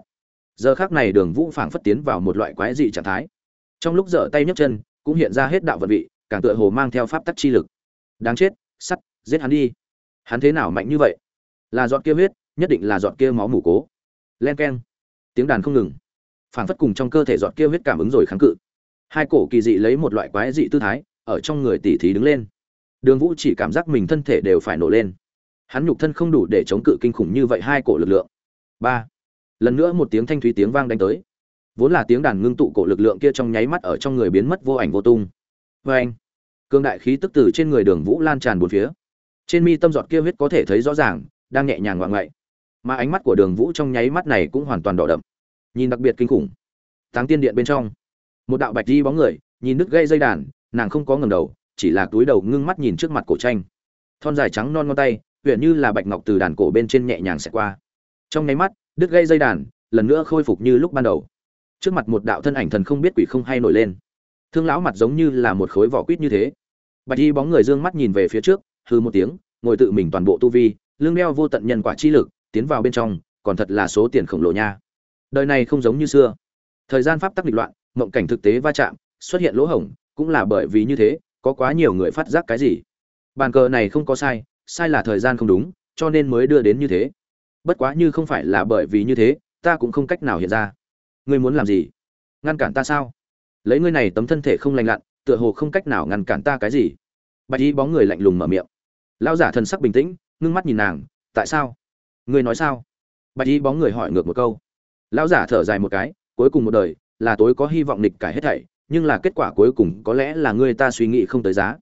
Giờ khác này đường vũ phảng phất tiến vào một loại quái dị trạng thái trong lúc dở tay nhấc chân, cũng hiện ra hết đạo vận vị, càng tựa hồ mang theo pháp tắc chi lực. Đáng chết, sắt, giết hắn đi. Hắn thế nào mạnh như vậy? Là dọn kia huyết, nhất định là dọn kia máu mủ cố. Len keng. Tiếng đàn không ngừng. Phản phất cùng trong cơ thể dọn kia huyết cảm ứng rồi kháng cự. Hai cổ kỳ dị lấy một loại quái dị tư thái, ở trong người tỉ thí đứng lên. Đường vũ chỉ cảm giác mình thân thể đều phải nổ lên. Hắn nhục thân không đủ để chống cự kinh khủng như vậy hai cổ lực lượng. Ba. Lần nữa một tiếng thanh thúy tiếng vang đánh tới vốn là tiếng đàn ngưng tụ cổ lực lượng kia trong nháy mắt ở trong người biến mất vô ảnh vô tung. Vê anh, cương đại khí tức từ trên người đường vũ lan tràn bốn phía. Trên mi tâm giọt kia huyết có thể thấy rõ ràng, đang nhẹ nhàng ngoạn ngậy mà ánh mắt của đường vũ trong nháy mắt này cũng hoàn toàn đỏ đậm. Nhìn đặc biệt kinh khủng. Táng tiên điện bên trong. Một đạo bạch di bóng người, nhìn đứt gây dây đàn, nàng không có ngầm đầu, chỉ là túi đầu ngưng mắt nhìn trước mặt cổ tranh. Thon dài trắng non ngón tay huyện như là bạch ngọc từ đàn cổ bên trên nhẹ nhàng xẹt qua. Trong nháy mắt, đứt gây dây đàn, lần nữa khôi phục như lúc ban đầu trước mặt một đạo thân ảnh thần không biết quỷ không hay nổi lên. Thương lão mặt giống như là một khối vỏ quýt như thế. Bạch y bóng người dương mắt nhìn về phía trước hư một tiếng, ngồi tự mình toàn bộ tu vi lương đeo vô tận nhân quả chi lực, tiến vào bên trong, còn thật là số tiền khổng lồ nha. Đời này không giống như xưa. Thời gian pháp tắc nghịch loạn, mộng cảnh thực tế va chạm, xuất hiện lỗ hổng, cũng là bởi vì như thế, có quá nhiều người phát giác cái gì. Bàn cờ này không có sai sai là thời gian không đúng, cho nên mới đưa đến như thế. Bất quá như không phải là bởi vì như thế, ta cũng không cách nào hiện ra ngươi muốn làm gì? Ngăn cản ta sao? Lấy ngươi này tấm thân thể không lành lặn, tựa hồ không cách nào ngăn cản ta cái gì. Bạch y bóng người lạnh lùng mở miệng. Lão giả thần sắc bình tĩnh, ngưng mắt nhìn nàng, tại sao? Ngươi nói sao? Bạch y bóng người hỏi ngược một câu. Lão giả thở dài một cái, cuối cùng một đời là tối có hy vọng nghịch cải hết thảy, nhưng là kết quả cuối cùng có lẽ là ngươi ta suy nghĩ không tới giá.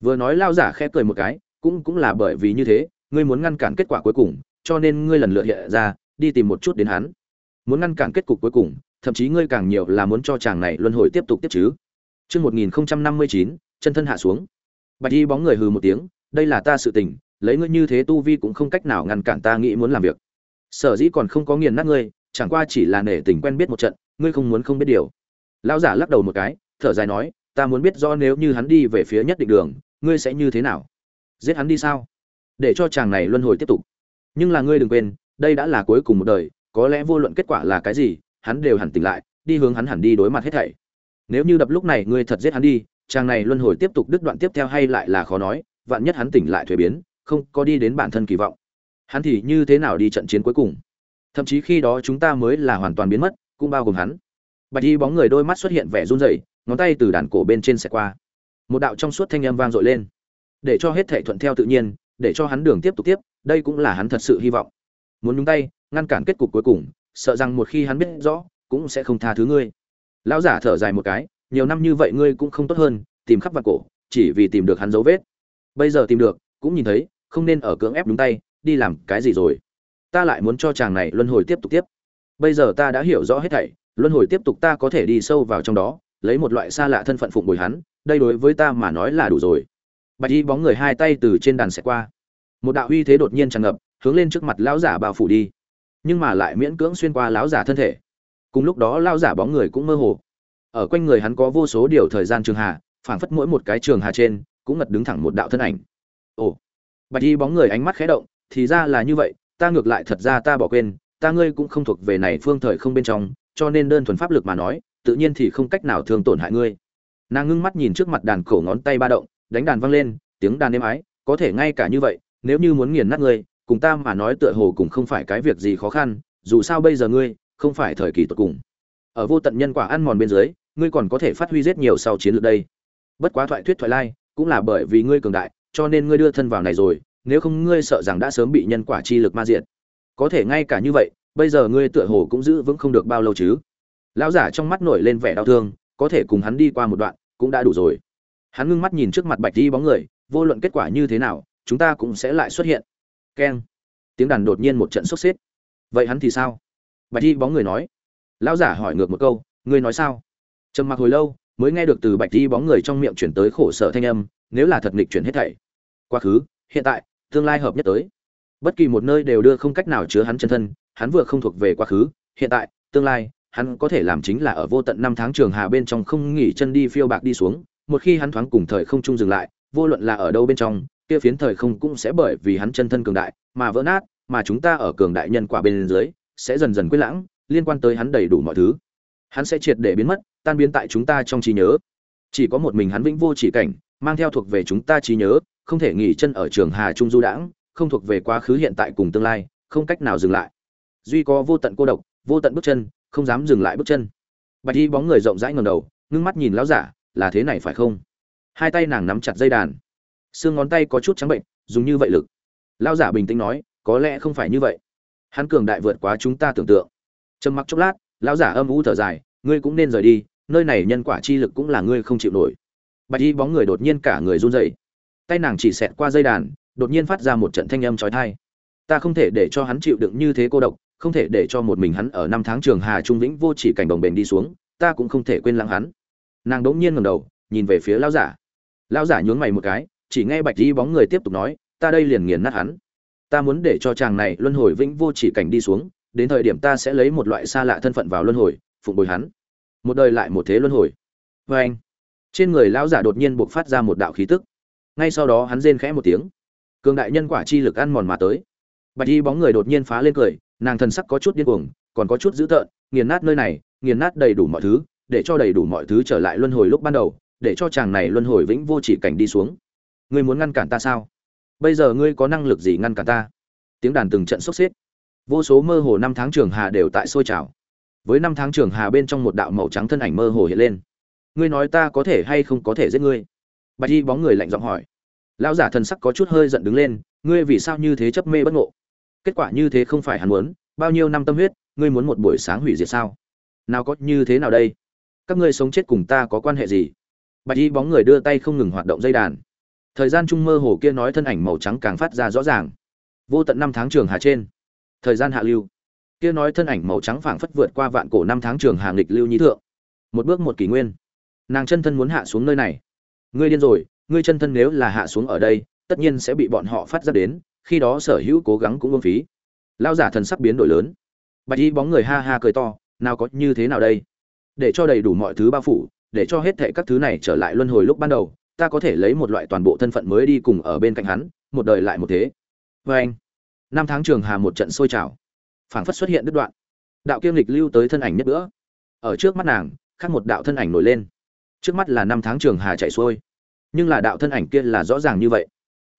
Vừa nói lão giả khẽ cười một cái, cũng cũng là bởi vì như thế, ngươi muốn ngăn cản kết quả cuối cùng, cho nên ngươi lần lượt hiện ra, đi tìm một chút đến hắn muốn ngăn cản kết cục cuối cùng thậm chí ngươi càng nhiều là muốn cho chàng này luân hồi tiếp tục tiếp chứ Trước 1059, chân thân hạ xuống. Bạch Y bóng người hừ một tiếng, đây là ta sự tình, lấy ngươi như thế tu vi cũng không cách nào ngăn cản ta nghĩ muốn làm việc. Sở dĩ còn không có nghiền nát ngươi, chẳng qua chỉ là nể tình quen biết một trận, ngươi không muốn không biết điều. Lão giả lắc đầu một cái, thở dài nói, ta muốn biết rõ nếu như hắn đi về phía nhất định đường, ngươi sẽ như thế nào? Giết hắn đi sao? Để cho chàng này luân hồi tiếp tục. Nhưng là ngươi đừng quên, đây đã là cuối cùng một đời, có lẽ vô luận kết quả là cái gì, hắn đều hẳn tỉnh lại, đi hướng hắn hẳn đi đối mặt hết thảy. Nếu như đập lúc này ngươi thật giết hắn đi, chàng này luân hồi tiếp tục đứt đoạn tiếp theo hay lại là khó nói, vạn nhất hắn tỉnh lại thuế biến, không có đi đến bản thân kỳ vọng. Hắn thì như thế nào đi trận chiến cuối cùng? Thậm chí khi đó chúng ta mới là hoàn toàn biến mất, cũng bao gồm hắn. Bạch Y bóng người đôi mắt xuất hiện vẻ run rẩy, ngón tay từ đàn cổ bên trên sẽ qua. Một đạo trong suốt thanh âm vang dội lên. Để cho hết thảy thuận theo tự nhiên, để cho hắn đường tiếp tục tiếp, đây cũng là hắn thật sự hy vọng. Muốn nhúng tay, ngăn cản kết cục cuối cùng, sợ rằng một khi hắn biết rõ, cũng sẽ không tha thứ ngươi. Lão giả thở dài một cái, nhiều năm như vậy ngươi cũng không tốt hơn, tìm khắp vạn cổ, chỉ vì tìm được hắn dấu vết. Bây giờ tìm được, cũng nhìn thấy, không nên ở cưỡng ép đúng tay, đi làm cái gì rồi. Ta lại muốn cho chàng này luân hồi tiếp tục tiếp. Bây giờ ta đã hiểu rõ hết thảy, luân hồi tiếp tục ta có thể đi sâu vào trong đó, lấy một loại xa lạ thân phận phụng bồi hắn, đây đối với ta mà nói là đủ rồi. Bạch Y bóng người hai tay từ trên đàn sẽ qua. Một đạo uy thế đột nhiên tràn ngập, hướng lên trước mặt lão giả bao phủ đi. Nhưng mà lại miễn cưỡng xuyên qua lão giả thân thể. Cùng lúc đó lão giả bóng người cũng mơ hồ. Ở quanh người hắn có vô số điều thời gian trường hà, phảng phất mỗi một cái trường hà trên cũng ngật đứng thẳng một đạo thân ảnh. Ồ. Bạch Y bóng người ánh mắt khẽ động, thì ra là như vậy, ta ngược lại thật ra ta bỏ quên, ta ngươi cũng không thuộc về này phương thời không bên trong, cho nên đơn thuần pháp lực mà nói, tự nhiên thì không cách nào thương tổn hại ngươi. Nàng ngưng mắt nhìn trước mặt đàn cổ ngón tay ba động, đánh đàn vang lên, tiếng đàn êm ái, có thể ngay cả như vậy, nếu như muốn nghiền nát ngươi, cùng ta mà nói tựa hồ cũng không phải cái việc gì khó khăn, dù sao bây giờ ngươi không phải thời kỳ tuyệt cùng. Ở vô tận nhân quả ăn mòn bên dưới, ngươi còn có thể phát huy rất nhiều sau chiến lược đây. Bất quá thoại thuyết thoại lai, cũng là bởi vì ngươi cường đại, cho nên ngươi đưa thân vào này rồi, nếu không ngươi sợ rằng đã sớm bị nhân quả chi lực ma diệt. Có thể ngay cả như vậy, bây giờ ngươi tựa hồ cũng giữ vững không được bao lâu chứ? Lão giả trong mắt nổi lên vẻ đau thương, có thể cùng hắn đi qua một đoạn, cũng đã đủ rồi. Hắn ngưng mắt nhìn trước mặt Bạch Di bóng người, vô luận kết quả như thế nào, chúng ta cũng sẽ lại xuất hiện. Keng. Tiếng đàn đột nhiên một trận sốt xếp Vậy hắn thì sao? Bạch thi bóng người nói. Lão giả hỏi ngược một câu, ngươi nói sao? Trầm mặc hồi lâu, mới nghe được từ Bạch thi bóng người trong miệng chuyển tới khổ sở thanh âm, nếu là thật nghịch chuyển hết thảy. Quá khứ, hiện tại, tương lai hợp nhất tới. Bất kỳ một nơi đều đưa không cách nào chứa hắn chân thân, hắn vừa không thuộc về quá khứ, hiện tại, tương lai, hắn có thể làm chính là ở vô tận năm tháng trường hà bên trong không nghỉ chân đi phiêu bạc đi xuống, một khi hắn thoáng cùng thời không trung dừng lại, vô luận là ở đâu bên trong, kia phiến thời không cũng sẽ bởi vì hắn chân thân cường đại mà vỡ nát, mà chúng ta ở cường đại nhân quả bên dưới sẽ dần dần quên lãng, liên quan tới hắn đầy đủ mọi thứ. Hắn sẽ triệt để biến mất, tan biến tại chúng ta trong trí nhớ. Chỉ có một mình hắn vĩnh vô chỉ cảnh, mang theo thuộc về chúng ta trí nhớ, không thể nghỉ chân ở trường Hà Trung du đãng, không thuộc về quá khứ hiện tại cùng tương lai, không cách nào dừng lại. Duy có vô tận cô độc, vô tận bước chân, không dám dừng lại bước chân. Bạch Y bóng người rộng rãi ngẩng đầu, ngưng mắt nhìn lão giả, là thế này phải không? Hai tay nàng nắm chặt dây đàn, xương ngón tay có chút trắng bệnh, dùng như vậy lực. Lão giả bình tĩnh nói, có lẽ không phải như vậy. Hắn cường đại vượt quá chúng ta tưởng tượng. Trầm mặc chốc lát, lão giả âm u thở dài, ngươi cũng nên rời đi, nơi này nhân quả chi lực cũng là ngươi không chịu nổi. Bạch Y bóng người đột nhiên cả người run rẩy tay nàng chỉ xẹt qua dây đàn đột nhiên phát ra một trận thanh âm trói thai ta không thể để cho hắn chịu đựng như thế cô độc không thể để cho một mình hắn ở năm tháng trường hà trung vĩnh vô chỉ cảnh đồng bền đi xuống ta cũng không thể quên lãng hắn nàng đỗng nhiên ngầm đầu nhìn về phía lão giả lão giả nhướng mày một cái chỉ nghe bạch di bóng người tiếp tục nói, ta đây liền nghiền nát hắn. Ta muốn để cho chàng này luân hồi vĩnh vô chỉ cảnh đi xuống, đến thời điểm ta sẽ lấy một loại xa lạ thân phận vào luân hồi, phụng bồi hắn. Một đời lại một thế luân hồi. Vê anh, trên người lão giả đột nhiên buộc phát ra một đạo khí tức. Ngay sau đó hắn rên khẽ một tiếng. Cường đại nhân quả chi lực ăn mòn mà tới. Bạch y bóng người đột nhiên phá lên cười, nàng thần sắc có chút điên cuồng, còn có chút dữ tợn, nghiền nát nơi này, nghiền nát đầy đủ mọi thứ, để cho đầy đủ mọi thứ trở lại luân hồi lúc ban đầu, để cho chàng này luân hồi vĩnh vô chỉ cảnh đi xuống ngươi muốn ngăn cản ta sao? Bây giờ ngươi có năng lực gì ngăn cản ta? Tiếng đàn từng trận sốc xếp. Vô số mơ hồ năm tháng trường hà đều tại sôi trào. Với năm tháng trường hà bên trong một đạo màu trắng thân ảnh mơ hồ hiện lên. Ngươi nói ta có thể hay không có thể giết ngươi? Bạch y bóng người lạnh giọng hỏi. Lão giả thần sắc có chút hơi giận đứng lên, ngươi vì sao như thế chấp mê bất ngộ? Kết quả như thế không phải hắn muốn, bao nhiêu năm tâm huyết, ngươi muốn một buổi sáng hủy diệt sao? Nào có như thế nào đây? Các ngươi sống chết cùng ta có quan hệ gì? Bạch y bóng người đưa tay không ngừng hoạt động dây đàn thời gian trung mơ hồ kia nói thân ảnh màu trắng càng phát ra rõ ràng. Vô tận năm tháng trường hà trên. Thời gian hạ lưu. Kia nói thân ảnh màu trắng phảng phất vượt qua vạn cổ năm tháng trường hà nghịch lưu nhí thượng. Một bước một kỷ nguyên. Nàng chân thân muốn hạ xuống nơi này. Ngươi điên rồi, ngươi chân thân nếu là hạ xuống ở đây, tất nhiên sẽ bị bọn họ phát ra đến, khi đó sở hữu cố gắng cũng vương phí. Lao giả thần sắc biến đổi lớn. Bạch y bóng người ha ha cười to, nào có như thế nào đây? Để cho đầy đủ mọi thứ bao phủ, để cho hết thệ các thứ này trở lại luân hồi lúc ban đầu ta có thể lấy một loại toàn bộ thân phận mới đi cùng ở bên cạnh hắn, một đời lại một thế. Vê anh, năm tháng trường hà một trận sôi trào. Phảng phất xuất hiện đứt đoạn. Đạo kiêm lịch lưu tới thân ảnh nhất nữa ở trước mắt nàng, khác một đạo thân ảnh nổi lên. Trước mắt là năm tháng trường hà chạy xuôi. Nhưng là đạo thân ảnh kia là rõ ràng như vậy.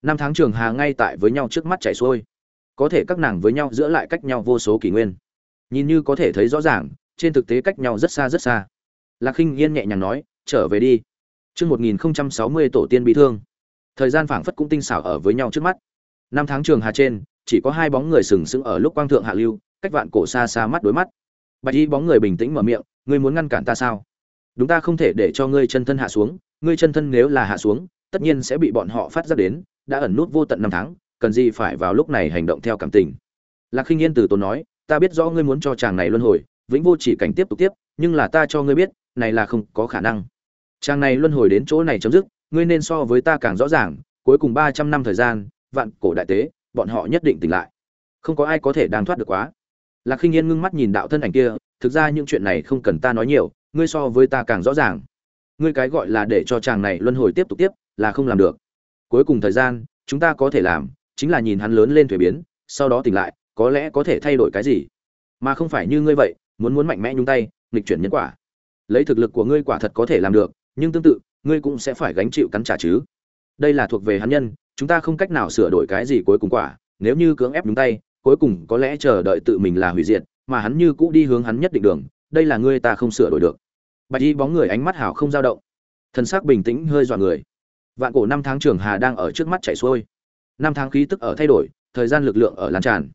Năm tháng trường hà ngay tại với nhau trước mắt chạy xuôi. Có thể các nàng với nhau giữa lại cách nhau vô số kỷ nguyên. Nhìn như có thể thấy rõ ràng, trên thực tế cách nhau rất xa rất xa. Lạc khinh yên nhẹ nhàng nói, trở về đi chương một nghìn sáu mươi tổ tiên bị thương. Thời gian phảng phất cũng tinh xảo ở với nhau trước mắt. Năm tháng trường hà trên, chỉ có hai bóng người sừng sững ở lúc quang thượng hạ lưu, cách vạn cổ xa xa mắt đối mắt. Bạch y bóng người bình tĩnh mở miệng, ngươi muốn ngăn cản ta sao? Đúng ta không thể để cho ngươi chân thân hạ xuống, ngươi chân thân nếu là hạ xuống, tất nhiên sẽ bị bọn họ phát ra đến, đã ẩn nút vô tận năm tháng, cần gì phải vào lúc này hành động theo cảm tình. Lạc khinh yên từ tốn nói, ta biết rõ ngươi muốn cho chàng này luân hồi, vĩnh vô chỉ cảnh tiếp tục tiếp, nhưng là ta cho ngươi biết, này là không có khả năng chàng này luân hồi đến chỗ này chấm dứt, ngươi nên so với ta càng rõ ràng, cuối cùng ba trăm năm thời gian, vạn cổ đại tế, bọn họ nhất định tỉnh lại. Không có ai có thể đang thoát được quá. Lạc khinh Nghiên ngưng mắt nhìn đạo thân ảnh kia, thực ra những chuyện này không cần ta nói nhiều, ngươi so với ta càng rõ ràng. Ngươi cái gọi là để cho chàng này luân hồi tiếp tục tiếp, là không làm được. Cuối cùng thời gian, chúng ta có thể làm, chính là nhìn hắn lớn lên thủy biến, sau đó tỉnh lại, có lẽ có thể thay đổi cái gì. Mà không phải như ngươi vậy, muốn muốn mạnh mẽ nhúng tay, nghịch chuyển nhân quả. Lấy thực lực của ngươi quả thật có thể làm được nhưng tương tự, ngươi cũng sẽ phải gánh chịu cắn trả chứ. Đây là thuộc về hắn nhân, chúng ta không cách nào sửa đổi cái gì cuối cùng quả. Nếu như cưỡng ép nhúng tay, cuối cùng có lẽ chờ đợi tự mình là hủy diệt, mà hắn như cũ đi hướng hắn nhất định đường, đây là ngươi ta không sửa đổi được. Bạch y bóng người ánh mắt hảo không dao động. Thân xác bình tĩnh hơi dọa người. Vạn cổ năm tháng trường hà đang ở trước mắt chảy xuôi. Năm tháng khí tức ở thay đổi, thời gian lực lượng ở lan tràn.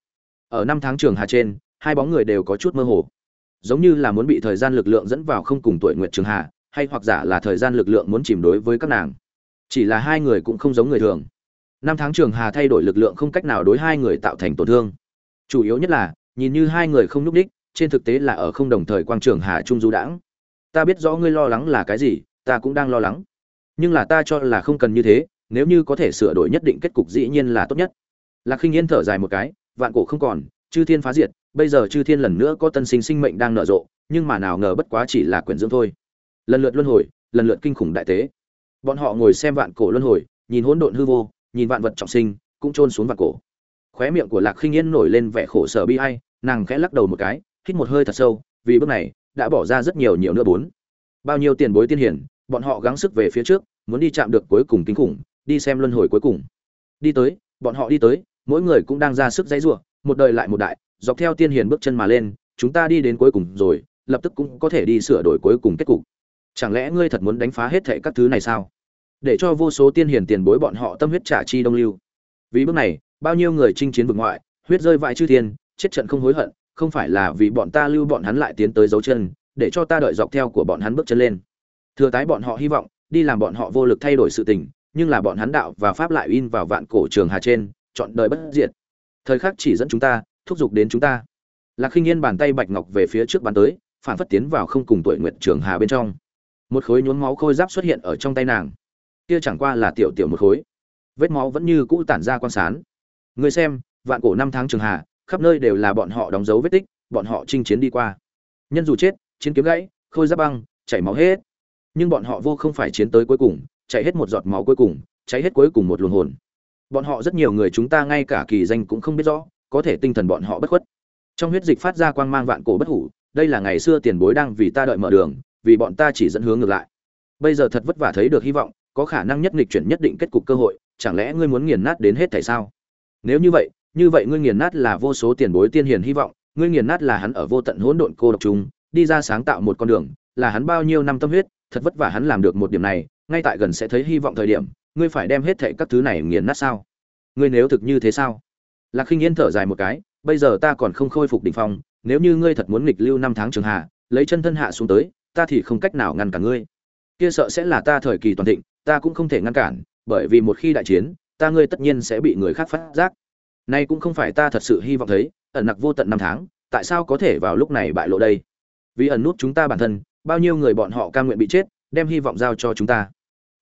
Ở năm tháng trường hà trên, hai bóng người đều có chút mơ hồ. Giống như là muốn bị thời gian lực lượng dẫn vào không cùng tuổi nguyệt trường hà hay hoặc giả là thời gian lực lượng muốn chìm đối với các nàng. Chỉ là hai người cũng không giống người thường. Năm tháng trường hà thay đổi lực lượng không cách nào đối hai người tạo thành tổn thương. Chủ yếu nhất là, nhìn như hai người không nhúc đích, trên thực tế là ở không đồng thời quang trường hà trung du đãng. Ta biết rõ ngươi lo lắng là cái gì, ta cũng đang lo lắng. Nhưng là ta cho là không cần như thế, nếu như có thể sửa đổi nhất định kết cục dĩ nhiên là tốt nhất. Lạc khinh yên thở dài một cái, vạn cổ không còn, chư thiên phá diệt, bây giờ chư thiên lần nữa có tân sinh sinh mệnh đang nở rộ, nhưng mà nào ngờ bất quá chỉ là quyển dưỡng thôi lần lượt luân hồi, lần lượt kinh khủng đại tế. Bọn họ ngồi xem vạn cổ luân hồi, nhìn hỗn độn hư vô, nhìn vạn vật trọng sinh, cũng trôn xuống vạn cổ. Khóe miệng của lạc khinh yên nổi lên vẻ khổ sở bi ai, nàng khẽ lắc đầu một cái, hít một hơi thật sâu, vì bước này, đã bỏ ra rất nhiều nhiều nữa bốn. Bao nhiêu tiền bối tiên hiển, bọn họ gắng sức về phía trước, muốn đi chạm được cuối cùng kinh khủng, đi xem luân hồi cuối cùng. Đi tới, bọn họ đi tới, mỗi người cũng đang ra sức dãy rủa, một đời lại một đại, dọc theo tiên hiền bước chân mà lên, chúng ta đi đến cuối cùng rồi, lập tức cũng có thể đi sửa đổi cuối cùng kết cục chẳng lẽ ngươi thật muốn đánh phá hết thệ các thứ này sao? Để cho vô số tiên hiền tiền bối bọn họ tâm huyết trả chi đông lưu. Vì bước này, bao nhiêu người chinh chiến vực ngoại, huyết rơi vãi chư thiên, chết trận không hối hận, không phải là vì bọn ta lưu bọn hắn lại tiến tới dấu chân, để cho ta đợi dọc theo của bọn hắn bước chân lên. Thừa tái bọn họ hy vọng, đi làm bọn họ vô lực thay đổi sự tình, nhưng là bọn hắn đạo và pháp lại in vào vạn cổ trường hà trên, chọn đời bất diệt. Thời khắc chỉ dẫn chúng ta, thúc giục đến chúng ta. Lạc khinh yên bàn tay bạch ngọc về phía trước bàn tới, phản phất tiến vào không cùng tuổi nguyệt trường hà bên trong một khối nhuốm máu khôi giáp xuất hiện ở trong tay nàng. Kia chẳng qua là tiểu tiểu một khối. Vết máu vẫn như cũ tản ra quan sán người xem, vạn cổ năm tháng trường hà, khắp nơi đều là bọn họ đóng dấu vết tích, bọn họ chinh chiến đi qua. Nhân dù chết, chiến kiếm gãy, khôi giáp băng, chảy máu hết. Nhưng bọn họ vô không phải chiến tới cuối cùng, chảy hết một giọt máu cuối cùng cháy hết cuối cùng một luồng hồn. Bọn họ rất nhiều người chúng ta ngay cả kỳ danh cũng không biết rõ, có thể tinh thần bọn họ bất khuất. Trong huyết dịch phát ra quang mang vạn cổ bất hủ, đây là ngày xưa tiền bối đang vì ta đợi mở đường vì bọn ta chỉ dẫn hướng ngược lại. Bây giờ thật vất vả thấy được hy vọng có khả năng nhất nghịch chuyển nhất định kết cục cơ hội chẳng lẽ ngươi muốn nghiền nát đến hết tại sao? Nếu như vậy như vậy ngươi nghiền nát là vô số tiền bối tiên hiền hy vọng ngươi nghiền nát là hắn ở vô tận hỗn độn cô độc chúng, đi ra sáng tạo một con đường là hắn bao nhiêu năm tâm huyết thật vất vả hắn làm được một điểm này ngay tại gần sẽ thấy hy vọng thời điểm ngươi phải đem hết thệ các thứ này nghiền nát sao? Ngươi nếu thực như thế sao? Lạc khinh yên thở dài một cái bây giờ ta còn không khôi phục đỉnh phong nếu như ngươi thật muốn nghịch lưu năm tháng trường hạ lấy chân thân hạ xuống tới ta thì không cách nào ngăn cản ngươi. Kia sợ sẽ là ta thời kỳ toàn thịnh, ta cũng không thể ngăn cản, bởi vì một khi đại chiến, ta ngươi tất nhiên sẽ bị người khác phát giác. Nay cũng không phải ta thật sự hy vọng thấy, ẩn nặc vô tận năm tháng, tại sao có thể vào lúc này bại lộ đây? Vì ẩn nút chúng ta bản thân, bao nhiêu người bọn họ cam nguyện bị chết, đem hy vọng giao cho chúng ta.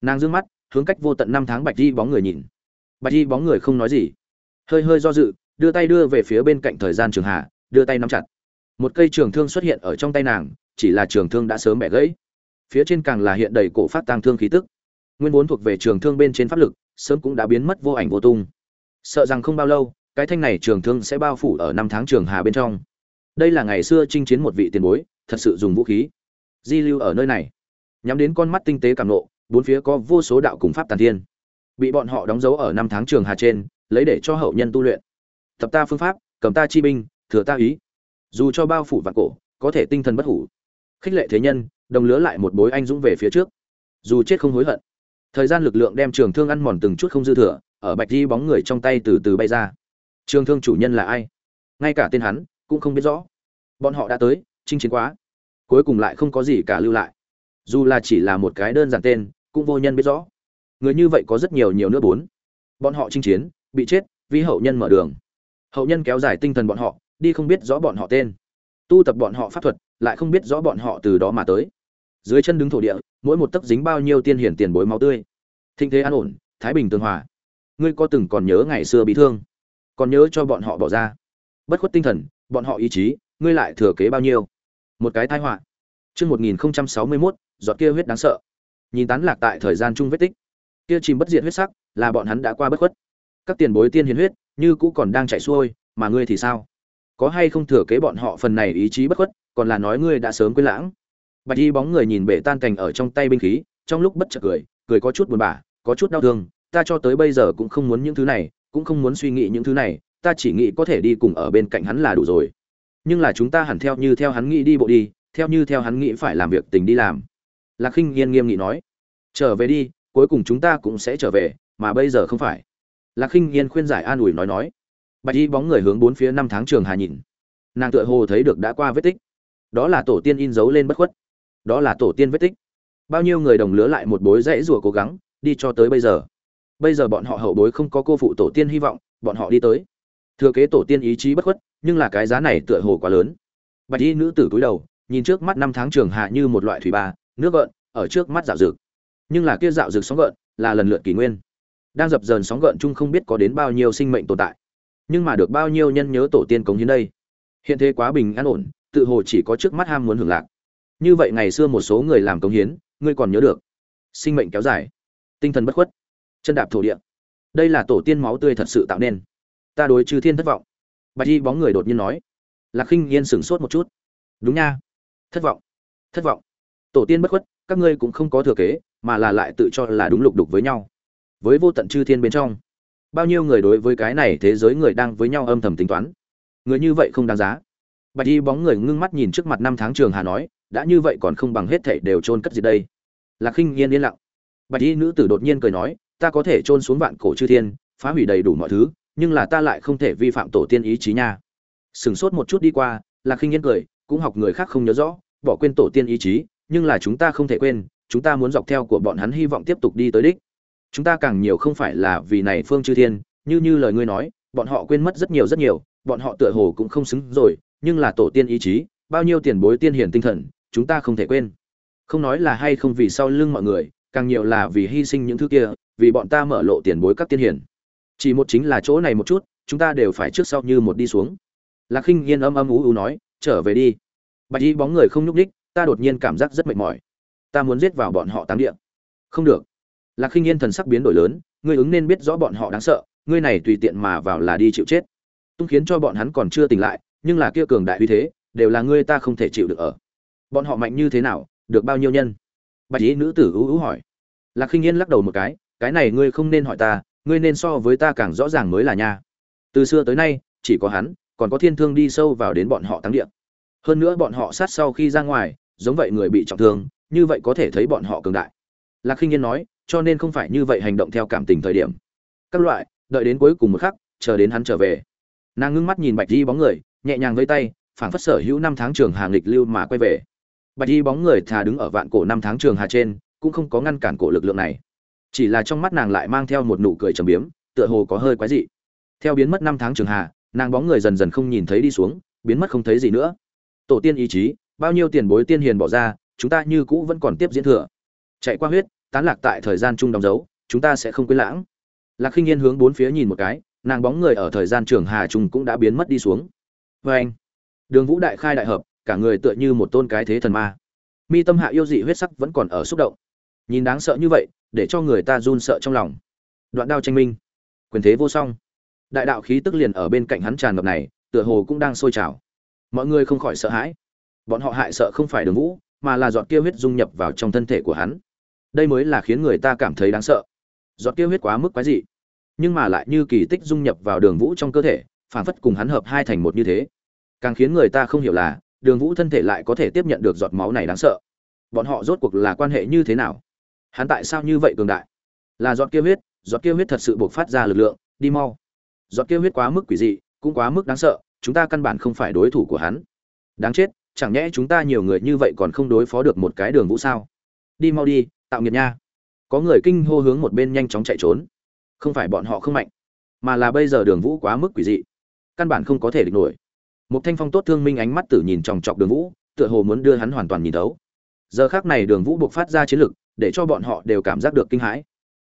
Nàng d mắt, hướng cách vô tận năm tháng bạch di bóng người nhìn. Bạch di bóng người không nói gì. Hơi hơi do dự, đưa tay đưa về phía bên cạnh thời gian trường hà đưa tay nắm chặt. Một cây trường thương xuất hiện ở trong tay nàng chỉ là trường thương đã sớm bẻ gãy. Phía trên càng là hiện đầy cổ phát tang thương khí tức. Nguyên vốn thuộc về trường thương bên trên pháp lực, sớm cũng đã biến mất vô ảnh vô tung. Sợ rằng không bao lâu, cái thanh này trường thương sẽ bao phủ ở năm tháng trường hà bên trong. Đây là ngày xưa chinh chiến một vị tiền bối, thật sự dùng vũ khí. Di lưu ở nơi này. Nhắm đến con mắt tinh tế cảm nộ, bốn phía có vô số đạo cùng pháp tàn thiên. Bị bọn họ đóng dấu ở năm tháng trường hà trên, lấy để cho hậu nhân tu luyện. Tập ta phương pháp, cầm ta chi binh, thừa ta ý. Dù cho bao phủ vạn cổ, có thể tinh thần bất hủ khích lệ thế nhân, đồng lứa lại một bối anh dũng về phía trước. Dù chết không hối hận, thời gian lực lượng đem trường thương ăn mòn từng chút không dư thừa, ở bạch di bóng người trong tay từ từ bay ra. Trường thương chủ nhân là ai? Ngay cả tên hắn cũng không biết rõ. Bọn họ đã tới, chinh chiến quá. Cuối cùng lại không có gì cả lưu lại. Dù là chỉ là một cái đơn giản tên, cũng vô nhân biết rõ. Người như vậy có rất nhiều nhiều nữa bốn. Bọn họ chinh chiến, bị chết, vì hậu nhân mở đường. Hậu nhân kéo dài tinh thần bọn họ, đi không biết rõ bọn họ tên tu tập bọn họ pháp thuật, lại không biết rõ bọn họ từ đó mà tới. Dưới chân đứng thổ địa, mỗi một tấc dính bao nhiêu tiên hiển tiền bối máu tươi. Thịnh thế an ổn, thái bình tương hòa. Ngươi có từng còn nhớ ngày xưa bị thương? Còn nhớ cho bọn họ bỏ ra? Bất khuất tinh thần, bọn họ ý chí, ngươi lại thừa kế bao nhiêu? Một cái tai họa. Chương một nghìn sáu mươi mốt, giọt kia huyết đáng sợ. Nhìn tán lạc tại thời gian chung vết tích. Kia chìm bất diệt huyết sắc, là bọn hắn đã qua bất khuất. Các tiền bối tiên hiền huyết, như cũ còn đang chạy xuôi, mà ngươi thì sao? Có hay không thừa kế bọn họ phần này ý chí bất khuất, còn là nói ngươi đã sớm quên lãng. Bạch y bóng người nhìn bể tan cành ở trong tay binh khí, trong lúc bất chợt cười cười có chút buồn bã, có chút đau thương, ta cho tới bây giờ cũng không muốn những thứ này, cũng không muốn suy nghĩ những thứ này, ta chỉ nghĩ có thể đi cùng ở bên cạnh hắn là đủ rồi. Nhưng là chúng ta hẳn theo như theo hắn nghĩ đi bộ đi, theo như theo hắn nghĩ phải làm việc tình đi làm. Lạc khinh yên nghiêm nghị nói, trở về đi, cuối cùng chúng ta cũng sẽ trở về, mà bây giờ không phải. Lạc khinh yên khuyên giải an ủi nói nói bạch y bóng người hướng bốn phía năm tháng trường hà nhìn. Nàng tựa hồ thấy được đã qua vết tích. Đó là tổ tiên in dấu lên bất khuất. Đó là tổ tiên vết tích. Bao nhiêu người đồng lứa lại một bối rẽ rùa cố gắng, đi cho tới bây giờ. Bây giờ bọn họ hậu bối không có cô phụ tổ tiên hy vọng, bọn họ đi tới. Thừa kế tổ tiên ý chí bất khuất, nhưng là cái giá này tựa hồ quá lớn. Bạch y nữ tử cúi đầu, nhìn trước mắt năm tháng trường hạ như một loại thủy ba, nước gợn, ở trước mắt dạo rực nhưng là kia dạo rực sóng gợn là lần lượt kỷ nguyên. Đang dập dờn sóng gợn chung không biết có đến bao nhiêu sinh mệnh tồn tại nhưng mà được bao nhiêu nhân nhớ tổ tiên cống hiến đây? Hiện thế quá bình an ổn, tự hồ chỉ có trước mắt ham muốn hưởng lạc. Như vậy ngày xưa một số người làm cống hiến, ngươi còn nhớ được? Sinh mệnh kéo dài, tinh thần bất khuất, chân đạp thổ địa. Đây là tổ tiên máu tươi thật sự tạo nên. Ta đối chư thiên thất vọng. Bạch y bóng người đột nhiên nói. Lạc khinh yên sửng sốt một chút. Đúng nha. Thất vọng thất vọng. Tổ tiên bất khuất, các ngươi cũng không có thừa kế, mà là lại tự cho là đúng lục đục với nhau. Với vô tận chư thiên bên trong bao nhiêu người đối với cái này thế giới người đang với nhau âm thầm tính toán. Người như vậy không đáng giá. Bạch y bóng người ngưng mắt nhìn trước mặt năm tháng trường hà nói, đã như vậy còn không bằng hết thảy đều chôn cất gì đây. Lạc khinh yên yên lặng. Bạch y nữ tử đột nhiên cười nói, ta có thể chôn xuống vạn cổ chư thiên, phá hủy đầy đủ mọi thứ, nhưng là ta lại không thể vi phạm tổ tiên ý chí nha. Sừng sốt một chút đi qua, lạc khinh yên cười, cũng học người khác không nhớ rõ, bỏ quên tổ tiên ý chí, nhưng là chúng ta không thể quên, chúng ta muốn dọc theo của bọn hắn hy vọng tiếp tục đi tới đích chúng ta càng nhiều không phải là vì này phương chư thiên, như như lời ngươi nói, bọn họ quên mất rất nhiều rất nhiều, bọn họ tựa hồ cũng không xứng rồi, nhưng là tổ tiên ý chí, bao nhiêu tiền bối tiên hiển tinh thần, chúng ta không thể quên. Không nói là hay không vì sau lưng mọi người, càng nhiều là vì hy sinh những thứ kia, vì bọn ta mở lộ tiền bối các tiên hiển chỉ một chính là chỗ này một chút, chúng ta đều phải trước sau như một đi xuống. Lạc khinh yên âm âm ú ú nói, trở về đi. Bạch y bóng người không nhúc ních ta đột nhiên cảm giác rất mệt mỏi. Ta muốn giết vào bọn họ tám địa. Không được lạc khinh yên thần sắc biến đổi lớn, ngươi ứng nên biết rõ bọn họ đáng sợ, ngươi này tùy tiện mà vào là đi chịu chết. Tung khiến cho bọn hắn còn chưa tỉnh lại, nhưng là kia cường đại uy thế, đều là ngươi ta không thể chịu được ở. Bọn họ mạnh như thế nào, được bao nhiêu nhân? Bạch Y nữ tử ú ú hỏi. Lạc khinh yên lắc đầu một cái cái này ngươi không nên hỏi ta, ngươi nên so với ta càng rõ ràng mới là nha. Từ xưa tới nay, chỉ có hắn, còn có thiên thương đi sâu vào đến bọn họ tăng địa. Hơn nữa bọn họ sát sau khi ra ngoài, giống vậy người bị trọng thương, như vậy có thể thấy bọn họ cường đại. Lạc khinh Nghiên nói cho nên không phải như vậy hành động theo cảm tình thời điểm. Các loại, đợi đến cuối cùng một khắc, chờ đến hắn trở về. Nàng ngưng mắt nhìn bạch di bóng người, nhẹ nhàng với tay, phảng phất sở hữu năm tháng trường hàng lịch lưu mà quay về. Bạch di bóng người thà đứng ở vạn cổ năm tháng trường hà trên, cũng không có ngăn cản cổ lực lượng này. Chỉ là trong mắt nàng lại mang theo một nụ cười trầm biếm, tựa hồ có hơi quái dị. Theo biến mất năm tháng trường hà, nàng bóng người dần dần không nhìn thấy đi xuống, biến mất không thấy gì nữa. Tổ tiên ý chí, bao nhiêu tiền bối tiên hiền bỏ ra, chúng ta như cũ vẫn còn tiếp diễn thừa. Chạy qua huyết tán lạc tại thời gian chung đóng dấu, chúng ta sẽ không quên lãng. Lạc khinh yên hướng bốn phía nhìn một cái, nàng bóng người ở thời gian trường hà trung cũng đã biến mất đi xuống. Vê anh, đường vũ đại khai đại hợp, cả người tựa như một tôn cái thế thần ma. Mi tâm hạ yêu dị huyết sắc vẫn còn ở xúc động. Nhìn đáng sợ như vậy, để cho người ta run sợ trong lòng. Đoạn đao tranh minh. Quyền thế vô song. Đại đạo khí tức liền ở bên cạnh hắn tràn ngập này, tựa hồ cũng đang sôi trào. Mọi người không khỏi sợ hãi. Bọn họ hại sợ không phải đường vũ, mà là giọt kia huyết dung nhập vào trong thân thể của hắn đây mới là khiến người ta cảm thấy đáng sợ. Giọt kia huyết quá mức quái dị. Nhưng mà lại như kỳ tích dung nhập vào đường vũ trong cơ thể phản phất cùng hắn hợp hai thành một như thế. Càng khiến người ta không hiểu là, đường vũ thân thể lại có thể tiếp nhận được giọt máu này đáng sợ. Bọn họ rốt cuộc là quan hệ như thế nào? Hắn tại sao như vậy cường đại? Là giọt kia huyết, giọt kia huyết thật sự buộc phát ra lực lượng, đi mau. Giọt kia huyết quá mức quỷ dị, cũng quá mức đáng sợ, chúng ta căn bản không phải đối thủ của hắn. Đáng chết, chẳng nhẽ chúng ta nhiều người như vậy còn không đối phó được một cái đường vũ sao? Đi mau đi tạo nghiệt nha. Có người kinh hô hướng một bên nhanh chóng chạy trốn. Không phải bọn họ không mạnh, mà là bây giờ đường vũ quá mức quỷ dị. Căn bản không có thể địch nổi. Một thanh phong tốt thương minh ánh mắt tử nhìn chòng chọc đường vũ, tựa hồ muốn đưa hắn hoàn toàn nhìn thấu. Giờ khác này đường vũ buộc phát ra chiến lực, để cho bọn họ đều cảm giác được kinh hãi.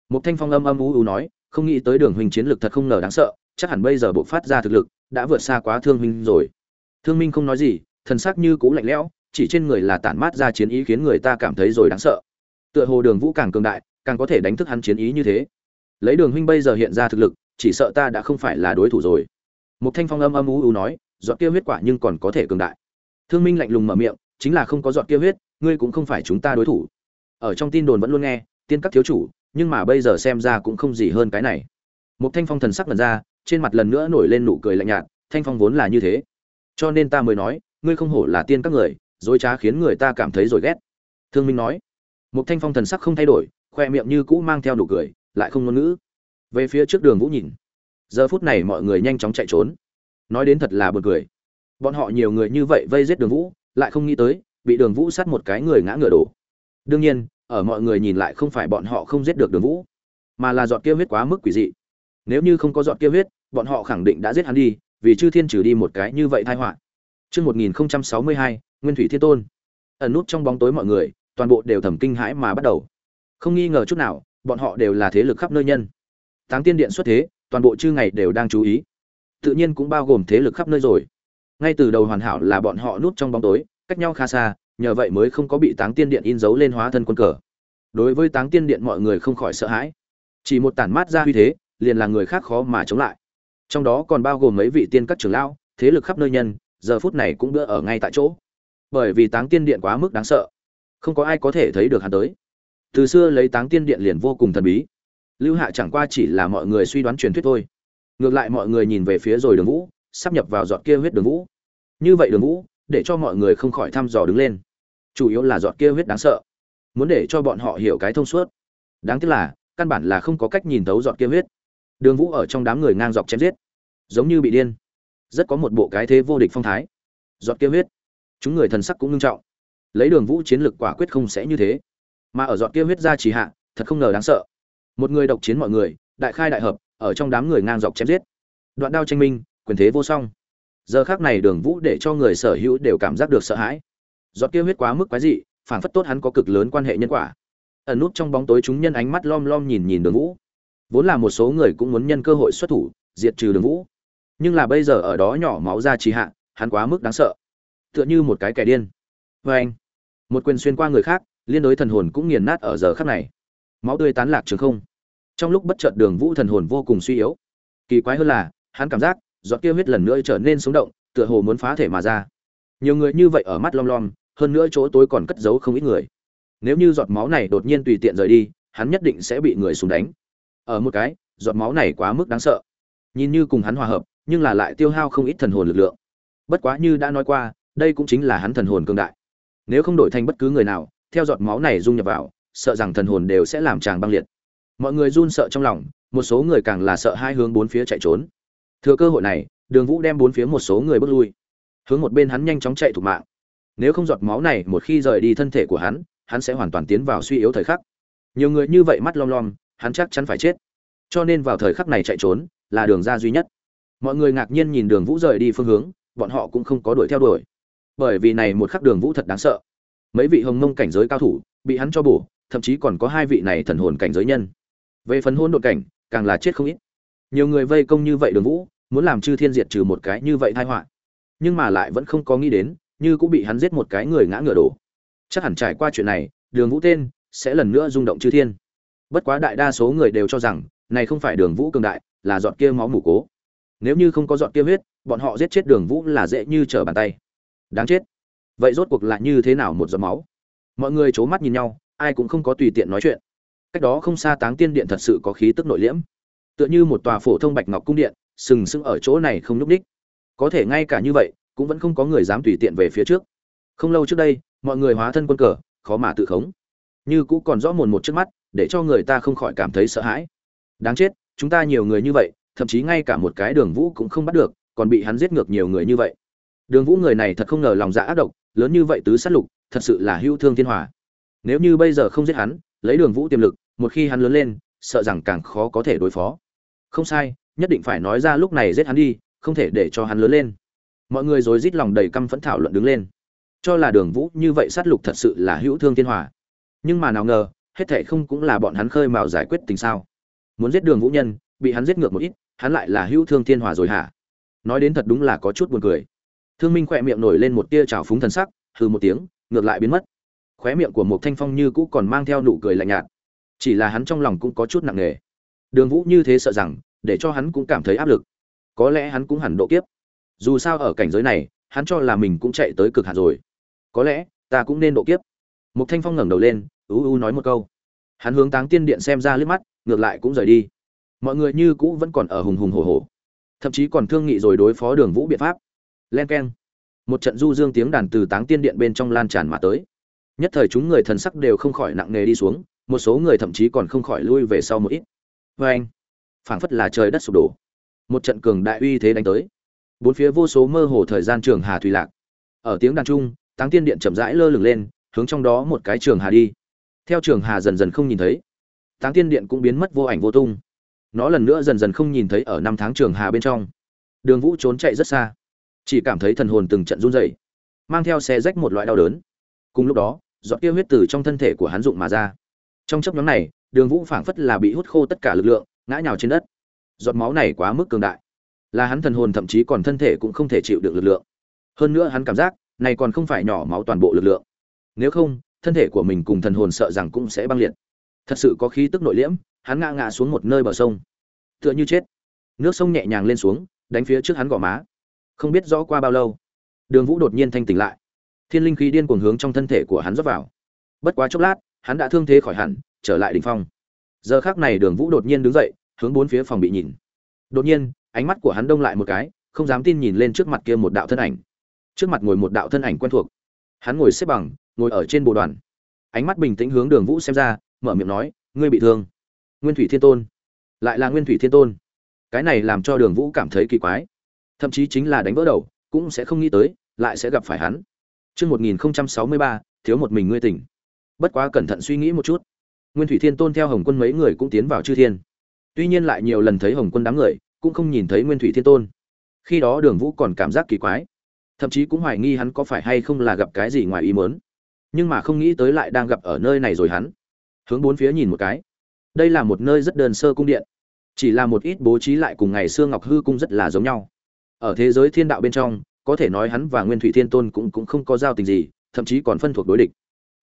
Một thanh phong âm âm ú ú nói, không nghĩ tới đường huynh chiến lực thật không ngờ đáng sợ, chắc hẳn bây giờ buộc phát ra thực lực, đã vượt xa quá thương huynh rồi. Thương minh không nói gì, thần sắc như cũ lạnh lẽo, chỉ trên người là tản mát ra chiến ý khiến người ta cảm thấy rồi đáng sợ tựa hồ đường vũ càng cường đại, càng có thể đánh thức hắn chiến ý như thế. Lấy đường huynh bây giờ hiện ra thực lực, chỉ sợ ta đã không phải là đối thủ rồi. Một thanh phong âm âm u u nói dọn kia huyết quả nhưng còn có thể cường đại. Thương minh lạnh lùng mở miệng, chính là không có dọn kia huyết, ngươi cũng không phải chúng ta đối thủ. Ở trong tin đồn vẫn luôn nghe, tiên các thiếu chủ, nhưng mà bây giờ xem ra cũng không gì hơn cái này. Một thanh phong thần sắc lần ra, trên mặt lần nữa nổi lên nụ cười lạnh nhạt, thanh phong vốn là như thế. Cho nên ta mới nói, ngươi không hổ là tiên các người, dối trá khiến người ta cảm thấy rồi ghét. Thương minh nói một thanh phong thần sắc không thay đổi khoe miệng như cũ mang theo nụ cười lại không ngôn ngữ. Về phía trước đường vũ nhìn giờ phút này mọi người nhanh chóng chạy trốn. Nói đến thật là buồn cười. Bọn họ nhiều người như vậy vây giết đường vũ lại không nghĩ tới bị đường vũ sát một cái người ngã ngựa đổ. Đương nhiên ở mọi người nhìn lại không phải bọn họ không giết được đường vũ mà là giọt kia huyết quá mức quỷ dị. Nếu như không có giọt kia huyết bọn họ khẳng định đã giết hắn đi vì chư thiên trừ đi một cái như vậy thai họa. Chương 1062, Nguyên Thủy Thiên Tôn. Ẩn nút trong bóng tối mọi người, toàn bộ đều thầm kinh hãi mà bắt đầu. Không nghi ngờ chút nào, bọn họ đều là thế lực khắp nơi nhân. Táng Tiên Điện xuất thế, toàn bộ chư ngày đều đang chú ý. Tự nhiên cũng bao gồm thế lực khắp nơi rồi. Ngay từ đầu hoàn hảo là bọn họ núp trong bóng tối, cách nhau khá xa, nhờ vậy mới không có bị Táng Tiên Điện in dấu lên hóa thân quân cờ. Đối với Táng Tiên Điện mọi người không khỏi sợ hãi. Chỉ một tản mát ra uy thế, liền là người khác khó mà chống lại. Trong đó còn bao gồm mấy vị tiên các trưởng lão, thế lực khắp nơi nhân, giờ phút này cũng đưa ở ngay tại chỗ bởi vì táng tiên điện quá mức đáng sợ không có ai có thể thấy được hắn tới. Từ xưa lấy táng tiên điện liền vô cùng thần bí. Lưu hạ chẳng qua chỉ là mọi người suy đoán truyền thuyết thôi. Ngược lại mọi người nhìn về phía rồi đường vũ, sắp nhập vào giọt kia huyết đường vũ. Như vậy đường vũ, để cho mọi người không khỏi thăm dò đứng lên. Chủ yếu là giọt kia huyết đáng sợ. Muốn để cho bọn họ hiểu cái thông suốt. Đáng tiếc là, căn bản là không có cách nhìn thấu giọt kia huyết. Đường vũ ở trong đám người ngang dọc chém giết. Giống như bị điên. Rất có một bộ cái thế vô địch phong thái. Giọt kia huyết. Chúng người thần sắc cũng nghiêm trọng lấy đường vũ chiến lực quả quyết không sẽ như thế. Mà ở dọn kia huyết ra chỉ hạ, thật không ngờ đáng sợ. Một người độc chiến mọi người, đại khai đại hợp, ở trong đám người ngang dọc chém giết. Đoạn đao tranh minh, quyền thế vô song. Giờ khác này đường vũ để cho người sở hữu đều cảm giác được sợ hãi. Giọt kia huyết quá mức quái dị phản phất tốt hắn có cực lớn quan hệ nhân quả. Ẩn nút trong bóng tối chúng nhân ánh mắt lom lom nhìn nhìn đường vũ. Vốn là một số người cũng muốn nhân cơ hội xuất thủ, diệt trừ đường vũ. Nhưng là bây giờ ở đó nhỏ máu ra trì hạ, hắn quá mức đáng sợ. Tựa như một cái kẻ điên. Vê anh một quyền xuyên qua người khác, liên đối thần hồn cũng nghiền nát ở giờ khắc này. Máu tươi tán lạc trường không. Trong lúc bất chợt đường vũ thần hồn vô cùng suy yếu. Kỳ quái hơn là, hắn cảm giác, giọt kia huyết lần nữa trở nên sống động, tựa hồ muốn phá thể mà ra. Nhiều người như vậy ở mắt lom lom, hơn nữa chỗ tối còn cất giấu không ít người. Nếu như giọt máu này đột nhiên tùy tiện rời đi, hắn nhất định sẽ bị người súng đánh. Ở một cái, giọt máu này quá mức đáng sợ. Nhìn như cùng hắn hòa hợp, nhưng là lại tiêu hao không ít thần hồn lực lượng. Bất quá như đã nói qua, đây cũng chính là hắn thần hồn cương đại nếu không đổi thành bất cứ người nào, theo giọt máu này dung nhập vào, sợ rằng thần hồn đều sẽ làm chàng băng liệt. Mọi người run sợ trong lòng, một số người càng là sợ hai hướng bốn phía chạy trốn. Thừa cơ hội này, đường vũ đem bốn phía một số người bước lui. Hướng một bên hắn nhanh chóng chạy thục mạng. Nếu không giọt máu này một khi rời đi thân thể của hắn hắn sẽ hoàn toàn tiến vào suy yếu thời khắc. Nhiều người như vậy mắt lom lom, hắn chắc chắn phải chết. Cho nên vào thời khắc này chạy trốn, là đường ra duy nhất. Mọi người ngạc nhiên nhìn đường vũ rời đi phương hướng, bọn họ cũng không có đuổi theo đuổi bởi vì này một khắc đường vũ thật đáng sợ. Mấy vị hồng mông cảnh giới cao thủ bị hắn cho bổ, thậm chí còn có hai vị này thần hồn cảnh giới nhân. Về phần hôn đột cảnh, càng là chết không ít. Nhiều người vây công như vậy đường vũ, muốn làm chư thiên diệt trừ một cái như vậy thai họa. Nhưng mà lại vẫn không có nghĩ đến, như cũng bị hắn giết một cái người ngã ngựa đổ. Chắc hẳn trải qua chuyện này, đường vũ tên sẽ lần nữa rung động chư thiên. Bất quá đại đa số người đều cho rằng, này không phải đường vũ cường đại, là dọn kia máu mủ cố. Nếu như không có dọn kia huyết, bọn họ giết chết đường vũ là dễ như trở bàn tay đáng chết. Vậy rốt cuộc lại như thế nào một giọt máu? Mọi người c h ố mắt nhìn nhau, ai cũng không có tùy tiện nói chuyện. Cách đó không xa táng tiên điện thật sự có khí tức nội liễm. Tựa như một tòa phổ thông bạch ngọc cung điện, sừng sững ở chỗ này không nhúc ních có thể ngay cả như vậy, cũng vẫn không có người dám tùy tiện về phía trước. Không lâu trước đây, mọi người hóa thân quân cờ, khó mà tự khống. Như cũ còn rõ mồn một trước mắt, để cho người ta không khỏi cảm thấy sợ hãi. Đáng chết, chúng ta nhiều người như vậy, thậm chí ngay cả một cái đường vũ cũng không bắt được, còn bị hắn giết ngược nhiều người như vậy đường vũ người này thật không ngờ lòng dạ ác độc, lớn như vậy tứ sát lục, thật sự là hữu thương thiên hòa. Nếu như bây giờ không giết hắn, lấy đường vũ tiềm lực, một khi hắn lớn lên, sợ rằng càng khó có thể đối phó. Không sai, nhất định phải nói ra lúc này giết hắn đi, không thể để cho hắn lớn lên. Mọi người rồi rít lòng đầy căm phẫn thảo luận đứng lên. Cho là đường vũ như vậy sát lục thật sự là hữu thương thiên hòa. Nhưng mà nào ngờ, hết thảy không cũng là bọn hắn khơi mào giải quyết tình sao. Muốn giết đường vũ nhân, bị hắn giết ngược một ít, hắn lại là hữu thương thiên hòa rồi hả? Nói đến thật đúng là có chút buồn cười thương minh khỏe miệng nổi lên một tia trào phúng thần sắc, hừ một tiếng, ngược lại biến mất. Khóe miệng của Mục thanh phong như cũ còn mang theo nụ cười lạnh nhạt. Chỉ là hắn trong lòng cũng có chút nặng nề. Đường vũ như thế sợ rằng, để cho hắn cũng cảm thấy áp lực. Có lẽ hắn cũng hẳn độ kiếp. Dù sao ở cảnh giới này, hắn cho là mình cũng chạy tới cực hạn rồi. Có lẽ, ta cũng nên độ kiếp. Mục thanh phong ngẩng đầu lên u u nói một câu. Hắn hướng táng tiên điện xem ra liếc mắt, ngược lại cũng rời đi. Mọi người như cũ vẫn còn ở hùng hùng hổ hổ. Thậm chí còn thương nghị rồi đối phó đường vũ biện pháp len k e n một trận du dương tiếng đàn từ táng tiên điện bên trong lan tràn mà tới. Nhất thời chúng người thần sắc đều không khỏi nặng nề đi xuống, một số người thậm chí còn không khỏi lui về sau một ít. Vê anh, phảng phất là trời đất sụp đổ. Một trận cường đại uy thế đánh tới. Bốn phía vô số mơ hồ thời gian trường hà thủy lạc. Ở tiếng đàn trung táng tiên điện chậm rãi lơ lửng lên, hướng trong đó một cái trường hà đi. Theo trường hà dần dần không nhìn thấy, táng tiên điện cũng biến mất vô ảnh vô tung. Nó lần nữa dần dần không nhìn thấy ở năm tháng trường hà bên trong. Đường vũ trốn chạy rất xa chỉ cảm thấy thần hồn từng trận run rẩy, mang theo xe rách một loại đau đớn. Cùng lúc đó, giọt kia huyết từ trong thân thể của hắn dụng mà ra. Trong chấp nhóm này, đường vũ phảng phất là bị hút khô tất cả lực lượng, ngã nhào trên đất. Giọt máu này quá mức cường đại, là hắn thần hồn thậm chí còn thân thể cũng không thể chịu được lực lượng. Hơn nữa hắn cảm giác, này còn không phải nhỏ máu toàn bộ lực lượng. Nếu không, thân thể của mình cùng thần hồn sợ rằng cũng sẽ băng liệt. Thật sự có khí tức nội liễm, hắn ngã ngã xuống một nơi bờ sông. Tựa như chết. Nước sông nhẹ nhàng lên xuống, đánh phía trước hắn gò má không biết rõ qua bao lâu, đường vũ đột nhiên thanh tỉnh lại. Thiên linh khí điên cuồng hướng trong thân thể của hắn rót vào. Bất quá chốc lát, hắn đã thương thế khỏi hẳn, trở lại đ ỉ n h phong. Giờ khác này đường vũ đột nhiên đứng dậy, hướng bốn phía phòng bị nhìn. Đột nhiên, ánh mắt của hắn đông lại một cái, không dám tin nhìn lên trước mặt kia một đạo thân ảnh. Trước mặt ngồi một đạo thân ảnh quen thuộc. Hắn ngồi xếp bằng, ngồi ở trên bộ đoàn. Ánh mắt bình tĩnh hướng đường vũ xem ra, mở miệng nói, ngươi bị thương. Nguyên thủy thiên tôn. Lại là nguyên thủy thiên tôn. Cái này làm cho đường vũ cảm thấy kỳ quái thậm chí chính là đánh vỡ đầu cũng sẽ không nghĩ tới lại sẽ gặp phải hắn Trước 1063, thiếu một mình ngươi tỉnh. Bất quá cẩn thận suy nghĩ một chút. Nguyên Thủy Thiên Tôn theo Hồng Quân mấy người cũng tiến vào chư thiên. Tuy nhiên lại nhiều lần thấy Hồng Quân đám người, cũng không nhìn thấy Nguyên Thủy Thiên Tôn. Khi đó Đường Vũ còn cảm giác kỳ quái, thậm chí cũng hoài nghi hắn có phải hay không là gặp cái gì ngoài ý muốn. Nhưng mà không nghĩ tới lại đang gặp ở nơi này rồi hắn. hướng bốn phía nhìn một cái đây là một nơi rất đơn sơ cung điện chỉ là một ít bố trí lại cùng ngày xưa ngọc hư cung rất là giống nhau ở thế giới thiên đạo bên trong, có thể nói hắn và nguyên thủy thiên tôn cũng cũng không có giao tình gì, thậm chí còn phân thuộc đối địch.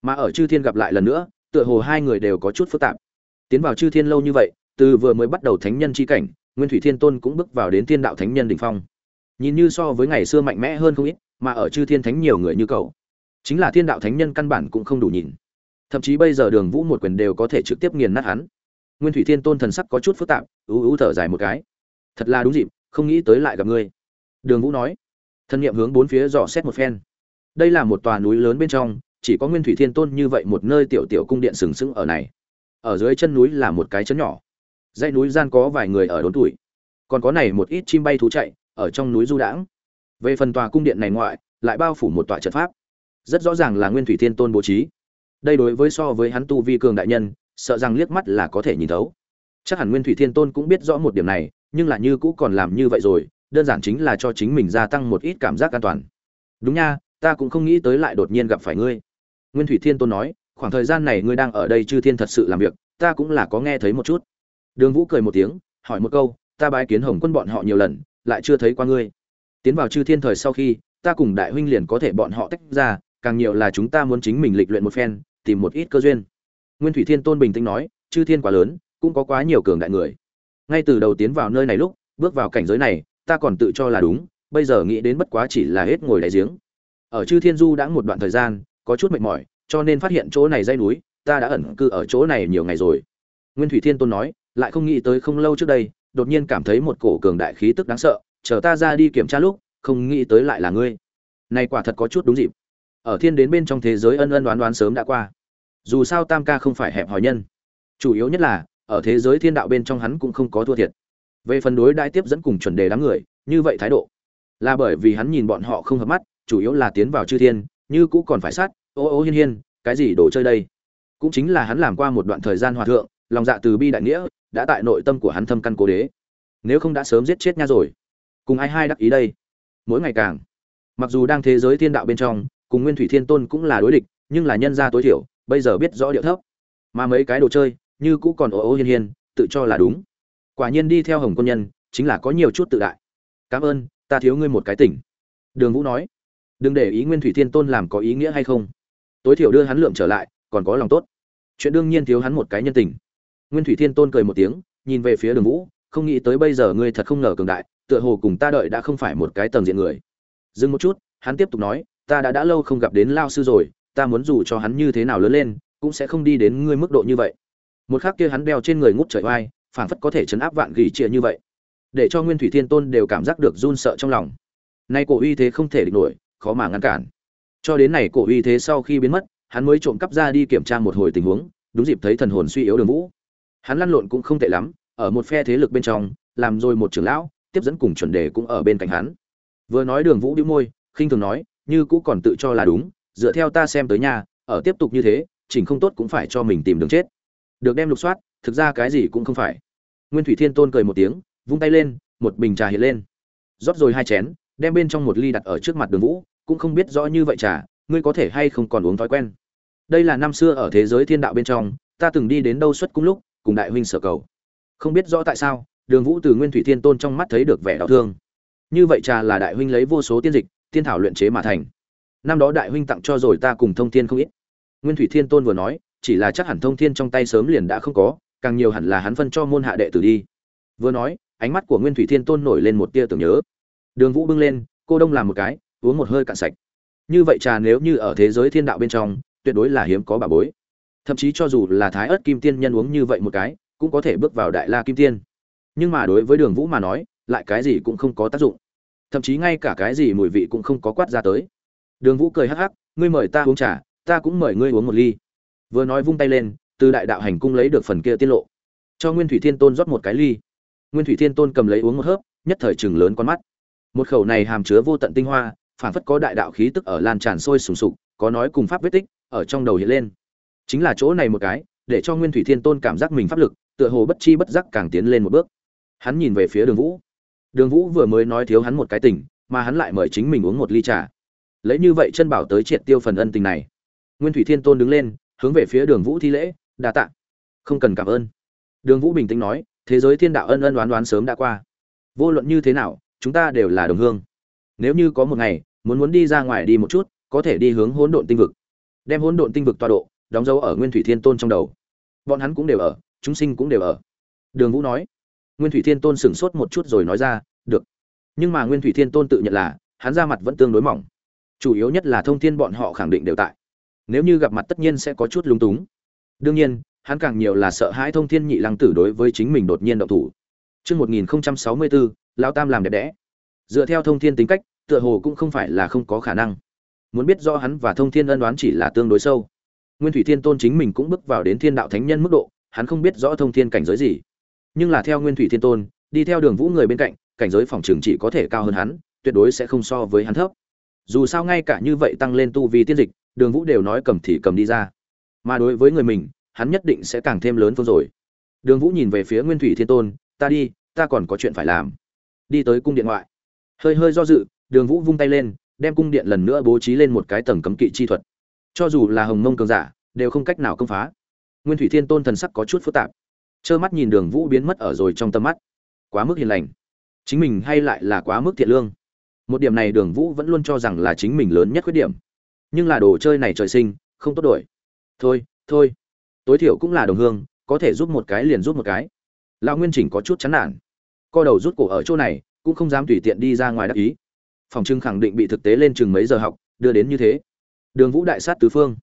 Mà ở chư thiên gặp lại lần nữa, tựa hồ hai người đều có chút phức tạp. Tiến vào chư thiên lâu như vậy, từ vừa mới bắt đầu thánh nhân chi cảnh, nguyên thủy thiên tôn cũng bước vào đến thiên đạo thánh nhân đỉnh phong. Nhìn như so với ngày xưa mạnh mẽ hơn không ít, mà ở chư thiên thánh nhiều người như cậu. Chính là thiên đạo thánh nhân căn bản cũng không đủ nhìn. Thậm chí bây giờ đường vũ một quyền đều có thể trực tiếp nghiền nát hắn. Nguyên thủy thiên tôn thần sắc có chút phức tạp, ú ú thở dài một cái. Thật là đúng dịp, không nghĩ tới lại gặp ngươi đường vũ nói. Thân nhiệm hướng bốn phía dò xét một phen. Đây là một tòa núi lớn bên trong, chỉ có nguyên thủy thiên tôn như vậy một nơi tiểu tiểu cung điện sừng sững ở này. Ở dưới chân núi là một cái chấn nhỏ. Dãy núi gian có vài người ở đốn tuổi. Còn có này một ít chim bay thú chạy, ở trong núi du đãng. Về phần tòa cung điện này ngoại, lại bao phủ một tòa trận pháp. Rất rõ ràng là nguyên thủy thiên tôn bố trí. Đây đối với so với hắn tu vi cường đại nhân, sợ rằng liếc mắt là có thể nhìn thấu. Chắc hẳn nguyên thủy thiên tôn cũng biết rõ một điểm này, nhưng là như cũ còn làm như vậy rồi đơn giản chính là cho chính mình gia tăng một ít cảm giác an toàn. Đúng nha, ta cũng không nghĩ tới lại đột nhiên gặp phải ngươi. Nguyên thủy thiên tôn nói, khoảng thời gian này ngươi đang ở đây chư thiên thật sự làm việc, ta cũng là có nghe thấy một chút. Đường vũ cười một tiếng, hỏi một câu, ta bái kiến hồng quân bọn họ nhiều lần, lại chưa thấy qua ngươi. Tiến vào chư thiên thời sau khi, ta cùng đại huynh liền có thể bọn họ tách ra, càng nhiều là chúng ta muốn chính mình lịch luyện một phen, tìm một ít cơ duyên. Nguyên thủy thiên tôn bình tĩnh nói, chư thiên quá lớn, cũng có quá nhiều cường đại người. Ngay từ đầu tiến vào nơi này lúc, bước vào cảnh giới này ta còn tự cho là đúng, bây giờ nghĩ đến bất quá chỉ là hết ngồi đáy giếng. Ở chư thiên du đã một đoạn thời gian, có chút mệt mỏi, cho nên phát hiện chỗ này dây núi, ta đã ẩn cư ở chỗ này nhiều ngày rồi. Nguyên thủy thiên tôn nói, lại không nghĩ tới không lâu trước đây, đột nhiên cảm thấy một cổ cường đại khí tức đáng sợ, chờ ta ra đi kiểm tra lúc, không nghĩ tới lại là ngươi. Này quả thật có chút đúng dịp. Ở thiên đến bên trong thế giới ân ân đoán đoán sớm đã qua. Dù sao tam ca không phải hẹp hòi nhân. Chủ yếu nhất là, ở thế giới thiên đạo bên trong hắn cũng không có thua thiệt về phần đối đãi tiếp dẫn cùng chuẩn đề đám người, như vậy thái độ là bởi vì hắn nhìn bọn họ không hợp mắt, chủ yếu là tiến vào chư thiên, như cũ còn phải sát, ô ô hiên hiên, cái gì đồ chơi đây? Cũng chính là hắn làm qua một đoạn thời gian hòa thượng, lòng dạ từ bi đại nghĩa, đã tại nội tâm của hắn thâm căn cố đế. Nếu không đã sớm giết chết nha rồi. Cùng ai hai đắc ý đây? Mỗi ngày càng. Mặc dù đang thế giới thiên đạo bên trong, cùng nguyên thủy thiên tôn cũng là đối địch, nhưng là nhân gia tối thiểu, bây giờ biết rõ điệu thấp. Mà mấy cái đồ chơi, như cũ còn ô ô hiên hiên, tự cho là đúng quả nhiên đi theo hồng quân nhân, chính là có nhiều chút tự đại. Cảm ơn, ta thiếu ngươi một cái tỉnh. Đường vũ nói. Đừng để ý nguyên thủy thiên tôn làm có ý nghĩa hay không. Tối thiểu đưa hắn lượng trở lại, còn có lòng tốt. Chuyện đương nhiên thiếu hắn một cái nhân tình. Nguyên thủy thiên tôn cười một tiếng, nhìn về phía đường vũ, không nghĩ tới bây giờ ngươi thật không ngờ cường đại, tựa hồ cùng ta đợi đã không phải một cái tầng diện người. Dừng một chút, hắn tiếp tục nói, ta đã đã lâu không gặp đến lao sư rồi, ta muốn dù cho hắn như thế nào lớn lên, cũng sẽ không đi đến ngươi mức độ như vậy. Một khác kia hắn đeo trên người ngút trời oai phảng phất có thể chấn áp vạn gỉ chia như vậy, để cho nguyên thủy thiên tôn đều cảm giác được run sợ trong lòng. Nay cổ uy thế không thể địch nổi, khó mà ngăn cản. Cho đến này cổ uy thế sau khi biến mất, hắn mới trộm cắp ra đi kiểm tra một hồi tình huống, đúng dịp thấy thần hồn suy yếu đường vũ. Hắn lăn lộn cũng không tệ lắm, ở một phe thế lực bên trong, làm rồi một trưởng lão, tiếp dẫn cùng chuẩn đề cũng ở bên cạnh hắn. Vừa nói đường vũ đĩu môi, khinh thường nói, như cũ còn tự cho là đúng, dựa theo ta xem tới nhà, ở tiếp tục như thế, chỉnh không tốt cũng phải cho mình tìm đường chết. Được đem lục soát, thực ra cái gì cũng không phải nguyên thủy thiên tôn cười một tiếng, vung tay lên, một bình trà hiện lên. Rót rồi hai chén, đem bên trong một ly đặt ở trước mặt đường vũ, cũng không biết rõ như vậy trà, ngươi có thể hay không còn uống thói quen. Đây là năm xưa ở thế giới thiên đạo bên trong, ta từng đi đến đâu xuất cung lúc, cùng đại huynh sở cầu. Không biết rõ tại sao, đường vũ từ nguyên thủy thiên tôn trong mắt thấy được vẻ đau thương. Như vậy trà là đại huynh lấy vô số tiên dịch, tiên thảo luyện chế mà thành. Năm đó đại huynh tặng cho rồi ta cùng thông thiên không ít. Nguyên thủy thiên tôn vừa nói, chỉ là chắc hẳn thông thiên trong tay sớm liền đã không có càng nhiều hẳn là hắn phân cho môn hạ đệ tử đi. Vừa nói, ánh mắt của nguyên thủy thiên tôn nổi lên một tia tưởng nhớ. Đường vũ bưng lên, cô đông làm một cái, uống một hơi cạn sạch. Như vậy trà nếu như ở thế giới thiên đạo bên trong, tuyệt đối là hiếm có bà bối. Thậm chí cho dù là thái ớt kim tiên nhân uống như vậy một cái, cũng có thể bước vào đại la kim tiên. Nhưng mà đối với đường vũ mà nói, lại cái gì cũng không có tác dụng. Thậm chí ngay cả cái gì mùi vị cũng không có quát ra tới. Đường vũ cười hắc hắc, ngươi mời ta uống trà, ta cũng mời ngươi uống một ly. Vừa nói vung tay lên từ đại đạo hành cung lấy được phần kia tiết lộ. Cho nguyên thủy thiên tôn rót một cái ly. Nguyên thủy thiên tôn cầm lấy uống một hớp, nhất thời chừng lớn con mắt. Một khẩu này hàm chứa vô tận tinh hoa phản phất có đại đạo khí tức ở lan tràn sôi sùng sục, có nói cùng pháp vết tích, ở trong đầu hiện lên. Chính là chỗ này một cái, để cho nguyên thủy thiên tôn cảm giác mình pháp lực, tựa hồ bất chi bất giác càng tiến lên một bước. Hắn nhìn về phía đường vũ. Đường vũ vừa mới nói thiếu hắn một cái tình, mà hắn lại mời chính mình uống một ly trà. Lấy như vậy chân bảo tới triệt tiêu phần ân tình này. Nguyên thủy thiên tôn đứng lên, hướng về phía đường vũ thi lễ đa tạ. Không cần cảm ơn. Đường vũ bình tĩnh nói, thế giới thiên đạo ân ân đoán đoán sớm đã qua. Vô luận như thế nào, chúng ta đều là đồng hương. Nếu như có một ngày, muốn muốn đi ra ngoài đi một chút, có thể đi hướng hỗn độn tinh vực. Đem hỗn độn tinh vực tọa độ, đóng dấu ở nguyên thủy thiên tôn trong đầu. Bọn hắn cũng đều ở, chúng sinh cũng đều ở. Đường vũ nói. Nguyên thủy thiên tôn sửng sốt một chút rồi nói ra, được. Nhưng mà nguyên thủy thiên tôn tự nhận là, hắn ra mặt vẫn tương đối mỏng. Chủ yếu nhất là thông thiên bọn họ khẳng định đều tại. Nếu như gặp mặt tất nhiên sẽ có chút lung túng đương nhiên hắn càng nhiều là sợ hãi thông thiên nhị lăng tử đối với chính mình đột nhiên động thủ Trước 1064, Lão Tam làm đẹp đẽ. Dựa theo thông thiên tính cách, tựa hồ cũng không phải là không có khả năng. Muốn biết rõ hắn và thông thiên ân đoán chỉ là tương đối sâu. Nguyên Thủy Thiên Tôn chính mình cũng bước vào đến thiên đạo thánh nhân mức độ, hắn không biết rõ thông thiên cảnh giới gì. Nhưng là theo Nguyên Thủy Thiên Tôn, đi theo đường vũ người bên cạnh, cảnh giới phòng trường chỉ có thể cao hơn hắn, tuyệt đối sẽ không so với hắn thấp. Dù sao ngay cả như vậy tăng lên tu vi tiên dịch, Đường Vũ đều nói cầm thì cầm đi ra. Mà đối với người mình, hắn nhất định sẽ càng thêm lớn phương rồi. Đường Vũ nhìn về phía Nguyên Thủy Thiên Tôn, "Ta đi, ta còn có chuyện phải làm." Đi tới cung điện ngoại. Hơi hơi do dự, Đường Vũ vung tay lên, đem cung điện lần nữa bố trí lên một cái tầng cấm kỵ chi thuật. Cho dù là Hồng Mông cường giả, đều không cách nào công phá. Nguyên Thủy Thiên Tôn thần sắc có chút phức tạp. Trơ mắt nhìn Đường Vũ biến mất ở rồi trong tâm mắt. Quá mức hiền lành. Chính mình hay lại là quá mức thiện lương. Một điểm này Đường Vũ vẫn luôn cho rằng là chính mình lớn nhất khuyết điểm. Nhưng là đồ chơi này trời sinh, không tốt đổi. Thôi, thôi. Tối thiểu cũng là đồng hương có thể giúp một cái liền giúp một cái. Lão nguyên chỉnh có chút chán nản. Co đầu rút cổ ở chỗ này cũng không dám tùy tiện đi ra ngoài đắc ý. Phòng trưng khẳng định bị thực tế lên chừng mấy giờ học đưa đến như thế. Đường vũ đại sát tứ phương.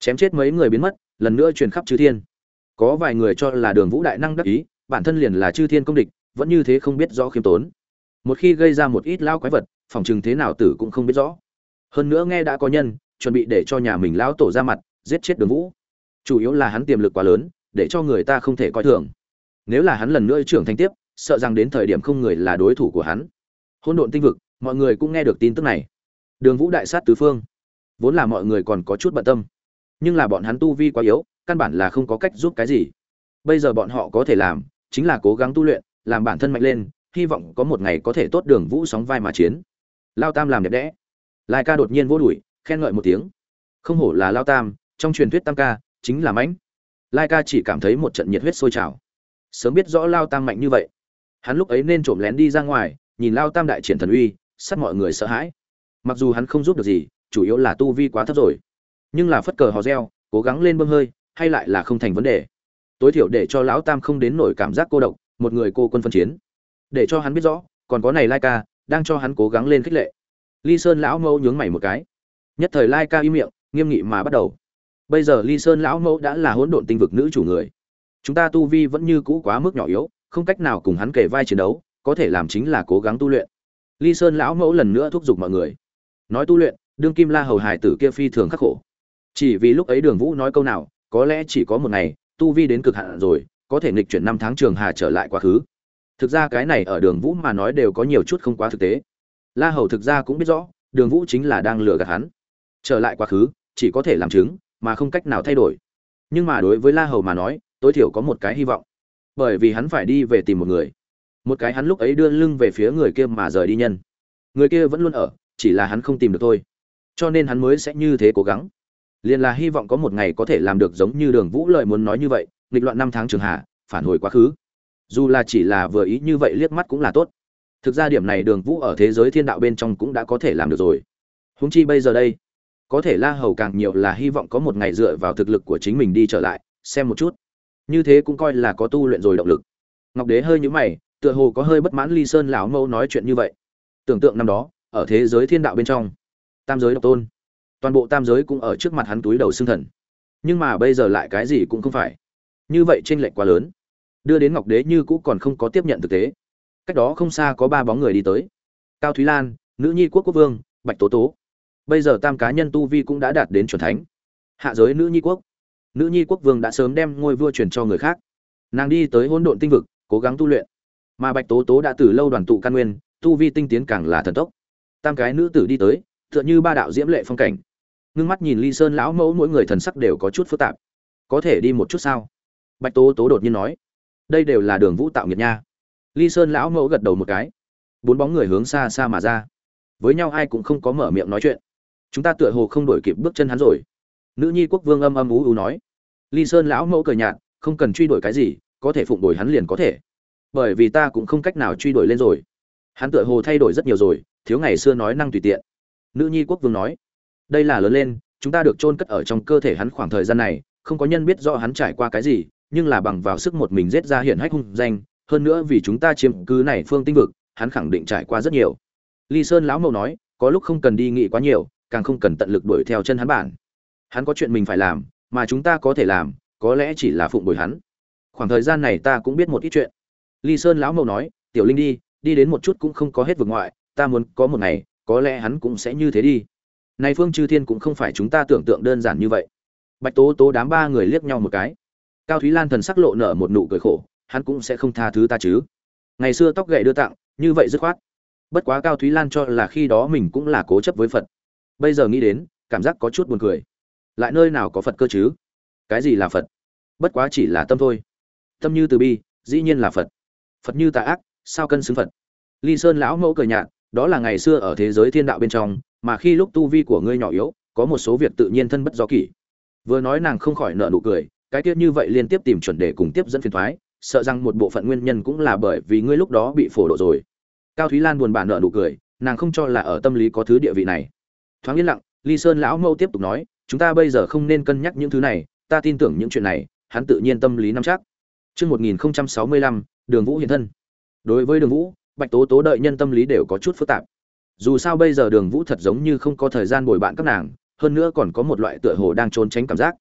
Chém chết mấy người biến mất lần nữa truyền khắp chư thiên. Có vài người cho là đường vũ đại năng đắc ý bản thân liền là chư thiên công địch vẫn như thế không biết rõ khiêm tốn. Một khi gây ra một ít lao quái vật phòng chừng thế nào tử cũng không biết rõ. Hơn nữa nghe đã có nhân chuẩn bị để cho nhà mình lão tổ ra mặt giết chết đường vũ. Chủ yếu là hắn tiềm lực quá lớn, để cho người ta không thể coi thường. Nếu là hắn lần nữa trưởng thành tiếp, sợ rằng đến thời điểm không người là đối thủ của hắn. Hôn độn tinh vực, mọi người cũng nghe được tin tức này. Đường vũ đại sát tứ phương. Vốn là mọi người còn có chút bận tâm. Nhưng là bọn hắn tu vi quá yếu, căn bản là không có cách giúp cái gì. Bây giờ bọn họ có thể làm, chính là cố gắng tu luyện, làm bản thân mạnh lên, hy vọng có một ngày có thể tốt đường vũ sóng vai mà chiến. Lao tam làm đẹp đẽ. Lai ca đột nhiên vô đùi khen ngợi một tiếng. Không hổ là lao tam trong truyền thuyết tam ca, chính là mãnh. Lai ca chỉ cảm thấy một trận nhiệt huyết sôi trào. Sớm biết rõ lao tam mạnh như vậy. Hắn lúc ấy nên trộm lén đi ra ngoài, nhìn lao tam đại triển thần uy sắt mọi người sợ hãi. Mặc dù hắn không giúp được gì, chủ yếu là tu vi quá thấp rồi. Nhưng là phất cờ hò reo, cố gắng lên bơm hơi, hay lại là không thành vấn đề. Tối thiểu để cho lão tam không đến nổi cảm giác cô độc, một người cô quân phân chiến. Để cho hắn biết rõ, còn có này lai ca, đang cho hắn cố gắng lên khích lệ. Ly sơn lão mâu nhướng mày một cái. Nhất thời lai ca im miệng, nghiêm nghị mà bắt đầu bây giờ ly sơn lão mẫu đã là hỗn độn tinh vực nữ chủ người. Chúng ta tu vi vẫn như cũ quá mức nhỏ yếu, không cách nào cùng hắn kể vai chiến đấu, có thể làm chính là cố gắng tu luyện. Ly sơn lão mẫu lần nữa thúc giục mọi người. Nói tu luyện, đương kim la hầu hải tử kia phi thường khắc khổ. Chỉ vì lúc ấy đường vũ nói câu nào, có lẽ chỉ có một ngày, tu vi đến cực hạn rồi, có thể nghịch chuyển năm tháng trường hà trở lại quá khứ. Thực ra cái này ở đường vũ mà nói đều có nhiều chút không quá thực tế. La hầu thực ra cũng biết rõ, đường vũ chính là đang lừa gạt hắn. Trở lại quá khứ, chỉ có thể làm chứng mà không cách nào thay đổi. Nhưng mà đối với la hầu mà nói, tối thiểu có một cái hy vọng. Bởi vì hắn phải đi về tìm một người. Một cái hắn lúc ấy đưa lưng về phía người kia mà rời đi nhân. Người kia vẫn luôn ở, chỉ là hắn không tìm được thôi. Cho nên hắn mới sẽ như thế cố gắng. Liền là hy vọng có một ngày có thể làm được giống như đường vũ lợi muốn nói như vậy, nghịch loạn năm tháng trường hạ, phản hồi quá khứ. Dù là chỉ là vừa ý như vậy liếc mắt cũng là tốt. Thực ra điểm này đường vũ ở thế giới thiên đạo bên trong cũng đã có thể làm được rồi. Húng chi bây giờ đây có thể la hầu càng nhiều là hy vọng có một ngày dựa vào thực lực của chính mình đi trở lại, xem một chút. Như thế cũng coi là có tu luyện rồi động lực. Ngọc đế hơi nhũ mày, tựa hồ có hơi bất mãn ly sơn lão mẫu nói chuyện như vậy. Tưởng tượng năm đó, ở thế giới thiên đạo bên trong, tam giới độc tôn, toàn bộ tam giới cũng ở trước mặt hắn túi đầu xương thần. Nhưng mà bây giờ lại cái gì cũng không phải. Như vậy trên lệnh quá lớn. Đưa đến ngọc đế như cũ còn không có tiếp nhận thực tế. Cách đó không xa có ba bóng người đi tới. Cao thúy lan, nữ nhi quốc quốc vương, bạch tố tố bây giờ tam cá nhân tu vi cũng đã đạt đến chuẩn thánh. Hạ giới nữ nhi quốc. Nữ nhi quốc vương đã sớm đem ngôi vua truyền cho người khác. Nàng đi tới hỗn độn tinh vực, cố gắng tu luyện. Mà bạch tố tố đã từ lâu đoàn tụ căn nguyên, tu vi tinh tiến càng là thần tốc. Tam cái nữ tử đi tới, tựa như ba đạo diễm lệ phong cảnh. Ngưng mắt nhìn ly sơn lão mẫu mỗi người thần sắc đều có chút phức tạp. Có thể đi một chút sao? Bạch tố tố đột nhiên nói. Đây đều là đường vũ tạo nghiệt nha. Ly sơn lão mẫu gật đầu một cái. Bốn bóng người hướng xa xa mà ra. Với nhau ai cũng không có mở miệng nói chuyện chúng ta tựa hồ không đổi kịp bước chân hắn rồi. Nữ nhi quốc vương âm âm ú ú nói. Ly sơn lão mẫu cười nhạt, không cần truy đuổi cái gì, có thể phụng đổi hắn liền có thể. Bởi vì ta cũng không cách nào truy đuổi lên rồi. Hắn tựa hồ thay đổi rất nhiều rồi, thiếu ngày xưa nói năng tùy tiện. Nữ nhi quốc vương nói. Đây là lớn lên, chúng ta được chôn cất ở trong cơ thể hắn khoảng thời gian này, không có nhân biết rõ hắn trải qua cái gì, nhưng là bằng vào sức một mình giết ra hiển hách hung danh, hơn nữa vì chúng ta chiếm cứ này phương tinh vực, hắn khẳng định trải qua rất nhiều. Ly sơn lão mẫu nói, có lúc không cần đi nghĩ quá nhiều càng không cần tận lực đuổi theo chân hắn bản. Hắn có chuyện mình phải làm, mà chúng ta có thể làm, có lẽ chỉ là phụng bồi hắn. Khoảng thời gian này ta cũng biết một ít chuyện. Ly sơn lão mẫu nói, tiểu linh đi đi đến một chút cũng không có hết vực ngoại, ta muốn có một ngày, có lẽ hắn cũng sẽ như thế đi. Này phương chư thiên cũng không phải chúng ta tưởng tượng đơn giản như vậy. Bạch tố tố đám ba người liếc nhau một cái. Cao thúy lan thần sắc lộ nở một nụ cười khổ, hắn cũng sẽ không tha thứ ta chứ. Ngày xưa tóc gậy đưa tặng, như vậy dứt khoát. Bất quá cao thúy lan cho là khi đó mình cũng là cố chấp với phật bây giờ nghĩ đến, cảm giác có chút buồn cười. Lại nơi nào có phật cơ chứ? Cái gì là phật? Bất quá chỉ là tâm thôi. Tâm như từ bi, dĩ nhiên là phật. Phật như tà ác, sao cân xứng phật? Ly sơn lão mẫu cười nhạt, đó là ngày xưa ở thế giới thiên đạo bên trong, mà khi lúc tu vi của ngươi nhỏ yếu, có một số việc tự nhiên thân bất do kỷ. Vừa nói nàng không khỏi nợ nụ cười, cái tiết như vậy liên tiếp tìm chuẩn đề cùng tiếp dẫn phiền thoái, sợ rằng một bộ phận nguyên nhân cũng là bởi vì ngươi lúc đó bị phổ độ rồi. Cao thúy lan buồn bã nợ nụ cười, nàng không cho là ở tâm lý có thứ địa vị này thoáng yên lặng ly sơn lão mẫu tiếp tục nói chúng ta bây giờ không nên cân nhắc những thứ này ta tin tưởng những chuyện này hắn tự nhiên tâm lý nắm chắc Trước 1065, Đường Vũ hiện thân. Đối với Đường Vũ, Bạch Tố Tố đợi nhân tâm lý đều có chút phức tạp. Dù sao bây giờ Đường Vũ thật giống như không có thời gian bồi bạn các nàng, hơn nữa còn có một loại tựa hồ đang trốn tránh cảm giác.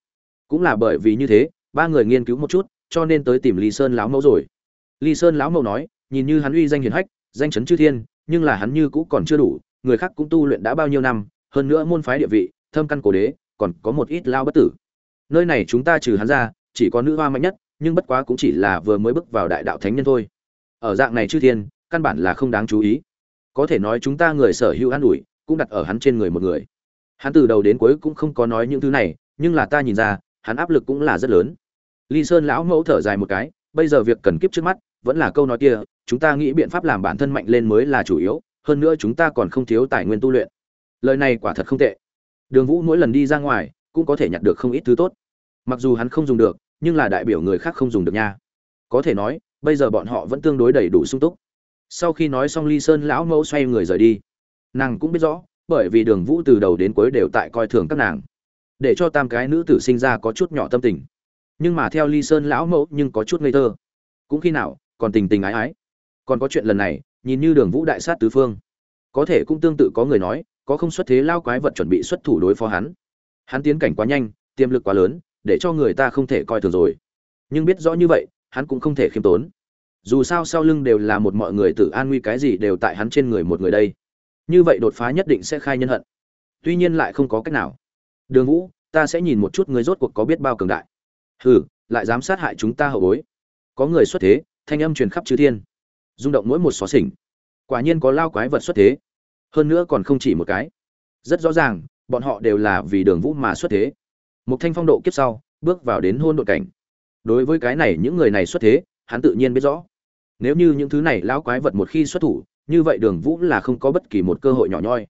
Cũng là bởi vì như thế, ba người nghiên cứu một chút, cho nên tới tìm Ly Sơn lão mẫu rồi. Ly Sơn lão mẫu nói, nhìn như hắn uy danh hiển hách, danh chấn chư thiên, nhưng là hắn như cũ còn chưa đủ, người khác cũng tu luyện đã bao nhiêu năm, hơn nữa môn phái địa vị, thâm căn cổ đế, còn có một ít lao bất tử. Nơi này chúng ta trừ hắn ra, chỉ có nữ hoa mạnh nhất, nhưng bất quá cũng chỉ là vừa mới bước vào đại đạo thánh nhân thôi. Ở dạng này chư thiên căn bản là không đáng chú ý. Có thể nói chúng ta người sở hữu an ủi cũng đặt ở hắn trên người một người. Hắn từ đầu đến cuối cũng không có nói những thứ này nhưng là ta nhìn ra hắn áp lực cũng là rất lớn. Ly sơn lão mẫu thở dài một cái bây giờ việc cần kiếp trước mắt vẫn là câu nói kia chúng ta nghĩ biện pháp làm bản thân mạnh lên mới là chủ yếu hơn nữa chúng ta còn không thiếu tài nguyên tu luyện lời này quả thật không tệ. Đường vũ mỗi lần đi ra ngoài cũng có thể nhặt được không ít thứ tốt. Mặc dù hắn không dùng được, nhưng là đại biểu người khác không dùng được nha. Có thể nói, bây giờ bọn họ vẫn tương đối đầy đủ sung túc. Sau khi nói xong ly sơn lão mẫu xoay người rời đi. Nàng cũng biết rõ, bởi vì đường vũ từ đầu đến cuối đều tại coi thường các nàng, để cho tam cái nữ tử sinh ra có chút nhỏ tâm tình. Nhưng mà theo ly sơn lão mẫu nhưng có chút ngây thơ. Cũng khi nào, còn tình tình ái ái. Còn có chuyện lần này, nhìn như đường vũ đại sát tứ phương. Có thể cũng tương tự có người nói có không xuất thế lao quái vật chuẩn bị xuất thủ đối phó hắn. Hắn tiến cảnh quá nhanh, tiềm lực quá lớn, để cho người ta không thể coi thường rồi. Nhưng biết rõ như vậy, hắn cũng không thể khiêm tốn. Dù sao sau lưng đều là một mọi người tự an nguy cái gì đều tại hắn trên người một người đây. Như vậy đột phá nhất định sẽ khai nhân hận. Tuy nhiên lại không có cách nào. Đường vũ, ta sẽ nhìn một chút người rốt cuộc có biết bao cường đại. Hừ, lại dám sát hại chúng ta hậu bối. Có người xuất thế, thanh âm truyền khắp chư thiên. Rung động mỗi một xó xỉnh. Quả nhiên có lao quái vật xuất thế hơn nữa còn không chỉ một cái. Rất rõ ràng, bọn họ đều là vì đường vũ mà xuất thế. Một thanh phong độ kiếp sau, bước vào đến hôn đội cảnh. Đối với cái này, những người này xuất thế, hắn tự nhiên biết rõ. Nếu như những thứ này lão quái vật một khi xuất thủ, như vậy đường vũ là không có bất kỳ một cơ hội nhỏ nhoi.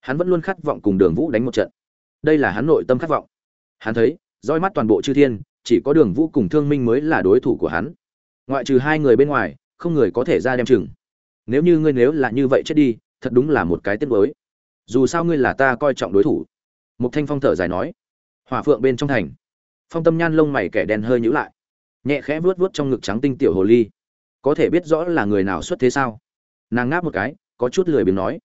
Hắn vẫn luôn khát vọng cùng đường vũ đánh một trận. Đây là hắn nội tâm khát vọng. Hắn thấy roi mắt toàn bộ chư thiên, chỉ có đường vũ cùng thương minh mới là đối thủ của hắn. Ngoại trừ hai người bên ngoài, không người có thể ra đem chừng. Nếu như ngươi nếu là như vậy chết đi thật đúng là một cái tiếc mới. Dù sao ngươi là ta coi trọng đối thủ. Mục thanh phong thở dài nói. Hỏa phượng bên trong thành. Phong tâm nhan lông mày kẻ đen hơi nhữ lại. Nhẹ khẽ vuốt vuốt trong ngực trắng tinh tiểu hồ ly. Có thể biết rõ là người nào xuất thế sao? Nàng ngáp một cái, có chút lười biếng nói.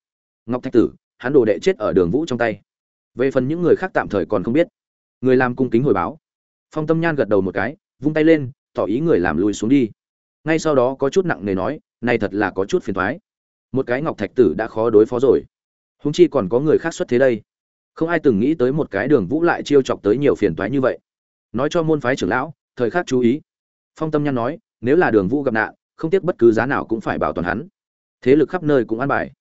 Ngọc thạch tử, hắn đồ đệ chết ở đường vũ trong tay. Về phần những người khác tạm thời còn không biết. Người làm cung kính hồi báo. Phong tâm nhan gật đầu một cái, vung tay lên, tỏ ý người làm lùi xuống đi. Ngay sau đó có chút nặng nề nói, này thật là có chút phiền thoái một cái ngọc thạch tử đã khó đối phó rồi. Húng chi còn có người khác xuất thế đây. Không ai từng nghĩ tới một cái đường vũ lại chiêu chọc tới nhiều phiền toái như vậy. Nói cho môn phái trưởng lão, thời khắc chú ý. Phong tâm nhan nói, nếu là đường vũ gặp nạn, không tiếc bất cứ giá nào cũng phải bảo toàn hắn. Thế lực khắp nơi cũng an bài.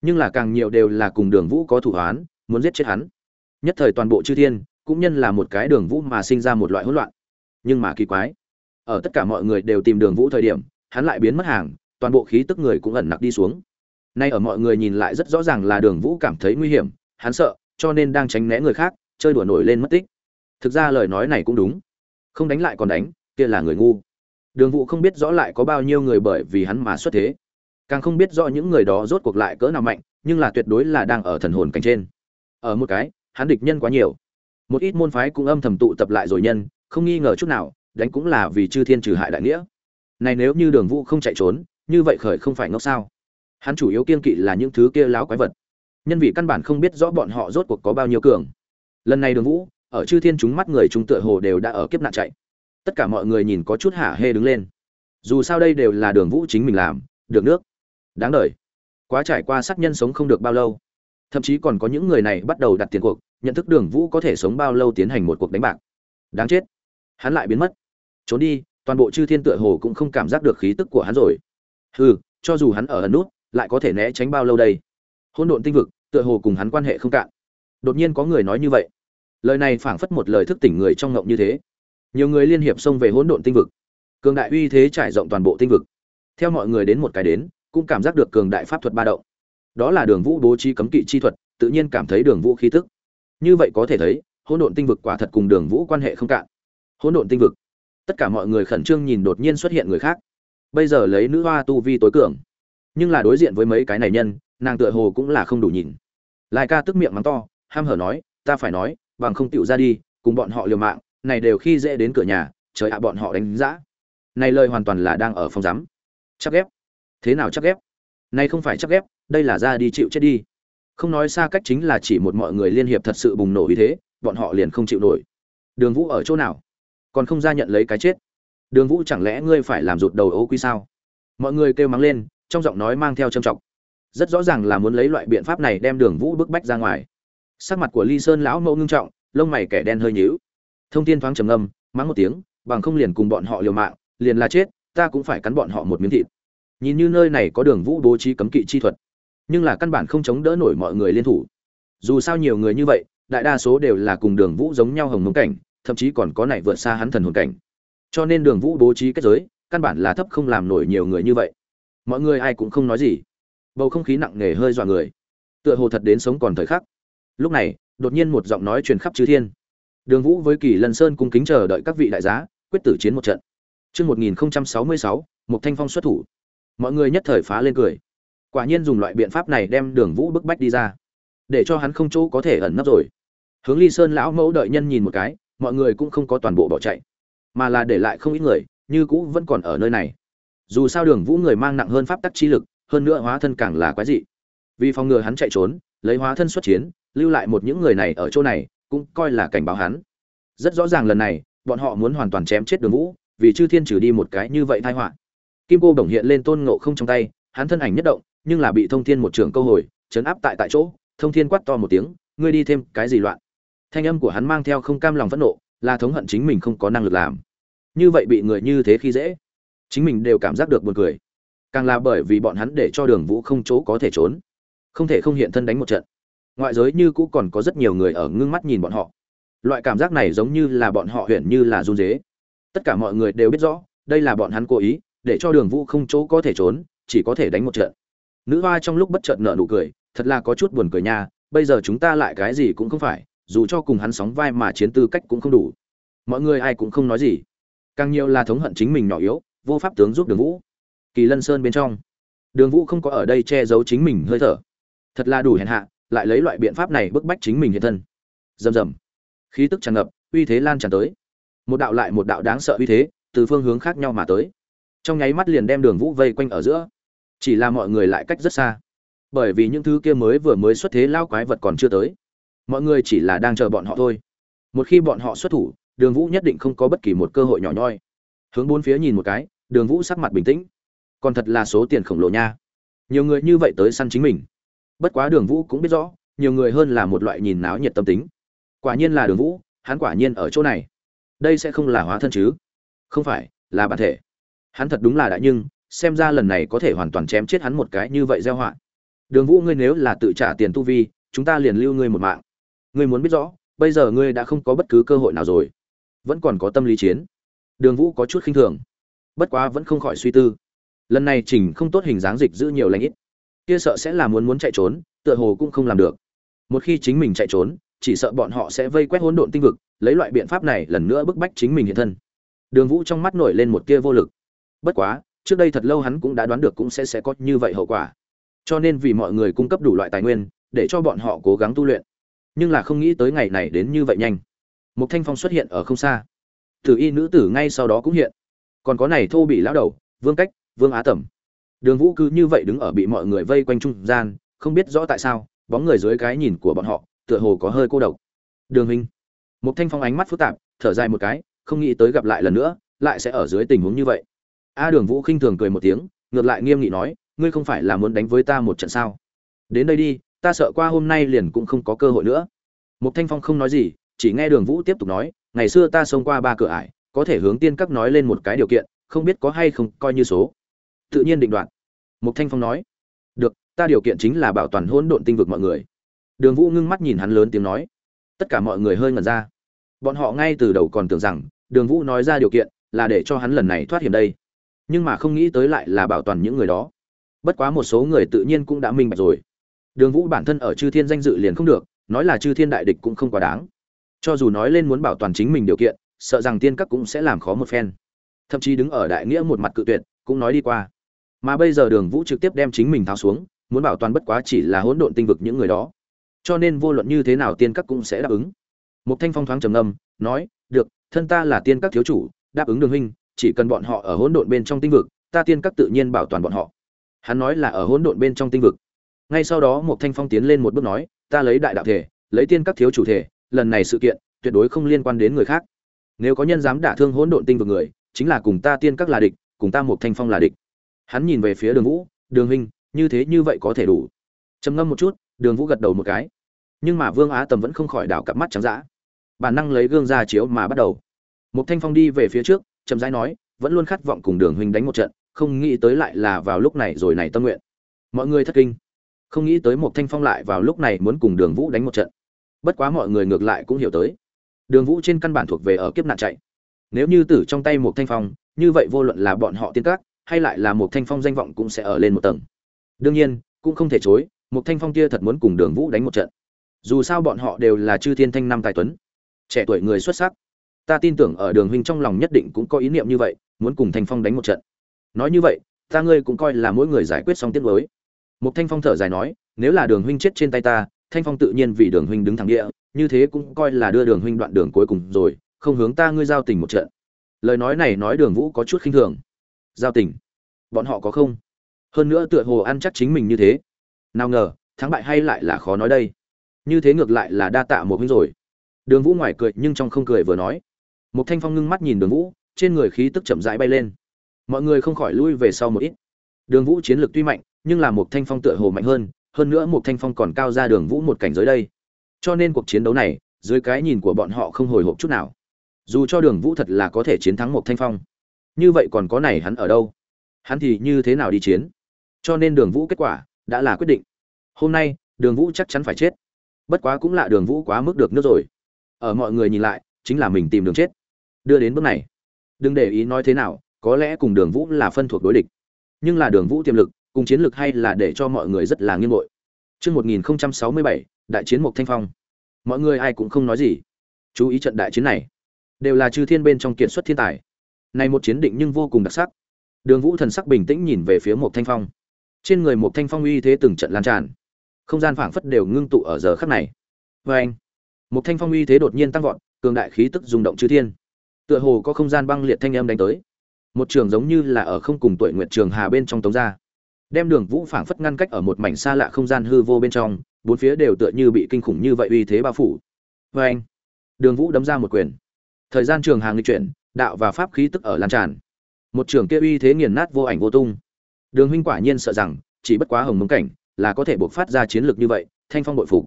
Nhưng là càng nhiều đều là cùng đường vũ có thủ hoán, muốn giết chết hắn. Nhất thời toàn bộ chư thiên, cũng nhân là một cái đường vũ mà sinh ra một loại hỗn loạn. Nhưng mà kỳ quái, ở tất cả mọi người đều tìm đường vũ thời điểm, hắn lại biến mất hàng, toàn bộ khí tức người cũng ẩn nặc đi xuống nay ở mọi người nhìn lại rất rõ ràng là đường vũ cảm thấy nguy hiểm, hắn sợ, cho nên đang tránh né người khác, chơi đùa nổi lên mất tích. Thực ra lời nói này cũng đúng. Không đánh lại còn đánh, kia là người ngu. Đường vũ không biết rõ lại có bao nhiêu người bởi vì hắn mà xuất thế. Càng không biết rõ những người đó rốt cuộc lại cỡ nào mạnh, nhưng là tuyệt đối là đang ở thần hồn cảnh trên. Ở một cái, hắn địch nhân quá nhiều. Một ít môn phái cũng âm thầm tụ tập lại rồi nhân, không nghi ngờ chút nào, đánh cũng là vì chư thiên trừ hại đại nghĩa. Này nếu như đường vũ không chạy trốn, như vậy khởi không phải ngốc sao? Hắn chủ yếu kiên kỵ là những thứ kia láo quái vật. Nhân vị căn bản không biết rõ bọn họ rốt cuộc có bao nhiêu cường. Lần này đường vũ, ở chư thiên chúng mắt người chúng tựa hồ đều đã ở kiếp nạn chạy. Tất cả mọi người nhìn có chút hả hê đứng lên. Dù sao đây đều là đường vũ chính mình làm, được nước. Đáng đời. Quá trải qua sát nhân sống không được bao lâu. Thậm chí còn có những người này bắt đầu đặt tiền cuộc, nhận thức đường vũ có thể sống bao lâu tiến hành một cuộc đánh bạc. Đáng chết. Hắn lại biến mất. Trốn đi, toàn bộ chư thiên tựa hồ cũng không cảm giác được khí tức của hắn rồi. Hừ, cho dù hắn ở ẩn nút lại có thể né tránh bao lâu đây? Hôn độn tinh vực, tựa hồ cùng hắn quan hệ không cạn. Đột nhiên có người nói như vậy. Lời này phảng phất một lời thức tỉnh người trong ngộng như thế. Nhiều người liên hiệp xông về hỗn độn tinh vực. Cường đại uy thế trải rộng toàn bộ tinh vực. Theo mọi người đến một cái đến, cũng cảm giác được cường đại pháp thuật ba động. Đó là đường vũ bố trí cấm kỵ chi thuật, tự nhiên cảm thấy đường vũ khí tức. Như vậy có thể thấy, hỗn độn tinh vực quả thật cùng đường vũ quan hệ không cạn. Hỗn độn tinh vực. Tất cả mọi người khẩn trương nhìn đột nhiên xuất hiện người khác. Bây giờ lấy nữ hoa tu vi tối cường nhưng là đối diện với mấy cái này nhân, nàng tựa hồ cũng là không đủ nhìn. Lai ca tức miệng mắng to, ham hở nói, ta phải nói, bằng không tựu ra đi, cùng bọn họ liều mạng, này đều khi dễ đến cửa nhà, trời ạ, bọn họ đánh giã này lời hoàn toàn là đang ở phòng giám. Chắc ghép. Thế nào chắc ghép? Này không phải chắc ghép, đây là ra đi chịu chết đi. Không nói xa cách chính là chỉ một mọi người liên hiệp thật sự bùng nổ như thế, bọn họ liền không chịu nổi. Đường vũ ở chỗ nào? Còn không ra nhận lấy cái chết. Đường vũ chẳng lẽ ngươi phải làm rụt đầu ấu quy sao? Mọi người kêu mắng lên trong giọng nói mang theo trầm trọng. Rất rõ ràng là muốn lấy loại biện pháp này đem đường vũ bức bách ra ngoài. Sắc mặt của ly sơn lão mẫu ngưng trọng, lông mày kẻ đen hơi nhíu. Thông tin thoáng trầm ngâm, mắng một tiếng, bằng không liền cùng bọn họ liều mạng, liền là chết, ta cũng phải cắn bọn họ một miếng thịt. Nhìn như nơi này có đường vũ bố trí cấm kỵ chi thuật, nhưng là căn bản không chống đỡ nổi mọi người liên thủ. Dù sao nhiều người như vậy, đại đa số đều là cùng đường vũ giống nhau hồng mông cảnh, thậm chí còn có này vượt xa hắn thần hồn cảnh. Cho nên đường vũ bố trí kết giới, căn bản là thấp không làm nổi nhiều người như vậy mọi người ai cũng không nói gì bầu không khí nặng nề hơi dọa người tựa hồ thật đến sống còn thời khắc lúc này đột nhiên một giọng nói truyền khắp chư thiên đường vũ với kỳ lân sơn cung kính chờ đợi các vị đại giá quyết tử chiến một trận Trước 1066, một thanh phong xuất thủ. Mọi người nhất thời phá lên cười. Quả nhiên dùng loại biện pháp này đem Đường Vũ bức bách đi ra, để cho hắn không chỗ có thể ẩn nấp rồi. Hướng Ly Sơn lão mẫu đợi nhân nhìn một cái, mọi người cũng không có toàn bộ bỏ chạy, mà là để lại không ít người, như cũ vẫn còn ở nơi này. Dù sao Đường Vũ người mang nặng hơn pháp tắc chi lực, hơn nữa hóa thân càng là quái dị. Vì phòng ngừa hắn chạy trốn, lấy hóa thân xuất chiến, lưu lại một những người này ở chỗ này, cũng coi là cảnh báo hắn. Rất rõ ràng lần này, bọn họ muốn hoàn toàn chém chết Đường Vũ, vì chư thiên trừ đi một cái như vậy tai họa kim cô bổng hiện lên tôn ngộ không trong tay hắn thân ảnh nhất động nhưng là bị thông thiên một trường câu hồi chấn áp tại tại chỗ thông thiên quát to một tiếng ngươi đi thêm cái gì loạn thanh âm của hắn mang theo không cam lòng phẫn nộ là thống hận chính mình không có năng lực làm như vậy bị người như thế khi dễ chính mình đều cảm giác được buồn cười. Càng là bởi vì bọn hắn để cho đường vũ không chỗ có thể trốn, không thể không hiện thân đánh một trận. Ngoại giới như cũ còn có rất nhiều người ở ngưng mắt nhìn bọn họ. Loại cảm giác này giống như là bọn họ huyện như là run dế. Tất cả mọi người đều biết rõ, đây là bọn hắn cố ý, để cho đường vũ không chỗ có thể trốn, chỉ có thể đánh một trận. Nữ hoa trong lúc bất chợt nở nụ cười, thật là có chút buồn cười nha, bây giờ chúng ta lại cái gì cũng không phải, dù cho cùng hắn sóng vai mà chiến tư cách cũng không đủ. Mọi người ai cũng không nói gì. Càng nhiều là thống hận chính mình nhỏ yếu vô pháp tướng giúp đường vũ. Kỳ lân sơn bên trong, đường vũ không có ở đây che giấu chính mình hơi thở. Thật là đủ hèn hạ, lại lấy loại biện pháp này bức bách chính mình hiện thân. Rầm rầm. Khí tức tràn ngập, uy thế lan tràn tới. Một đạo lại một đạo đáng sợ uy thế, từ phương hướng khác nhau mà tới. Trong nháy mắt liền đem đường vũ vây quanh ở giữa. Chỉ là mọi người lại cách rất xa. Bởi vì những thứ kia mới vừa mới xuất thế lao quái vật còn chưa tới. Mọi người chỉ là đang chờ bọn họ thôi. Một khi bọn họ xuất thủ, đường vũ nhất định không có bất kỳ một cơ hội nhỏ nhoi. Hướng bốn phía nhìn một cái đường vũ sắc mặt bình tĩnh. Còn thật là số tiền khổng lồ nha. Nhiều người như vậy tới săn chính mình. Bất quá đường vũ cũng biết rõ, nhiều người hơn là một loại nhìn náo nhiệt tâm tính. Quả nhiên là đường vũ, hắn quả nhiên ở chỗ này. Đây sẽ không là hóa thân chứ? Không phải, là bản thể. Hắn thật đúng là đại nhưng, xem ra lần này có thể hoàn toàn chém chết hắn một cái như vậy gieo họa. Đường vũ ngươi nếu là tự trả tiền tu vi, chúng ta liền lưu ngươi một mạng. Ngươi muốn biết rõ, bây giờ ngươi đã không có bất cứ cơ hội nào rồi. Vẫn còn có tâm lý chiến. Đường vũ có chút khinh thường bất quá vẫn không khỏi suy tư. Lần này chỉnh không tốt hình dáng dịch giữ nhiều lãnh ít. Kia sợ sẽ là muốn muốn chạy trốn, tựa hồ cũng không làm được. Một khi chính mình chạy trốn, chỉ sợ bọn họ sẽ vây quét hỗn độn tinh vực, lấy loại biện pháp này lần nữa bức bách chính mình hiện thân. Đường vũ trong mắt nổi lên một tia vô lực. Bất quá, trước đây thật lâu hắn cũng đã đoán được cũng sẽ sẽ có như vậy hậu quả. Cho nên vì mọi người cung cấp đủ loại tài nguyên, để cho bọn họ cố gắng tu luyện. Nhưng là không nghĩ tới ngày này đến như vậy nhanh. Một thanh phong xuất hiện ở không xa. Tử y nữ tử ngay sau đó cũng hiện còn có này thô bị lão đầu, vương cách, vương á tẩm. Đường vũ cứ như vậy đứng ở bị mọi người vây quanh trung gian, không biết rõ tại sao, bóng người dưới cái nhìn của bọn họ, tựa hồ có hơi cô độc. Đường hình một thanh phong ánh mắt phức tạp, thở dài một cái, không nghĩ tới gặp lại lần nữa, lại sẽ ở dưới tình huống như vậy. A đường vũ khinh thường cười một tiếng, ngược lại nghiêm nghị nói, ngươi không phải là muốn đánh với ta một trận sao? Đến đây đi, ta sợ qua hôm nay liền cũng không có cơ hội nữa. Một thanh phong không nói gì, chỉ nghe đường vũ tiếp tục nói, ngày xưa ta xông qua ba cửa ải có thể hướng tiên các nói lên một cái điều kiện, không biết có hay không, coi như số. Tự nhiên định đoạn. một thanh phong nói. Được, ta điều kiện chính là bảo toàn hỗn độn tinh vực mọi người. Đường vũ ngưng mắt nhìn hắn lớn tiếng nói. Tất cả mọi người hơi ngẩn ra. Bọn họ ngay từ đầu còn tưởng rằng, đường vũ nói ra điều kiện là để cho hắn lần này thoát hiểm đây. Nhưng mà không nghĩ tới lại là bảo toàn những người đó. Bất quá một số người tự nhiên cũng đã minh bạch rồi. Đường vũ bản thân ở chư thiên danh dự liền không được, nói là chư thiên đại địch cũng không quá đáng. Cho dù nói lên muốn bảo toàn chính mình điều kiện sợ rằng tiên các cũng sẽ làm khó một phen. Thậm chí đứng ở đại nghĩa một mặt cự tuyệt, cũng nói đi qua. Mà bây giờ đường vũ trực tiếp đem chính mình tháo xuống, muốn bảo toàn bất quá chỉ là hỗn độn tinh vực những người đó. Cho nên vô luận như thế nào tiên các cũng sẽ đáp ứng. Một thanh phong thoáng trầm ngâm, nói, được, thân ta là tiên các thiếu chủ, đáp ứng đường huynh, chỉ cần bọn họ ở hỗn độn bên trong tinh vực, ta tiên các tự nhiên bảo toàn bọn họ. Hắn nói là ở hỗn độn bên trong tinh vực. Ngay sau đó một thanh phong tiến lên một bước nói, ta lấy đại đạo thể, lấy tiên các thiếu chủ thể, lần này sự kiện tuyệt đối không liên quan đến người khác nếu có nhân dám đả thương hỗn độn tinh vực người, chính là cùng ta tiên các là địch, cùng ta một thanh phong là địch. Hắn nhìn về phía đường vũ, đường huynh, như thế như vậy có thể đủ? Trầm ngâm một chút, đường vũ gật đầu một cái. Nhưng mà vương á tầm vẫn không khỏi đảo cặp mắt trắng d bản năng lấy gương ra chiếu mà bắt đầu. Một thanh phong đi về phía trước, chậm rãi nói, vẫn luôn khát vọng cùng đường huynh đánh một trận, không nghĩ tới lại là vào lúc này rồi này tâm nguyện. Mọi người thất kinh. Không nghĩ tới một thanh phong lại vào lúc này muốn cùng đường vũ đánh một trận. Bất quá mọi người ngược lại cũng hiểu tới đường vũ trên căn bản thuộc về ở kiếp nạn chạy. Nếu như tử trong tay một thanh phong, như vậy vô luận là bọn họ tiên các, hay lại là một thanh phong danh vọng cũng sẽ ở lên một tầng. Đương nhiên, cũng không thể chối một thanh phong kia thật muốn cùng đường vũ đánh một trận. Dù sao bọn họ đều là chư thiên thanh năm tài tuấn. Trẻ tuổi người xuất sắc. Ta tin tưởng ở đường huynh trong lòng nhất định cũng có ý niệm như vậy, muốn cùng thanh phong đánh một trận. Nói như vậy, ta ngươi cũng coi là mỗi người giải quyết xong tiết mới. Một thanh phong thở dài nói, nếu là đường huynh chết trên tay ta thanh phong tự nhiên vì đường huynh đứng thẳng địa, như thế cũng coi là đưa đường huynh đoạn đường cuối cùng rồi, không hướng ta ngươi giao tình một trận. Lời nói này nói đường vũ có chút khinh thường. Giao tình? Bọn họ có không? Hơn nữa tựa hồ ăn chắc chính mình như thế. Nào ngờ, thắng bại hay lại là khó nói đây. Như thế ngược lại là đa tạ một huynh rồi. Đường vũ ngoài cười nhưng trong không cười vừa nói. Một thanh phong ngưng mắt nhìn đường vũ, trên người khí tức chậm rãi bay lên. Mọi người không khỏi lui về sau một ít. Đường vũ chiến lược tuy mạnh, nhưng là một thanh phong tựa hồ mạnh hơn hơn nữa một thanh phong còn cao ra đường vũ một cảnh giới đây. Cho nên cuộc chiến đấu này, dưới cái nhìn của bọn họ không hồi hộp chút nào. Dù cho đường vũ thật là có thể chiến thắng một thanh phong, như vậy còn có này hắn ở đâu? Hắn thì như thế nào đi chiến? Cho nên đường vũ kết quả đã là quyết định. Hôm nay, đường vũ chắc chắn phải chết. Bất quá cũng là đường vũ quá mức được nước rồi. Ở mọi người nhìn lại, chính là mình tìm đường chết. Đưa đến bước này. Đừng để ý nói thế nào, có lẽ cùng đường vũ là phân thuộc đối địch. Nhưng là đường vũ tiềm lực cùng chiến lược hay là để cho mọi người rất là nghiêm ngội. Chương 1067, đại chiến Mộc Thanh Phong. Mọi người ai cũng không nói gì. Chú ý trận đại chiến này. Đều là chư thiên bên trong kiệt xuất thiên tài. Này một chiến định nhưng vô cùng đặc sắc. Đường Vũ thần sắc bình tĩnh nhìn về phía Mộc Thanh Phong. Trên người Mộc Thanh Phong uy thế từng trận lan tràn. Không gian phảng phất đều ngưng tụ ở giờ khắc này. Oeng! anh, Mộc Thanh Phong uy thế đột nhiên tăng vọt, cường đại khí tức rung động chư thiên. Tựa hồ có không gian băng liệt thanh âm đánh tới. Một trường giống như là ở không cùng tuổi nguyện trường hà bên trong tống ra đem đường vũ phảng phất ngăn cách ở một mảnh xa lạ không gian hư vô bên trong, bốn phía đều tựa như bị kinh khủng như vậy uy thế bao phủ. Vê anh, đường vũ đấm ra một quyền. Thời gian trường hàng lịch chuyển, đạo và pháp khí tức ở lan tràn. Một trường kia uy thế nghiền nát vô ảnh vô tung. Đường huynh quả nhiên sợ rằng, chỉ bất quá hồng mông cảnh, là có thể buộc phát ra chiến lược như vậy, thanh phong bội phục.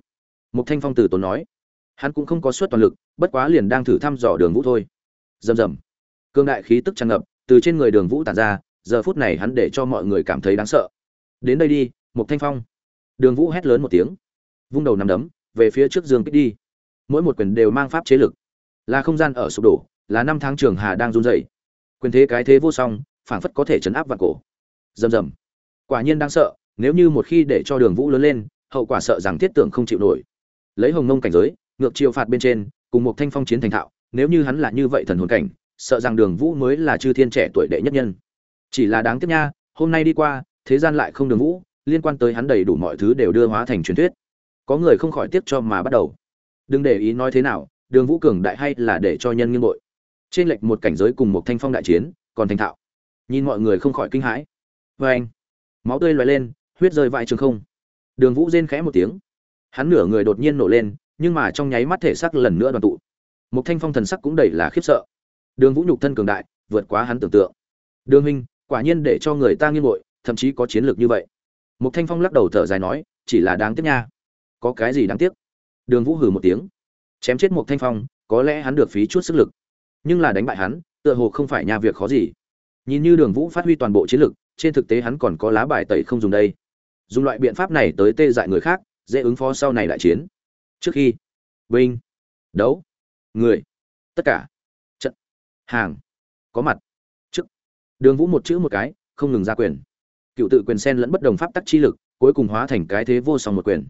Một thanh phong từ tốn nói, hắn cũng không có suất toàn lực, bất quá liền đang thử thăm dò đường vũ thôi. Rầm rầm. Cương đại khí tức tràn ngập, từ trên người đường vũ tàn ra, giờ phút này hắn để cho mọi người cảm thấy đáng sợ đến đây đi Mục thanh phong. Đường vũ hét lớn một tiếng, vung đầu nằm đấm, về phía trước dương kích đi. Mỗi một quyền đều mang pháp chế lực. Là không gian ở sụp đổ, là năm tháng trường hà đang run dậy quyền thế cái thế vô song, phảng phất có thể chấn áp vạn cổ. Rầm rầm. Quả nhiên đang sợ, nếu như một khi để cho đường vũ lớn lên, hậu quả sợ rằng thiết tưởng không chịu nổi. Lấy hồng nông cảnh giới, ngược chiều phạt bên trên, cùng một thanh phong chiến thành thạo, nếu như hắn là như vậy thần hồn cảnh, sợ rằng đường vũ mới là chư thiên trẻ tuổi đệ nhất nhân. Chỉ là đáng tiếc nha, hôm nay đi qua thế gian lại không đường vũ, liên quan tới hắn đầy đủ mọi thứ đều đưa hóa thành truyền thuyết. Có người không khỏi tiếc cho mà bắt đầu. Đừng để ý nói thế nào, đường vũ cường đại hay là để cho nhân nghiêng bội. Trên lệch một cảnh giới cùng một thanh phong đại chiến, còn thành thạo. Nhìn mọi người không khỏi kinh hãi. Vê anh, máu tươi loay lên, huyết rơi vãi trường không. Đường vũ rên khẽ một tiếng. Hắn nửa người đột nhiên nổ lên, nhưng mà trong nháy mắt thể xác lần nữa đoàn tụ. Một thanh phong thần sắc cũng đầy là khiếp sợ. Đường vũ nhục thân cường đại, vượt quá hắn tưởng tượng. Đường huynh, quả nhiên để cho người ta nghiêng bội thậm chí có chiến lược như vậy. Mục thanh phong lắc đầu thở dài nói chỉ là đáng tiếc nha. Có cái gì đáng tiếc? Đường vũ hừ một tiếng. Chém chết Mục thanh phong có lẽ hắn được phí chút sức lực. Nhưng là đánh bại hắn tựa hồ không phải nhà việc khó gì. Nhìn như đường vũ phát huy toàn bộ chiến lực trên thực tế hắn còn có lá bài tẩy không dùng đây. Dùng loại biện pháp này tới tê dại người khác dễ ứng phó sau này đại chiến. Trước khi binh, đấu người tất cả trận hàng có mặt trước. Đường vũ một chữ một cái không ngừng ra quyền cựu tự quyền sen lẫn bất đồng pháp tắc chi lực, cuối cùng hóa thành cái thế vô song một quyền.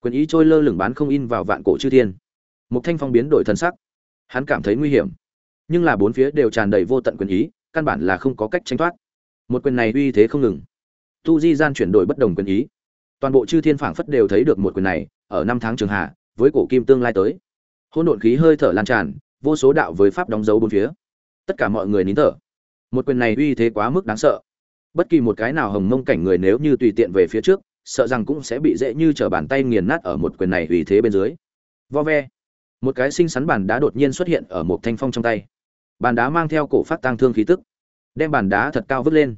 Quyền ý trôi lơ lửng bán không in vào vạn cổ chư thiên. Một thanh phong biến đổi thân sắc. Hắn cảm thấy nguy hiểm. Nhưng là bốn phía đều tràn đầy vô tận quyền ý, căn bản là không có cách tránh thoát. Một quyền này uy thế không ngừng. Tu di gian chuyển đổi bất đồng quyền ý. Toàn bộ chư thiên phảng phất đều thấy được một quyền này, ở năm tháng trường hạ, với cổ kim tương lai tới. Hỗn độn khí hơi thở lan tràn, vô số đạo với pháp đóng dấu bốn phía. Tất cả mọi người nín thở. Một quyền này uy thế quá mức đáng sợ bất kỳ một cái nào hồng mông cảnh người nếu như tùy tiện về phía trước, sợ rằng cũng sẽ bị dễ như t r ở bàn tay nghiền nát ở một quyền này uy thế bên dưới. Vo ve. Một cái xinh xắn bàn đá đột nhiên xuất hiện ở một thanh phong trong tay. Bàn đá mang theo cổ phát tang thương khí tức. Đem bàn đá thật cao vứt lên.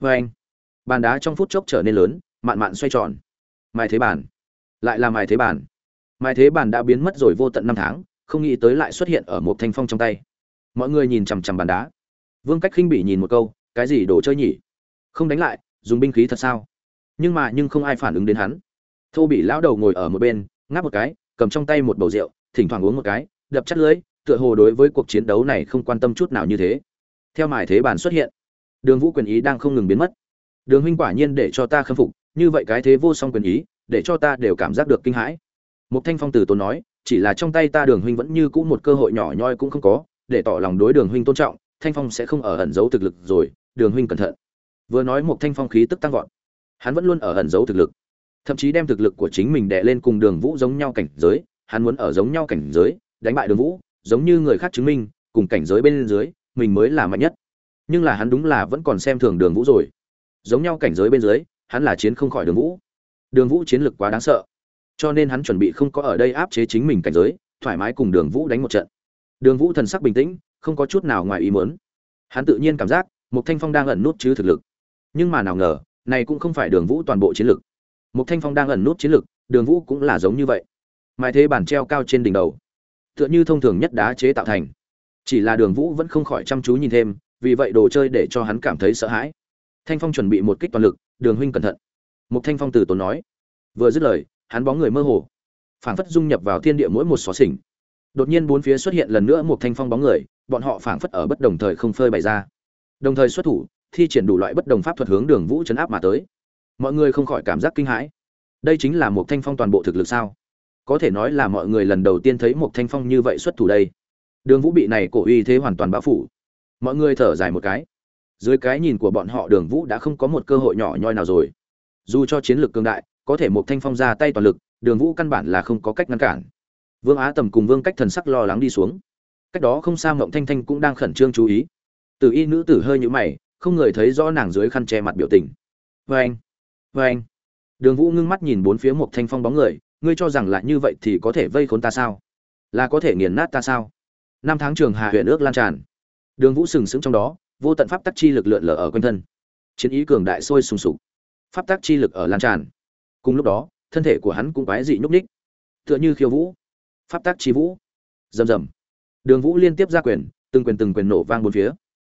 Vê anh, bàn đá trong phút chốc trở nên lớn, mạn mạn xoay tròn. Mai thế bàn lại là mai thế bàn mai thế bàn đã biến mất rồi vô tận năm tháng, không nghĩ tới lại xuất hiện ở một thanh phong trong tay. Mọi người nhìn chằm chằm bàn đá. Vương cách khinh bỉ nhìn một câu, cái gì đồ chơi nhỉ? Không đánh lại, dùng binh khí thật sao? Nhưng mà nhưng không ai phản ứng đến hắn. Thô bị lão đầu ngồi ở một bên, ngáp một cái, cầm trong tay một bầu rượu, thỉnh thoảng uống một cái, đập chắt lưới tựa hồ đối với cuộc chiến đấu này không quan tâm chút nào như thế. Theo mài thế bàn xuất hiện, đường vũ quyền ý đang không ngừng biến mất. Đường huynh quả nhiên để cho ta khâm phục, như vậy cái thế vô song quyền ý, để cho ta đều cảm giác được kinh hãi. Một thanh phong từ tốn nói, chỉ là trong tay ta đường huynh vẫn như cũ một cơ hội nhỏ nhoi cũng không có, để tỏ lòng đối đường huynh tôn trọng, thanh phong sẽ không ở ẩn giấu thực lực rồi, đường huynh cẩn thận vừa nói một thanh phong khí tức tăng vọt, hắn vẫn luôn ở ẩn giấu thực lực. Thậm chí đem thực lực của chính mình đè lên cùng đường vũ giống nhau cảnh giới, hắn muốn ở giống nhau cảnh giới, đánh bại đường vũ, giống như người khác chứng minh, cùng cảnh giới bên dưới, mình mới là mạnh nhất. Nhưng là hắn đúng là vẫn còn xem thường đường vũ rồi. Giống nhau cảnh giới bên dưới, hắn là chiến không khỏi đường vũ. Đường vũ chiến lực quá đáng sợ. Cho nên hắn chuẩn bị không có ở đây áp chế chính mình cảnh giới, thoải mái cùng đường vũ đánh một trận. Đường vũ thần sắc bình tĩnh, không có chút nào ngoài ý muốn. Hắn tự nhiên cảm giác một thanh phong đang ẩn nút chứ thực lực nhưng mà nào ngờ, này cũng không phải đường vũ toàn bộ chiến lực. Một thanh phong đang ẩn nút chiến lực, đường vũ cũng là giống như vậy. Mai thế bản treo cao trên đỉnh đầu. Tựa như thông thường nhất đá chế tạo thành. Chỉ là đường vũ vẫn không khỏi chăm chú nhìn thêm, vì vậy đồ chơi để cho hắn cảm thấy sợ hãi. Thanh phong chuẩn bị một kích toàn lực, đường huynh cẩn thận. Một thanh phong từ tốn nói. Vừa dứt lời, hắn bóng người mơ hồ. Phảng phất dung nhập vào thiên địa mỗi một xó xỉnh. Đột nhiên bốn phía xuất hiện lần nữa một thanh phong bóng người, bọn họ phảng phất ở bất đồng thời không phơi bày ra. Đồng thời xuất thủ thi triển đủ loại bất đồng pháp thuật hướng đường vũ chấn áp mà tới. Mọi người không khỏi cảm giác kinh hãi. Đây chính là một thanh phong toàn bộ thực lực sao? Có thể nói là mọi người lần đầu tiên thấy một thanh phong như vậy xuất thủ đây. Đường vũ bị này cổ uy thế hoàn toàn bao phủ. Mọi người thở dài một cái. Dưới cái nhìn của bọn họ, đường vũ đã không có một cơ hội nhỏ nhoi nào rồi. Dù cho chiến lược cường đại, có thể một thanh phong ra tay toàn lực, đường vũ căn bản là không có cách ngăn cản. Vương á tầm cùng vương cách thần sắc lo lắng đi xuống. Cách đó không xa mộng thanh thanh cũng đang khẩn trương chú ý. Từ y nữ tử hơi nhũ mày không người thấy rõ nàng dưới khăn che mặt biểu tình. Vê anh vê anh. Đường vũ ngưng mắt nhìn bốn phía một thanh phong bóng người, ngươi cho rằng là như vậy thì có thể vây khốn ta sao? Là có thể nghiền nát ta sao? Năm tháng trường hạ huyện ước lan tràn. Đường vũ sừng sững trong đó, vô tận pháp tắc chi lực lượn lờ ở quanh thân. Chiến ý cường đại sôi sùng sục. Pháp tắc chi lực ở lan tràn. Cùng lúc đó, thân thể của hắn cũng quái dị nhúc ních tựa như khiêu vũ. Pháp tắc chi vũ. Rầm rầm. Đường vũ liên tiếp ra quyền, từng quyền từng quyền nổ vang bốn phía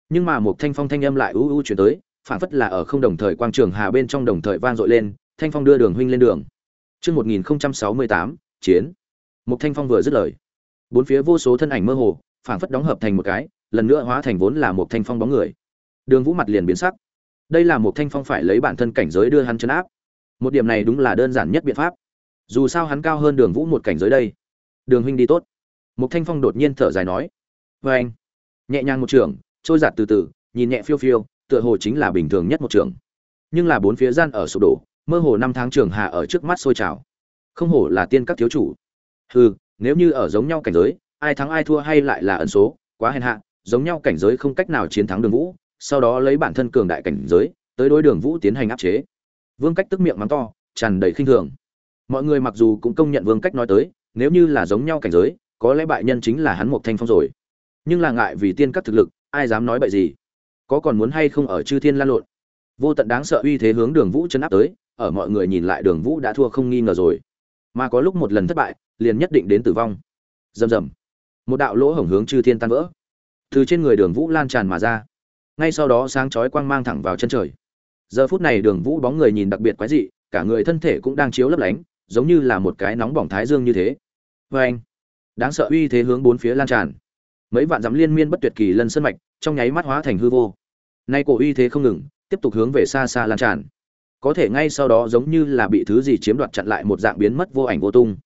nhưng mà một thanh phong thanh âm lại u u chuyển tới phản phất là ở không đồng thời quang trường hà bên trong đồng thời vang dội lên, thanh phong đưa đường huynh lên đường. Chương một nghìn sáu mươi tám, chiến. Một thanh phong vừa dứt lời, bốn phía vô số thân ảnh mơ hồ phản phất đóng hợp thành một cái, lần nữa hóa thành vốn là một thanh phong bóng người. Đường vũ mặt liền biến sắc. Đây là một thanh phong phải lấy bản thân cảnh giới đưa hắn chấn áp. Một điểm này đúng là đơn giản nhất biện pháp. Dù sao hắn cao hơn đường vũ một cảnh giới đây. Đường huynh đi tốt. Một thanh phong đột nhiên thở dài nói. Vê anh nhẹ nhàng một trường trôi giạt từ từ, nhìn nhẹ phiêu phiêu, tựa hồ chính là bình thường nhất một trường. Nhưng là bốn phía gian ở sụp đổ, mơ hồ năm tháng trường hạ ở trước mắt sôi trào. Không hổ là tiên các thiếu chủ. Hừ, nếu như ở giống nhau cảnh giới, ai thắng ai thua hay lại là ẩn số, quá hèn hạ, giống nhau cảnh giới không cách nào chiến thắng đường vũ, sau đó lấy bản thân cường đại cảnh giới, tới đối đường vũ tiến hành áp chế. Vương cách tức miệng mắng to, tràn đầy khinh thường. Mọi người mặc dù cũng công nhận vương cách nói tới, nếu như là giống nhau cảnh giới, có lẽ bại nhân chính là hắn một thanh phong rồi. Nhưng là ngại vì tiên các thực lực ai dám nói bậy gì? Có còn muốn hay không ở chư thiên lan lộn? Vô tận đáng sợ uy thế hướng đường vũ chân áp tới, ở mọi người nhìn lại đường vũ đã thua không nghi ngờ rồi. Mà có lúc một lần thất bại, liền nhất định đến tử vong. Rầm rầm. Một đạo lỗ hổng hướng chư thiên tan vỡ. Từ trên người đường vũ lan tràn mà ra. Ngay sau đó sáng chói quang mang thẳng vào chân trời. Giờ phút này đường vũ bóng người nhìn đặc biệt quái dị, cả người thân thể cũng đang chiếu lấp lánh, giống như là một cái nóng bỏng thái dương như thế. Vê anh đáng sợ uy thế hướng bốn phía lan tràn mấy vạn dặm liên miên bất tuyệt kỳ lân sân mạch, trong nháy mắt hóa thành hư vô. Nay cổ uy thế không ngừng, tiếp tục hướng về xa xa lan tràn. Có thể ngay sau đó giống như là bị thứ gì chiếm đoạt chặn lại một dạng biến mất vô ảnh vô tung.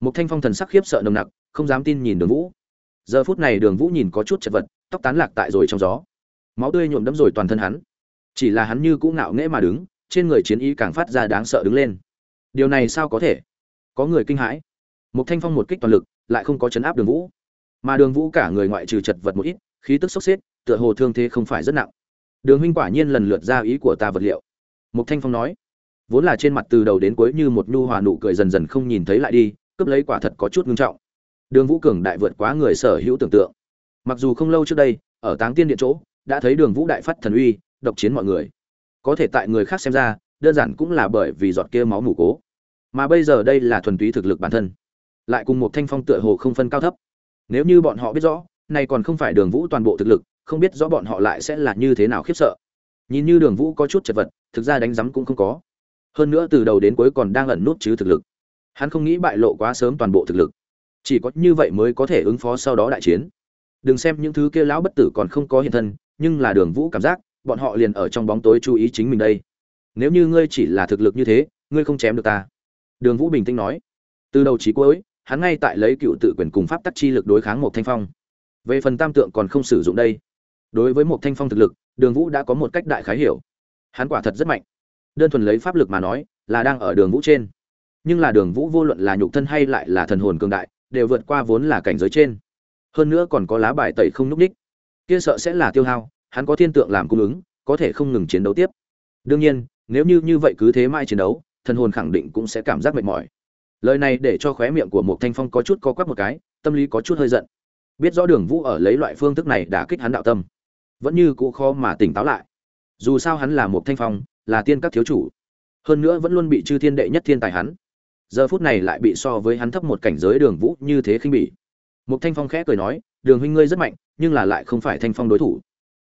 Một thanh phong thần sắc khiếp sợ nồng nặc, không dám tin nhìn đường vũ. Giờ phút này đường vũ nhìn có chút chật vật, tóc tán lạc tại rồi trong gió. Máu tươi nhuộm đẫm rồi toàn thân hắn. Chỉ là hắn như cũ ngạo nghễ mà đứng, trên người chiến ý càng phát ra đáng sợ đứng lên. Điều này sao có thể? Có người kinh hãi. Một thanh phong một kích toàn lực, lại không có chấn áp đường vũ mà đường vũ cả người ngoại trừ chật vật một ít, khí tức sốc xếp, tựa hồ thương thế không phải rất nặng. Đường huynh quả nhiên lần lượt ra ý của ta vật liệu. Mục thanh phong nói, vốn là trên mặt từ đầu đến cuối như một nhu hòa nụ cười dần dần không nhìn thấy lại đi, cướp lấy quả thật có chút ngưng trọng. Đường vũ cường đại vượt quá người sở hữu tưởng tượng. Mặc dù không lâu trước đây, ở táng tiên điện chỗ, đã thấy đường vũ đại phát thần uy, độc chiến mọi người. Có thể tại người khác xem ra, đơn giản cũng là bởi vì giọt kia máu mủ cố. Mà bây giờ đây là thuần túy thực lực bản thân. Lại cùng một thanh phong tựa hồ không phân cao thấp nếu như bọn họ biết rõ này còn không phải đường vũ toàn bộ thực lực, không biết rõ bọn họ lại sẽ là như thế nào khiếp sợ. Nhìn như đường vũ có chút chật vật, thực ra đánh giấm cũng không có. Hơn nữa từ đầu đến cuối còn đang ẩn nút chứ thực lực. Hắn không nghĩ bại lộ quá sớm toàn bộ thực lực. Chỉ có như vậy mới có thể ứng phó sau đó đại chiến. Đừng xem những thứ kia lão bất tử còn không có hiện thân, nhưng là đường vũ cảm giác, bọn họ liền ở trong bóng tối chú ý chính mình đây. Nếu như ngươi chỉ là thực lực như thế, ngươi không chém được ta. Đường vũ bình tĩnh nói. Từ đầu chí cuối hắn ngay tại lấy cựu tự quyền cùng pháp tắc chi lực đối kháng một thanh phong. Về phần tam tượng còn không sử dụng đây. Đối với một thanh phong thực lực, đường vũ đã có một cách đại khái hiểu. Hắn quả thật rất mạnh. Đơn thuần lấy pháp lực mà nói, là đang ở đường vũ trên. Nhưng là đường vũ vô luận là nhục thân hay lại là thần hồn cường đại, đều vượt qua vốn là cảnh giới trên. Hơn nữa còn có lá bài tẩy không núp ních kia sợ sẽ là tiêu hao, hắn có thiên tượng làm cung ứng, có thể không ngừng chiến đấu tiếp. Đương nhiên, nếu như như vậy cứ thế mãi chiến đấu, thần hồn khẳng định cũng sẽ cảm giác mệt mỏi lời này để cho khóe miệng của một thanh phong có chút co quắp một cái, tâm lý có chút hơi giận. Biết rõ đường vũ ở lấy loại phương thức này đã kích hắn đạo tâm, vẫn như cũ khó mà tỉnh táo lại. Dù sao hắn là một thanh phong, là tiên các thiếu chủ. Hơn nữa vẫn luôn bị chư thiên đệ nhất thiên tài hắn. Giờ phút này lại bị so với hắn thấp một cảnh giới đường vũ như thế khinh bỉ. Một thanh phong khẽ cười nói, đường huynh ngươi rất mạnh, nhưng là lại không phải thanh phong đối thủ.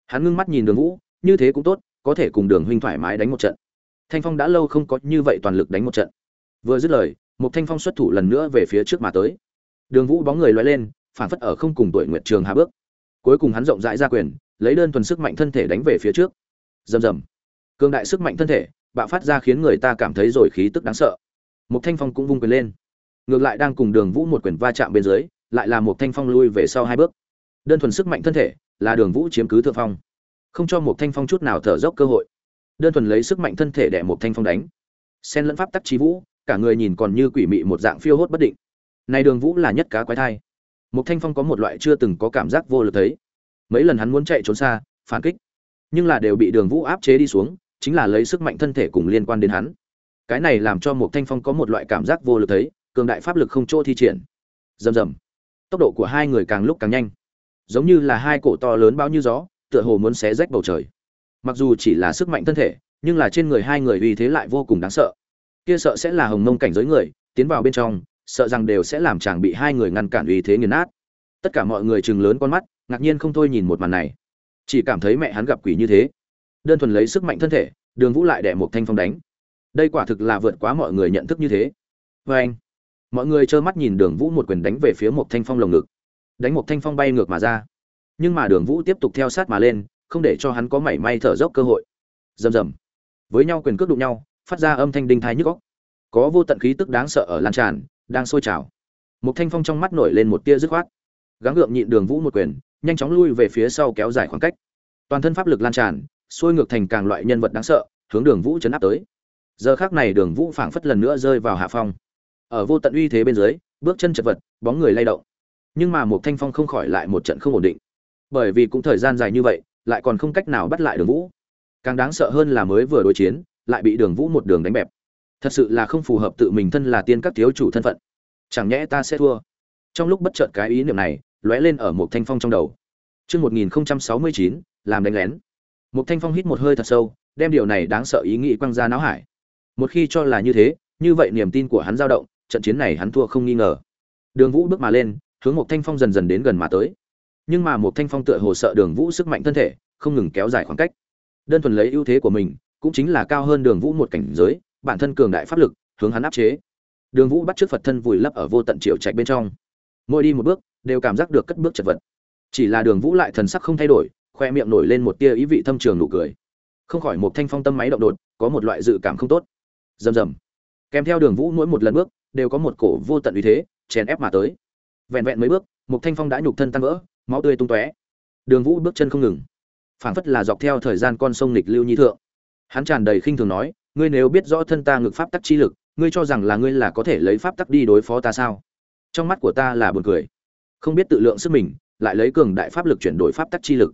Hắn ngưng mắt nhìn đường vũ, như thế cũng tốt, có thể cùng đường huynh thoải mái đánh một trận. Thanh phong đã lâu không có như vậy toàn lực đánh một trận. Vừa dứt lời một thanh phong xuất thủ lần nữa về phía trước mà tới. Đường vũ bóng người loay lên, phản phất ở không cùng tuổi nguyệt trường hà bước. Cuối cùng hắn rộng rãi ra quyền, lấy đơn thuần sức mạnh thân thể đánh về phía trước. Rầm rầm. Cường đại sức mạnh thân thể, bạo phát ra khiến người ta cảm thấy rồi khí tức đáng sợ. Một thanh phong cũng vung quyền lên. Ngược lại đang cùng đường vũ một quyền va chạm bên dưới, lại là một thanh phong lui về sau hai bước. Đơn thuần sức mạnh thân thể, là đường vũ chiếm cứ thượng phong. Không cho một thanh phong chút nào thở dốc cơ hội. Đơn thuần lấy sức mạnh thân thể để một thanh phong đánh. Xen lẫn pháp tắc trí vũ cả người nhìn còn như quỷ mị một dạng phiêu hốt bất định. Này đường vũ là nhất cá quái thai. Một thanh phong có một loại chưa từng có cảm giác vô lực thấy. Mấy lần hắn muốn chạy trốn xa, phản kích, nhưng là đều bị đường vũ áp chế đi xuống, chính là lấy sức mạnh thân thể cùng liên quan đến hắn. Cái này làm cho một thanh phong có một loại cảm giác vô lực thấy, cường đại pháp lực không chỗ thi triển. Rầm rầm. Tốc độ của hai người càng lúc càng nhanh. Giống như là hai cổ to lớn bao như gió, tựa hồ muốn xé rách bầu trời. Mặc dù chỉ là sức mạnh thân thể, nhưng là trên người hai người uy thế lại vô cùng đáng sợ kia sợ sẽ là hồng mông cảnh giới người, tiến vào bên trong, sợ rằng đều sẽ làm chàng bị hai người ngăn cản uy thế nghiền nát. Tất cả mọi người chừng lớn con mắt, ngạc nhiên không thôi nhìn một màn này. Chỉ cảm thấy mẹ hắn gặp quỷ như thế. Đơn thuần lấy sức mạnh thân thể, đường vũ lại đẻ một thanh phong đánh. Đây quả thực là vượt quá mọi người nhận thức như thế. Vê anh, mọi người trơ mắt nhìn đường vũ một quyền đánh về phía một thanh phong lồng ngực. Đánh một thanh phong bay ngược mà ra. Nhưng mà đường vũ tiếp tục theo sát mà lên, không để cho hắn có mảy may thở dốc cơ hội. Rầm rầm. Với nhau quyền cước đụng nhau phát ra âm thanh đinh thái nhức óc. Có vô tận khí tức đáng sợ ở lan tràn, đang sôi trào. Một thanh phong trong mắt nổi lên một tia dứt khoát. Gắng gượng nhịn đường vũ một quyền, nhanh chóng lui về phía sau kéo dài khoảng cách. Toàn thân pháp lực lan tràn, xuôi ngược thành càng loại nhân vật đáng sợ, hướng đường vũ chấn áp tới. Giờ khác này đường vũ phảng phất lần nữa rơi vào hạ phong. Ở vô tận uy thế bên dưới, bước chân chật vật, bóng người lay động. Nhưng mà một thanh phong không khỏi lại một trận không ổn định. Bởi vì cũng thời gian dài như vậy, lại còn không cách nào bắt lại đường vũ. Càng đáng sợ hơn là mới vừa đối chiến lại bị đường vũ một đường đánh bẹp thật sự là không phù hợp tự mình thân là tiên các thiếu chủ thân phận chẳng nhẽ ta sẽ thua trong lúc bất chợt cái ý niệm này lóe lên ở một thanh phong trong đầu Trước 1069, làm đánh lén. Một thanh phong hít một hơi thật sâu, đem điều này đáng sợ ý nghĩ quăng ra não hải. Một khi cho là như thế, như vậy niềm tin của hắn dao động, trận chiến này hắn thua không nghi ngờ. Đường Vũ bước mà lên, hướng một thanh phong dần dần đến gần mà tới. Nhưng mà một thanh phong tựa hồ sợ Đường Vũ sức mạnh thân thể, không ngừng kéo dài khoảng cách. Đơn thuần lấy ưu thế của mình, cũng chính là cao hơn Đường Vũ một cảnh giới, bản thân cường đại pháp lực, hướng hắn áp chế. Đường Vũ bắt trước Phật thân vùi lấp ở vô tận triệu trạch bên trong. Mỗi đi một bước, đều cảm giác được cất bước chật vật. Chỉ là Đường Vũ lại thần sắc không thay đổi, khoe miệng nổi lên một tia ý vị thâm trường nụ cười. Không khỏi một thanh phong tâm máy động đột, có một loại dự cảm không tốt. Rầm rầm. Kèm theo Đường Vũ mỗi một lần bước, đều có một cổ vô tận uy thế, chèn ép mà tới. Vẹn vẹn mấy bước, một thanh phong đã nhục thân tan vỡ, máu tươi tung tóe. Đường Vũ bước chân không ngừng, phảng phất là dọc theo thời gian con sông nghịch lưu nhi thượng. Hắn tràn đầy khinh thường nói, ngươi nếu biết rõ thân ta ngực pháp tắc chi lực, ngươi cho rằng là ngươi là có thể lấy pháp tắc đi đối phó ta sao? Trong mắt của ta là buồn cười. Không biết tự lượng sức mình, lại lấy cường đại pháp lực chuyển đổi pháp tắc chi lực.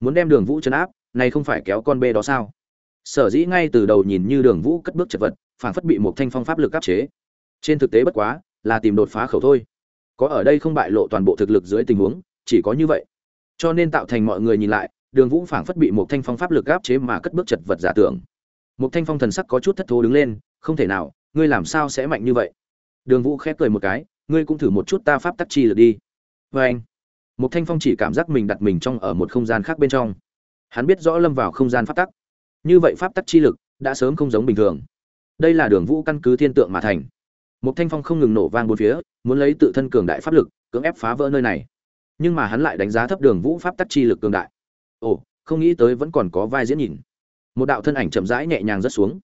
Muốn đem Đường Vũ chấn áp, này không phải kéo con bê đó sao? Sở dĩ ngay từ đầu nhìn như Đường Vũ cất bước chật vật, phảng phất bị một thanh phong pháp lực áp chế. Trên thực tế bất quá, là tìm đột phá khẩu thôi. Có ở đây không bại lộ toàn bộ thực lực dưới tình huống, chỉ có như vậy. Cho nên tạo thành mọi người nhìn lại, Đường Vũ phảng phất bị một thanh phong pháp lực áp chế mà cất bước chật vật giả tưởng. Một thanh phong thần sắc có chút thất thố đứng lên, không thể nào, ngươi làm sao sẽ mạnh như vậy? Đường Vũ khép cười một cái, ngươi cũng thử một chút ta pháp tắc chi lực đi. vê anh, một thanh phong chỉ cảm giác mình đặt mình trong ở một không gian khác bên trong. Hắn biết rõ lâm vào không gian pháp tắc. Như vậy pháp tắc chi lực đã sớm không giống bình thường. Đây là Đường Vũ căn cứ thiên tượng mà thành. Một thanh phong không ngừng nổ vang bốn phía, muốn lấy tự thân cường đại pháp lực, cưỡng ép phá vỡ nơi này. Nhưng mà hắn lại đánh giá thấp Đường Vũ pháp tắc chi lực cường đại. Ồ, không nghĩ tới vẫn còn có vai diễn nhìn. Một đạo thân ảnh chậm rãi nhẹ nhàng rớt xuống.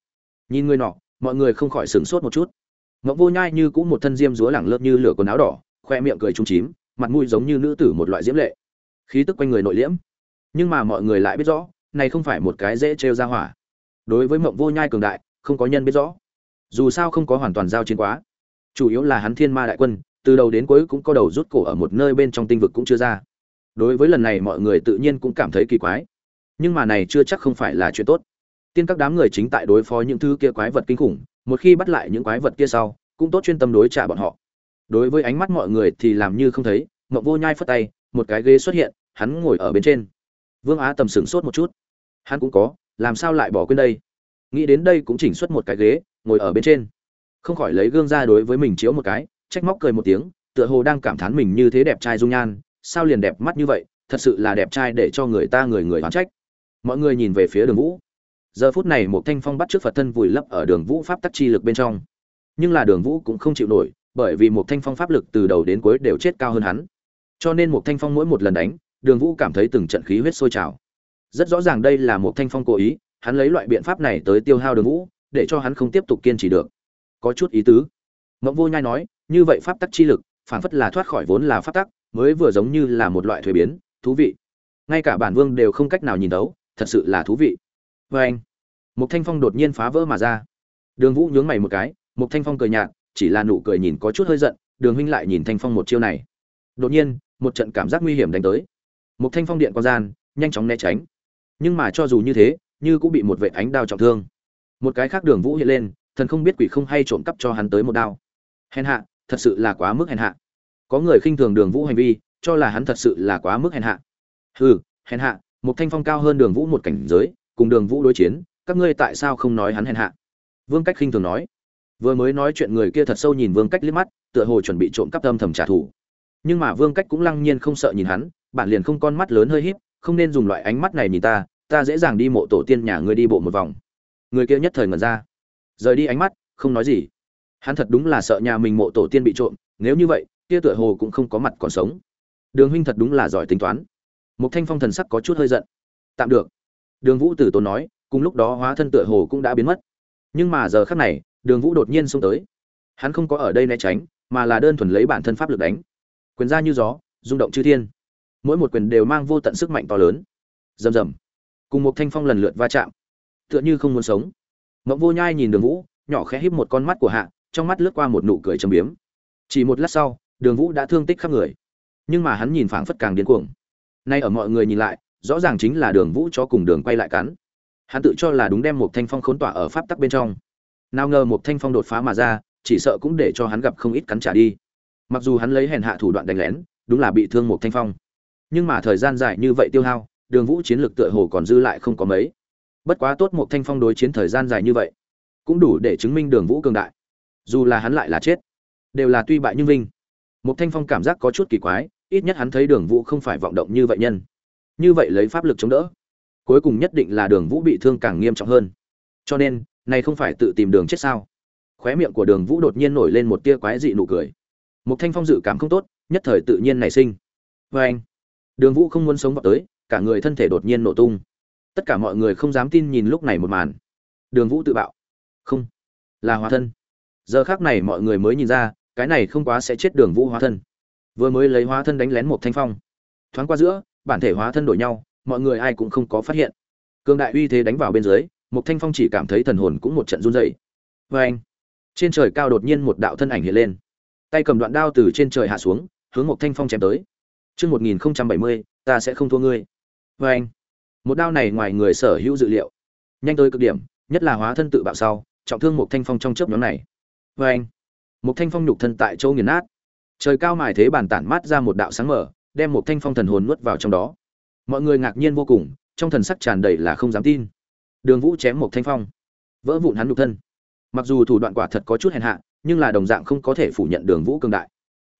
Nhìn người nọ mọi người không khỏi sửng sốt một chút. Ngọc vô nhai như cũng một thân diêm dúa lẳng lơ như lửa quần áo đỏ khoe miệng cười trung chím mặt mũi giống như nữ tử một loại diễm lệ. Khí tức quanh người nội liễm. Nhưng mà mọi người lại biết rõ này không phải một cái dễ trêu ra hỏa. Đối với mộng vô nhai cường đại không có nhân biết rõ. Dù sao không có hoàn toàn giao chiến quá. Chủ yếu là hắn thiên ma đại quân từ đầu đến cuối cũng có đầu rút cổ ở một nơi bên trong tinh vực cũng chưa ra đối với lần này mọi người tự nhiên cũng cảm thấy kỳ quái. Nhưng mà này chưa chắc không phải là chuyện tốt. Tiên các đám người chính tại đối phó những thứ kia quái vật kinh khủng, một khi bắt lại những quái vật kia sau, cũng tốt chuyên tâm đối trả bọn họ. Đối với ánh mắt mọi người thì làm như không thấy mậu vô nhai phất tay, một cái ghế xuất hiện, hắn ngồi ở bên trên. Vương á tầm sửng sốt một chút. Hắn cũng có, làm sao lại bỏ quên đây? Nghĩ đến đây cũng chỉnh xuất một cái ghế, ngồi ở bên trên. Không khỏi lấy gương ra đối với mình chiếu một cái, trách móc cười một tiếng, tựa hồ đang cảm thán mình như thế đẹp trai dung nhan sao liền đẹp mắt như vậy, thật sự là đẹp trai để cho người ta người người hoán trách. Mọi người nhìn về phía đường vũ. Giờ phút này một thanh phong bắt trước phật thân vùi lấp ở đường vũ pháp tắc chi lực bên trong. Nhưng là đường vũ cũng không chịu nổi, bởi vì một thanh phong pháp lực từ đầu đến cuối đều chết cao hơn hắn. Cho nên một thanh phong mỗi một lần đánh, đường vũ cảm thấy từng trận khí huyết sôi trào. Rất rõ ràng đây là một thanh phong cố ý, hắn lấy loại biện pháp này tới tiêu hao đường vũ, để cho hắn không tiếp tục kiên trì được. Có chút ý tứ. Mộng vô nhai nói, như vậy pháp tắc chi lực, phản phất là thoát khỏi vốn là pháp tắc mới vừa giống như là một loại thuế biến, thú vị. Ngay cả bản vương đều không cách nào nhìn đấu thật sự là thú vị. Vê anh một thanh phong đột nhiên phá vỡ mà ra. Đường vũ nhướng mày một cái một thanh phong cười nhạt, chỉ là nụ cười nhìn có chút hơi giận, đường huynh lại nhìn thanh phong một chiêu này. Đột nhiên, một trận cảm giác nguy hiểm đánh tới. Một thanh phong điện con gian, nhanh chóng né tránh. Nhưng mà cho dù như thế, như cũng bị một vệ ánh đao trọng thương. Một cái khác đường vũ hiện lên, thần không biết quỷ không hay trộm cắp cho hắn tới một đao. Hèn hạ, thật sự là quá mức hèn hạ có người khinh thường đường vũ hành vi, cho là hắn thật sự là quá mức hèn hạ. Hừ, hèn hạ, một thanh phong cao hơn đường vũ một cảnh giới, cùng đường vũ đối chiến, các ngươi tại sao không nói hắn hèn hạ? Vương cách khinh thường nói. Vừa mới nói chuyện người kia thật sâu nhìn vương cách liếc mắt, tựa hồ chuẩn bị trộm cắp tâm thầm trả thù. Nhưng mà vương cách cũng lăng nhiên không sợ nhìn hắn, bản liền không con mắt lớn hơi híp, không nên dùng loại ánh mắt này nhìn ta ta dễ dàng đi mộ tổ tiên nhà ngươi đi bộ một vòng. Người kia nhất thời ngẩn ra. Rời đi ánh mắt, không nói gì. Hắn thật đúng là sợ nhà mình mộ tổ tiên bị trộm, nếu như vậy kia tựa hồ cũng không có mặt còn sống. Đường huynh thật đúng là giỏi tính toán. Một thanh phong thần sắc có chút hơi giận. Tạm được. Đường vũ tử tốn nói, cùng lúc đó hóa thân tựa hồ cũng đã biến mất. Nhưng mà giờ khắc này, đường vũ đột nhiên xông tới. Hắn không có ở đây né tránh, mà là đơn thuần lấy bản thân pháp lực đánh. Quyền ra như gió, rung động chư thiên. Mỗi một quyền đều mang vô tận sức mạnh to lớn. Rầm rầm. Cùng một thanh phong lần lượt va chạm. Tựa như không muốn sống. Mộng vô nhai nhìn đường vũ, nhỏ khẽ híp một con mắt của hạ, trong mắt lướt qua một nụ cười trầm biếm. Chỉ một lát sau đường vũ đã thương tích khắp người. Nhưng mà hắn nhìn phảng phất càng điên cuồng. Nay ở mọi người nhìn lại, rõ ràng chính là đường vũ cho cùng đường quay lại cắn. Hắn tự cho là đúng đem một thanh phong khốn tỏa ở pháp tắc bên trong. Nào ngờ một thanh phong đột phá mà ra, chỉ sợ cũng để cho hắn gặp không ít cắn trả đi. Mặc dù hắn lấy hèn hạ thủ đoạn đánh lén, đúng là bị thương một thanh phong. Nhưng mà thời gian dài như vậy tiêu hao, đường vũ chiến lược tựa hồ còn dư lại không có mấy. Bất quá tốt một thanh phong đối chiến thời gian dài như vậy, cũng đủ để chứng minh đường vũ cường đại. Dù là hắn lại là chết, đều là tuy bại nhưng vinh một thanh phong cảm giác có chút kỳ quái, ít nhất hắn thấy đường vũ không phải vọng động như vậy nhân. Như vậy lấy pháp lực chống đỡ, cuối cùng nhất định là đường vũ bị thương càng nghiêm trọng hơn. Cho nên, này không phải tự tìm đường chết sao? Khóe miệng của đường vũ đột nhiên nổi lên một tia quái dị nụ cười. Một thanh phong dự cảm không tốt, nhất thời tự nhiên nảy sinh. Vê anh, đường vũ không muốn sống vào tới, cả người thân thể đột nhiên nổ tung. Tất cả mọi người không dám tin nhìn lúc này một màn. Đường vũ tự bạo. Không, là hóa thân. Giờ khác này mọi người mới nhìn ra cái này không quá sẽ chết đường vũ hóa thân. Vừa mới lấy hóa thân đánh lén một thanh phong. Thoáng qua giữa bản thể hóa thân đổi nhau mọi người ai cũng không có phát hiện. Cương đại uy thế đánh vào bên dưới một thanh phong chỉ cảm thấy thần hồn cũng một trận run dậy vê anh trên trời cao đột nhiên một đạo thân ảnh hiện lên. Tay cầm đoạn đao từ trên trời hạ xuống hướng một thanh phong chém tới. Trước 1070, ta sẽ không thua ngươi. vê anh, một đao này ngoài người sở hữu dự liệu, nhanh tới cực điểm, nhất là hóa thân tự bạo sau, trọng thương một thanh phong trong chớp nhóm này. vê anh, một thanh phong nhục thân tại chỗ nghiền nát. Trời cao mài thế bàn tản mát ra một đạo sáng mở, đem một thanh phong thần hồn nuốt vào trong đó. Mọi người ngạc nhiên vô cùng, trong thần sắc tràn đầy là không dám tin. Đường Vũ chém một thanh phong, vỡ vụn hắn nhục thân. Mặc dù thủ đoạn quả thật có chút hèn hạ, nhưng là đồng dạng không có thể phủ nhận Đường Vũ cường đại.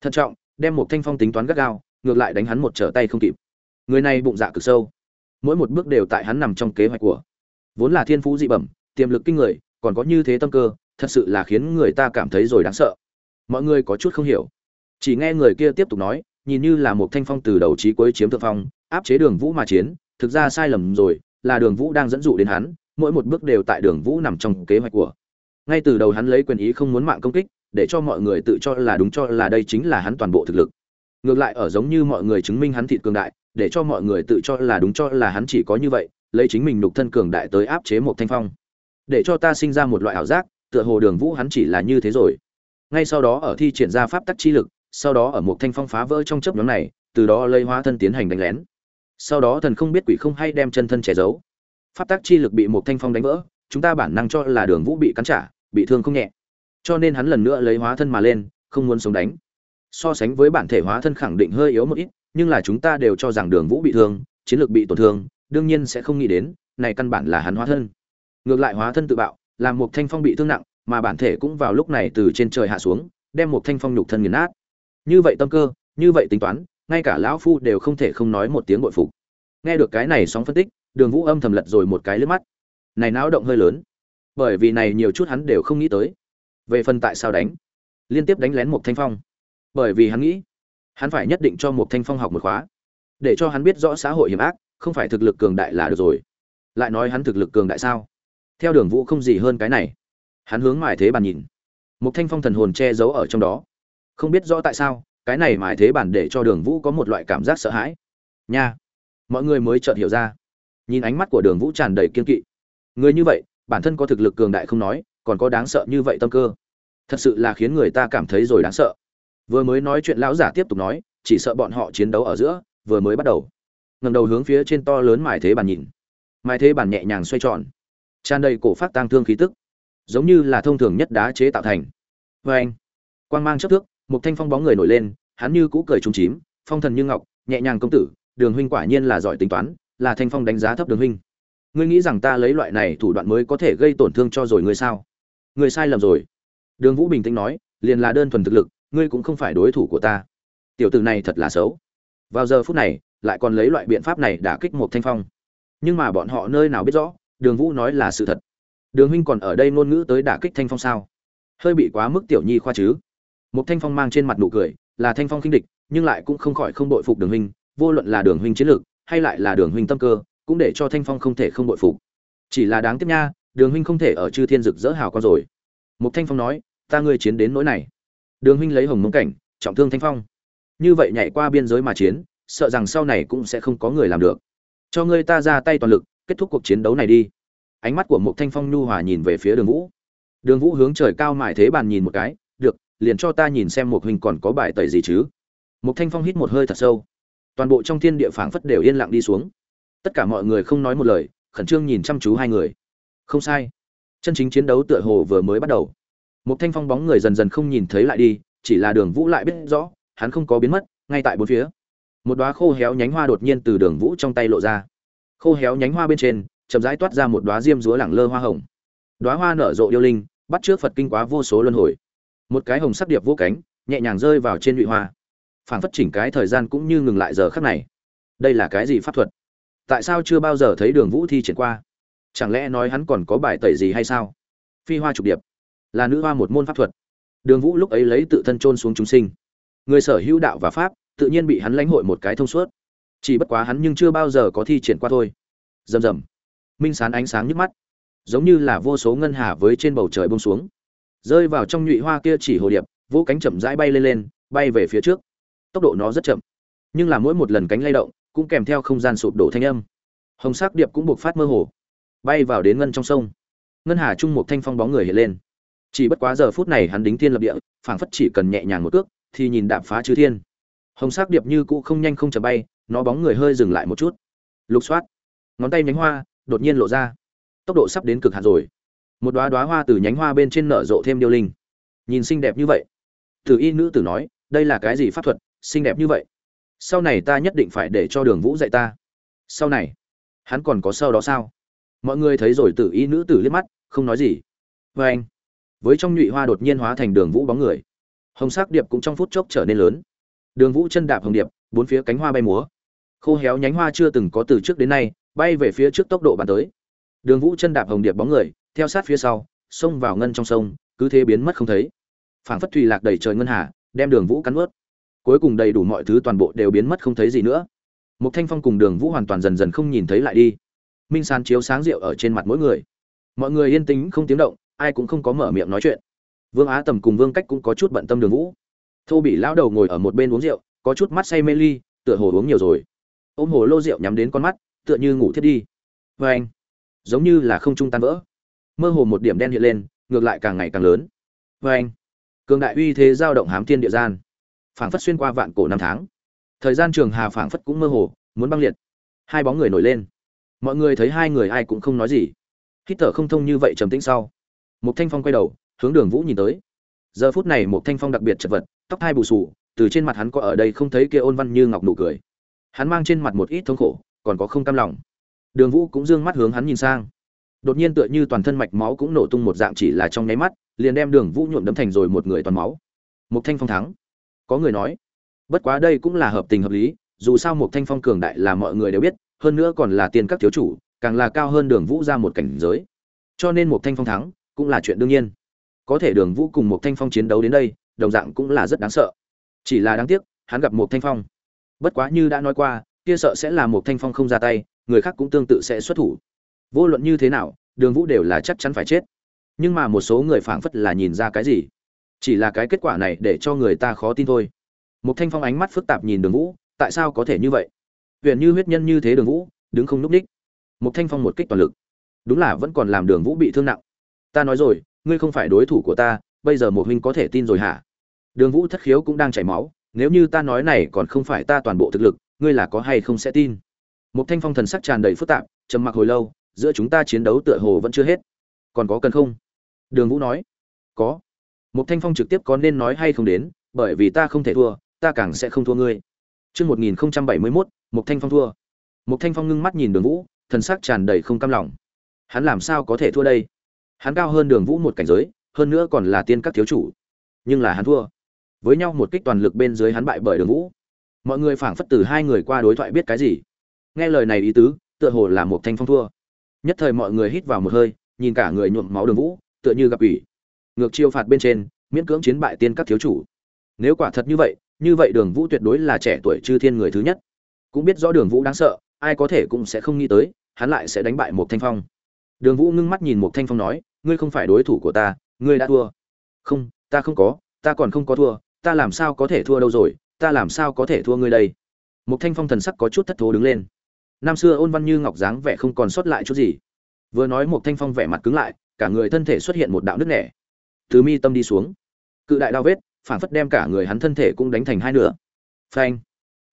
Thận trọng, đem một thanh phong tính toán gắt gao, ngược lại đánh hắn một trở tay không kịp người này bụng dạ cực sâu mỗi một bước đều tại hắn nằm trong kế hoạch của vốn là thiên phú dị bẩm tiềm lực kinh người còn có như thế tâm cơ thật sự là khiến người ta cảm thấy rồi đáng sợ. Mọi người có chút không hiểu. Chỉ nghe người kia tiếp tục nói, nhìn như là một thanh phong từ đầu chí cuối chiếm thượng phong, áp chế đường vũ mà chiến, thực ra sai lầm rồi, là đường vũ đang dẫn dụ đến hắn, mỗi một bước đều tại đường vũ nằm trong kế hoạch của. Ngay từ đầu hắn lấy quyền ý không muốn mạng công kích, để cho mọi người tự cho là đúng cho là đây chính là hắn toàn bộ thực lực. Ngược lại ở giống như mọi người chứng minh hắn thịt cường đại, để cho mọi người tự cho là đúng cho là hắn chỉ có như vậy, lấy chính mình nục thân cường đại tới áp chế một thanh phong. Để cho ta sinh ra một loại ảo giác tựa hồ đường vũ hắn chỉ là như thế rồi. Ngay sau đó ở thi triển ra pháp tắc chi lực, sau đó ở một thanh phong phá vỡ trong chấp nhóm này, từ đó lấy hóa thân tiến hành đánh lén. Sau đó thần không biết quỷ không hay đem chân thân che giấu. Pháp tắc chi lực bị một thanh phong đánh vỡ, chúng ta bản năng cho là đường vũ bị cắn trả, bị thương không nhẹ. Cho nên hắn lần nữa lấy hóa thân mà lên, không muốn sống đánh. So sánh với bản thể hóa thân khẳng định hơi yếu một ít, nhưng là chúng ta đều cho rằng đường vũ bị thương, chiến lược bị tổn thương, đương nhiên sẽ không nghĩ đến, này căn bản là hắn hóa thân. Ngược lại hóa thân tự bạo làm một thanh phong bị thương nặng, mà bản thể cũng vào lúc này từ trên trời hạ xuống, đem một thanh phong nhục thân nghiền nát. Như vậy tâm cơ, như vậy tính toán, ngay cả lão phu đều không thể không nói một tiếng bội phục. Nghe được cái này sóng phân tích, đường vũ âm thầm lật rồi một cái lướt mắt. Này náo động hơi lớn. Bởi vì này nhiều chút hắn đều không nghĩ tới. Về phần tại sao đánh? Liên tiếp đánh lén một thanh phong. Bởi vì hắn nghĩ, hắn phải nhất định cho một thanh phong học một khóa. Để cho hắn biết rõ xã hội hiểm ác, không phải thực lực cường đại là được rồi. Lại nói hắn thực lực cường đại sao? Theo đường vũ không gì hơn cái này. Hắn hướng mải thế bàn nhìn. Một thanh phong thần hồn che giấu ở trong đó. Không biết rõ tại sao, cái này mải thế bàn để cho đường vũ có một loại cảm giác sợ hãi. Nha! Mọi người mới chợt hiểu ra. Nhìn ánh mắt của đường vũ tràn đầy kiên kỵ. Người như vậy, bản thân có thực lực cường đại không nói, còn có đáng sợ như vậy tâm cơ. Thật sự là khiến người ta cảm thấy rồi đáng sợ. Vừa mới nói chuyện lão giả tiếp tục nói, chỉ sợ bọn họ chiến đấu ở giữa, vừa mới bắt đầu. Ngầm đầu hướng phía trên to lớn mài thế bàn nhìn. Mài thế bàn nhẹ nhàng xoay tròn tràn đầy cổ phát tang thương khí tức, giống như là thông thường nhất đá chế tạo thành. Vê anh, quang mang chấp thước, một thanh phong bóng người nổi lên, hắn như cũ cười trúng chím, phong thần như ngọc, nhẹ nhàng công tử, đường huynh quả nhiên là giỏi tính toán, là thanh phong đánh giá thấp đường huynh. Ngươi nghĩ rằng ta lấy loại này thủ đoạn mới có thể gây tổn thương cho rồi ngươi sao? Ngươi sai lầm rồi. Đường vũ bình tĩnh nói, liền là đơn thuần thực lực, ngươi cũng không phải đối thủ của ta. Tiểu tử này thật là xấu. Vào giờ phút này, lại còn lấy loại biện pháp này đả kích một thanh phong. Nhưng mà bọn họ nơi nào biết rõ đường vũ nói là sự thật. Đường huynh còn ở đây ngôn ngữ tới đả kích thanh phong sao? Hơi bị quá mức tiểu nhi khoa chứ. Một thanh phong mang trên mặt nụ cười, là thanh phong khinh địch, nhưng lại cũng không khỏi không đội phục đường huynh, vô luận là đường huynh chiến lược, hay lại là đường huynh tâm cơ, cũng để cho thanh phong không thể không đội phục. Chỉ là đáng tiếc nha, đường huynh không thể ở chư thiên dực dỡ hào con rồi. Một thanh phong nói, ta ngươi chiến đến nỗi này. Đường huynh lấy hồng mông cảnh, trọng thương thanh phong. Như vậy nhảy qua biên giới mà chiến, sợ rằng sau này cũng sẽ không có người làm được. Cho ngươi ta ra tay toàn lực kết thúc cuộc chiến đấu này đi. Ánh mắt của mục thanh phong nhu hòa nhìn về phía đường vũ. Đường vũ hướng trời cao mải thế bàn nhìn một cái, được, liền cho ta nhìn xem một huynh còn có bài tẩy gì chứ? Mục thanh phong hít một hơi thật sâu. Toàn bộ trong thiên địa phảng phất đều yên lặng đi xuống. Tất cả mọi người không nói một lời, khẩn trương nhìn chăm chú hai người. Không sai. Chân chính chiến đấu tựa hồ vừa mới bắt đầu. Một thanh phong bóng người dần dần không nhìn thấy lại đi, chỉ là đường vũ lại biết rõ, hắn không có biến mất, ngay tại bốn phía. Một đoá khô héo nhánh hoa đột nhiên từ đường vũ trong tay lộ ra khô héo nhánh hoa bên trên, chậm rãi toát ra một đoá diêm dúa lẳng lơ hoa hồng. Đoá hoa nở rộ yêu linh, bắt trước phật kinh quá vô số luân hồi. Một cái hồng sắc điệp vô cánh, nhẹ nhàng rơi vào trên nhụy hoa. Phản phất chỉnh cái thời gian cũng như ngừng lại giờ khắc này. Đây là cái gì pháp thuật? Tại sao chưa bao giờ thấy đường vũ thi triển qua? Chẳng lẽ nói hắn còn có bài tẩy gì hay sao? Phi hoa trục điệp, là nữ hoa một môn pháp thuật. Đường vũ lúc ấy lấy tự thân trôn xuống chúng sinh. Người sở hữu đạo và pháp, tự nhiên bị hắn lãnh hội một cái thông suốt chỉ bất quá hắn nhưng chưa bao giờ có thi triển qua thôi. Rầm rầm. Minh sán ánh sáng nhức mắt, giống như là vô số ngân hà với trên bầu trời bông xuống. Rơi vào trong nhụy hoa kia chỉ hồ điệp vỗ cánh chậm rãi bay lên lên, bay về phía trước. Tốc độ nó rất chậm, nhưng là mỗi một lần cánh lay động cũng kèm theo không gian sụp đổ thanh âm. Hồng sắc điệp cũng buộc phát mơ hồ, bay vào đến ngân trong sông. Ngân hà trung một thanh phong bóng người hiện lên. Chỉ bất quá giờ phút này hắn đính thiên lập địa, phảng phất chỉ cần nhẹ nhàng một cước thì nhìn đạp phá chư thiên. Hồng sắc điệp như cũ không nhanh không chậm bay nó bóng người hơi dừng lại một chút. Lục soát. Ngón tay nhánh hoa đột nhiên lộ ra. Tốc độ sắp đến cực hạn rồi. Một đoá đoá hoa từ nhánh hoa bên trên nở rộ thêm điêu linh. Nhìn xinh đẹp như vậy. Tử y nữ tử nói, đây là cái gì pháp thuật, xinh đẹp như vậy? Sau này ta nhất định phải để cho đường vũ dạy ta. Sau này, hắn còn có sau đó sao? Mọi người thấy rồi tử y nữ tử liếc mắt, không nói gì. Vê anh, với trong nhụy hoa đột nhiên hóa thành đường vũ bóng người, hồng sắc điệp cũng trong phút chốc trở nên lớn. Đường vũ chân đạp hồng điệp, bốn phía cánh hoa bay múa khô héo nhánh hoa chưa từng có từ trước đến nay, bay về phía trước tốc độ bàn tới. Đường vũ chân đạp hồng điệp bóng người, theo sát phía sau, xông vào ngân trong sông, cứ thế biến mất không thấy. Phảng phất thùy lạc đầy trời ngân hà, đem đường vũ cắn ướt cuối cùng đầy đủ mọi thứ toàn bộ đều biến mất không thấy gì nữa. Một thanh phong cùng đường vũ hoàn toàn dần dần không nhìn thấy lại đi. Minh sán chiếu sáng rượu ở trên mặt mỗi người. Mọi người yên tĩnh, không tiếng động, ai cũng không có mở miệng nói chuyện. Vương á tầm cùng vương cách cũng có chút bận tâm đường vũ. Thô bị lão đầu ngồi ở một bên uống rượu, có chút mắt say mê ly, tựa hồ uống nhiều rồi ôm hồ lô rượu nhắm đến con mắt, tựa như ngủ thiết đi. Vê anh, giống như là không trung tan vỡ. Mơ hồ một điểm đen hiện lên, ngược lại càng ngày càng lớn. Vê anh, cường đại uy thế giao động hám thiên địa gian. Phảng phất xuyên qua vạn cổ năm tháng. Thời gian trường hà phảng phất cũng mơ hồ, muốn băng liệt. Hai bóng người nổi lên. Mọi người thấy hai người ai cũng không nói gì. Hít thở không thông như vậy trầm tĩnh sau. Một thanh phong quay đầu, hướng đường vũ nhìn tới. Giờ phút này một thanh phong đặc biệt chật vật, tóc hai bù sù từ trên mặt hắn có ở đây không thấy kia ôn văn như ngọc nụ cười hắn mang trên mặt một ít thống khổ, còn có không cam lòng. Đường vũ cũng d ư ơ n g mắt hướng hắn nhìn sang. Đột nhiên tựa như toàn thân mạch máu cũng nổ tung một dạng chỉ là trong nháy mắt, liền đem đường vũ nhuộm đấm thành rồi một người toàn máu. Mục thanh phong thắng. Có người nói, bất quá đây cũng là hợp tình hợp lý, dù sao mục thanh phong cường đại là mọi người đều biết, hơn nữa còn là tiền các thiếu chủ, càng là cao hơn đường vũ ra một cảnh giới. Cho nên mục thanh phong thắng cũng là chuyện đương nhiên. Có thể đường vũ cùng mục thanh phong chiến đấu đến đây, đồng dạng cũng là rất đáng sợ. Chỉ là đáng tiếc, hắn gặp mục thanh phong bất quá như đã nói qua, kia sợ sẽ là một thanh phong không ra tay, người khác cũng tương tự sẽ xuất thủ. Vô luận như thế nào, đường vũ đều là chắc chắn phải chết. Nhưng mà một số người phảng phất là nhìn ra cái gì. Chỉ là cái kết quả này để cho người ta khó tin thôi. Một thanh phong ánh mắt phức tạp nhìn đường vũ, tại sao có thể như vậy? Huyện như huyết nhân như thế đường vũ, đứng không n ú c ních một thanh phong một kích toàn lực. Đúng là vẫn còn làm đường vũ bị thương nặng. Ta nói rồi, ngươi không phải đối thủ của ta, bây giờ một huynh có thể tin rồi hả? Đường vũ thất khiếu cũng đang chảy máu nếu như ta nói này còn không phải ta toàn bộ thực lực ngươi là có hay không sẽ tin? Một thanh phong thần sắc tràn đầy phức tạp trầm mặc hồi lâu giữa chúng ta chiến đấu tựa hồ vẫn chưa hết. Còn có cần không? Đường vũ nói. Có. Một thanh phong trực tiếp có nên nói hay không đến bởi vì ta không thể thua ta càng sẽ không thua ngươi. Trước 1071, một thanh phong thua. Một thanh phong ngưng mắt nhìn đường vũ thần sắc tràn đầy không cam lòng. Hắn làm sao có thể thua đây? Hắn cao hơn đường vũ một cảnh giới hơn nữa còn là tiên các thiếu chủ. Nhưng là hắn thua với nhau một kích toàn lực bên dưới hắn bại bởi đường vũ. Mọi người phảng phất từ hai người qua đối thoại biết cái gì. Nghe lời này ý tứ, tựa hồ là một thanh phong thua. Nhất thời mọi người hít vào một hơi, nhìn cả người nhuộm máu đường vũ, tựa như gặp ủy. Ngược chiêu phạt bên trên, miễn cưỡng chiến bại tiên các thiếu chủ. Nếu quả thật như vậy như vậy đường vũ tuyệt đối là trẻ tuổi chư thiên người thứ nhất. Cũng biết rõ đường vũ đáng sợ, ai có thể cũng sẽ không nghĩ tới, hắn lại sẽ đánh bại một thanh phong. Đường vũ ngưng mắt nhìn một thanh phong nói, ngươi không phải đối thủ của ta, ngươi đã thua. Không, ta không có, ta còn không có thua ta làm sao có thể thua đâu rồi, ta làm sao có thể thua ngươi đây? Một thanh phong thần sắc có chút thất thố đứng lên. Năm xưa ôn văn như ngọc dáng vẻ không còn sót lại chút gì. Vừa nói một thanh phong vẻ mặt cứng lại, cả người thân thể xuất hiện một đạo nứt nẻ. Từ mi tâm đi xuống. Cự đại đao vết, phản phất đem cả người hắn thân thể cũng đánh thành hai nửa. Phanh.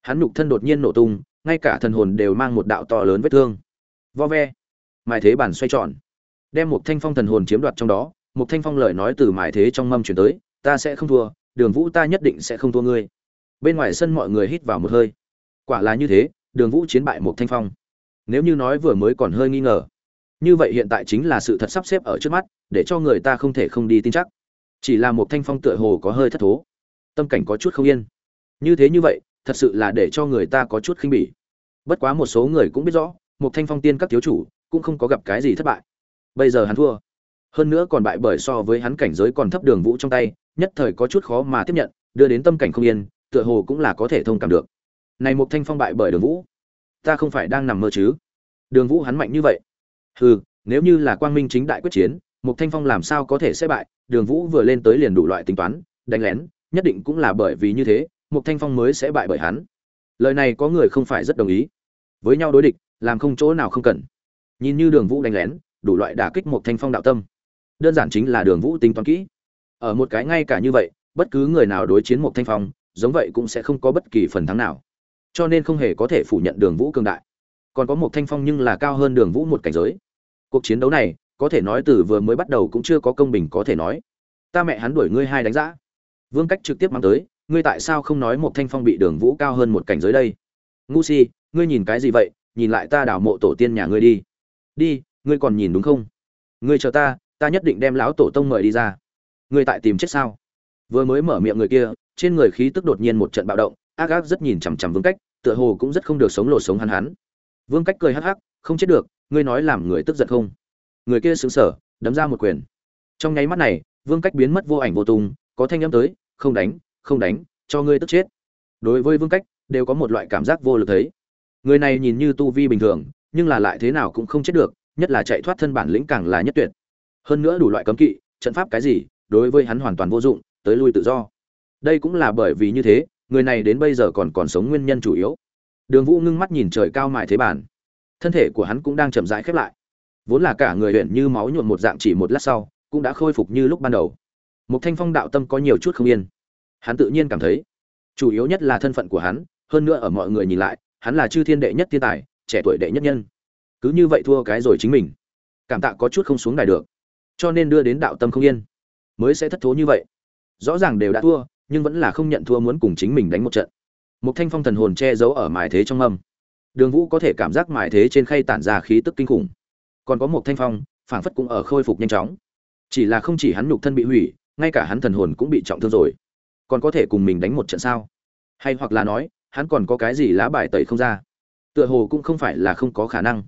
Hắn nhục thân đột nhiên nổ tung, ngay cả thần hồn đều mang một đạo to lớn vết thương. Vo ve. Mài thế bản xoay tròn. Đem một thanh phong thần hồn chiếm đoạt trong đó một thanh phong lời nói từ mài thế trong mâm chuyển tới, ta sẽ không thua đường vũ ta nhất định sẽ không thua ngươi. Bên ngoài sân mọi người hít vào một hơi. Quả là như thế, đường vũ chiến bại một thanh phong. Nếu như nói vừa mới còn hơi nghi ngờ, như vậy hiện tại chính là sự thật sắp xếp ở trước mắt, để cho người ta không thể không đi tin chắc. Chỉ là một thanh phong tựa hồ có hơi thất thố. Tâm cảnh có chút không yên. Như thế như vậy, thật sự là để cho người ta có chút khinh bỉ. Bất quá một số người cũng biết rõ, một thanh phong tiên các thiếu chủ cũng không có gặp cái gì thất bại. Bây giờ hắn thua. Hơn nữa còn bại bởi so với hắn cảnh giới còn thấp đường vũ trong tay nhất thời có chút khó mà tiếp nhận, đưa đến tâm cảnh không yên, tựa hồ cũng là có thể thông cảm được. Này Mục thanh phong bại bởi đường vũ, ta không phải đang nằm mơ chứ? Đường vũ hắn mạnh như vậy. Hừ, nếu như là quang minh chính đại quyết chiến Mục thanh phong làm sao có thể sẽ bại? Đường vũ vừa lên tới liền đủ loại tính toán, đánh lén, nhất định cũng là bởi vì như thế Mục thanh phong mới sẽ bại bởi hắn. Lời này có người không phải rất đồng ý. Với nhau đối địch, làm không chỗ nào không cần. Nhìn như đường vũ đánh lén, đủ loại đả kích Mục thanh phong đạo tâm. Đơn giản chính là đường vũ tính toán kỹ ở một cái ngay cả như vậy, bất cứ người nào đối chiến một thanh phong, giống vậy cũng sẽ không có bất kỳ phần thắng nào. Cho nên không hề có thể phủ nhận đường vũ cường đại. Còn có một thanh phong nhưng là cao hơn đường vũ một cảnh giới. Cuộc chiến đấu này, có thể nói từ vừa mới bắt đầu cũng chưa có công bình có thể nói. Ta mẹ hắn đuổi ngươi hai đánh giá vương cách trực tiếp mang tới, ngươi tại sao không nói một thanh phong bị đường vũ cao hơn một cảnh giới đây? Ngu si, ngươi nhìn cái gì vậy? Nhìn lại ta đảo mộ tổ tiên nhà ngươi đi. Đi, ngươi còn nhìn đúng không? Ngươi chờ ta ta nhất định đem lão tổ tông mời đi ra. Người tại tìm chết sao? Vừa mới mở miệng người kia, trên người khí tức đột nhiên một trận bạo động, ác ác rất nhìn chằm chằm vương cách, tựa hồ cũng rất không được sống lột sống hắn hắn. Vương cách cười hắc hắc, không chết được, ngươi nói làm người tức giận không? Người kia sững sờ, đấm ra một quyền. Trong nháy mắt này, vương cách biến mất vô ảnh vô tung, có thanh âm tới, không đánh không đánh, cho ngươi tức chết. Đối với vương cách, đều có một loại cảm giác vô lực thấy. Người này nhìn như tu vi bình thường, nhưng là lại thế nào cũng không chết được, nhất là chạy thoát thân bản lĩnh càng là nhất tuyệt. Hơn nữa đủ loại cấm kỵ, trận pháp cái gì đối với hắn hoàn toàn vô dụng, tới lui tự do. Đây cũng là bởi vì như thế, người này đến bây giờ còn còn sống nguyên nhân chủ yếu. Đường vũ ngưng mắt nhìn trời cao mại thế bản. Thân thể của hắn cũng đang chậm rãi khép lại. Vốn là cả người huyện như máu nhuộm một dạng chỉ một lát sau, cũng đã khôi phục như lúc ban đầu. Một thanh phong đạo tâm có nhiều chút không yên. Hắn tự nhiên cảm thấy, chủ yếu nhất là thân phận của hắn, hơn nữa ở mọi người nhìn lại, hắn là chư thiên đệ nhất thiên tài, trẻ tuổi đệ nhất nhân. Cứ như vậy thua cái rồi chính mình. Cảm tạ có chút không xuống đài được. Cho nên đưa đến đạo tâm không yên mới sẽ thất thố như vậy. Rõ ràng đều đã thua, nhưng vẫn là không nhận thua muốn cùng chính mình đánh một trận. Một thanh phong thần hồn che giấu ở mài thế trong âm. Đường vũ có thể cảm giác mài thế trên khay tản ra khí tức kinh khủng. Còn có một thanh phong, phảng phất cũng ở khôi phục nhanh chóng. Chỉ là không chỉ hắn nhục thân bị hủy, ngay cả hắn thần hồn cũng bị trọng thương rồi. Còn có thể cùng mình đánh một trận sao? Hay hoặc là nói, hắn còn có cái gì lá bài tẩy không ra? Tựa hồ cũng không phải là không có khả năng.